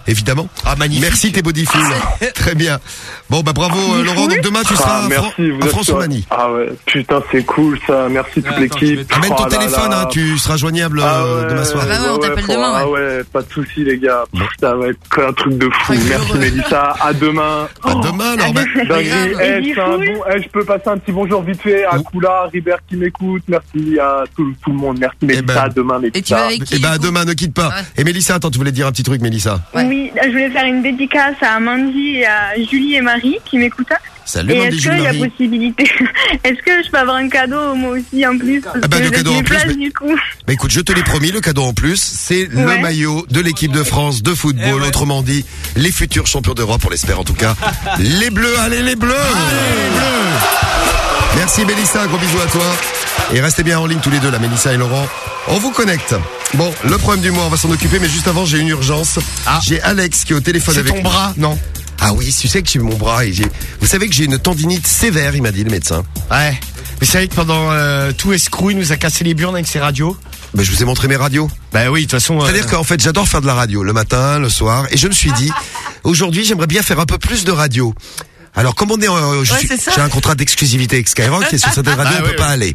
Évidemment. Ah magnifique. Merci Thébo Difoul. Très bien. Bon, bah bravo euh, Laurent. Donc demain, tu seras Ah, à, merci, Fran- vous à êtes France-Roumanie. Ah ouais, putain, c'est cool ça. Merci toute Ah, l'équipe. te- Amène ton Oh là téléphone, là. hein, tu seras joignable Ah euh, ouais, demain soir. Ah bah ouais, on t'appelle demain, Ah ouais, pas de soucis les gars. Va être un truc de fou. Merci. Mélissa. À demain. À demain, alors. bah. Eh, Et je, eh, peux passer un petit bonjour vite fait à Oh. Koula, à Ribert qui m'écoute. Merci à tout, le monde. Merci Mélissa. ben- à demain Et tu vas Mélissa. avec qui Eh ben, à du coup demain, ne quitte pas. Ouais. Et Mélissa, attends, tu voulais dire un petit truc, Mélissa. Ouais. Oui, je voulais faire une dédicace à Mandy et à Julie et Marie qui m'écoutent. Salut, Et Mandy est-ce qu'il y a possibilité Est-ce que je peux avoir un cadeau moi aussi en plus Ah bah, le cadeau en plus, mais- du coup. Bah écoute, je te l'ai promis, le cadeau en plus, c'est le maillot de l'équipe de France de football, Eh ouais. autrement dit, les futurs champions d'Europe, on l'espère en tout cas. les Bleus, allez les Bleus Merci Mélissa, gros bisous à toi. Et restez bien en ligne tous les deux, là, Mélissa et Laurent. On vous connecte. Bon, le problème du mois, on va s'en occuper, mais juste avant, j'ai une urgence. J'ai Alex qui est au téléphone C'est avec ton nous. bras non Ah oui, tu sais que j'ai mon bras et j'ai. Vous savez que j'ai une tendinite sévère, il m'a dit le médecin. Ouais. Vous savez que pendant euh, tout escroc, il nous a cassé les burnes avec ses radios. Bah, je vous ai montré mes radios. Bah oui, de toute façon. euh, C'est-à-dire qu'en fait, j'adore faire de la radio le matin, le soir, et je me suis dit, aujourd'hui, j'aimerais bien faire un peu plus de radio. Alors, comme on est, Ouais, ça. j'ai un contrat d'exclusivité avec Skyrock, et sur certaines radios, Ah, on peut oui, pas oui. aller.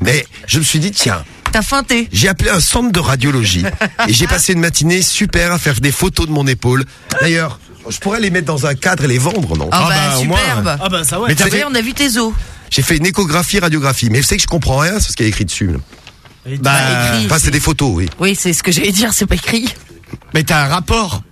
Mais je me suis dit, tiens, T'as feinté. j'ai appelé un centre de radiologie, et j'ai passé une matinée super à faire des photos de mon épaule. D'ailleurs, Je pourrais les mettre dans un cadre et les vendre, non? Ah, bah, superbe. Ah bah ça ouais. Mais t'as Vous voyez, fait- on a vu tes os. J'ai fait une échographie, radiographie, mais je sais que je comprends rien sur ce qui est écrit dessus. Bah, écrit. Enfin, c'est des photos, oui. Oui, c'est ce que j'allais dire, c'est pas écrit. Mais t'as un rapport.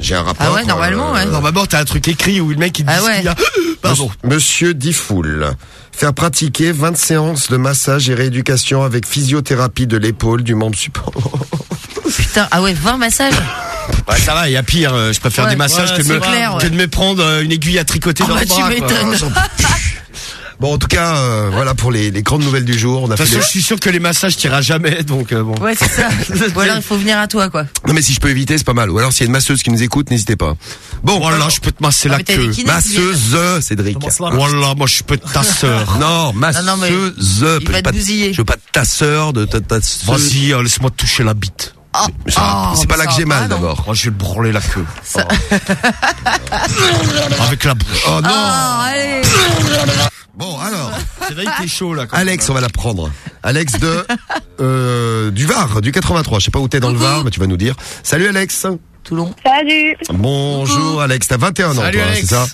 J'ai un rapport. Ah ouais, normalement, ouais. Normalement, t'as un truc écrit où le mec il dit Ah ce ouais. qu'il y a. Pardon. Monsieur Difool, faire pratiquer 20 séances de massage et rééducation avec physiothérapie de l'épaule, du membre support. Putain, ah ouais, 20 massages. Ouais, ça va, il y a pire. euh, Je préfère Ouais, des massages ouais, que, de me, clair, ouais. que de me prendre euh, une aiguille à tricoter Ah dans bah, le tu bras. quoi. m'étonnes. Bon, en tout cas, euh, voilà pour les, les grandes nouvelles du jour. On a De toute façon, des- je suis sûr que les massages tirera jamais, donc euh, bon. Ouais, c'est ça. Ou alors il faut venir à toi, quoi. Non, mais si je peux éviter, c'est pas mal. Ou alors, s'il y a une masseuse qui nous écoute, n'hésitez pas. Bon, Voilà, je peux te masser Ah, la queue. masseuse, Cédric. Voilà, moi je peux être ta sœur. Non, masseuse. non, mais il va te pas, bousiller. je veux pas de ta sœur, de ta, ta sœur. Vas-y, euh, laisse-moi te toucher la bite. Oh, Ça, c'est pas là ça que j'ai mal non. d'abord. Moi, je vais le branler la queue. Avec la bouche. Oh non Ah, allez. Bon, alors. C'est vrai que t'es chaud là. quand Alex, on va la prendre. Alex de euh, du Var, du 83. Je sais pas où t'es dans le Var, mais tu vas nous dire. Salut Alex. Toulon. Salut. Bonjour Alex, t'as 21 ans Salut, toi, Alex. c'est ça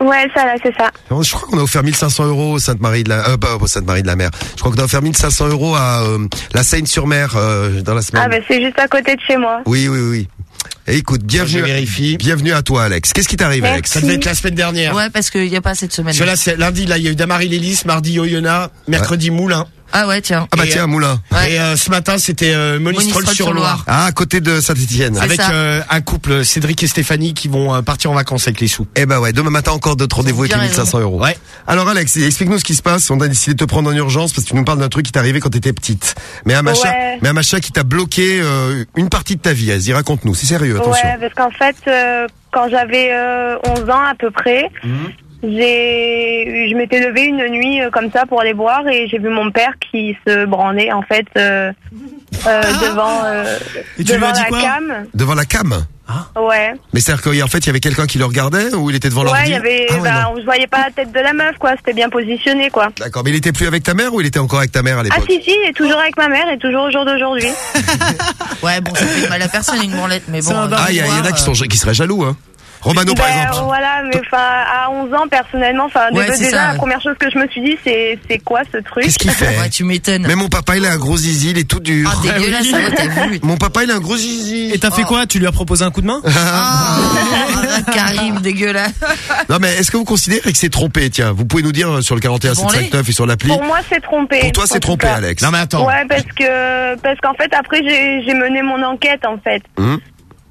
Ouais, ça là, c'est ça. Je crois qu'on a offert 1500 euros au Sainte-Marie de la, euh, pas au Sainte-Marie de la Mer. Je crois qu'on a offert 1500 euros à euh, la Seine-sur-Mer euh, dans la semaine. Ah bah c'est juste à côté de chez moi. Oui, oui, oui. Et écoute, bienvenue, Je vérifie. bienvenue à toi Alex. Qu'est-ce qui t'arrive. Alex Ça devait être la semaine dernière. Ouais, parce qu'il y a pas cette semaine. Là, c'est lundi, là, il y a eu Damary Lélis, mardi Oyonnax, mercredi Moulin. Ah ouais, tiens. Ah bah Et, tiens, euh, Moulin. Ouais. Et euh, ce matin, c'était euh, Monistrol sur. Loire. Ah, à côté de Saint-Étienne. C'est Avec euh, un couple, Cédric et Stéphanie, qui vont euh, partir en vacances avec les sous. Eh ben ouais, demain matin encore d'autres rendez-vous avec bien les 1500 euros. Ouais. Alors Alex, explique-nous ce qui se passe. On a décidé de te prendre en urgence parce que tu nous parles d'un truc qui t'est arrivé quand t'étais petite. Mais un machin, Ouais. mais un machin qui t'a bloqué euh, une partie de ta vie. Vas-y, raconte-nous. C'est sérieux, attention. Ouais, parce qu'en fait, euh, quand j'avais euh, 11 ans à peu près, Mhm. J'ai, je m'étais levée une nuit euh, comme ça pour aller boire et j'ai vu mon père qui se branlait en fait euh, euh, devant, euh, Et tu lui devant as dit la quoi cam. Devant la cam. Ouais. Mais c'est-à-dire qu'en fait, il y avait quelqu'un qui le regardait ou il était devant Ouais, l'ordi il y avait, Ah ouais, bah, non. on ne voyait pas la tête de la meuf, quoi. C'était bien positionné, quoi. D'accord, mais il était plus avec ta mère ou il était encore avec ta mère à Ah l'époque si, si, il est toujours avec ma mère et toujours au jour d'aujourd'hui. Ouais, bon, ça fait mal à personne une branlette, mais bon. Euh, Ah, il y, a- il y en a qui, sont, qui seraient jaloux, hein. Romano, par Ben, exemple. voilà, mais enfin, à 11 ans, personnellement, enfin, Ouais, déjà, ça, la première chose que je me suis dit, c'est, c'est quoi ce truc Qu'est-ce qu'il fait Ouais, tu m'étonnes. Mais mon papa, il a un gros zizi, il est tout dur. Ah, dégueulasse, ça vu. Mon papa, il a un gros zizi. Et t'as fait quoi? Tu lui as proposé un coup de main? Ah, Karim, dégueulasse. Non, mais est-ce que vous considérez que c'est trompé? Tiens, vous pouvez nous dire sur le 41 Branlé 759 et sur l'appli. Pour moi, c'est trompé. Pour toi, c'est trompé. Alex. Non mais attends. Ouais, parce que parce qu'en fait après j'ai j'ai mené mon enquête en fait. Hum.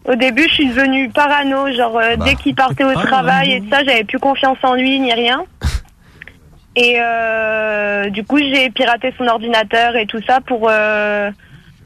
Au début, je suis devenue parano, genre euh, Bah. dès qu'il partait au Ah, travail et tout ça, j'avais plus confiance en lui ni rien. Et euh, du coup, j'ai piraté son ordinateur et tout ça pour euh,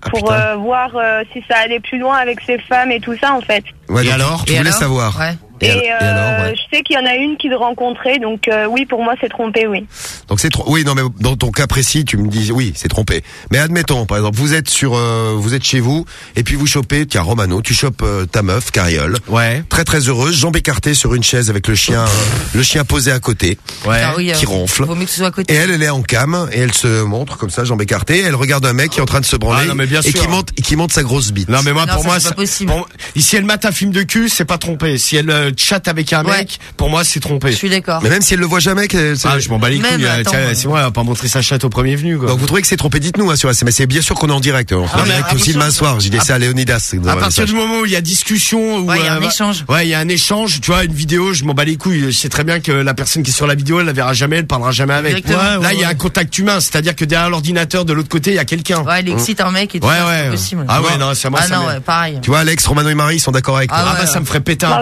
Ah, pour euh, voir euh, si ça allait plus loin avec ses femmes et tout ça en fait. Ouais, Et donc, alors Tu Et voulais alors savoir. Ouais. Et, Et, et euh, alors, ouais. je sais qu'il y en a une qui le rencontrait, donc euh, oui, pour moi, c'est trompé, oui. Donc c'est trop. Oui, non, mais dans ton cas précis, tu me dis oui, c'est trompé. Mais admettons, par exemple, vous êtes sur, euh, vous êtes chez vous, et puis vous chopez, tiens, Romano, tu chopes euh, ta meuf, Cariole. Ouais. Très très heureuse, jambes écartées sur une chaise avec le chien, euh, le chien posé à côté, Ouais. Ah oui, qui euh, ronfle. Vaut mieux que ce soit à côté. Et elle, elle est en cam et elle se montre comme ça, jambes écartées. Elle regarde un mec qui est en train de se branler Ah, non, mais bien et sûr. qui monte, et qui monte sa grosse bite. Non mais moi Non, pour ça, moi c'est pas possible. pour- si elle mate un film de cul c'est pas trompé si elle euh, chatte avec un Ouais. mec pour moi c'est trompé Je suis d'accord. Mais même si elle le voit jamais, ah je m'en bats les Même, couilles euh, attends, tiens, euh, c'est moi elle va pas montrer sa chatte au premier venu quoi. Donc vous trouvez que c'est trompé Dites-nous hein, sur SMS. C'est bien sûr qu'on est en direct. On est en mais direct aussi demain soir. J'ai laissé à Léonidas. à partir du moment où il y a discussion où Ouais, il y a un euh, échange. ouais il y a un échange tu vois une vidéo je m'en bats les couilles je sais très bien que la personne qui est sur la vidéo elle la verra jamais elle parlera jamais avec là il y a un contact humain c'est-à-dire que derrière l'ordinateur de l'autre côté il y a quelqu'un Ouais, il excite un mec et tout Ouais, ouais. possible. Ah ouais, non, c'est moi, Ah non, ouais, pareil. Tu vois, Alex, Romano et Marie sont d'accord avec Ah toi. ah bah ouais. ça me ferait péter un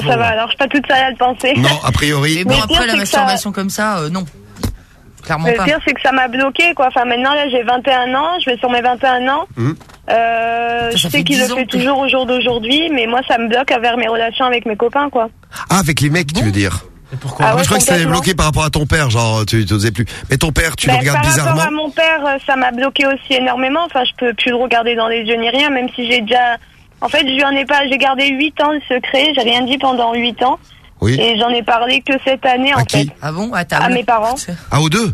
pas toute seule à le penser. Non, a priori. Mais bon, après, la ça- masturbation comme ça, euh, non. Clairement Le pas. pire, c'est que ça m'a bloqué, quoi. Enfin, maintenant, là, j'ai 21 ans, je vais sur mes 21 ans. Hum. Euh, Ça je sais qu'il 10 le fait toujours au jour d'aujourd'hui, mais moi, ça me bloque vers mes relations avec mes copains, quoi. Ah, avec les mecs, tu veux dire Pourquoi Ah Moi, je crois que c'était bloqué par rapport à ton père, genre tu n'osais plus. Mais ton père, tu Ben, le regardes par bizarrement. rapport à mon père, euh, ça m'a bloqué aussi énormément. Enfin, je peux plus le regarder dans les yeux ni rien, même si j'ai déjà. En fait, je lui en ai pas, j'ai gardé 8 ans le secret, j'ai rien dit pendant 8 ans. Oui. Et j'en ai parlé que cette année, en qui fait. Ah À, mes parents. Ah, aux deux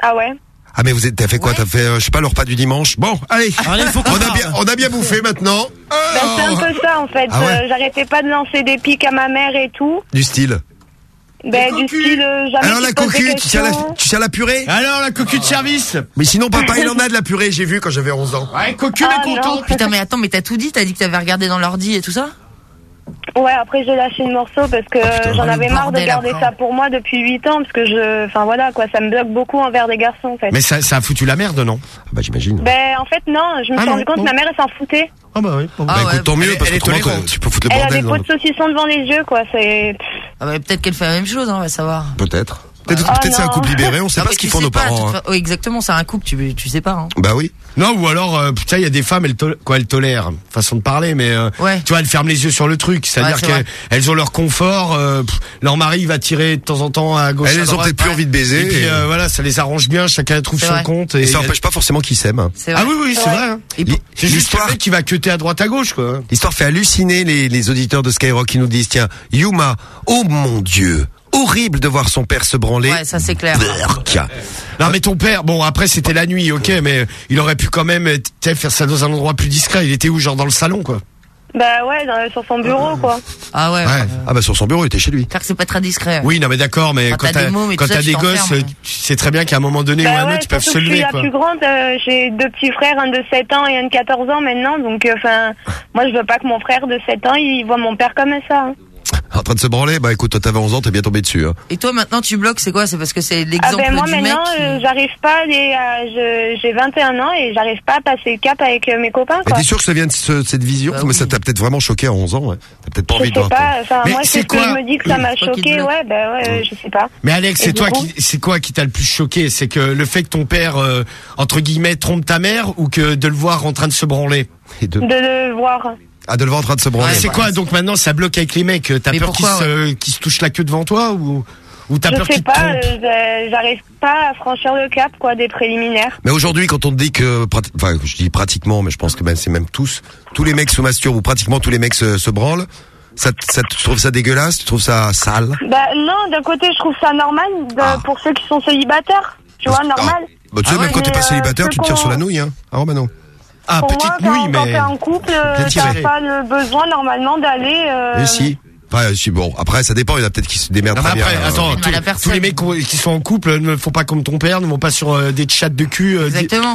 Ah ouais. Ah mais vous êtes, t'as fait quoi? T'as fait, euh, je sais pas, le repas du dimanche? Bon, allez, allez on, a bien, on a bien bouffé maintenant. Bah, c'est un peu ça en fait. Ah euh, j'arrêtais pas de lancer des pics à ma mère et tout. Du style. Ben, du style, Alors la cocu, tu tiens la, purée Alors, la cocu de ah. service Mais sinon, papa, il en a de la purée, j'ai vu quand j'avais 11 ans. Ouais, cocu, mais Ah, non. Putain, mais attends, mais t'as tout dit T'as dit que t'avais regardé dans l'ordi et tout ça Ouais, après j'ai lâché le morceau parce que j'en avais marre de garder ça hein. pour moi depuis 8 ans parce que je enfin voilà quoi, ça me bloque beaucoup envers des garçons en fait. Mais ça, a foutu la merde, non? Ah bah j'imagine. Bah, en fait non, je me ah suis rendu compte que ma mère elle s'en foutait. Ah bah oui. Bah, ah écoute, tant mieux elle, parce elle que tu peux foutre le bordel. Elle a des hein. pots de saucisson devant les yeux quoi, c'est Ah bah peut-être qu'elle fait la même chose, hein, on va savoir. Peut-être. Peut-être ah, c'est un couple libéré, on sait pas bah, ce qu'ils font nos parents. Exactement, c'est un couple, tu, sais pas. Bah oui. Non, ou alors, euh, putain, il y a des femmes, elles, quoi, elles tolèrent, façon de parler, mais euh, ouais. tu vois, elles ferment les yeux sur le truc. C'est-à-dire qu'elles ont leur confort, euh, leur mari va tirer de temps en temps à gauche. Elles, à elles ont peut-être plus envie de baiser. Et, euh, voilà, ça les arrange bien, chacun trouve son compte. Et, ça n'empêche elle... pas forcément qu'ils s'aiment. Ah oui, oui, c'est vrai. C'est juste le mec qui va queuter à droite à gauche, quoi. L'histoire fait halluciner les, les auditeurs de Skyrock qui nous disent, tiens, Yuma, oh mon dieu, horrible de voir son père se branler. Ouais, ça c'est clair. Berk. Non mais ton père, bon après c'était la nuit, ok, mais il aurait pu quand même faire ça dans un endroit plus discret. Il était où, genre dans le salon quoi? Bah ouais, sur son bureau, quoi. Ah ouais. ouais. Ah bah sur son bureau, il était chez lui. Car c'est pas très discret. Oui, non mais d'accord, mais quand, t'as des, gosses, mais... tu sais très bien qu'à un moment donné ou bah à un ouais, autre, ils peuvent se lever. Je suis la plus grande, euh, j'ai deux petits frères, un de 7 ans et un de 14 ans maintenant, donc euh, enfin, moi je veux pas que mon frère de 7 ans, il voit mon père comme ça. Hein. En train de se branler Bah écoute, toi t'avais 11 ans, t'es bien tombé dessus. Hein. Et toi maintenant tu bloques, c'est quoi? C'est parce que c'est l'exemple ah ben, moi, du mec maintenant, euh, j'arrive pas, euh, j'ai 21 ans et j'arrive pas à passer le cap avec euh, mes copains. Mais t'es sûr que ça vient de cette vision? Bah mais ça t'a peut-être vraiment choqué à 11 ans. ouais. T'as peut-être pas envie je de sais pas, enfin, moi c'est c'est ce que quoi je me dis que ça m'a choqué, ouais, bah ouais, je sais pas. Mais Alex, c'est toi qui, c'est quoi qui t'a le plus choqué? C'est que le fait que ton père, entre guillemets, trompe ta mère ou que de le voir en train de se branler? De le voir. Ah, de le voir en train hein, de se branler. Ouais, c'est quoi Donc maintenant, ça bloque avec les mecs. Euh, t'as peur qu'ils se, qu se touchent la queue devant toi ou ou t'as peur Je sais pas, euh, j'arrive pas à franchir le cap quoi des préliminaires. Mais aujourd'hui, quand on te dit que, enfin, je dis pratiquement, mais je pense que ben, c'est même tous, tous les mecs se masturbent ou pratiquement tous les mecs se, branlent. Ça, ça, tu trouves ça dégueulasse Tu trouves ça sale? Bah non, d'un côté, je trouve ça normal de, ah. pour ceux qui sont célibataires. Tu vois, normal. Ah. Bah, tu sais, ah même quand t'es pas euh, célibataire, tu te tires sur la nouille, hein. Ah, oh, bah non. Ah, Pour petite moi, quand, nouille, quand mais t'es en couple, euh, t'as pas le besoin normalement d'aller. euh, Et si après, si, bon, après, ça dépend. Il y en a peut-être qui se démerdent Non, après, hein. attends, tous, les mecs qui sont en couple ne font pas comme ton père, ne vont pas sur euh, des chats de cul euh,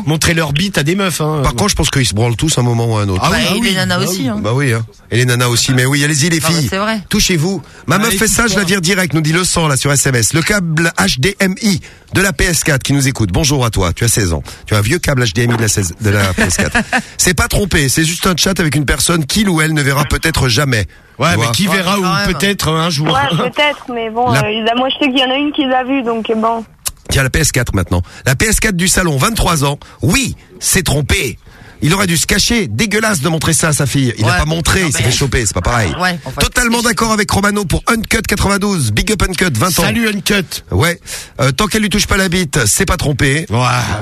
montrer leur bite à des meufs. Hein. Par contre, je pense qu'ils se branlent tous un moment ou un autre. Ah bah, et ah les nanas bah aussi. hein. Bah oui, hein. et les nanas aussi. Mais oui, allez-y les ah bah, filles. c'est vrai. Touchez-vous. Ma meuf fait ça, je la vire direct, nous dit le sang là sur SMS. Le câble HDMI de la PS4 qui nous écoute. Bonjour à toi, tu as 16 ans. Tu as un vieux câble HDMI de la, 16 de la PS4. c'est pas trompé, c'est juste un chat avec une personne qu'il ou elle ne verra peut-être jamais. Ouais, mais qui verra ou peut-être hein, un jour. Ouais, peut-être, mais bon, La- euh, moi je sais qu'il y en a une qui l'a vu, donc bon. Tiens, la PS4 maintenant. La PS4 du salon, 23 ans. Oui, c'est trompé. Il aurait dû se cacher. Dégueulasse de montrer ça à sa fille. Il n'a pas montré, il s'est fait choper, c'est pas pareil. Ouais, Totalement d'accord avec Romano pour Uncut 92. Big up Uncut, 20 ans. Salut Uncut. Ouais. Euh, tant qu'elle lui touche pas la bite, c'est pas trompé. Ouais.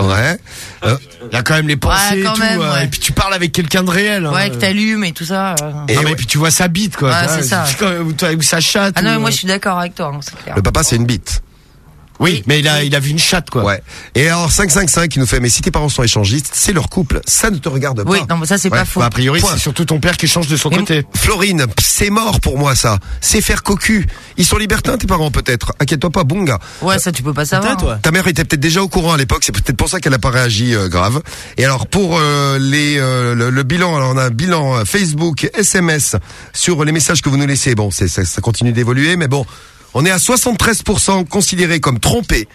Ouais. Euh, il y a quand même les pensées et tout. Même, euh, et puis tu parles avec quelqu'un de réel. Hein. Ouais, hein, que t'allumes et tout ça. Euh. Et, puis tu vois sa bite, quoi. Ouais, c'est ça. Ou, sa chatte. Ah non, moi je suis d'accord avec toi. Hein, Le papa, c'est une bite. Oui, mais il a, il a vu une chatte, quoi. Ouais. Et alors, 555 qui nous fait, mais si tes parents sont échangistes, c'est leur couple. Ça ne te regarde pas. Oui, non, mais ça, c'est pas faux. Bah, a priori, c'est surtout ton père qui change de son côté. Florine, c'est mort pour moi, ça. C'est faire cocu. Ils sont libertins, tes parents, peut-être. Inquiète-toi pas, bon. Ouais, ça, tu peux pas savoir. Hein. Ta mère était peut-être déjà au courant à l'époque. C'est peut-être pour ça qu'elle a pas réagi euh, grave. Et alors, pour euh, les, euh, le, le, bilan, alors on a un bilan euh, Facebook, SMS sur les messages que vous nous laissez. Bon, ça, ça continue d'évoluer, mais bon on est à 73% considérés comme trompés.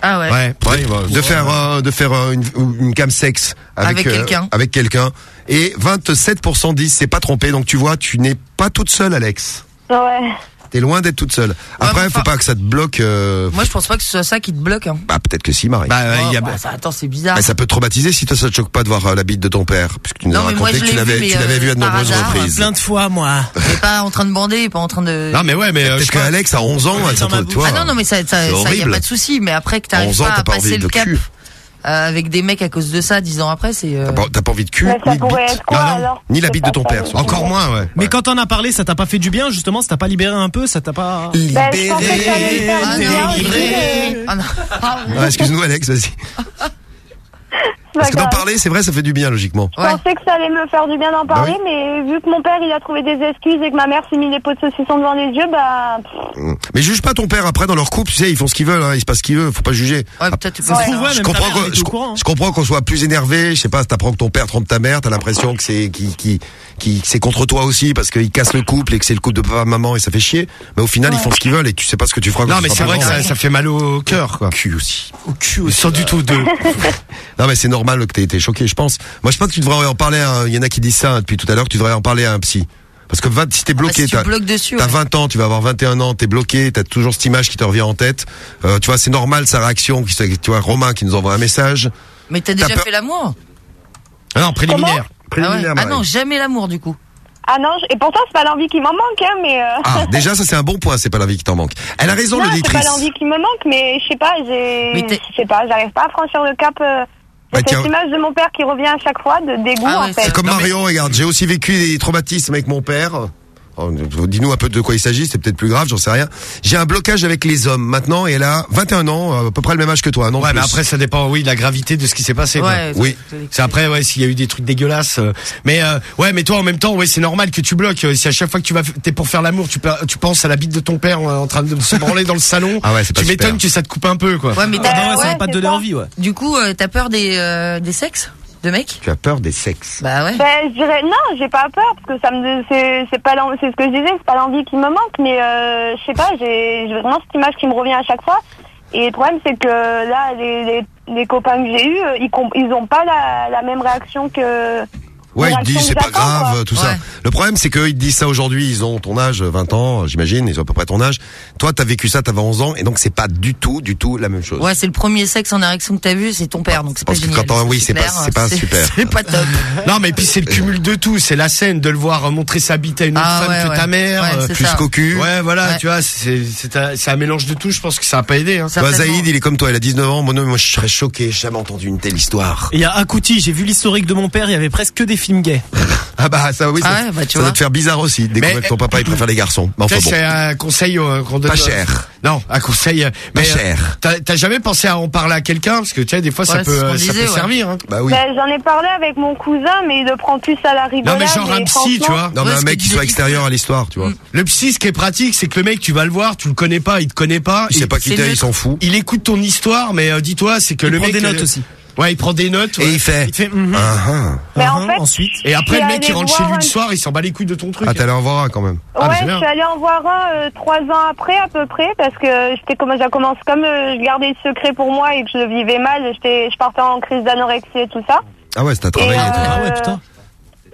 Ah ouais. Ouais, de faire euh, de faire euh, une, une cam sexe avec, euh, quelqu'un. Avec quelqu'un et 27% disent c'est pas trompé donc tu vois tu n'es pas toute seule Alex. Ouais. T'es loin d'être toute seule. Après, faut pas que ça te bloque. Euh... Moi, je pense pas que ce soit ça qui te bloque. Hein. Bah peut-être que si, Marie. Bah, oh, y a... Bah, bah ça, attends, c'est bizarre. Bah, ça peut te traumatiser si toi ça te choque pas de voir euh, la bite de ton père, puisque tu nous as raconté que tu l'avais, vu à de euh, nombreuses reprises. Plein de fois, moi. Mais pas en train de bander, pas en train de. Non, mais ouais, mais euh, parce que Alex à 11 ans, toi. Ah non, non, mais ça, ça, y a pas de souci. Mais après que t'arrives pas à passer le cap. Euh, avec des mecs à cause de ça dix ans après, c'est. Euh, t'as pas, envie de cul, ni de bite. Non, non, ni la bite de ton père. Encore moins, ouais. Mais quand on a parlé, ça t'a pas fait du bien justement, ça t'a pas libéré un peu, ça t'a pas. Bah, libéré. Ah libéré. Ah, ah, ah, Excuse-nous, Alex, vas-y. c'est Parce que d'en parler, c'est vrai, ça fait du bien, logiquement. Je pensais que ça allait me faire du bien d'en parler, Bah mais vu que mon père il a trouvé des excuses et que ma mère s'est mis des pots de saucisson devant les yeux, bah. pff, Mais juge pas ton père après dans leur couple, tu sais, ils font ce qu'ils veulent, hein, ils se passent ce qu'ils veulent, faut pas juger. Ouais, peut-être tu peux faire un- je comprends qu'on- je, je comprends qu'on soit plus énervé, je sais pas, t'apprends que ton père trompe ta mère, t'as l'impression que c'est qui qui qui c'est contre toi aussi parce qu'il casse le couple et que c'est le couple de papa maman et ça fait chier. Mais au final, ils font ce qu'ils veulent et tu sais pas ce que tu feras. Non, mais c'est vrai que ça, ça fait mal au cœur, quoi. Au cul aussi. Au cul aussi. Sans du tout de. Non mais c'est normal que t'aies été choqué, je pense. Moi je pense que tu devrais en parler à, il y en a qui disent ça hein, depuis tout à l'heure, que tu devrais en parler à un psy. Parce que 20, si t'es bloqué, Ah, si tu t'as bloques dessus, t'as ouais. 20 ans, tu vas avoir 21 ans, t'es bloqué, t'as toujours cette image qui te revient en tête. Euh, tu vois, c'est normal sa réaction. Tu vois, Romain qui nous envoie un message. Mais t'as T'as déjà peur- fait l'amour? Ah non, préliminaire. Ah, ouais. Ah non, jamais l'amour du coup. Ah non, et pourtant c'est pas l'envie qui m'en manque, hein, mais. Euh... Ah, déjà ça c'est un bon point, c'est pas la vie qui t'en manque. Elle a raison non, c'est pas l'auditrice. l'envie qui me manque, mais je sais pas, j'ai. Je sais pas, j'arrive pas à franchir le cap. Euh... Bah, c'est tiens. cette image de mon père qui revient à chaque fois, de dégoût Ah en fait. C'est comme Marion, regarde, j'ai aussi vécu des traumatismes avec mon père. Oh, Dis-nous un peu de quoi il s'agit, c'est peut-être plus grave, j'en sais rien. J'ai un blocage avec les hommes maintenant et elle a 21 ans, à peu près le même âge que toi, non Ouais, plus. mais après ça dépend, oui, de la gravité de ce qui s'est passé. Ouais, Oui. C'est après, ouais, s'il y a eu des trucs dégueulasses. euh, Mais euh, ouais, mais toi en même temps, ouais, c'est normal que tu bloques. Euh, Si à chaque fois que tu vas, t'es pour faire l'amour, tu, pe- tu penses à la bite de ton père euh, en train de se branler dans le salon. Ah ouais, c'est pas tu m'étonnes que ça te coupe un peu, quoi. Ouais, mais Bah, t'as ouais, ça. ouais. Du coup, euh, t'as peur des, euh, des sexes? De mecs Tu as peur des sexes. Bah ouais. Ben, je dirais non, j'ai pas peur parce que ça me c'est c'est pas c'est ce que je disais, c'est pas l'envie qui me manque, mais euh, je sais pas, j'ai vraiment cette image qui me revient à chaque fois. Et le problème c'est que là, les, les, les copains que j'ai eus, euh, ils comp- ils ont pas la, la même réaction que. Ouais, disent réaction c'est pas grave, quoi. tout ça. Le problème, c'est qu'ils te disent ça aujourd'hui, ils ont ton âge, 20 ans, j'imagine, ils ont à peu près ton âge. Toi, t'as vécu ça, t'avais 11 ans, et donc c'est pas du tout, du tout la même chose. Ouais, c'est le premier sexe en érection que t'as vu, c'est ton père, donc c'est pas Parce que génial. quand on- oui, c'est pas- pas super. C'est pas top. Non, mais puis c'est le cumul de tout. C'est la scène de le voir montrer sa bite à une autre Ah, femme ouais, que ouais. ta mère, Ouais, euh, plus cul. Ouais, voilà, Ouais. tu vois, c'est c'est un, c'est un mélange de tout. Je pense que ça a pas aidé. Hein. Bah, Zaïd, il est comme toi, il a 19 ans, moi, non, moi je serais choqué, j'ai jamais entendu une telle histoire. Il y a Akouti, j'ai vu l'historique de mon père, il y avait presque que des films gays. Ah bah ça oui, ça, Ah ouais, bah, tu ça vois. doit te faire bizarre aussi, découvrir que ton papa il préfère les garçons. Mais enfin bon. C'est un conseil euh, qu'on donne. Pas cher. Non, un conseil. euh, Pas mais, euh, cher. T'as t'as jamais pensé à en parler à quelqu'un? Parce que tu sais, des fois ça peut, ça disait, peut ouais. servir. Hein. Bah Ben, J'en ai parlé avec mon cousin, mais il le prend plus à la rigolade. Non mais genre un psy, tu vois. Non mais un mec qui soit extérieur à l'histoire, tu vois. Le psy, ce qui est pratique, c'est que le mec, tu vas le voir, tu le connais pas, il te connaît pas. Il sait pas qui t'es, il s'en fout. Il écoute ton histoire, mais dis-toi, c'est que Il le prend mec des notes aussi. Ouais, il prend des notes. Et il fait. Il fait. Ah, ah. Mais en fait, ensuite. Et après, le mec, il rentre chez lui un- le soir, il s'emballe les couilles de ton truc. Ah, t'allais en voir un quand même. Ah, ouais, c'est je suis allée en voir un euh, trois ans après à peu près parce que j'étais comme j'ai commencé comme euh, je gardais le secret pour moi et que je le vivais mal, j'étais je partais en crise d'anorexie et tout ça. Ah ouais, c'est à travailler. Et, toi. euh, Ah ouais, putain.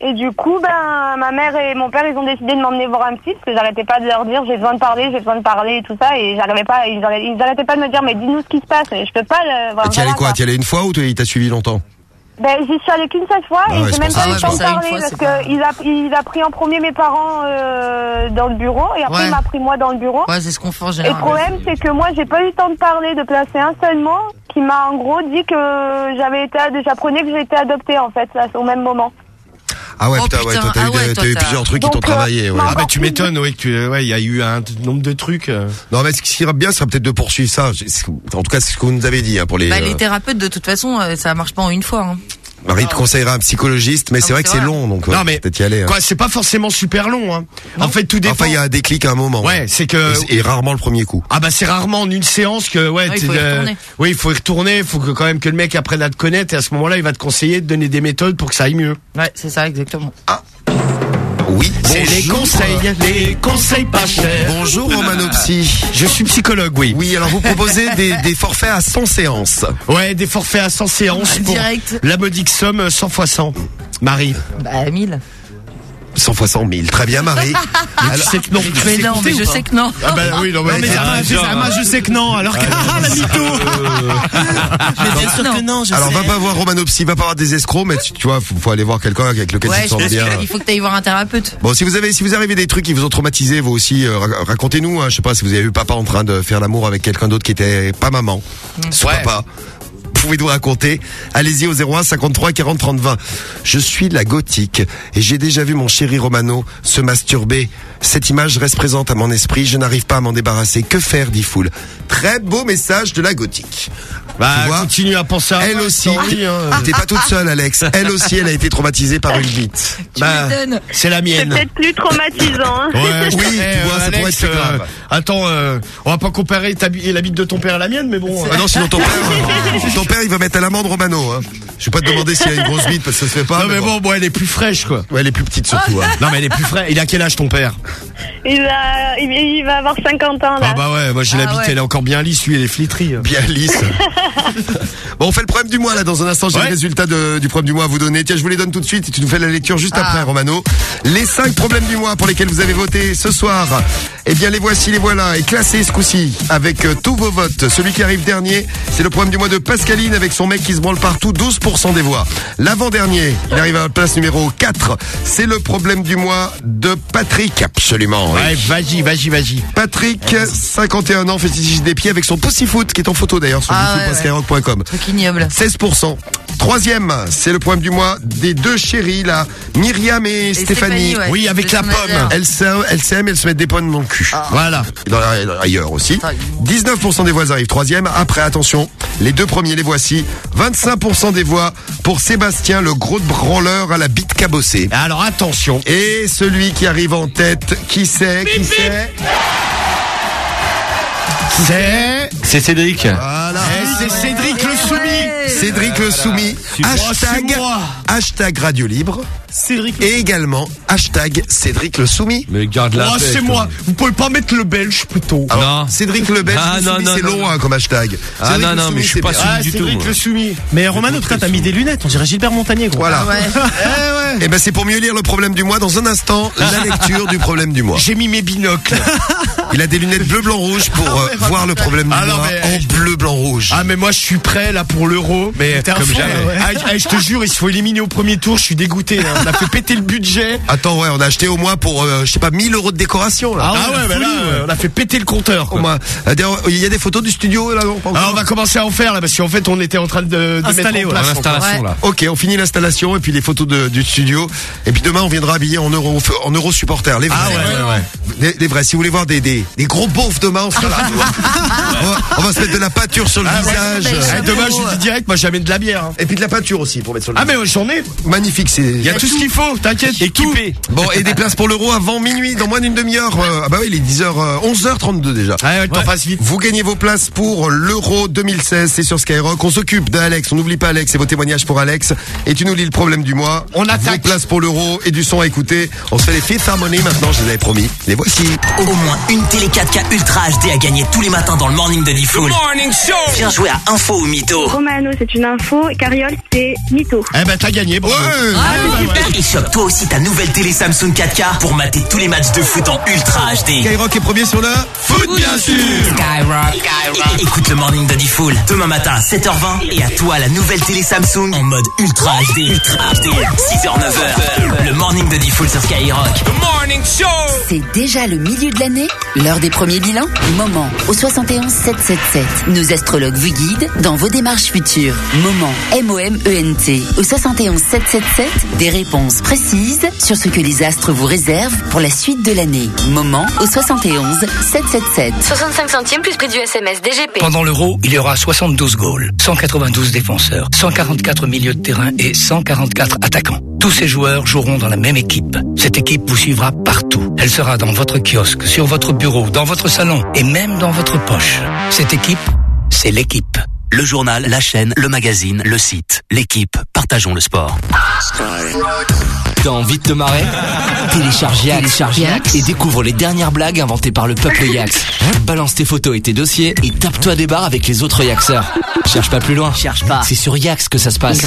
Et du coup, ben ma mère et mon père ils ont décidé de m'emmener voir un psy parce que j'arrêtais pas de leur dire j'ai besoin de parler, j'ai besoin de parler et tout ça et j'arrivais pas, ils arrêtaient, ils arrêtaient pas de me dire mais dis-nous ce qui se passe, mais je peux pas le. Et T'y allais quoi T'y allais une fois ou il t'a suivi longtemps Ben, j'y suis allée qu'une seule fois Ah et ouais, j'ai même pas eu le temps de parler fois, parce qu'il a, il a pris en premier mes parents euh, dans le bureau et après Ouais. il m'a pris moi dans le bureau. Ouais, c'est ce qu'on fait en Et le problème, c'est que moi, j'ai pas eu le temps de parler, de placer un seul mot qui m'a en gros dit que j'avais été, j'apprenais que j'ai été adoptée en fait, là, au même moment. Ah ouais, Oh, putain, putain. t'as Ah eu, ouais, toi, t'as eu t'as- plusieurs trucs qui t'ont euh, travaillé. Ouais. Ah bah tu m'étonnes, ouais, il y a eu un nombre de trucs. euh. Non mais ce qui serait bien, ce serait peut-être de poursuivre ça. En tout cas, c'est ce que vous nous avez dit hein, pour les. Bah, euh, les thérapeutes, de toute façon, ça marche pas en une fois. Hein. Marie te conseillera un psychologiste, mais c'est vrai que c'est long, donc Non, ouais, mais- peut-être y aller. hein. Quoi, c'est pas forcément super long. Hein. En fait, tout dépend. Enfin, il y a un déclic à un moment. Ouais, c'est que Et, et rarement le premier coup. Ah bah c'est rarement en une séance que ouais. Ah, il faut y euh, retourner. oui, il faut y retourner. Il faut que quand même que le mec apprenne à te connaître et à ce moment-là, il va te conseiller de donner des méthodes pour que ça aille mieux. Ouais, c'est ça, exactement. Oui. C'est les conseils, les conseils pas chers. Bonjour Romanopsy. Je suis psychologue, oui. Oui, alors vous proposez des, des forfaits à 100 séances. Ouais, des forfaits à 100 séances pour Direct. la modique somme 100 fois 100. Marie. Bah, 1000. 100 fois 100 000. Très bien, Marie. Mais tu sais que non. Mais non, mais je sais que non. Ah bah oui, non, mais, Non, mais ah, ah, je- ah, sais que non, alors que ah, la mytho Mais bien sûr que non, je Alors sais. va pas voir Romanopsy, va pas voir des escrocs, mais tu, tu vois, faut, faut aller voir quelqu'un avec lequel Ouais, tu te sens bien. qu'il faut que tu ailles voir un thérapeute. Bon, si vous avez, si vous arrivez des trucs qui vous ont traumatisé, vous aussi, euh, ra- racontez-nous. Hein, je sais pas si vous avez vu papa en train de faire l'amour avec quelqu'un d'autre qui était pas maman, Mm. soit Ouais. papa. Pouvez nous raconter? Allez-y au 01 53 40 30 20. Je suis de la gothique et j'ai déjà vu mon chéri Romano se masturber. Cette image reste présente à mon esprit. Je n'arrive pas à m'en débarrasser. Que faire, dit Foul. Très beau message de la gothique. Bah, Tu vois, continue à penser à elle moi, aussi, hein. t'es pas toute seule, Alex. Elle aussi, elle a été traumatisée par une bite. Bah, c'est la C'est mienne. peut-être plus traumatisant. Hein. Ouais, je Oui, tu euh, vois, ça pourrait être euh, grave. attends, euh, on va pas comparer ta la bite de ton père à la mienne, mais bon. Ah non, sinon ton père, euh, ton père, il va mettre à l'amende Romano. Hein. Je vais pas te demander s'il a une grosse bite parce que ça se fait pas. non, mais bon, bon, elle est plus fraîche, quoi. Ouais, elle est plus petite surtout. hein. Non, mais elle est plus fraîche. Il a quel âge ton père? Il, a, il, il va avoir 50 ans là. Ah bah ouais, moi j'ai Ah la bite, ouais. elle est encore bien lisse, lui, elle est flétrie. Bien lisse. bon, on fait le problème du mois là. Dans un instant, j'ai Ouais. le résultat de- du problème du mois à vous donner. Tiens, je vous les donne tout de suite et tu nous fais la lecture juste Ah. après, Romano. Les cinq problèmes du mois pour lesquels vous avez voté ce soir. Eh bien, les voici, les voilà. Et classés ce coup-ci avec euh, tous vos votes. Celui qui arrive dernier, c'est le problème du mois de Avec son mec qui se branle partout, 12% des voix. L'avant-dernier, il arrive à la place numéro 4. C'est le problème du mois de Patrick. Absolument. oui. Ouais, vas-y, vas-y, vas-y. Patrick, 51 ans, fétichiste des pieds avec son Pussyfoot, qui est en photo d'ailleurs sur Ah, ouais, youtube.skyrock.com. Truc ignoble. 16%. Troisième, c'est le problème du mois des deux chéris là, Myriam et, Stéphanie. Stéphanie, ouais. Oui, avec la pomme. Elles s'aiment, elles s'aiment, elles se mettent des pommes dans le cul. Ah. Voilà. Dans la- ailleurs aussi. Ah, 19% des voix arrivent troisième. Après, attention, les deux premiers les voici. 25% des voix pour Sébastien, le gros de branleur à la bite cabossée. Alors attention. Et celui qui arrive en tête, qui c'est, qui c'est? C'est. C'est Cédric. Voilà. Eh, c'est Cédric le soumis. Cédric le soumis. Hashtag, hashtag Radio Libre. Cédric. Et également, hashtag Cédric le soumis. Mais garde la Oh, paix, c'est moi. Vous pouvez pas mettre le belge plutôt. Alors, Non. Cédric le Belge, Ah, le non, soumis, non, c'est non. hein, comme hashtag. Ah, Cédric non, le non, soumis, mais je suis pas Ah, du tout, Cédric le soumis. Mais Romano, toi, t'as mis des lunettes. On dirait Gilbert Montagnier, gros. Voilà. Ouais. Eh ouais. Et ben c'est pour mieux lire le problème du mois. Dans un instant, la lecture du problème du mois. J'ai mis mes binocles. Il a des lunettes bleu, blanc, rouge pour voir le problème du Ah, en bleu, blanc, rouge. Ah mais moi je suis prêt là pour l'euro mais comme jamais. ouais. Ah, ah, je te jure il se faut éliminer au premier tour je suis dégoûté là. on a fait péter le budget Attends, ouais, on a acheté au moins pour, euh, je sais pas, 1000 euros de décoration là. ah, ouais, là euh, on a fait péter le compteur Au quoi. moins. Euh, Il y a des photos du studio là. Alors on va commencer à en faire là parce qu'en fait on était en train de, Installer, mettre en ouais. place. En installation, Ouais. là. Ok, on finit l'installation et puis les photos du studio. Et puis demain, on viendra habiller en euro, en euro supporter. Les vrais. Ah ouais, ouais, ouais. Les, vrais. Si vous voulez voir des, des, des gros beaufs demain, on sera là. tu vois. on, va, on va se mettre de la pâture sur le Ah, ouais. visage. ouais. Ah, demain je vous dis direct moi j'amène de la bière. hein. Et puis de la peinture aussi pour mettre sur le Ah mais visage. ouais, j'en ai. Magnifique, c'est. Il y a tout ce qu'il faut, t'inquiète. Équipé. Bon, et des places pour l'euro avant minuit, dans moins d'une demi-heure. Euh, ah bah oui, il est 10h, euh, 11h32 déjà. Ah ouais, le temps passe vite. Vous gagnez vos places pour l'Euro 2016, c'est sur Skyrock. On s'occupe d'Alex, on n'oublie pas Alex et vos témoignages pour Alex. Et tu nous lis le problème du mois. On Vos attaque. places pour l'Euro et du son à écouter. On se fait les Fifth Harmony maintenant, je les avais promis. Les voici. Au moins une télé 4K Ultra HD à gagner tous les matins dans le morning de Diffoul. Viens jouer à Info ou Mytho. Romano, c'est une info. Cariole, c'est mytho. Eh ben t'as gagné. bravo. Et chope toi aussi ta nouvelle télé Samsung 4K pour mater tous les matchs de foot en Ultra HD. Skyrock est premier sur le foot, bien sûr. Skyrock. É- Écoute le morning de Diffoul demain matin 7h20 et à toi la nouvelle télé Samsung en mode Ultra HD. Ultra HD. 6h 9h. Le morning de Diffoul sur Skyrock. C'est déjà le milieu de l'année, l'heure des premiers bilans. Moment au 71 777. Nos astrologues vous guident dans vos démarches futures. Moment M-O-M-E-N-T au 71 777. Des réponses précises sur ce que les astres vous réservent pour la suite de l'année. Moment au 71 777. 65 centimes plus prix du SMS DGP. Pendant l'Euro, il y aura 72 goals, 192 défenseurs, 144 milieux de terrain et 144 attaquants. Tous ces joueurs joueront dans la même équipe. Cette équipe vous suivra partout. Elle sera dans votre kiosque, sur votre bureau, dans votre salon et même dans votre poche. Cette équipe, c'est l'équipe. Le journal, la chaîne, le magazine, le site, l'équipe, partageons le sport. T'as envie de te marrer Télécharge Yax, et découvre les dernières blagues inventées par le peuple Yax. Balance tes photos et tes dossiers et tape-toi des barres avec les autres Yaxeurs. Cherche pas plus loin. Cherche pas. C'est sur Yax que ça se passe.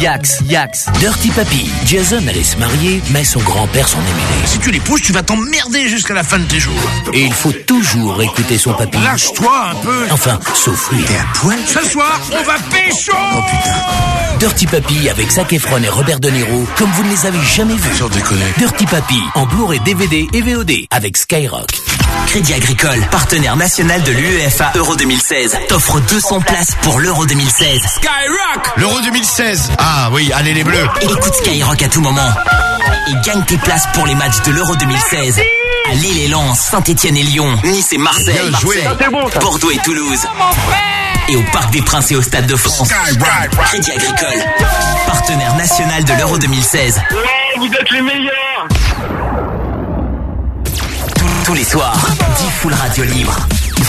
Yax, Yax. Dirty Papy, Jason allait se marier, mais son grand-père s'en est mêlé. Si tu l'épouses, tu vas t'emmerder jusqu'à la fin de tes jours. Et il faut toujours écouter son papy. Lâche-toi un peu. Enfin, sauf lui. T'es à poil Ce soir, on va pécho Oh putain. Dirty Papy avec Zac Efron et Robert De Niro, comme vous ne les avez jamais vus. Sans déconner. Dirty Papy, en Blu-ray DVD et VOD avec Skyrock. Crédit Agricole, partenaire national de l'UEFA Euro 2016, t'offre 200 places pour l'Euro 2016. Skyrock L'Euro 2016 Ah oui, allez les bleus Écoute Skyrock à tout moment et gagne tes places pour les matchs de l'Euro 2016. À Lille et Lens, Saint-Etienne et Lyon, Nice et Marseille, Bien joué. Marseille, Bordeaux et Toulouse. Et au Parc des Princes et au Stade de France. Crédit Agricole, partenaire national de l'Euro 2016. vous êtes les meilleurs Tous, tous les soirs, 10 full radio libre.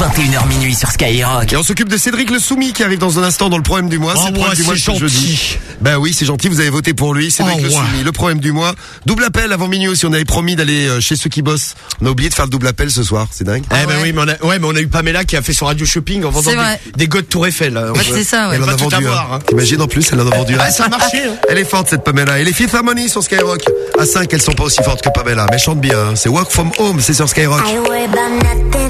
21h minuit sur Skyrock. Et on s'occupe de Cédric Le Soumis qui arrive dans un instant dans le problème du mois. Oh, c'est le problème ouais, du mois jeudi. gentil. Ben oui, c'est gentil, vous avez voté pour lui. Cédric Oh, Le ouais. Soumis, le problème du mois. Double appel avant minuit aussi. On avait promis d'aller euh, chez ceux qui bossent. On a oublié de faire le double appel ce soir. C'est dingue. Eh ben oui, mais on a, ouais, mais on a eu Pamela qui a fait son radio shopping en vendant des, des godes Tour Eiffel. c'est ça, ouais. Elle en a vendu un. hein. T'imagines en plus, elle en a vendu un. Ah, ça a marché, hein. Elle est forte cette Pamela. Et les Fifth Harmony sur Skyrock. À 5, elles sont pas aussi fortes que Pamela. Mais chantent bien. hein. C'est Work From Home, c'est sur Skyrock. I ain't worried about nothing.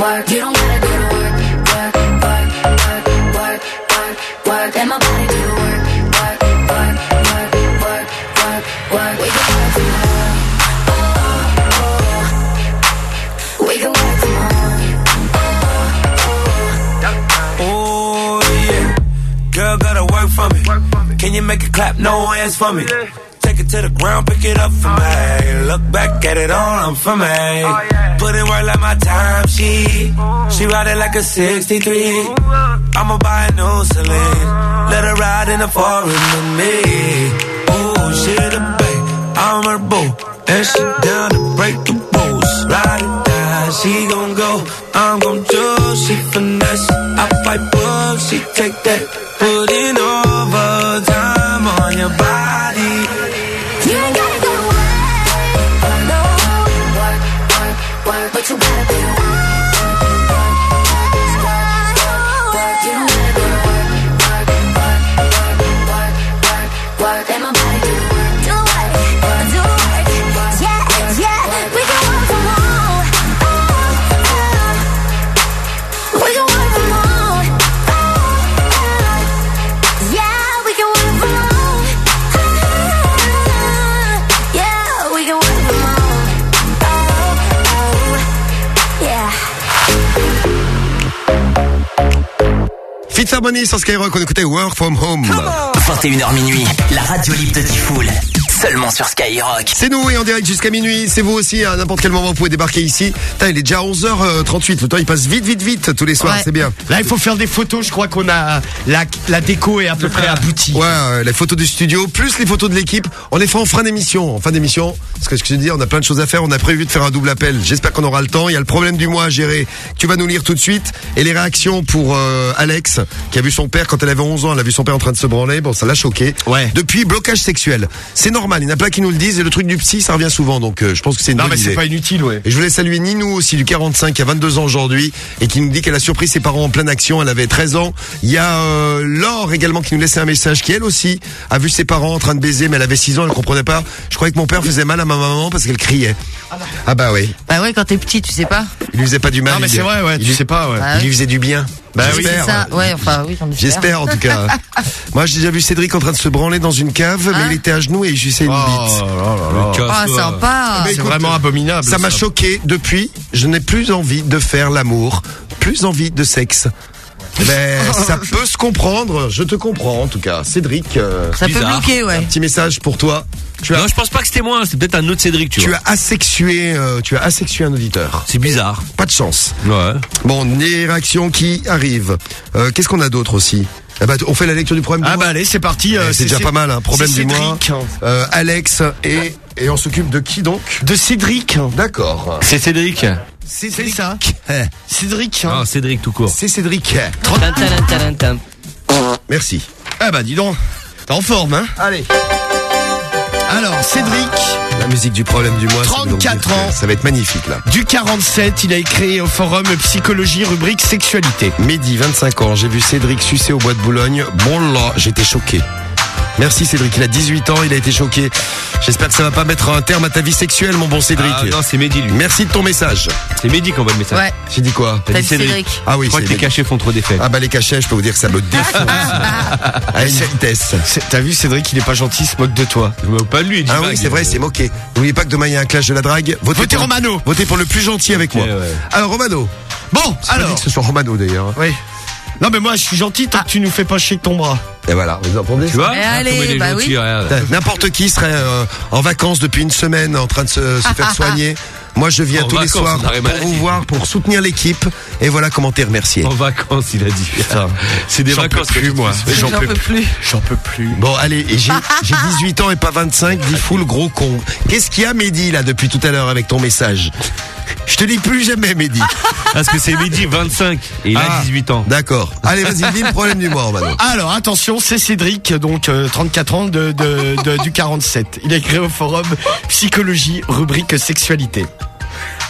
work. You don't gotta go to work, work, work, work, work, work, work. Let my body do the work, work, work, work, work, work, work. We can work tomorrow. Oh, oh. We can work tomorrow. Oh yeah, girl gotta work for me. Can you make it clap? No hands for me. Take it to the ground, pick it up for me. Look back at it all, I'm for me. Oh, Put in work like my time, she she ride it like a 63. I'ma buy a new Celine. Let her ride in the foreign with me. Oh, she the babe, I'm her boo. And she down to break the rules. Ride it down, she gon' go. I'm gon' do, she finesse. I fight book, she take that. Put in overtime on your body. Harmony sur Skyrock. On écoutait Work From Home. 21h minuit, la radio libre de Tifoul. Seulement sur Skyrock. C'est nous et en direct jusqu'à minuit. C'est vous aussi. À n'importe quel moment, vous pouvez débarquer ici. Putain, il est déjà 11h38. Le temps, il passe vite, vite, vite tous les soirs. Ouais. C'est bien. Là, il faut faire des photos. Je crois qu'on a la, la déco est à peu près aboutie. Ouais, euh, les photos du studio, plus les photos de l'équipe. On les fait en fin d'émission. En fin d'émission, parce que ce que je te dis, on a plein de choses à faire. On a prévu de faire un double appel. J'espère qu'on aura le temps. Il y a le problème du mois à gérer. Tu vas nous lire tout de suite. Et les réactions pour euh, Alex, qui a vu son père quand elle avait 11 ans. Elle a vu son père en train de se branler. Bon, ça l'a choqué. Ouais. Depuis, blocage sexuel. C'est normal normal. Il y en a plein qui nous le disent et le truc du psy, ça revient souvent. Donc euh, je pense que c'est une Non, bonne mais c'est pas inutile, ouais. Et je voulais saluer Ninou aussi du 45 qui a 22 ans aujourd'hui et qui nous dit qu'elle a surpris ses parents en pleine action. Elle avait 13 ans. Il y a euh, Laure également qui nous laissait un message qui elle aussi a vu ses parents en train de baiser mais elle avait 6 ans, elle comprenait pas. Je croyais que mon père faisait mal à ma maman parce qu'elle criait. Ah bah oui. Bah ouais, quand t'es petit, tu sais pas. Il lui faisait pas du mal. Non, mais il- c'est vrai, ouais, il tu lui- sais pas, ouais. Bah Il oui. lui faisait du bien. Bah oui. C'est J'espère. ça. Ouais, enfin, oui, j'en espère. J'espère en tout cas. Moi j'ai déjà vu Cédric en train de se branler dans une cave, mais Hein il était à genoux et il jouissait une bite. Ah, sympa. Mais C'est vraiment abominable. Ça m'a choqué depuis. Je n'ai plus envie de faire l'amour, plus envie de sexe. Mais ça peut se comprendre. Je te comprends en tout cas, Cédric. euh, Ça peut bizarre. bloquer, ouais. un petit message pour toi. Tu as, Non, je pense pas que c'était moi, c'est peut-être un autre Cédric, tu, tu vois. as asexué, euh, tu as asexué un auditeur. C'est bizarre. Pas de chance. Ouais. Bon, des réactions qui arrivent. Euh, Qu'est-ce qu'on a d'autre aussi? Eh ben, on fait la lecture du problème du Ah mois. bah allez, c'est parti. euh, Eh, c'est déjà pas mal, un problème c'est du mois. Cédric. Euh, Alex et et on s'occupe de qui donc? De Cédric. D'accord. C'est Cédric. C'est ça. Cédric. Ah, Cédric tout court. C'est Cédric. Merci. Ah bah dis donc. T'es en forme, hein Allez. Alors, Cédric, La musique du problème du mois. ça va donc 34 dire que ans. Ça va être magnifique là. du 47, il a créé au forum Psychologie rubrique Sexualité. Mehdi, 25 ans, j'ai vu Cédric sucer au bois de Boulogne. Bon là, j'étais choqué. Merci Cédric, il a 18 ans, il a été choqué. J'espère que ça va pas mettre un terme à ta vie sexuelle, mon bon Cédric. Ah, non, c'est Mehdi, lui. Merci de ton message. C'est Mehdi qui envoie le message. Ouais. J'ai dit quoi? T'as dit Cédric. Ah oui, Je crois que les cachets font trop d'effet. Ah bah les cachets, je peux vous dire que ça me défonce. à une vitesse. T'as vu, Cédric, il est pas gentil, il se moque de toi. Je me moque pas de lui, il dit Ah oui, c'est vrai, c'est moqué. N'oubliez pas que demain il y a un clash de la drague. Votez, Votez pour- Romano. Votez pour le plus gentil avec moi. ouais. Alors Romano. Bon, C'est pas dit alors. que ce soit Romano d'ailleurs. Oui. Non mais moi je suis gentil tant que tu nous fais pas chier avec ton bras. Et voilà, vous entendez Tu vois Eh, allez, comment il est bah gentil, oui. regarde. N'importe qui serait euh, en vacances depuis une semaine en train de se, se faire soigner. Moi, je viens En tous les soirs on arrête pour maladie. vous voir, pour soutenir l'équipe. Et voilà comment t'es remercié. En vacances, il a dit. C'est des J'en peux vacances que plus, tu te moi. fais. J'en peux plus. J'en peux plus. Bon, allez, et j'ai j'ai 18 ans et pas 25, dis fou le gros con. Qu'est-ce qu'il y a, Mehdi, là, depuis tout à l'heure avec ton message? Je te dis plus jamais, Mehdi. Parce que c'est Mehdi, 25, et il Ah. a 18 ans. D'accord. Allez, vas-y, dis le problème du mois, Romano. Alors attention, c'est Cédric, donc euh, 34 ans de, de- de- du 47. Il a créé au forum Psychologie rubrique Sexualité.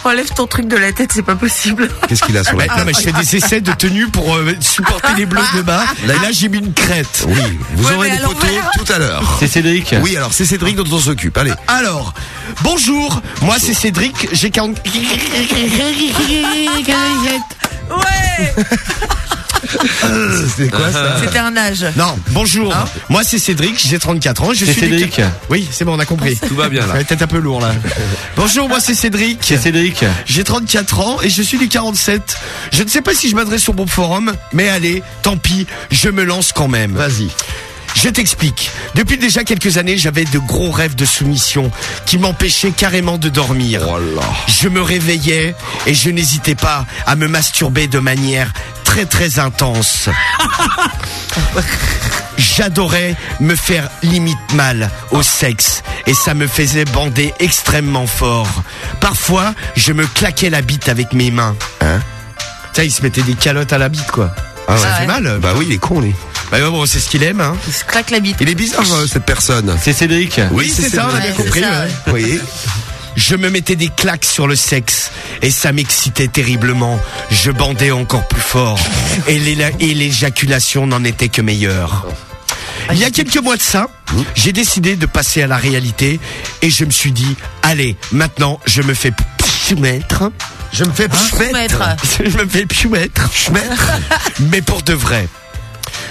Enlève ton truc de la tête, c'est pas possible. Qu'est-ce qu'il a sur la Bah, non mais je fais des essais de tenue pour euh, supporter les bleus de bas. Là, là j'ai mis une crête. Oui, vous Ouais, aurez des photos tout à l'heure. C'est Cédric Oui, alors c'est Cédric dont on s'occupe. Allez. Alors, bonjour, moi c'est Cédric, j'ai 40... Ouais C'est quoi ça C'était un âge. Non, bonjour, moi c'est Cédric, j'ai 34 ans, je C'est suis... du- Cédric Oui, c'est bon, on a compris. Tout va bien Ça là. va être un peu lourd là. Bonjour, moi c'est Cédric. C'est Cédric J'ai 34 ans et je suis du 47. Je ne sais pas si je m'adresse au bon forum, mais allez, tant pis, je me lance quand même. Vas-y. Je t'explique. Depuis déjà quelques années, j'avais de gros rêves de soumission qui m'empêchaient carrément de dormir. Je me réveillais et je n'hésitais pas à me masturber de manière très très intense. J'adorais me faire limite mal au sexe et ça me faisait bander extrêmement fort. Parfois, je me claquais la bite avec mes mains. Hein Ça, il se mettait des calottes à la bite, quoi. Ah ça ouais. fait mal. Bah oui, il est con, lui. Bah ouais, bon, c'est ce qu'il aime, hein. Il se craque la bite. Il est bizarre, euh, cette personne. C'est Cédric Oui, c'est ça, on a bien c'est compris. ça, ouais. ouais. Oui. Je me mettais des claques sur le sexe et ça m'excitait terriblement. Je bandais encore plus fort et l'éjaculation n'en était que meilleure. Il y a quelques mois de ça, j'ai décidé de passer à la réalité et je me suis dit, allez, maintenant je me fais mettre. Je me fais Soumettre. Je me fais mettre. Mais pour de vrai.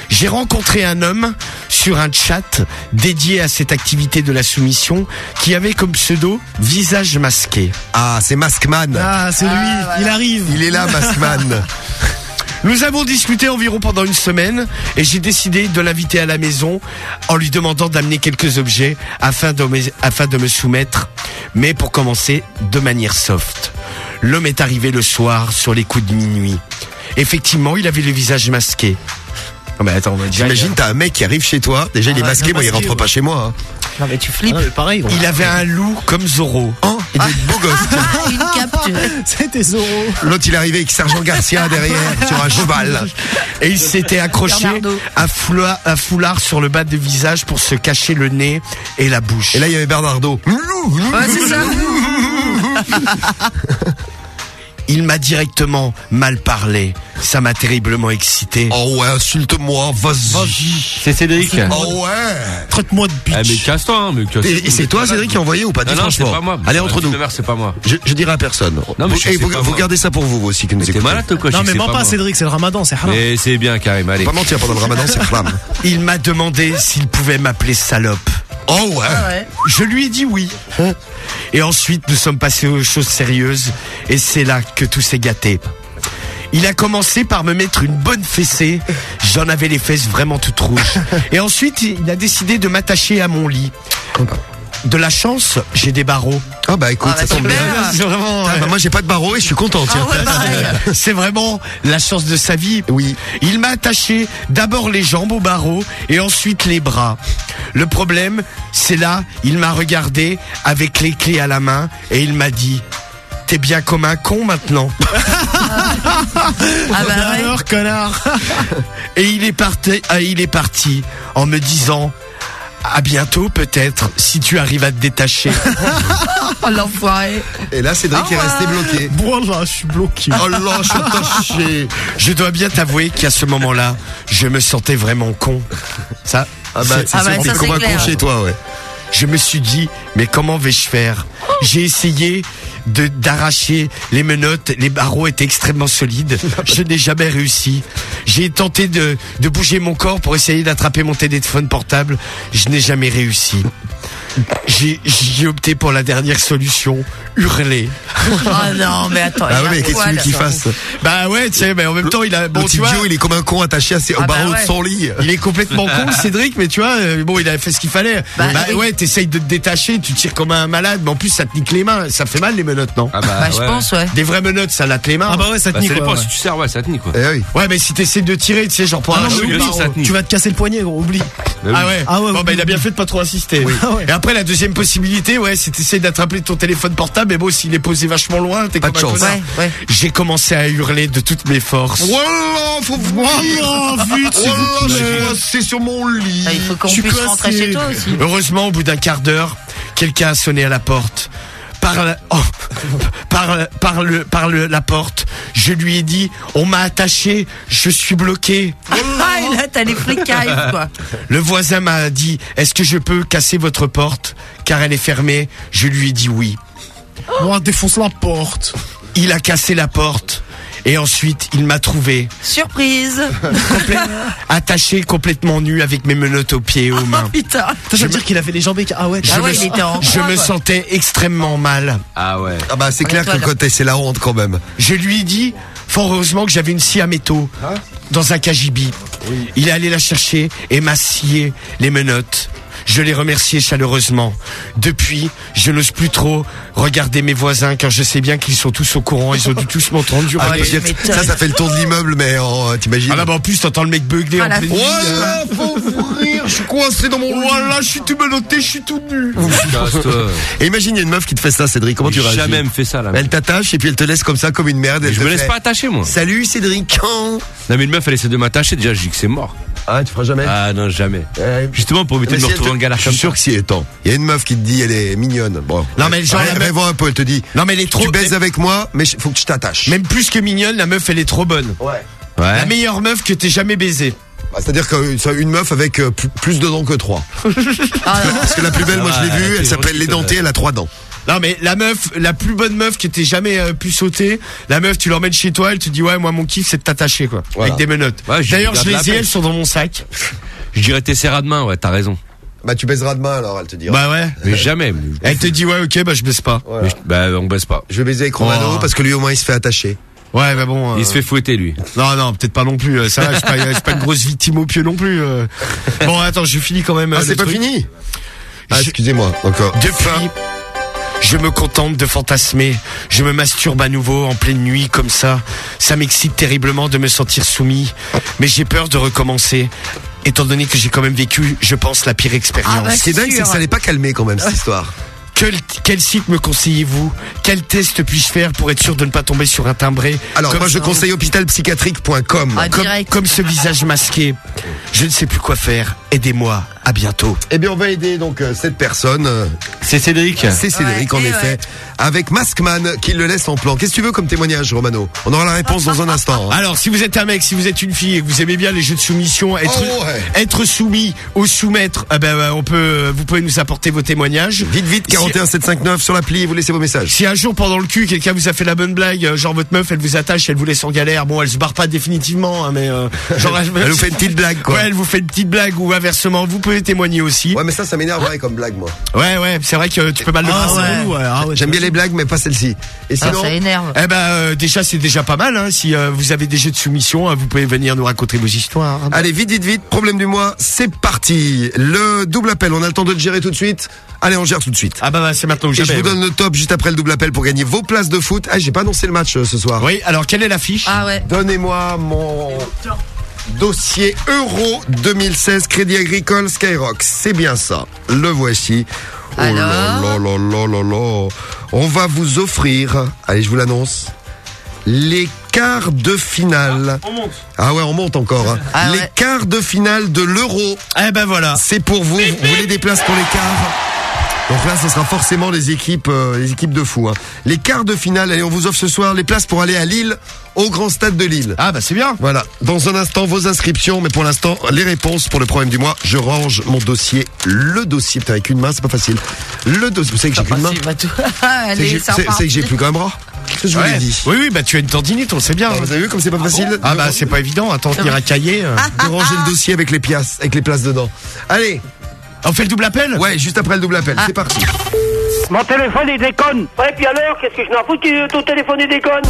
J'ai rencontré un homme sur un chat dédié à cette activité de la soumission qui avait comme pseudo visage masqué. Ah, c'est Maskman. Ah, c'est lui, il arrive. Il est là, Maskman. Nous avons discuté environ pendant une semaine et j'ai décidé de l'inviter à la maison en lui demandant d'amener quelques objets afin de, me, afin de me soumettre, mais pour commencer de manière soft. L'homme est arrivé le soir sur les coups de minuit. Effectivement, il avait le visage masqué. Ah bah attends, J'imagine, t'as un mec qui arrive chez toi. Déjà, il est Ah, masqué. Moi, il rentre ouais. pas chez moi. hein. Non, mais tu flippes. Ah, mais pareil. Il avait un loup comme Zorro. Oh, Et des beaux gosses. Une capture. C'était Zoro. L'autre, il est arrivé avec Sergent Garcia derrière, sur un cheval. Et il s'était accroché un foulard, foulard sur le bas du visage pour se cacher le nez et la bouche. Et là, il y avait Bernardo. Ouais, c'est ça. Il m'a directement mal parlé. Ça m'a terriblement excité. Oh ouais, insulte-moi, vas-y. C'est Cédric. Oh ouais. Traite-moi de bitch. Ah, mais casse-toi, hein, mais casse Et, et c'est toi, Cédric, qui a envoyé ou pas? Dis Non, non, c'est franchement. pas moi. Allez, entre nous. C'est pas moi. Je, je dirai à personne. Non, mais vous, je eh, vous, pas, vous moi. gardez ça pour vous aussi qui nous T'es écoutez. malade ou quoi Je Non, sais mais mens pas, pas, moi. Cédric, c'est le ramadan, c'est haram. Mais c'est bien, Karim, allez. Pas mentir pendant le ramadan, c'est flamme. Il m'a demandé s'il pouvait m'appeler salope. Oh ouais. Ah ouais. Je lui ai dit oui. Et ensuite, nous sommes passés aux choses sérieuses. Et c'est là que tout s'est gâté. Il a commencé par me mettre une bonne fessée. J'en avais les fesses vraiment toutes rouges. Et ensuite, il a décidé de m'attacher à mon lit. De la chance, j'ai des barreaux. Ah bah écoute, Ah, ça bah, tombe bien. super. C'est vraiment, Ah, bah, moi, j'ai pas de barreau et je suis content, tiens. Ah ouais, pareil. C'est vraiment la chance de sa vie. Oui. Il m'a attaché d'abord les jambes au barreau et ensuite les bras. Le problème, c'est là, il m'a regardé avec les clés à la main et il m'a dit T'es bien comme un con maintenant. Ah bah ouais. Alors, connard. Et il est parti, ah, il est parti en me disant à bientôt peut-être si tu arrives à te détacher. Oh l'enfoiré. Et là, Cédric est resté bloqué. Voilà, je suis bloqué. Oh là, je suis attaché. Je dois bien t'avouer qu'à ce moment-là, je me sentais vraiment con. Ça, Ah bah, Ah bah, ça, c'est clair. con chez toi, ouais. je me suis dit, mais comment vais-je faire? J'ai essayé de d'arracher les menottes, les barreaux étaient extrêmement solides. Je n'ai jamais réussi. J'ai tenté de, de bouger mon corps pour essayer d'attraper mon téléphone portable. Je n'ai jamais réussi. J'ai j'ai opté pour la dernière solution, hurler. Oh non, mais attends. Ah il ouais, mais qu'est-ce que tu poil. veux qu'il fasse? Bah ouais, tu sais, mais en même temps, il a bon, Le tu vois, il est comme un con attaché à ses, au Ah bah barreau ouais. de son lit. Il est complètement con, Cédric, mais tu vois, euh, bon, il a fait ce qu'il fallait. Bah, Bah, ouais, t'essayes de te détacher, tu tires comme un malade, mais en plus, ça te nique les mains. Ça fait mal, les menottes, non? Ah bah, Bah, je ouais. pense, ouais. Des vraies menottes, ça latte les mains. Ah bah ouais, ça te Bah, nique. ça dépend, ouais. si tu sers, ouais, ça te nique, quoi. Eh oui. Ouais, mais si t'essayes de tirer, tu sais, genre pour Ah non, arracher mais le oui, barreau. ça te nique. Tu vas te casser le poignet, gros, oublie. Bah oui. Ah ouais. Ah ouais, Bon oui, bah il a bien fait de pas trop insister. Ah ouais. Et après la deuxième possibilité, ouais, c'est d'essayer d'attraper ton téléphone portable. Mais bon, s'il est posé vachement loin, t'es Pas comme de un chance. connard. Ouais, ouais. J'ai commencé à hurler de toutes mes forces. Voilà, faut Voilà, vite, vous je coincé sur mon lit. Ah, il faut qu'on Je suis puisse rentrer chez toi aussi. Heureusement, au bout d'un quart d'heure, quelqu'un a sonné à la porte. Par la, oh, par, par le, par le, la porte, je lui ai dit, on m'a attaché, je suis bloqué. Ah, et là, t'as les flics qui arrivent, quoi. Le voisin m'a dit, est-ce que je peux casser votre porte? Car elle est fermée Je lui ai dit oui. Bon, défonce la porte. Il a cassé la porte et ensuite il m'a trouvé Surprise. attaché complètement nu avec mes menottes aux pieds et aux mains. Putain. Ça veut dire qu'il avait les jambes Ah ouais, Je Ah me, ouais, il était en je me sentais extrêmement mal. Ah ouais. Ah bah c'est clair que t'es- c'est la honte quand même. Je lui ai dit, fort heureusement que j'avais une scie à métaux dans un cagibi. Il est allé la chercher et m'a scié les menottes. Je l'ai remercié chaleureusement. Depuis, je n'ose plus trop regarder mes voisins car je sais bien qu'ils sont tous au courant. Ils ont dû tous m'entendre. Ah, Ouais, ça, ça fait le tour de l'immeuble, mais en, euh, t'imagines Ah là, bah, en plus, t'entends le mec beugler Ah, en pleine nuit. Voilà, faut ouvrir, je suis coincé dans mon lit. Voilà, je suis tout menotté, je suis tout nu. Casse-toi. Et imagine, il y a une meuf qui te fait ça, Cédric, comment tu réagis jamais me fait ça, là. Elle t'attache et puis elle te laisse comme ça, comme une merde. elle Je me laisse fait, pas attacher, moi. Salut Cédric. Non, mais une meuf, elle essaie de m'attacher. Déjà, je dis que c'est mort. Ah, tu feras jamais Ah non, jamais. Justement, pour éviter de me si elle retrouver te- en galère Je suis sûr que si, attends. Il y a une meuf qui te dit, elle est mignonne. Bon. Non, mais genre, Ré- meuf- un peu, elle te dit. Non, mais elle est trop. Tu baises avec moi, mais il faut que je t'attache. Même plus que mignonne, la meuf, elle est trop bonne. Ouais. Ouais. La meilleure meuf que t'aies jamais baisée. Bah, C'est-à-dire qu'une meuf avec euh, plus- de dents que trois. Ah. Parce que la plus belle, moi je l'ai vue, elle s'appelle l'édenté, elle a trois dents. Non mais la meuf, la plus bonne meuf que t'aies jamais euh, pu sauter, la meuf tu l'emmènes chez toi, elle te dit ouais moi mon kiff c'est de t'attacher quoi, Voilà. avec des menottes. Ouais, D'ailleurs je la les ai, elles sont dans mon sac. Je dirais tes serras de main, ouais, t'as raison. Bah tu baiseras demain alors, elle te dira. Bah ouais. Mais jamais. mais- Elle te dit ouais ok bah je baisse pas. Voilà. mais je- Bah, on baisse pas. Je vais baiser avec Romano Oh. parce que lui au moins il se fait attacher. Ouais bah bon. euh, Il se fait fouetter, lui. Non non peut-être pas non plus. euh, Ça va, je suis pas, je suis pas une grosse victime au pieu non plus. euh. Bon attends je finis quand même. euh, Ah le c'est pas truc. fini Ah Je- excusez-moi, encore. Depuis, je me contente de fantasmer. Je me masturbe à nouveau en pleine nuit comme ça. Ça m'excite terriblement de me sentir soumis. Mais j'ai peur de recommencer. Étant donné que j'ai quand même vécu, je pense, la pire expérience. Ah bah, Ce qui est dingue, c'est que ça n'est pas calmé quand même cette histoire. quel, quel site me conseillez-vous? Quel test puis-je faire pour être sûr de ne pas tomber sur un timbré? Alors Comme moi je conseille hôpitalpsychiatrique.com. Ah, comme ce visage masqué. Je ne sais plus quoi faire. Aidez-moi. À bientôt. Eh bien, on va aider donc euh, cette personne. euh, C'est Cédric. C'est Cédric, en Ouais, effet. Avec Maskman qui le laisse en plan. Qu'est-ce que tu veux comme témoignage, Romano? On aura la réponse dans un instant. hein. Alors, si vous êtes un mec, si vous êtes une fille et que vous aimez bien les jeux de soumission, être, Oh, ouais. être soumis au soumettre, eh ben, euh, on peut, vous pouvez nous apporter vos témoignages. Vite, vite, 41 759 sur l'appli, vous laissez vos messages. Si un jour pendant le cul quelqu'un vous a fait la bonne blague, genre votre meuf elle vous attache, elle vous laisse en galère, bon elle se barre pas définitivement, hein, mais euh, genre Elle vous fait une petite blague, quoi. Ouais, elle vous fait une petite blague ou inversement, vous pouvez témoigner aussi. Ouais, mais ça, ça m'énerverait comme blague, moi. Ouais, ouais, c'est vrai que tu peux mal le Ah ouais. ouais. Ah ouais, J'aime bien les blagues, mais pas celle-ci. Et Ah, ça énerve. Eh ben euh, déjà c'est déjà pas mal. Hein. Si euh, vous avez des jeux de soumission, hein, vous pouvez venir nous raconter vos histoires. hein. allez, vite, vite, vite, problème du mois, c'est parti. Le double appel, on a le temps de le gérer tout de suite. Allez, on gère tout de suite. Ah bah, bah, c'est maintenant ou Et jamais. je vous ouais. donne le top juste après le double appel pour gagner vos places de foot. Ah, j'ai pas annoncé le match euh, ce soir. Oui, alors quelle est l'affiche? Ah ouais. Donnez-moi mon dossier Euro 2016 Crédit Agricole Skyrock. C'est bien ça. Le voici. Oh là Alors là là là là là. On va vous offrir, allez, je vous l'annonce, les quarts de finale. On monte. Ah ouais, on monte encore. hein. Ah les ouais. quarts de finale de l'Euro. Eh ben voilà. C'est pour vous. Vous voulez des places pour les quarts donc là, ce sera forcément les équipes, euh, les équipes de fous. hein. Les quarts de finale, allez, on vous offre ce soir les places pour aller à Lille, au grand stade de Lille. Ah bah c'est bien. Voilà. Dans un instant, vos inscriptions, mais pour l'instant, les réponses pour le problème du mois. Je range mon dossier, le dossier. Putain, avec une main, c'est pas facile. Le dossier. Vous savez que j'ai plus de main. Bah, C'est que j'ai- plus qu'un bras. Qu'est-ce que je vous l'ai dit Oui, oui, bah tu as une tendinite, on le sait bien. Ah, Vous avez vu comme c'est pas facile Ah bah c'est pas évident. Attends, tenir un cahier. euh. de ranger le dossier avec les pièces, avec les places dedans. Allez, On fait le double appel? Ouais, juste après le double appel. Ah. C'est parti. Mon téléphone il déconne. Ouais, puis alors, qu'est-ce que je n'en fous que ton téléphone il déconne?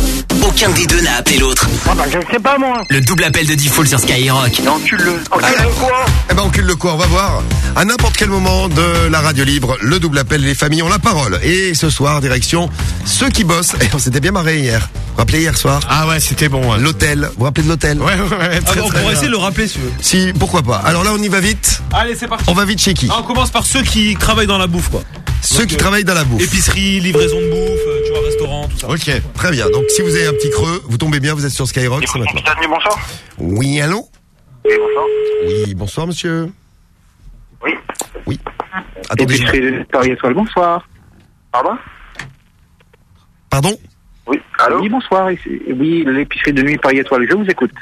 Aucun des deux n'a appelé l'autre. Ah bah je ne sais pas moi. Le double appel de Default sur Skyrock. Encule-le. Encule-le quoi Eh ben, on cule le quoi On va voir. À n'importe quel moment de la radio libre, le double appel, les familles ont la parole. Et ce soir, direction ceux qui bossent. Et on s'était bien marré hier. Vous vous rappelez hier soir Ah ouais, c'était bon. ouais. L'hôtel. Vous vous rappelez de l'hôtel Ouais, ouais, ouais, Ah, très, on très pourrait bien. essayer de le rappeler si tu veux. Si, pourquoi pas. Alors là, on y va vite. Allez, c'est parti. On va vite chez qui Ah, on commence par ceux qui travaillent dans la bouffe, quoi. Ceux qui euh, travaillent dans la bouffe. Épicerie, livraison de bouffe, euh, tu vois, restaurant, tout ça. Ok, très bien. Donc si vous avez un petit creux, vous tombez bien, vous êtes sur Skyrock, c'est maintenant. bonsoir. Oui, allô Oui, bonsoir. Oui, bonsoir monsieur. Oui. Oui. Attendez, je- Épicerie de Paris Étoile, bonsoir. Pardon pardon Oui, allô Oui, bonsoir. ici- Oui, l'épicerie de nuit Paris Étoile, je vous écoute.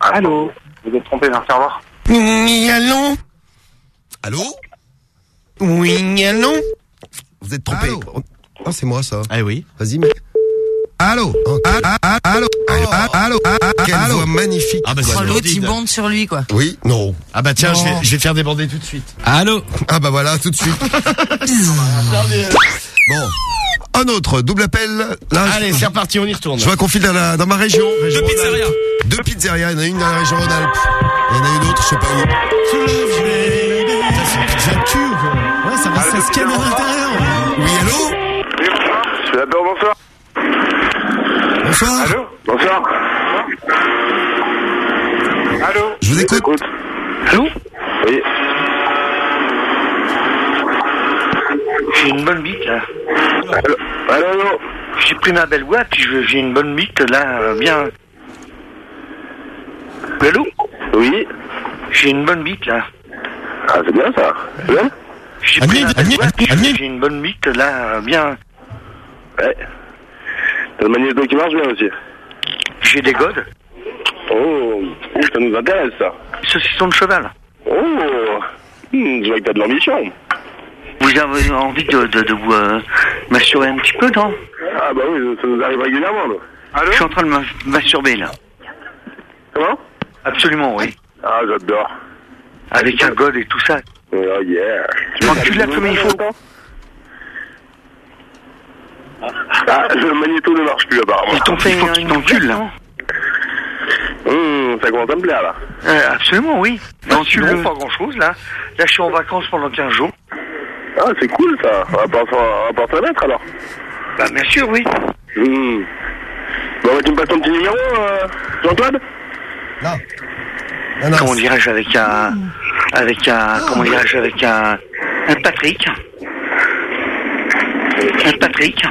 Allô Vous êtes trompé d'un serveur Oui, allô Allô Oui, allô Vous êtes trompé. Oh, c'est moi ça. Ah oui. Vas-y, mec. Allô Oh, ah, ah, Allô Allô Allô Allô Quelle voix magnifique. Ah bah c'est L'autre, il bande sur lui, quoi. Oui, non. Ah bah tiens, je vais, je vais faire déborder tout de suite. Allô Ah bah voilà, tout de suite. bon. Un autre, double appel. Là, Allez, je- c'est reparti, on y retourne. Je vois qu'on file dans, la- dans ma région. région Deux pizzerias. Deux pizzerias. Il y en a une dans la région Rhône-Alpes. Il y en a une autre, je sais pas où. C'est une pizza de cul, quoi. Ouais, ça reste à scanner à l'intérieur. Oui, allô Oui, bonsoir. Je suis là-bas, bonsoir. Bonsoir. Allô Bonsoir. Allô Je vous écoute. Allô Oui. J'ai une bonne bite là. Allô Allô, allô J'ai pris ma belle boîte, j'ai une bonne bite là, bien. Allô Oui. J'ai une bonne bite là. Ah, c'est bien ça. Bien J'ai pris ma belle boîte, j'ai une bonne bite là, bien. Ouais. T'as le magnéto qui marche bien aussi. J'ai des godes. Oh, ça nous intéresse ça. Saucisson de cheval. Oh, hmm, je vois que t'as de l'ambition. Vous avez envie de, de, de vous euh, m'assurer un petit peu, non? Ah bah oui, ça nous arrive régulièrement. nous. Je suis en train de m'as- masturber là. Comment? Absolument, oui. Ah, j'adore. Avec un god et tout ça. Oh yeah. Encule la comme il faut. Ah, le magnéto ne marche plus apparemment. Ils t'ont fait un, une encule là. Hum, ça commence à me plaire là. Euh, absolument, oui. Mais Ah, encule sinon pas grand chose là. Là, je suis en vacances pendant 15 jours. Ah, c'est cool ça. On va pas, s'en mettre alors. Bah, bien sûr, oui. Hum. Bon, bah, tu me passes ton petit numéro, euh, Jean-Claude Non. Non, non. Comment dirais-je avec un, avec un, comment dirais-je avec un, Un Patrick. Patrick.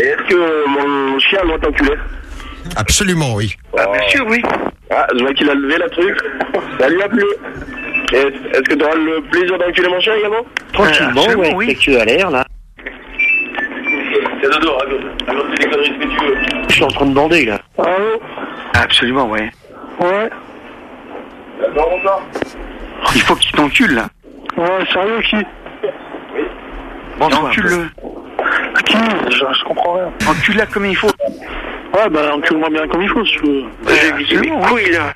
Est-ce que mon chien doit t'enculer Absolument, oui. Ah, bien sûr, oui. Ah, je vois qu'il a levé la truc. Ça lui a plu. Est-ce que tu auras le plaisir d'enculer mon chien également Tranquillement, absolument, ouais. Qu'est-ce que tu as l'air, là C'est dodo, raconte. Raconte des conneries, ce que tu veux. Je suis en train de bander, là. Allô Absolument, ouais. Ouais. Il faut que tu t'encules, là. Ouais, sérieux, qui Bonsoir. Encule-le. Qui je, je comprends rien. Encule-la comme il faut. Ouais, bah, encule-moi bien comme il faut, si tu veux. J'ai visé mes couilles, là.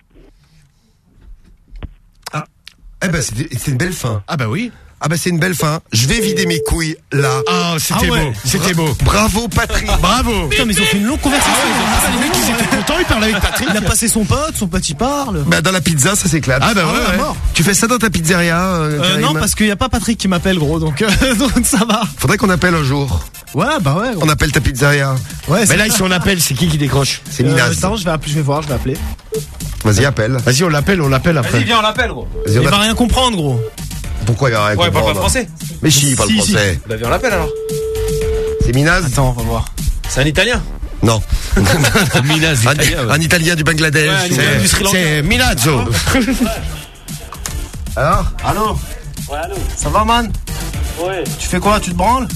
Eh ben, c'est une belle fin. Ah bah oui. Ah bah c'est une belle fin. Je vais vider mes couilles là. Ah, c'était Ah ouais. beau. C'était beau. Bravo Patrick. Bravo. Putain, mais ils ont fait une longue conversation. Ah, les mecs, ils étaient contents, ils parlaient avec Patrick. Il a passé son pote, son pote il parle. Bah dans la pizza ça s'éclate. Ah bah ouais, ouais. mort. Tu fais ça dans ta pizzeria euh, Euh, Karim non, parce qu'il n'y a pas Patrick qui m'appelle, gros, donc, euh, donc ça va. Faudrait qu'on appelle un jour. Ouais, bah ouais. On appelle ta pizzeria. Ouais, Mais là, si on appelle, c'est qui qui décroche C'est Euh, Minaz. attends, je vais, appeler, je vais voir, je vais appeler. Vas-y appelle. Vas-y, on l'appelle, on l'appelle après. Vas-y, viens, on l'appelle, gros. Vas-y, Il on va appelle. rien comprendre, gros. Pourquoi il y a rien Ouais, il parle pas français. Mais si, il parle Si, si. français. Bah, viens, on l'appelle alors. C'est Minaz Attends, on va voir. C'est un italien. Non. Minaz, un, italien, ouais. un Italien du Bangladesh. Ouais, un C'est- Italien du Sri Lanka. C'est Milazzo. Alors Allô Ouais, allô Ça va, man Ouais. Tu fais quoi Tu te branles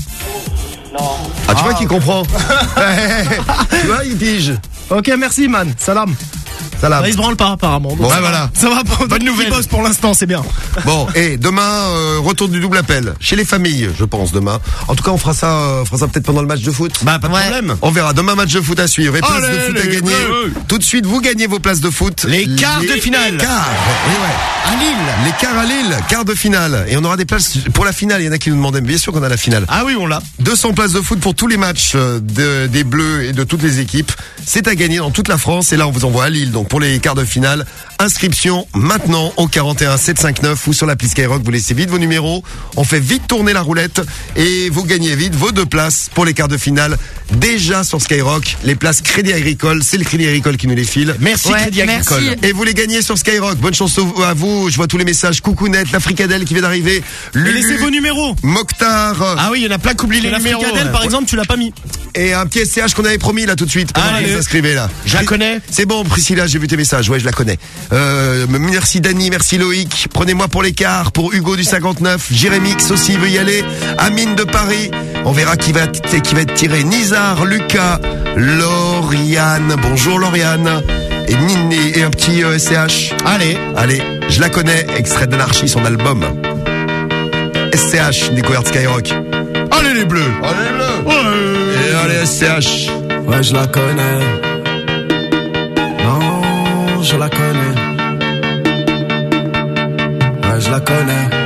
Non. Ah tu vois qu'il comprend. tu vois il pige. Ok, merci, man. Salam. Salam. Bah, il se branle pas, apparemment. donc Bon, ça ouais, voilà. Ça va, bonne Bonne nouvelle. Bosse pour l'instant, c'est bien. Bon, et demain, euh, retour du double appel. Chez les familles, je pense, demain. En tout cas, on fera ça, euh, fera ça peut-être pendant le match de foot. Bah, pas de Ouais. problème. On verra. Demain, match de foot à suivre. Et places Allez, de foot à les gagner. Bleus. Tout de suite, vous gagnez vos places de foot. Les quarts de finale. Quarts. Oui, ouais. À Lille. Les quarts à Lille, quarts de finale. Et on aura des places pour la finale. Il y en a qui nous demandaient. Bien sûr qu'on a la finale. Ah oui, on l'a. 200 places de foot pour tous les matchs euh, de- des Bleus et de toutes les équipes. C'est à gagner dans toute la France. Et là, on vous envoie à Lille. Donc, pour les quarts de finale, inscription maintenant au 41 759 ou sur l'appli Skyrock. Vous laissez vite vos numéros. On fait vite tourner la roulette et vous gagnez vite vos deux places pour les quarts de finale. Déjà sur Skyrock, les places Crédit Agricole. C'est le Crédit Agricole qui nous les file. Merci Ouais, Crédit merci. Agricole. Et vous les gagnez sur Skyrock. Bonne chance à vous. Je vois tous les messages. Coucounette, la fricadelle qui vient d'arriver. Laissez vos numéros. Mokhtar. Ah oui, il y en a plein qui oublient les La numéros. fricadelle, par exemple, tu l'as pas mis. Et un petit SCH qu'on avait promis là tout de suite. Que vous inscrivez là. Je la connais. C'est bon, Priscilla, j'ai vu tes messages. Ouais, je la connais. Euh, merci Dani, merci Loïc. Prenez-moi pour l'écart. Pour Hugo du 59. Jérémix aussi veut y aller. Amine de Paris. On verra qui va, qui va être tiré. Nizar, Lucas, Lauriane. Bonjour Lauriane. Et Niné, et un petit euh, SCH. Allez. Allez, je la connais. Extrait d'Anarchie, son album. SCH, découverte Skyrock. Allez les bleus. Allez les bleus. Et allez SCH. Ouais, je la connais. Je la connais. Ouais, je la connais.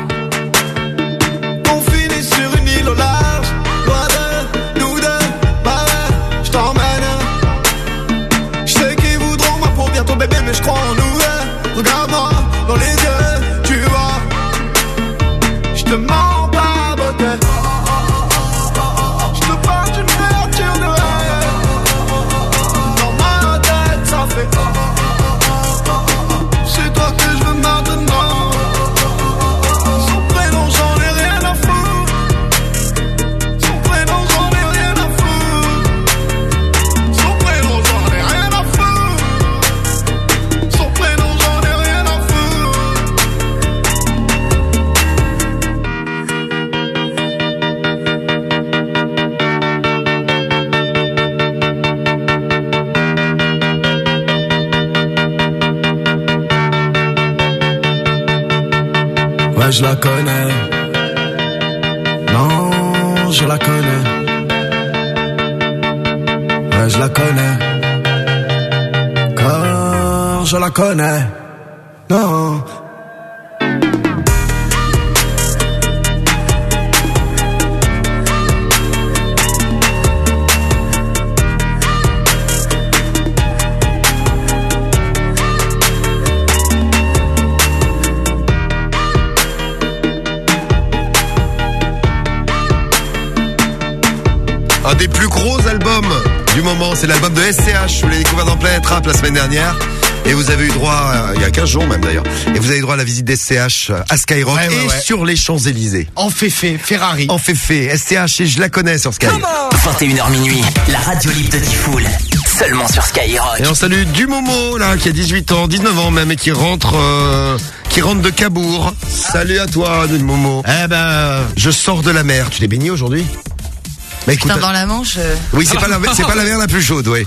Je la connais. Non, je la connais. Ouais, je la connais. Car je la connais. Non. Du moment, c'est l'album de SCH. Vous l'avez découvert dans Planète Rap la semaine dernière. Et vous avez eu droit, euh, il y a 15 jours même d'ailleurs, et vous avez eu droit à la visite d'SCH à Skyrock Ouais, ouais, et ouais. sur les Champs-Élysées. En Féfé, Ferrari. En Féfé, SCH, et je la connais sur Sky. 21h minuit, la radio libre de Tifoul. Seulement sur Skyrock. Et on salue du Momo là qui a 18 ans, 19 ans même et qui rentre euh, qui rentre de Cabourg. Salut à toi du Momo. Eh ben je sors de la mer. Tu t'es baigné aujourd'hui? Bah écoute, Putain, dans la Manche. euh, oui, c'est pas la c'est pas la mer la plus chaude, ouais.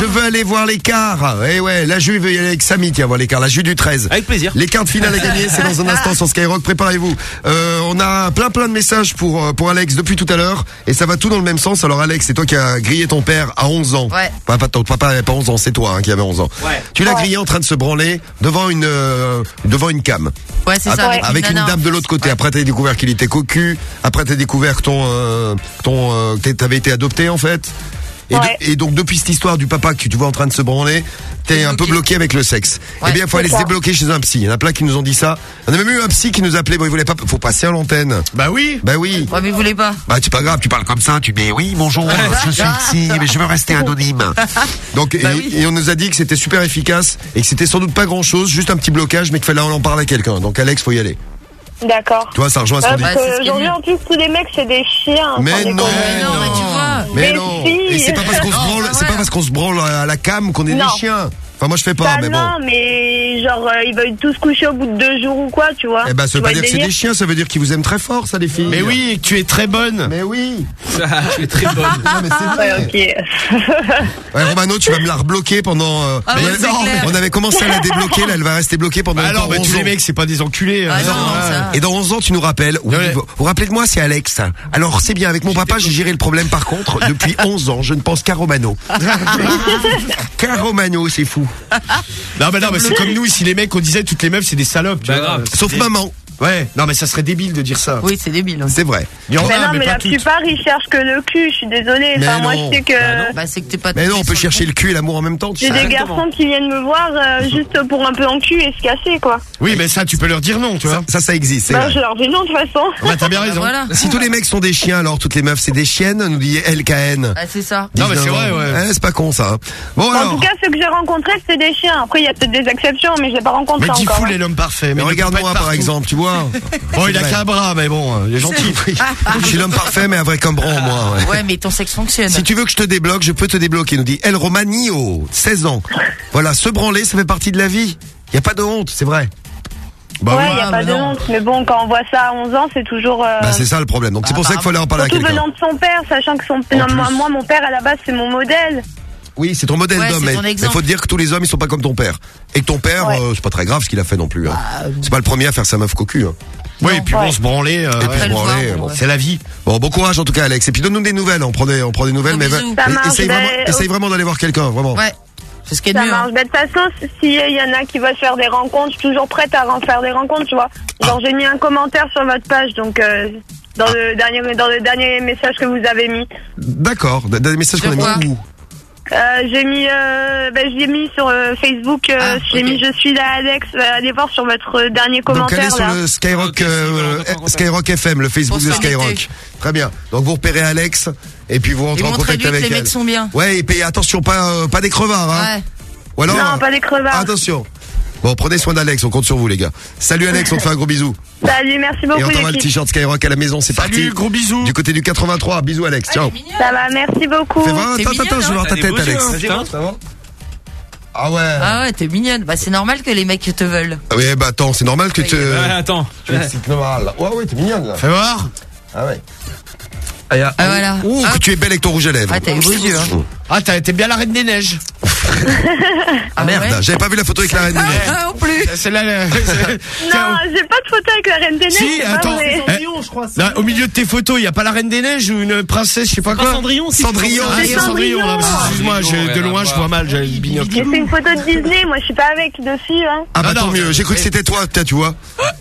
Je veux aller voir l'écart. Eh ouais, la Juve veut y aller avec Samy, tiens, voir l'écart, la Juve du 13. Avec plaisir. L'écart de finale à gagner, c'est dans un instant sur Skyrock. Préparez-vous. Euh, on a plein plein de messages pour euh, pour Alex depuis tout à l'heure et ça va tout dans le même sens. Alors Alex, c'est toi qui as grillé ton père à 11 ans. Ouais. Pas, pas ton papa avait pas 11 ans, c'est toi hein, qui avait 11 ans. Ouais. Tu l'as grillé en train de se branler devant une euh, devant une cam. Ouais, c'est ça. Avec, avec une nana. dame de l'autre côté. Après, t'as découvert qu'il était cocu. Après, t'as découvert que ton, euh, ton, euh, t'avais été adopté en fait. Et, de- Ouais. et donc depuis cette histoire du papa que tu vois en train de se branler, t'es un peu bloqué avec le sexe. eh bien, il faut aller se débloquer chez un psy. Il y en a plein qui nous ont dit ça. On a même eu un psy qui nous appelait. Bon, il voulait pas. Faut passer à l'antenne. Bah oui. Bah oui. Ouais, mais vous voulez pas. Bah c'est pas grave, tu parles comme ça, tu dis oui bonjour, je suis psy, mais je veux rester anonyme. Donc et, et on nous a dit que c'était super efficace et que c'était sans doute pas grand chose, juste un petit blocage, mais qu'il fallait en parler à quelqu'un. Donc Alex, faut y aller. D'accord. Tu vois, ça rejoint ce qu'on dit. parce que Aujourd'hui, en plus, tous les mecs, c'est des chiens. Mais non, mais non, mais tu vois. Mais Mais non. si. Et c'est pas parce qu'on se branle, c'est pas parce qu'on se branle à la cam qu'on est Non. des chiens. Enfin moi je fais pas, Bah mais bon. non, mais genre, euh, ils veulent tous coucher au bout de deux jours ou quoi, tu vois. Eh ben ça veut pas dire que c'est des chiens, ça veut dire qu'ils vous aiment très fort, ça les filles. Mais oui, tu es très bonne. Mais oui. tu es très bonne. Non, mais c'est vrai. Ouais, ok. Ouais, Romano, tu vas me la rebloquer pendant. euh, Ah on, avait- c'est clair. on avait commencé à la débloquer, là, elle va rester bloquée pendant Bah alors, encore bah, 11 tous les ans. mecs, c'est pas des enculés. Ah hein. non, ça. Et dans 11 ans, tu nous rappelles. Oui, Ouais. vous vous rappelez de moi, c'est Alex. Alors, c'est bien, avec mon papa, j'ai géré le problème. Par contre, depuis 11 ans, je ne pense qu'à Romano. qu'à Romano, c'est fou. Non, mais non, mais c'est comme nous, si les mecs, on disait toutes les meufs, c'est des salopes. tu Bah, vois. grave. Sauf maman. Ouais, non, mais ça serait débile de dire ça. Oui, c'est débile. C'est vrai. Il y en Mais a, non, mais, mais pas la toutes. plupart, ils cherchent que le cul, je suis désolée. Mais Enfin, moi, non. je sais que. Bah, c'est que t'es pas. Mais non, on peut sur chercher le cul et l'amour en même temps. tu J'ai sais. des garçons qui viennent me voir euh, juste pour un peu en cul et se casser, quoi. Oui, mais ça, tu peux leur dire non, tu vois. Ça, ça existe. c'est Bah, vrai. je leur dis non, de toute façon. Bah, t'as bien Bah, raison. voilà. Si tous les mecs sont des chiens, alors toutes les meufs c'est des chiennes, nous dit LKN. Ah, c'est ça. Non, mais c'est 19 vrai, ans. ouais. Eh, c'est pas con ça. hein. Bon En alors. tout cas, ceux que j'ai rencontrés, c'était des chiens. Après, il y a peut-être des exceptions, mais je l'ai pas Mais rencontré dis encore. est l'homme parfait. Mais il ne peut pas regarde-moi être par partout. exemple, tu vois. Bon, il a vrai. qu'un bras, mais bon, il est gentil. Je suis l'homme parfait mais un bras en moins. ouais. Ouais, mais ton sexe fonctionne. Si tu veux que je te débloque, je peux te débloquer, nous dit El Romanio, 16 ans. Voilà, se branler, ça fait partie de la vie. Y a pas de honte, c'est vrai. Bah ouais, il n'y a Ah, pas bah de non. honte. Mais bon, quand on voit ça à 11 ans, c'est toujours. euh, Bah, c'est ça le problème. Donc c'est pour ça qu'il faut aller en parler à Surtout quelqu'un. venant de son père, sachant que son non, moi, moi, mon père à la base c'est mon modèle. Oui, c'est ton modèle Ouais, d'homme, mais il faut te dire que tous les hommes ils sont pas comme ton père. Et que ton père, Ouais. euh, c'est pas très grave ce qu'il a fait non plus. hein. Bah, C'est pas le premier à faire sa meuf cocu. Hein. Oui, et puis Ouais. bon, se branler, euh, Et puis ouais. se branler, le voir, bon. ouais. c'est la vie. Bon, bon courage en tout cas, Alex. Et puis donne-nous des nouvelles. On prend des, on prend des nouvelles, mais marche, essaye vraiment, essaye vraiment d'aller voir quelqu'un, vraiment. Ouais. C'est ce qui est Ça mieux. marche. hein. Ben, de toute façon, s'il y en a qui veulent faire des rencontres, je suis toujours prête à en faire des rencontres, tu vois. Ah. Genre, j'ai mis un commentaire sur votre page, donc euh, dans le dernier dans le dernier message que vous avez mis. D'accord. Des des messages qu'on a mis où? Euh, j'ai mis, euh, ben, je l'ai mis sur euh, Facebook. euh, Ah, j'ai mis, je suis là, Alex. Euh, allez voir sur votre dernier Donc commentaire allez sur là. le Skyrock, Skyrock FM, le Facebook de. Skyrock. Très bien. Donc vous repérez Alex et puis vous rentrez Et en contact montrez-lui que avec les elle. mecs sont bien. Ouais, et puis attention, pas euh, pas des crevards, hein. Ouais. Ou alors, Non, pas des crevards. Attention. Bon, prenez soin d'Alex, on compte sur vous les gars. Salut Alex, on te fait un gros bisou. Salut, merci Et on beaucoup t'envoie le t-shirt Skyrock à la maison, c'est parti. Salut, gros bisous. Du côté du 83, bisous Alex, ciao. Ça va, merci beaucoup. Fais voir, attends, attends, je veux voir T'as ta tête Alex. hein. Ah ouais. Ah ouais, t'es mignonne. Bah, c'est normal que les mecs te veulent. Ah Oui, bah attends, c'est normal que tu... Ouais, attends. C'est normal. Ouais, ouais, t'es mignonne là. Fais voir. Ah ouais. Ah voilà. Ouh, Ah. que tu es belle avec ton rouge à lèvres. Ouais, t'as les beaux yeux. Hein. Ah, t'as- bien la reine des neiges. Ah merde, j'avais pas vu la photo avec la reine des neiges. Ah, non plus. C'est là. le- Non, j'ai pas de photo avec la Reine des Neiges. Si, c'est pas attends. vrai. Eh, là, au milieu de tes photos, il y a pas la reine des neiges ou une princesse, je sais pas pas quoi. Cendrillon, si, Cendrillon. c'est Ah, c'est Cendrillon. là. Excuse-moi, je- de loin, je vois mal, j'ai le binocle. Mais c'est une photo de Disney, moi je suis pas avec dessus. Hein. Ah bah tant mieux, j'ai cru que c'était toi, peut-être, tu vois.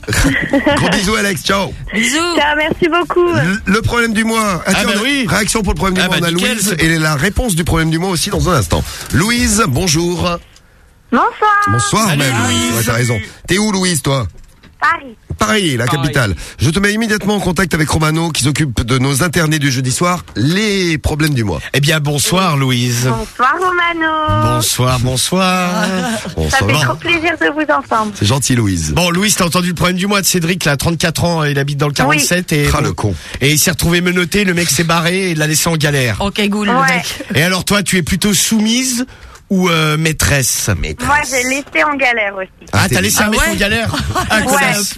Gros bisous Alex, ciao. Bisous. Ciao, merci beaucoup. Le problème du mois. Ah tiens, bah oui. Réaction pour le problème du Ah mois. bah on a nickel, Louise et la réponse du problème du mois aussi dans un instant. Louise, bonjour. Bonsoir. Bonsoir Salut, même. Louise. Ouais, t'as raison. T'es où Louise, toi? Paris. Paris, la Paris. capitale. Je te mets immédiatement en contact avec Romano qui s'occupe de nos internés du jeudi soir, les problèmes du mois. Eh bien, bonsoir, Louise. Bonsoir Romano. Bonsoir, bonsoir. Ça Bonsoir. fait trop plaisir de vous entendre. C'est gentil, Louise. Bon, Louise, t'as entendu le problème du mois de Cédric, là, 34 ans, il habite dans le 47 et, Ah, bon, le con. et il s'est retrouvé menotté, le mec s'est barré et il l'a laissé en galère. Ok, cool, le Ouais. mec. Et alors, toi, tu es plutôt soumise ou euh, maîtresse? Moi j'ai laissé en galère aussi. Ah, t'as laissé un mec ouais en galère? Ah, Ouais. connasse.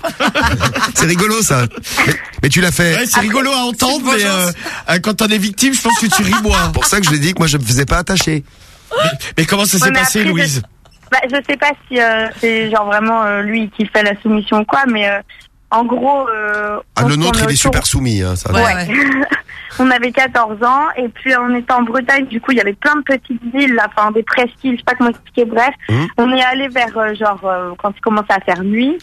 C'est rigolo, ça. Mais, mais tu l'as fait. Ouais, c'est rigolo à entendre, mais euh, euh, quand t'en es victime, je pense que tu ris moins. C'est pour ça que je l'ai dit que moi je me faisais pas attacher. Mais comment ça Ouais, s'est mais passé, après, Louise? Bah, je sais pas si euh, c'est genre vraiment euh, lui qui fait la soumission ou quoi, mais euh, en gros. Euh, Ah, on le nôtre, il est super soumis. Hein, ça. Ouais, on avait 14 ans et puis on était en Bretagne, du coup il y avait plein de petites villes, là, enfin des presqu'îles, je sais pas comment expliquer, bref. Mhm. On est allé vers euh, genre euh, quand il commençait à faire nuit.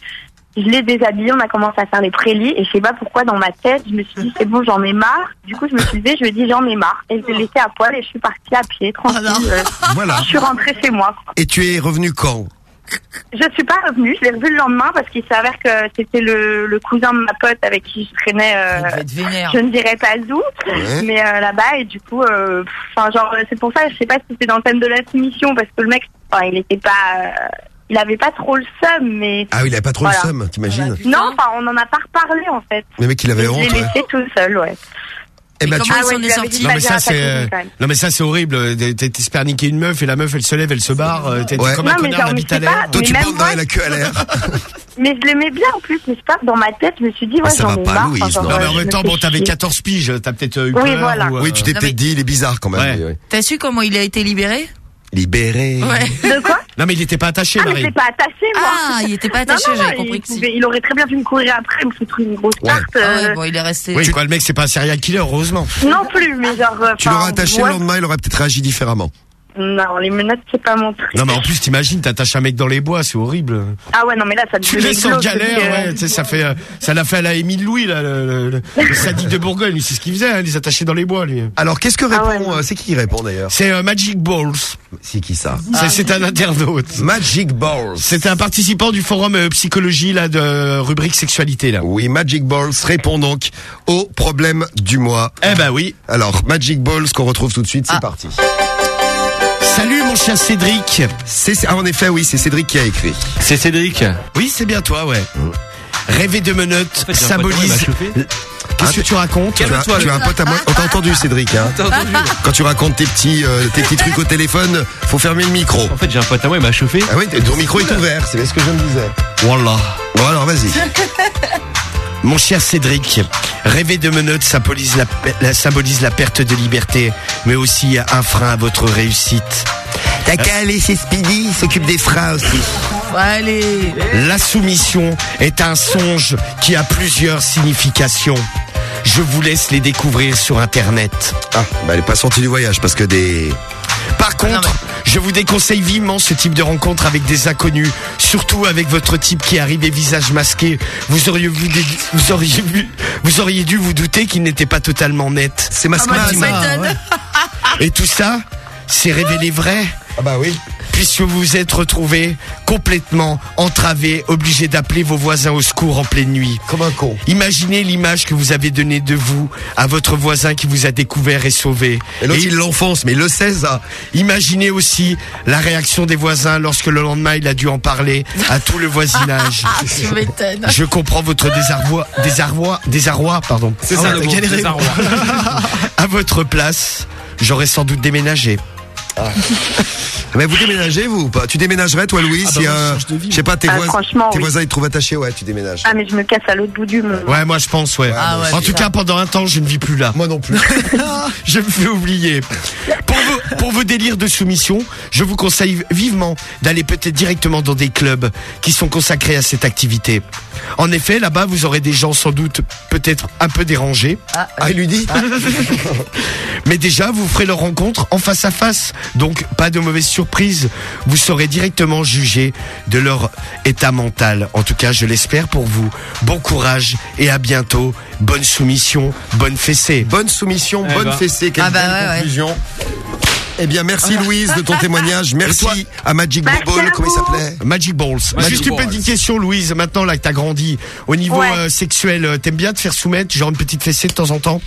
Je l'ai déshabillé, on a commencé à faire les prélits et je sais pas pourquoi dans ma tête je me suis dit c'est bon j'en ai marre. Du coup je me suis levée, je lui ai dit j'en ai marre et je l'ai laissé à poil et je suis partie à pied tranquille. Euh, Voilà. Je suis rentrée chez moi. quoi. Et tu es revenu quand? Je suis pas revenue, je l'ai revu le lendemain parce qu'il s'avère que c'était le, le cousin de ma pote avec qui je traînais. euh, Il je ne dirais pas où, Ouais. mais euh, là-bas et du coup, euh, enfin genre c'est pour ça, je sais pas si c'était dans le thème de la soumission parce que le mec, il était pas, euh, il avait pas trop le seum, mais Ah oui, il avait pas trop Voilà. le seum, t'imagines non, enfin on en a pas reparlé en fait. Le mec, il avait je honte. l'ai ouais. laissé tout seul, ouais. Eh ben, tu comment Ah ouais, sorti Non mais ça c'est euh, non mais ça c'est horrible. T'es- t'es- T'espères niquer une meuf et la meuf elle se lève, elle se barre. euh, T'es Ouais. comme un connard la bite à c'est l'air. Toi, tu penses dans la queue à l'air. Mais je l'aimais bien en plus, mais je sais pas, dans ma tête, je me suis dit ouais ça j'en va ai pas, marre. Non. Non mais euh, en même me temps bon t'avais chier. 14 piges, t'as peut-être euh, eu Oui, voilà. ou, euh, Oui, tu t'es peut-être dit, il est bizarre quand même. T'as su comment il a été libéré? Libéré. Ouais. De quoi? Non mais il était pas attaché, Ah mais Marie. c'est pas attaché moi. Ah, il était pas attaché, j'avais il compris que pouvait- Il aurait très bien pu me courir après, me foutre une grosse Ouais. carte. Ah ouais, euh, bon, il est resté. Oui, quoi, le mec c'est pas un serial killer, heureusement. Non plus, mais genre. euh, Tu l'aurais attaché ouais. le lendemain, il aurait peut-être réagi différemment. Non, les menottes, c'est pas mon truc. Non mais en plus t'imagines, t'attaches un mec dans les bois, c'est horrible. Ah ouais, non, mais là, ça Tu laisses en galère, que- ouais, tu sais, ça fait, euh, ça l'a fait à la Émile Louis, là, le, le, le- le sadique de Bourgogne, c'est ce qu'il faisait, hein, les attachait dans les bois, lui. Alors, qu'est-ce que Ah répond euh, C'est qui qui répond d'ailleurs C'est euh, Magic Balls. C'est qui ça C'est- C'est un internaute. Magic Balls. C'était un participant du forum euh, psychologie, là, de rubrique sexualité, là. Oui, Magic Balls répond donc au problème du mois. Eh ben oui. Alors, Magic Balls qu'on retrouve tout de suite, c'est parti. Salut, mon cher Cédric. C'est, ah, en effet, oui, c'est Cédric qui a écrit. C'est Cédric. Oui, c'est bien toi, ouais. Rêver de menottes En fait, symbolise. Qu'est-ce que tu racontes Tu as, Calme-toi, tu as un pote à moi. On t'a entendu, Cédric. Hein entendu Quand tu racontes tes petits, euh, tes petits trucs au téléphone, faut fermer le micro. En fait, j'ai un pote à moi, il m'a chauffé. Ah oui, ton micro est ouvert, c'est bien ce que je me disais. Voilà. Bon, alors, vas-y. Mon cher Cédric, rêver de menottes symbolise la, la- symbolise la perte de liberté, mais aussi un frein à votre réussite. T'as qu'à laisser Speedy, il s'occupe des freins aussi. Allez. La soumission est un songe qui a plusieurs significations. Je vous laisse les découvrir sur Internet. Ah, bah, elle est pas sortie du voyage parce que des. Par contre, je vous déconseille vivement ce type de rencontre avec des inconnus, surtout avec votre type qui arrive et visage masqué. Vous auriez, vu des- vous auriez, vu, vous auriez dû vous douter qu'il n'était pas totalement net. C'est Ah bah, tu m'étonnes. Et tout ça, c'est révélé vrai. Ah bah oui. Puisque vous vous êtes retrouvé complètement entravé, obligé d'appeler vos voisins au secours en pleine nuit. Comme un con. Imaginez l'image que vous avez donnée de vous à votre voisin qui vous a découvert et sauvé. Et l'autre, il l'enfonce, mais il le sait, ça. Imaginez aussi la réaction des voisins lorsque le lendemain il a dû en parler à tout le voisinage. Tu m'étonnes. Je comprends votre désarroi, désarroi, désarroi, pardon. C'est Ah ça ouais, le mot, désarroi. À votre place, j'aurais sans doute déménagé. Mais vous déménagez, vous ou pas? Tu déménagerais, toi, Louis, Ah si, bah, euh, je sais pas, tes, Ah, voisins, tes oui. voisins, ils te trouvent attaché, ouais, tu déménages. Ah, mais je me casse à l'autre bout du monde. Ouais, moi je pense, ouais. Ah ouais, en tout cas, pendant un temps, je ne vis plus là. Moi non plus. je me fais oublier. Pour vous, pour vos délires de soumission, je vous conseille vivement d'aller peut-être directement dans des clubs qui sont consacrés à cette activité. En effet, là-bas, vous aurez des gens sans doute peut-être un peu dérangés. Ah, il lui dit Mais déjà, vous ferez leur rencontre en face à face. Donc, pas de mauvaise surprise. Vous serez directement jugé de leur état mental. En tout cas, je l'espère pour vous. Bon courage et à bientôt. Bonne soumission, bonne fessée. Bonne soumission, Eh bonne ben. fessée. Quelle Ah bah ouais. Eh bien, merci Louise de ton témoignage. Merci à Magic Merci Ball. à Comment il s'appelait Magic Balls. Magic Juste une petite question, Louise. Maintenant, là que t'as grandi, au niveau Ouais. euh, sexuel, euh, t'aimes bien te faire soumettre, genre une petite fessée de temps en temps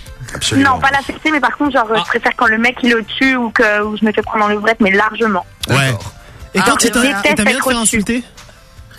Non, pas la fessée, mais par contre, genre, je préfère quand le mec il est au-dessus ou que ou je me fais prendre en levrette, mais largement. Ouais. Et quand Ah, t'as bien te faire insulter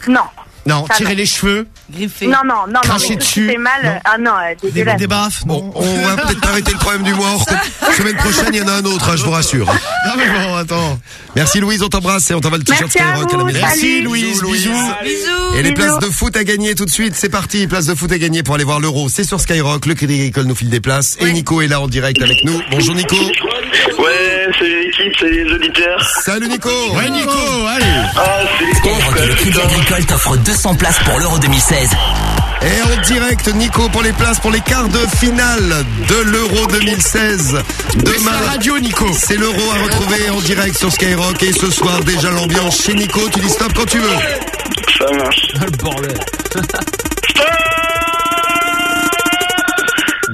Non. Non, Ça, tirer non. les cheveux. Griffé. Non, non, non, non, Cracher dessus. mal. euh, Ah non, euh, dégueulasse. Des baffes Bon, on va peut-être arrêter le problème du mois. Semaine prochaine, il y en a un autre, hein, je vous rassure. Non mais bon, attends. Merci Louise, on t'embrasse et on t'envoie le t-shirt à Skyrock à la maison. Merci. Louise, bisous. Bisous. Et les Bisous. places de foot à gagner tout de suite, c'est parti. Places de foot à gagner pour aller voir l'Euro. C'est sur Skyrock. Le Crédit Agricole nous file des places. Et Nico est là en direct avec nous. Bonjour Nico. Ouais, salut l'équipe, salut les auditeurs. Salut Nico. Ouais Nico, allez. Ah, c'est Skyrock et le Crédit Agricole t'offre 200 places pour l'Euro 2016. Et en direct, Nico, pour les places pour les quarts de finale de l'Euro 2016. Demain, radio, Nico. c'est l'Euro à retrouver en direct sur Skyrock. Et ce soir, déjà l'ambiance chez Nico. Tu dis stop quand tu veux. Ça marche. Le bordel.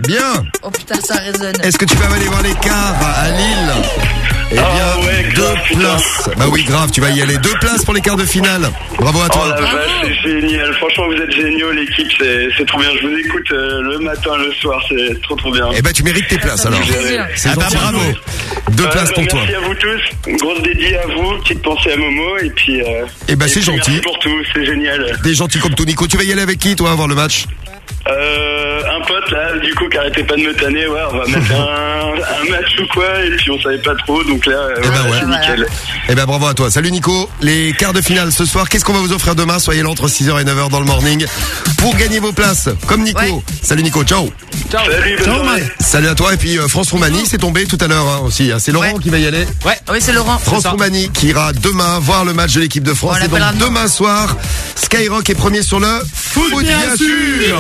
Bien. Oh putain, ça résonne. Est-ce que tu vas aller voir les quarts à Lille Eh bien, Ah ouais, grave, deux putain. places. Bah oui, grave, tu vas y aller. Deux places pour les quarts de finale. Bravo à Oh toi. la vache, c'est génial. Franchement, vous êtes géniaux, l'équipe, c'est c'est trop bien. Je vous écoute euh, le matin, le soir, c'est trop trop bien. Eh ben, tu mérites tes places alors. C'est Ah bah, gentil. bravo. Deux Ouais, places bah, pour toi. Merci à vous tous. Une grosse dédiée à vous. Petite pensée à Momo. Et puis. Euh, Eh ben, c'est gentil. Merci pour tout. C'est génial. T'es gentil comme tout, Nico. Tu vas y aller avec qui, toi, voir le match? Euh, un pote là, du coup, qui arrêtait pas de me tanner. Ouais, on va mettre un, un match ou quoi. Et puis on savait pas trop. Donc là, euh, Eh ben ouais. c'est nickel. Eh ben, bravo à toi. Salut, Nico. Les quarts de finale ce soir. Qu'est-ce qu'on va vous offrir demain? Soyez là entre 6h et 9h dans le morning pour gagner vos places. Comme Nico. Ouais. Salut, Nico. Ciao. Salut, bonne journée. Salut à toi. Et puis, euh, France-Roumanie, c'est tombé tout à l'heure hein, aussi. hein. C'est Laurent Ouais. qui va y aller. Ouais. Oui, c'est Laurent. France-Roumanie qui ira demain voir le match de l'équipe de France. Et donc demain. soir, Skyrock est premier sur le foot, bien, sûr.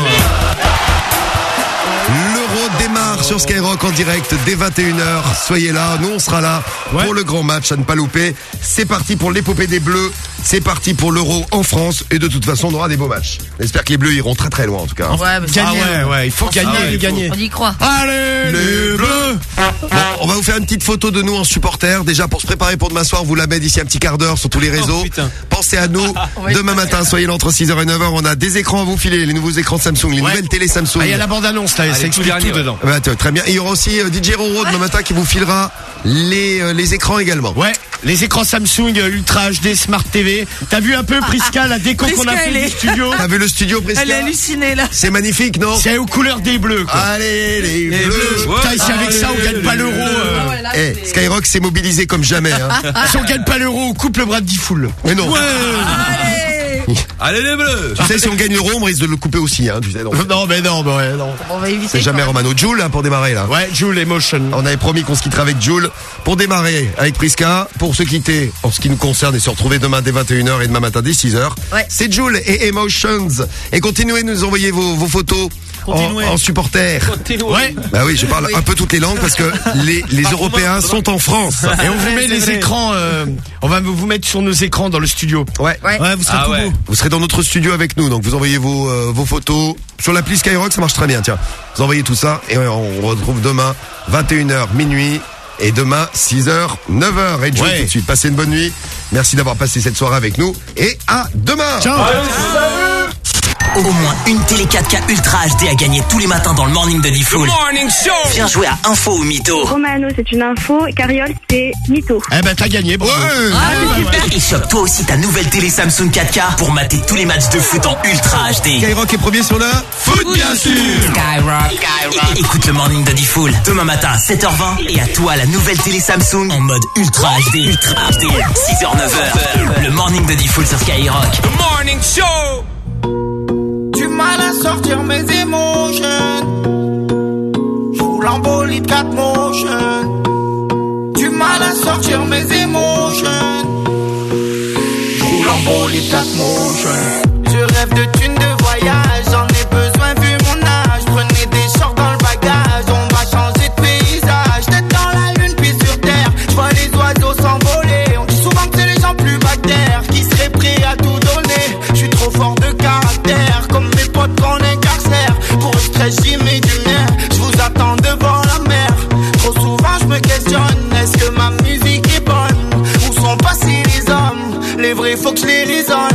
Sur Skyrock en direct dès 21h. Soyez là, nous on sera là pour le grand match à ne pas louper. C'est parti pour l'épopée des Bleus. C'est parti pour l'Euro en France. Et de toute façon, on aura des beaux matchs. J'espère que les Bleus iront très très loin en tout cas. Ouais, c'est- Gagner. Ah ouais, ouais, il faut gagner, ouais, il il faut. gagner. on y croit. Allez, les bleus. Bon, on va vous faire une petite photo de nous en supporter. Déjà pour se préparer pour demain soir, vous la mettez d'ici un petit quart d'heure sur tous les réseaux. putain. Pensez à nous. Demain matin, soyez là entre 6h et 9h. On a des écrans à vous filer, les nouveaux écrans Samsung, les Ouais. nouvelles télé Samsung. Ah, il y a la bande-annonce là, ça tout tout ouais. dedans. Bah, très bien. Et il y aura aussi euh, DJ Roro demain matin qui vous filera les, euh, les écrans également. Ouais, les écrans Samsung euh, Ultra HD Smart TV. T'as vu un peu Prisca la déco qu'on a fait du studio T'as vu le studio Prisca Elle est hallucinée là. C'est magnifique, non C'est aux couleurs des bleus quoi. Allez, les, bleus. Putain, si avec ça on gagne pas l'euro. euh, Ah ouais, là, Eh, Skyrock s'est mobilisé comme jamais. Hein. Si on gagne pas l'euro, on coupe le bras de Diffoul. Mais non. Allez Allez les bleus. Tu sais, si on gagne l'euro, on risque de le couper aussi. Hein, tu sais, donc. Non mais non, bah ouais, non. On va éviter. C'est jamais. Romano. Joule hein, pour démarrer là. Ouais, Joule Emotion. On avait promis qu'on se quitterait avec Joule pour démarrer avec Prisca. Pour se quitter, en ce qui nous concerne, et se retrouver demain dès 21h et demain matin dès 6h. Ouais. C'est Joule et Emotions. Et continuez de nous envoyer vos, vos photos en, Continuez. en supporter. Ouais. Bah oui, je parle un peu toutes les langues parce que les, les Européens sont en France. Et on vous met les écrans, euh, on va vous mettre sur nos écrans dans le studio. Ouais. Ouais. Ouais, vous serez Ah tout ouais. beau. Vous serez dans notre studio avec nous, donc vous envoyez vos, euh, vos photos sur l'appli Skyrock, ça marche très bien. Tiens, vous envoyez tout ça et on retrouve demain 21h minuit et demain 6h 9h. Et Joe Ouais. tout de suite. Passez une bonne nuit. Merci d'avoir passé cette soirée avec nous et à demain. Ciao. Au moins une télé 4K Ultra HD à gagner tous les matins dans le morning de Diffoul. Morning show. Viens jouer à Info ou Mytho. Romano, c'est une info. Carriole, c'est mytho. Eh ben t'as gagné, bravo. Et chope toi aussi ta nouvelle télé Samsung 4K pour mater tous les matchs de foot en Ultra HD. Skyrock est premier sur le foot, bien sûr. Et- Écoute le morning de Diffoul demain matin 7h20 et à toi la nouvelle télé Samsung en mode Ultra HD. Ultra HD 6h 9h. Le morning de Diffoul sur Skyrock. Morning show. Mal à sortir mes émotions. Je roule en bolide 4 motion. Du mal à sortir mes émotions. Je roule en bolide at motion. Faut que je les raisonne.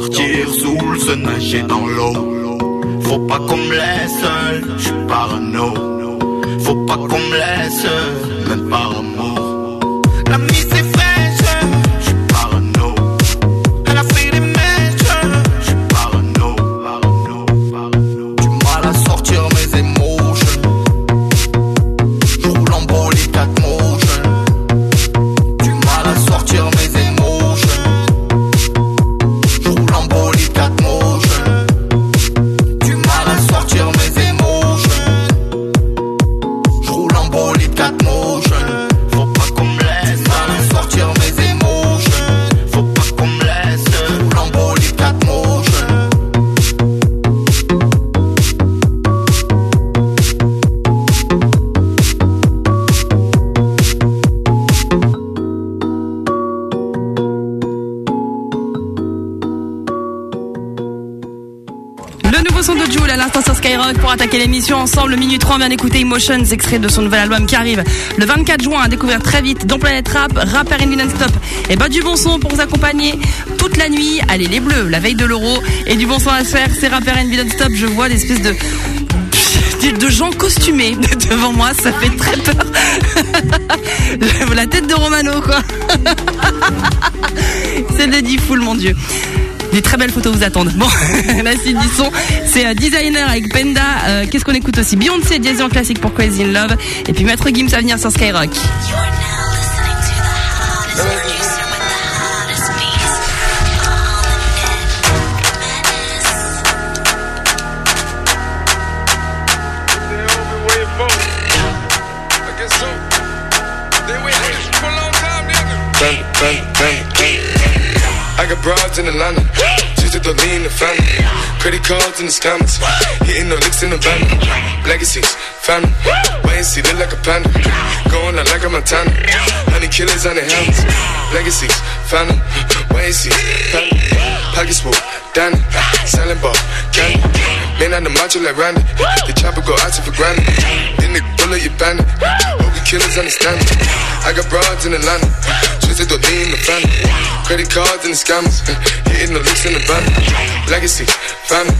Partir sous sun, nager dans l'eau. Faut pas qu'on me laisse seul, je suis parano. Faut pas qu'on me laisse seul, ensemble. Minuit 3, on vient d'écouter Emotions, extrait de son nouvel album qui arrive le 24 juin à découvrir très vite dans Planète Rap, Rapper in Non-Stop. Et bah du bon son pour vous accompagner toute la nuit. Allez les bleus, la veille de l'euro. Et du bon son à faire, c'est Rapper in Non-Stop. Je vois des espèces de de gens costumés devant moi, ça fait très peur. la tête de Romano, quoi. c'est Lady Fool, mon dieu. Des très belles photos vous attendent. Bon, la suite du son, c'est euh, Designer avec Penda. Euh, Qu'est-ce qu'on écoute aussi? Beyoncé, en classique pour Crazy in Love. Et puis Maître Gims à venir sur Skyrock. Cards in the scammers. Hitting the licks in the van. Legacies, family. Wait and see, look like a panda. Going out like a Montana. Honey killers on their hands. Legacies, family. Wait and see, family. Pockets full, Danny. Selling ball, candy. Man on the macho like Randy. The chopper go out for granted. Then they pull up your bandit. Hope killers understand me. I got broads in Atlanta. Twisted to lean the family. Credit cards and the scammers. Hitting the licks in the van. Legacy, family.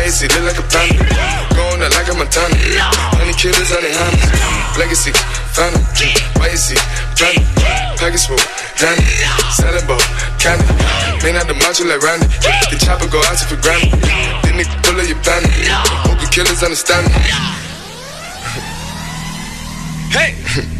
And see, look like a panda. Going out like a Montana. Honey killers on their hands. Legacy, family. Wait and see, family. Package full, Danny. Selling ball, candy. Man out the macho like Randy. The chopper go out to for granted. Then they pull up your bandit. Hope the killers understand me. Hey!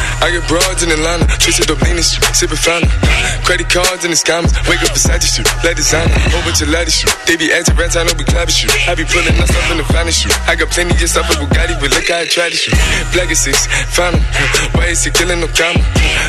I get broads in Atlanta, twisted up lean shit, sipping fountain. Credit cards and the scammers, wake up beside you, let designer, bunch of ladies shoot. They be acting rats, I know we clapping shoot. I be pulling us in the finest shoot. I got plenty of stuff with Bugatti, but look how I try to shoot. Black six, found. Why is he killing no comma?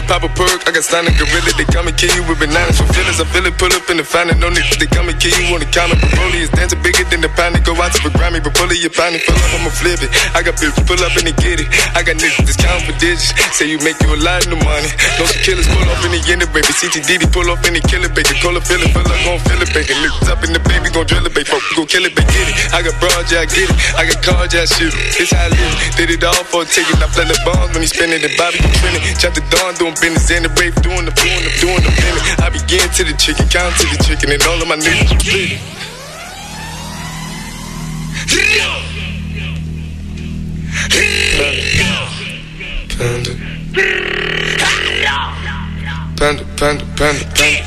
Pop a perk, I got signed a gorilla, they come and kill you with bananas. For feelings, I feel it, pull up in the fountain. No niggas, they come and kill you on the counter. Broly is dancing bigger than the pound. Go out to the Grammy, but pull it, you pound it, pull up, I'ma flip it. I got bills, pull up and they get it. I got niggas, counting for digits. Say you make you a lot of money. No killers pull up in the end, baby. CTDD pull up in the killer, baby. Call a feeling, feel like gon' feel it, baby. Niggas up in the baby, gon' drill it, baby. Folk, gon' kill it, baby. Get it. I got broad, yeah, I get it. I got cars, yeah, I shoot it. This how I live. Did it all for a ticket. I play the bombs when he spinning the Bobby trending. Chop the dawn, doing business in the rave, doing the doing the doing the feeling. I begin to the chicken, count to the chicken, and all of my niggas split. Panda. Panda, panda, panda, panda. panda.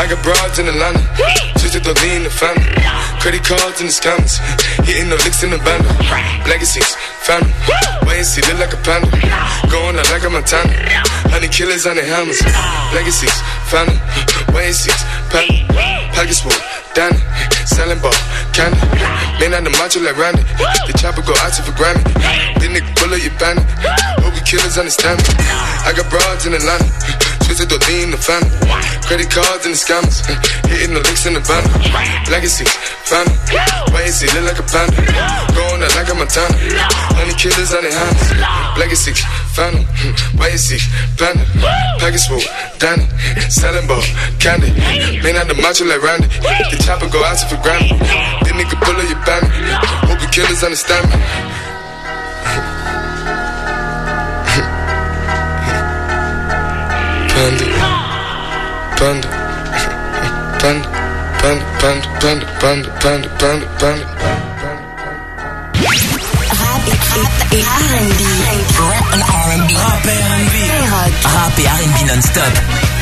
I got broads in Atlanta, just to lean the family. Credit cards in the scammers, hitting the licks in the band. Legacies, family. Wait and see, look like a panda. Going out like a Montana. Honey killers on the hammers. Legacies, family. Wait and see, panda. Pockets full, Danny. Selling ball, candy. Man on the macho like Randy. The chopper go out for Grammy. This nigga pull up your bandit. Hope you killers understand me. I got broads in Atlanta. Twisted the lean the family. Credit cards and the scammers. Hitting the licks in the van. Legacy, family. Wait and see, look like a panda. Going out like a Montana. Honey killers on their hands. Legacy, family. Wait and see, panda. Package full, Danny. Selling ball, candy. Man out the macho like Randy. The chopper go out for Grammy. This nigga pull up your bandit. Hope you killers understand me. Panda. Panda. Panda. Panda. Panda. Panda. Panda. Panda. Panda. Panda. Rap et R&B. Rap and R&B. Rap et R&B. Rap et R&B non-stop.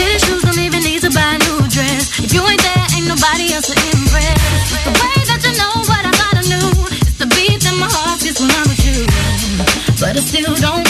Fitted shoes don't even need to buy a new dress. If you ain't there, ain't nobody else to impress. The way that you know what I my heart with you. But I still don't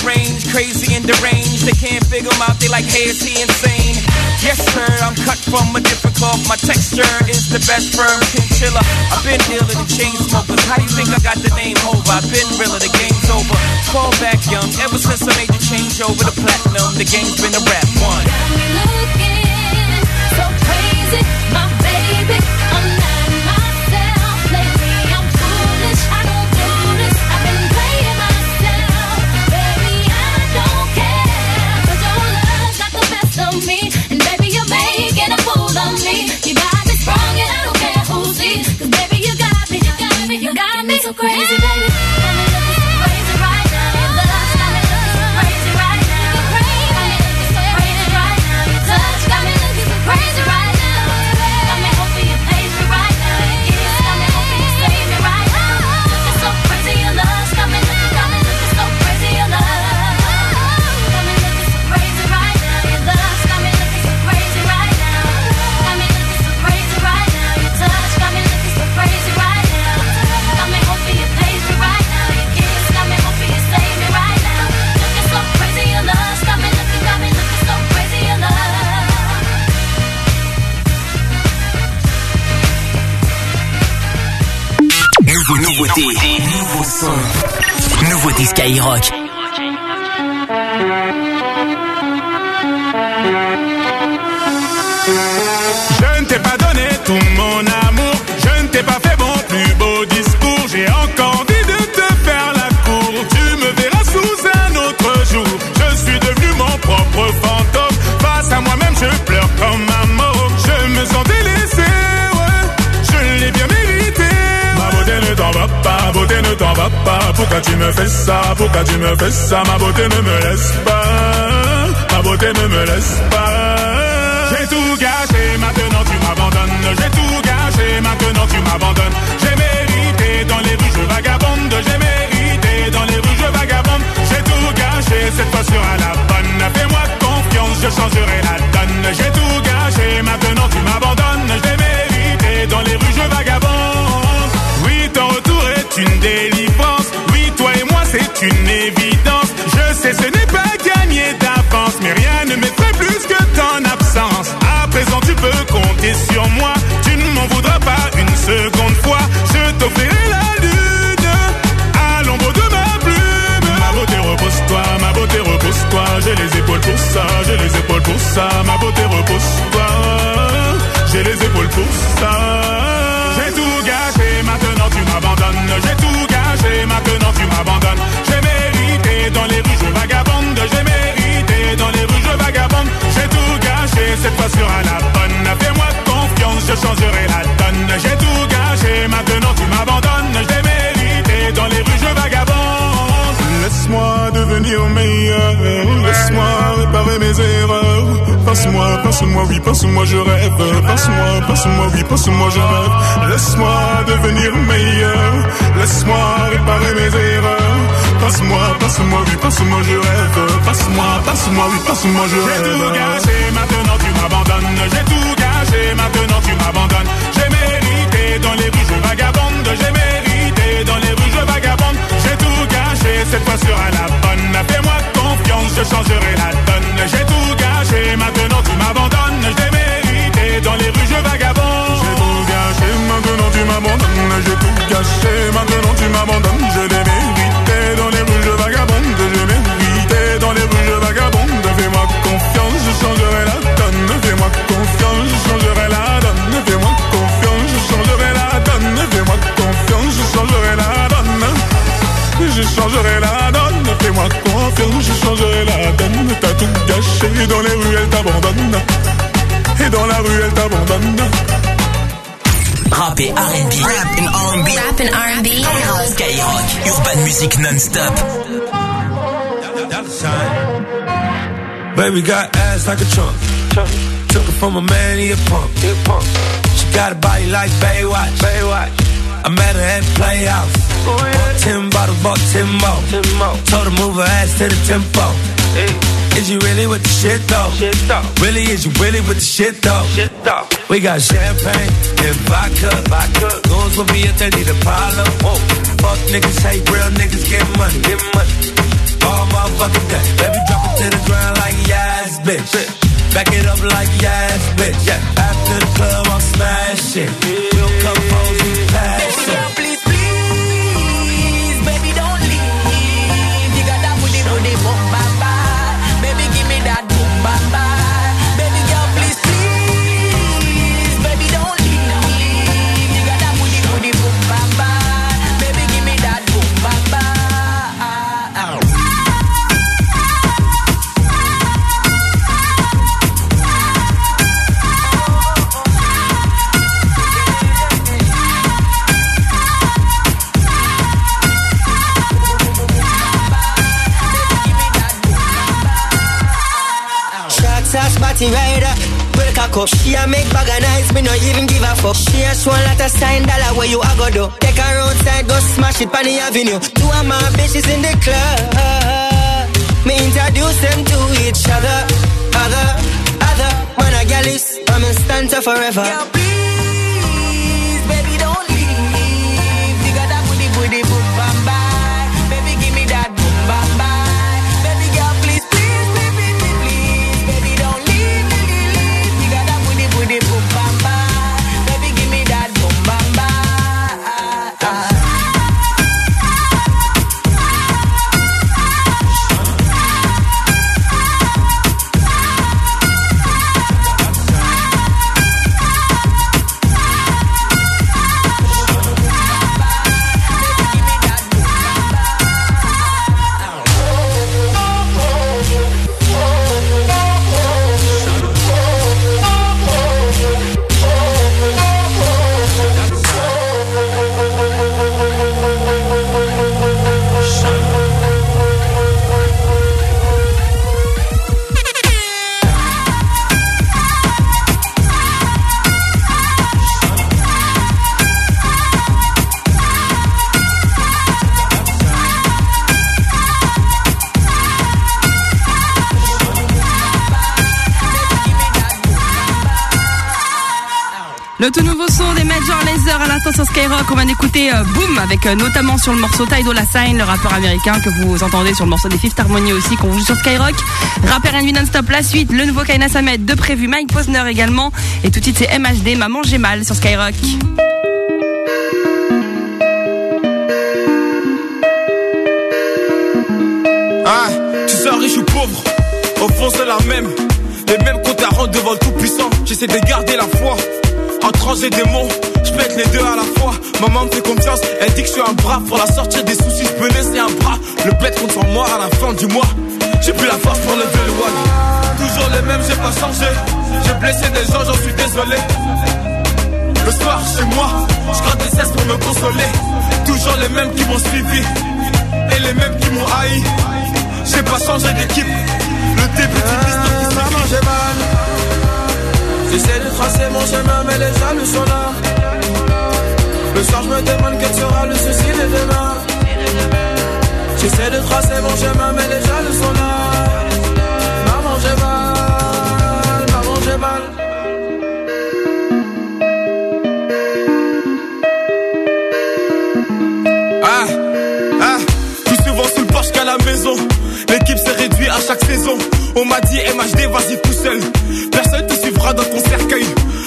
Range, crazy and deranged. They can't figure him out, they like, hey, is he insane? Yes, sir, I'm cut from a different cloth. My texture is the best firm chinchilla. I've been dealing the chain smokers. How do you think I got the name over? I've been realer, the game's over. Fall back young, ever since I made the change over to platinum, the game's been a rap one. Looking so crazy, so crazy, baby. Nouveau, nouveauté, nouveau son. Nouveauté Skyrock. Je ne t'ai pas donné tout mon amour, Pourquoi tu me fais ça, pourquoi tu me fais ça? Ma beauté ne me laisse pas, ma beauté ne me laisse pas. Compter sur moi. Tu ne m'en voudras pas une seconde fois. Je t'offrirai la lune à l'ombre de ma plume. Ma beauté repose-toi, ma beauté repose-toi. J'ai les épaules pour ça, j'ai les épaules pour ça. Ma beauté repose-toi, j'ai les épaules pour ça. J'ai tout gâché, maintenant tu m'abandonnes. J'ai tout gâché, maintenant tu m'abandonnes. J'ai mérité dans les rues, je vagabonde. J'ai mérité dans les rues, je vagabonde. J'ai tout gâché, cette fois sera la changerai la donne. J'ai tout gâché, maintenant tu m'abandonnes. Je l'ai mérité dans les rues, je vagabonde. Laisse-moi devenir meilleur. Laisse-moi réparer mes erreurs. Passe-moi, passe-moi, oui, passe-moi, je rêve. Passe-moi, passe-moi, oui, passe-moi, je rêve. Laisse-moi devenir meilleur. Laisse-moi réparer mes erreurs. Passe-moi, passe-moi, oui, passe-moi, je rêve. Passe-moi, passe-moi, oui, passe-moi, je rêve. J'ai tout gâché, maintenant tu m'abandonnes. J'ai tout maintenant tu m'abandonnes. J'ai mérité dans les rues, je vagabonde. J'ai mérité dans les rues, je vagabonde. J'ai tout gâché, cette fois sera la bonne. Fais-moi confiance, je changerai la donne. J'ai tout gâché, maintenant tu m'abandonnes. Je l'ai mérité dans les rues, je vagabonde. J'ai tout gâché, maintenant tu m'abandonnes. J'ai tout gâché, maintenant tu m'abandonnes. Je l'ai mérité dans les rues, je vagabonde. Je mérité dans les rues, je vagabonde. Fais-moi Je changerai la donne, fais-moi confiance, je changerai la donne. T'as tout gâché, dans les rues elle t'abandonne. Et dans la rue elle t'abandonne. Rap et R&B. Rap and R&B. Rap and R&B. Skyrock. Urban Music non-stop. Baby got ass like a trunk. Took her from a man, he a punk. She got a body like Baywatch. Baywatch. I met her at Playhouse. Bought ten bottles, bought ten more. Told her move her ass to the tempo. Is you really with the shit though? Really, is you really with the shit though? We got champagne and vodka. vodka. Goons will be if they need a problem. Fuck niggas, hate real niggas get money. Get money. All motherfucking day. Baby, drop it to the ground like yes, bitch. Back it up like yes, bitch. Yeah. After the club, I'm smashing. We'll come home and body rider. Well cock up, she a make bag of nice, me no even give a fuck. She a show a sign dollar where you a go do. Take her outside, go smash it on the avenue. Two of my bitches in the club. Me introduce them to each other, other, other. Man a gal is, I'm in stanza forever. Please, sur Skyrock. On vient d'écouter euh, Boom avec euh, notamment sur le morceau Tidal La Sign, le rappeur américain que vous entendez sur le morceau des Fifth Harmony aussi qu'on joue sur Skyrock. Rapper NB non-stop la suite, le nouveau Kaina Samet de prévu, Mike Posner également. Et tout de suite c'est MHD, Maman j'ai mal sur Skyrock. Ah, tu sais, riche ou pauvre, au fond c'est la même. Les mêmes comptes à devant le tout-puissant. J'essaie de garder la foi. En trancher des mots, je pète les deux à la fois. Maman me fait confiance, elle dit que je suis un bras. Pour la sortir des soucis, je peux laisser un bras. Le compte sur moi à la fin du mois. J'ai plus la force pour lever le one. Toujours les mêmes, j'ai pas changé. J'ai blessé des gens, j'en suis désolé. Le soir, chez moi, je gratte des cesses pour me consoler. Toujours les mêmes qui m'ont suivi. Et les mêmes qui m'ont haï. J'ai pas changé d'équipe. Le début d'une histoire qui j'ai mal. J'essaie de tracer mon chemin, mais les jaloux sont là. Le soir, je me demande quel sera le souci de demain. J'essaie de tracer mon chemin, mais les jaloux sont là. Maman, j'ai mal. Maman, j'ai mal. Ah, ah, plus souvent sous le porche qu'à la maison. L'équipe s'est réduite à chaque saison. On m'a dit MHD, vas-y tout seul. Personne te suivra dans ton cercueil.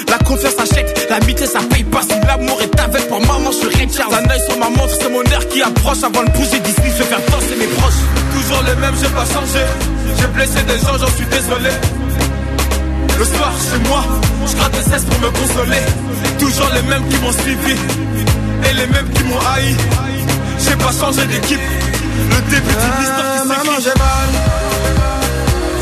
La confiance achète, l'amitié ça paye pas. Si l'amour est avec pour maman, je suis Red Charles. Un œil sur ma montre, c'est mon air qui approche. Avant de bouger d'ici, je vais faire danser mes proches. Toujours le même, j'ai pas changé. J'ai blessé des gens, j'en suis désolé. Le soir, chez moi, je gratte des cesses pour me consoler. Toujours les mêmes qui m'ont suivi. Et les mêmes qui m'ont haï. J'ai pas changé d'équipe. Le début d'une histoire qui Maman, j'ai mal.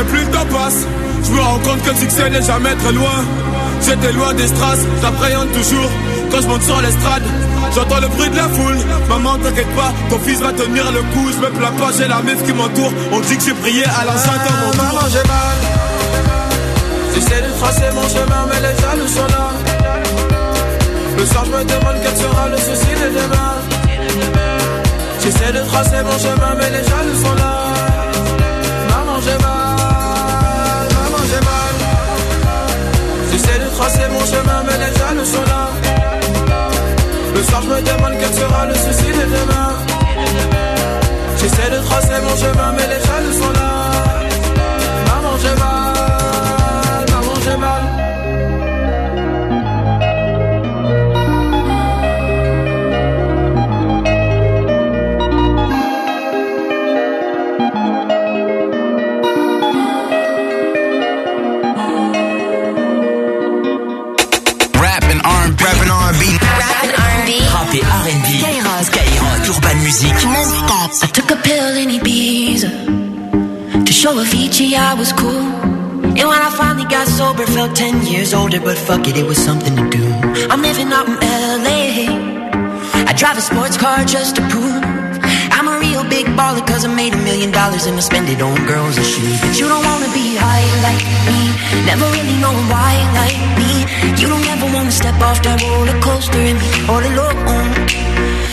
Et plus le temps passe, je me rends compte que le succès n'est jamais très loin. J'étais loin des strass, j'appréhende toujours quand je monte sur l'estrade. J'entends le bruit de la foule, maman t'inquiète pas, ton fils va tenir le coup. Je me plains pas, j'ai la meuf qui m'entoure. On dit que j'ai prié à l'enceinte dans mon Maman, j'ai mal. J'essaie de tracer mon chemin, mais les jaloux sont là. Le soir, je me demande quel sera le souci de demain. J'essaie de tracer mon chemin, mais les jaloux sont là. Mon chemin, mais les jaloux sont là. Le soir, je me demande quel sera le souci de demain. J'essaie de tracer mon chemin, mais les jaloux sont là. Pill in Ibiza to show a Avicii I was cool. And when I finally got sober, felt 10 years older, but fuck it, it was something to do. I'm living out in LA. I drive a sports car just to prove I'm a real big baller cause I made a million dollars and I spend it on girls and shoes. But you don't wanna be high like me, never really knowing why like me. You don't ever wanna step off that roller coaster and be all alone.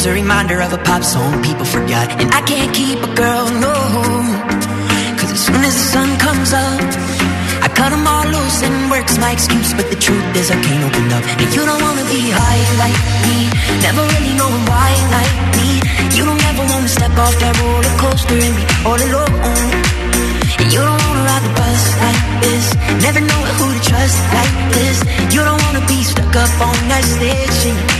Name's a reminder of a pop song people forgot. And I can't keep a girl, no. Cause as soon as the sun comes up, I cut them all loose and work's my excuse. But the truth is, I can't open up. And you don't wanna be high like me, never really knowing why like me. You don't ever wanna step off that roller coaster and be all alone. And you don't wanna ride the bus like this, never know who to trust like this. You don't wanna be stuck up on that singing,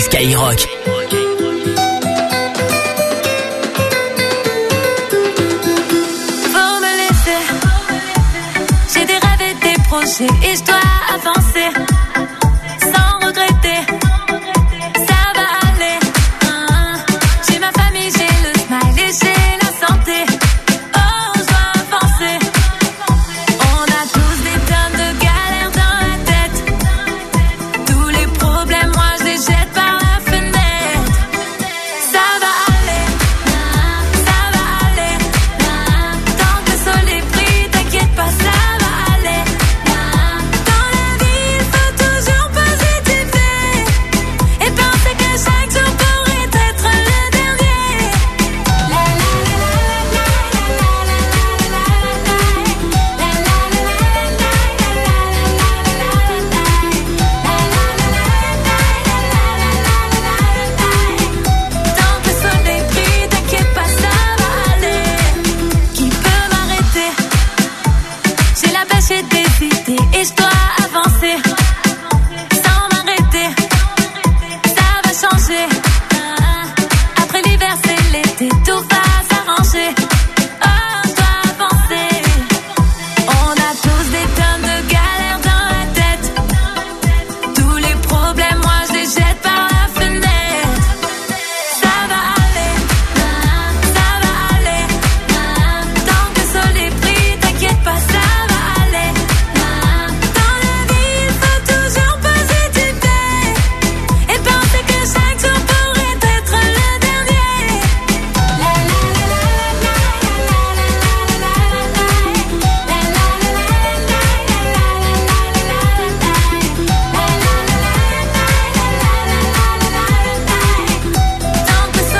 Skyrock. Faut me laisser. J'ai des rêves et des projets et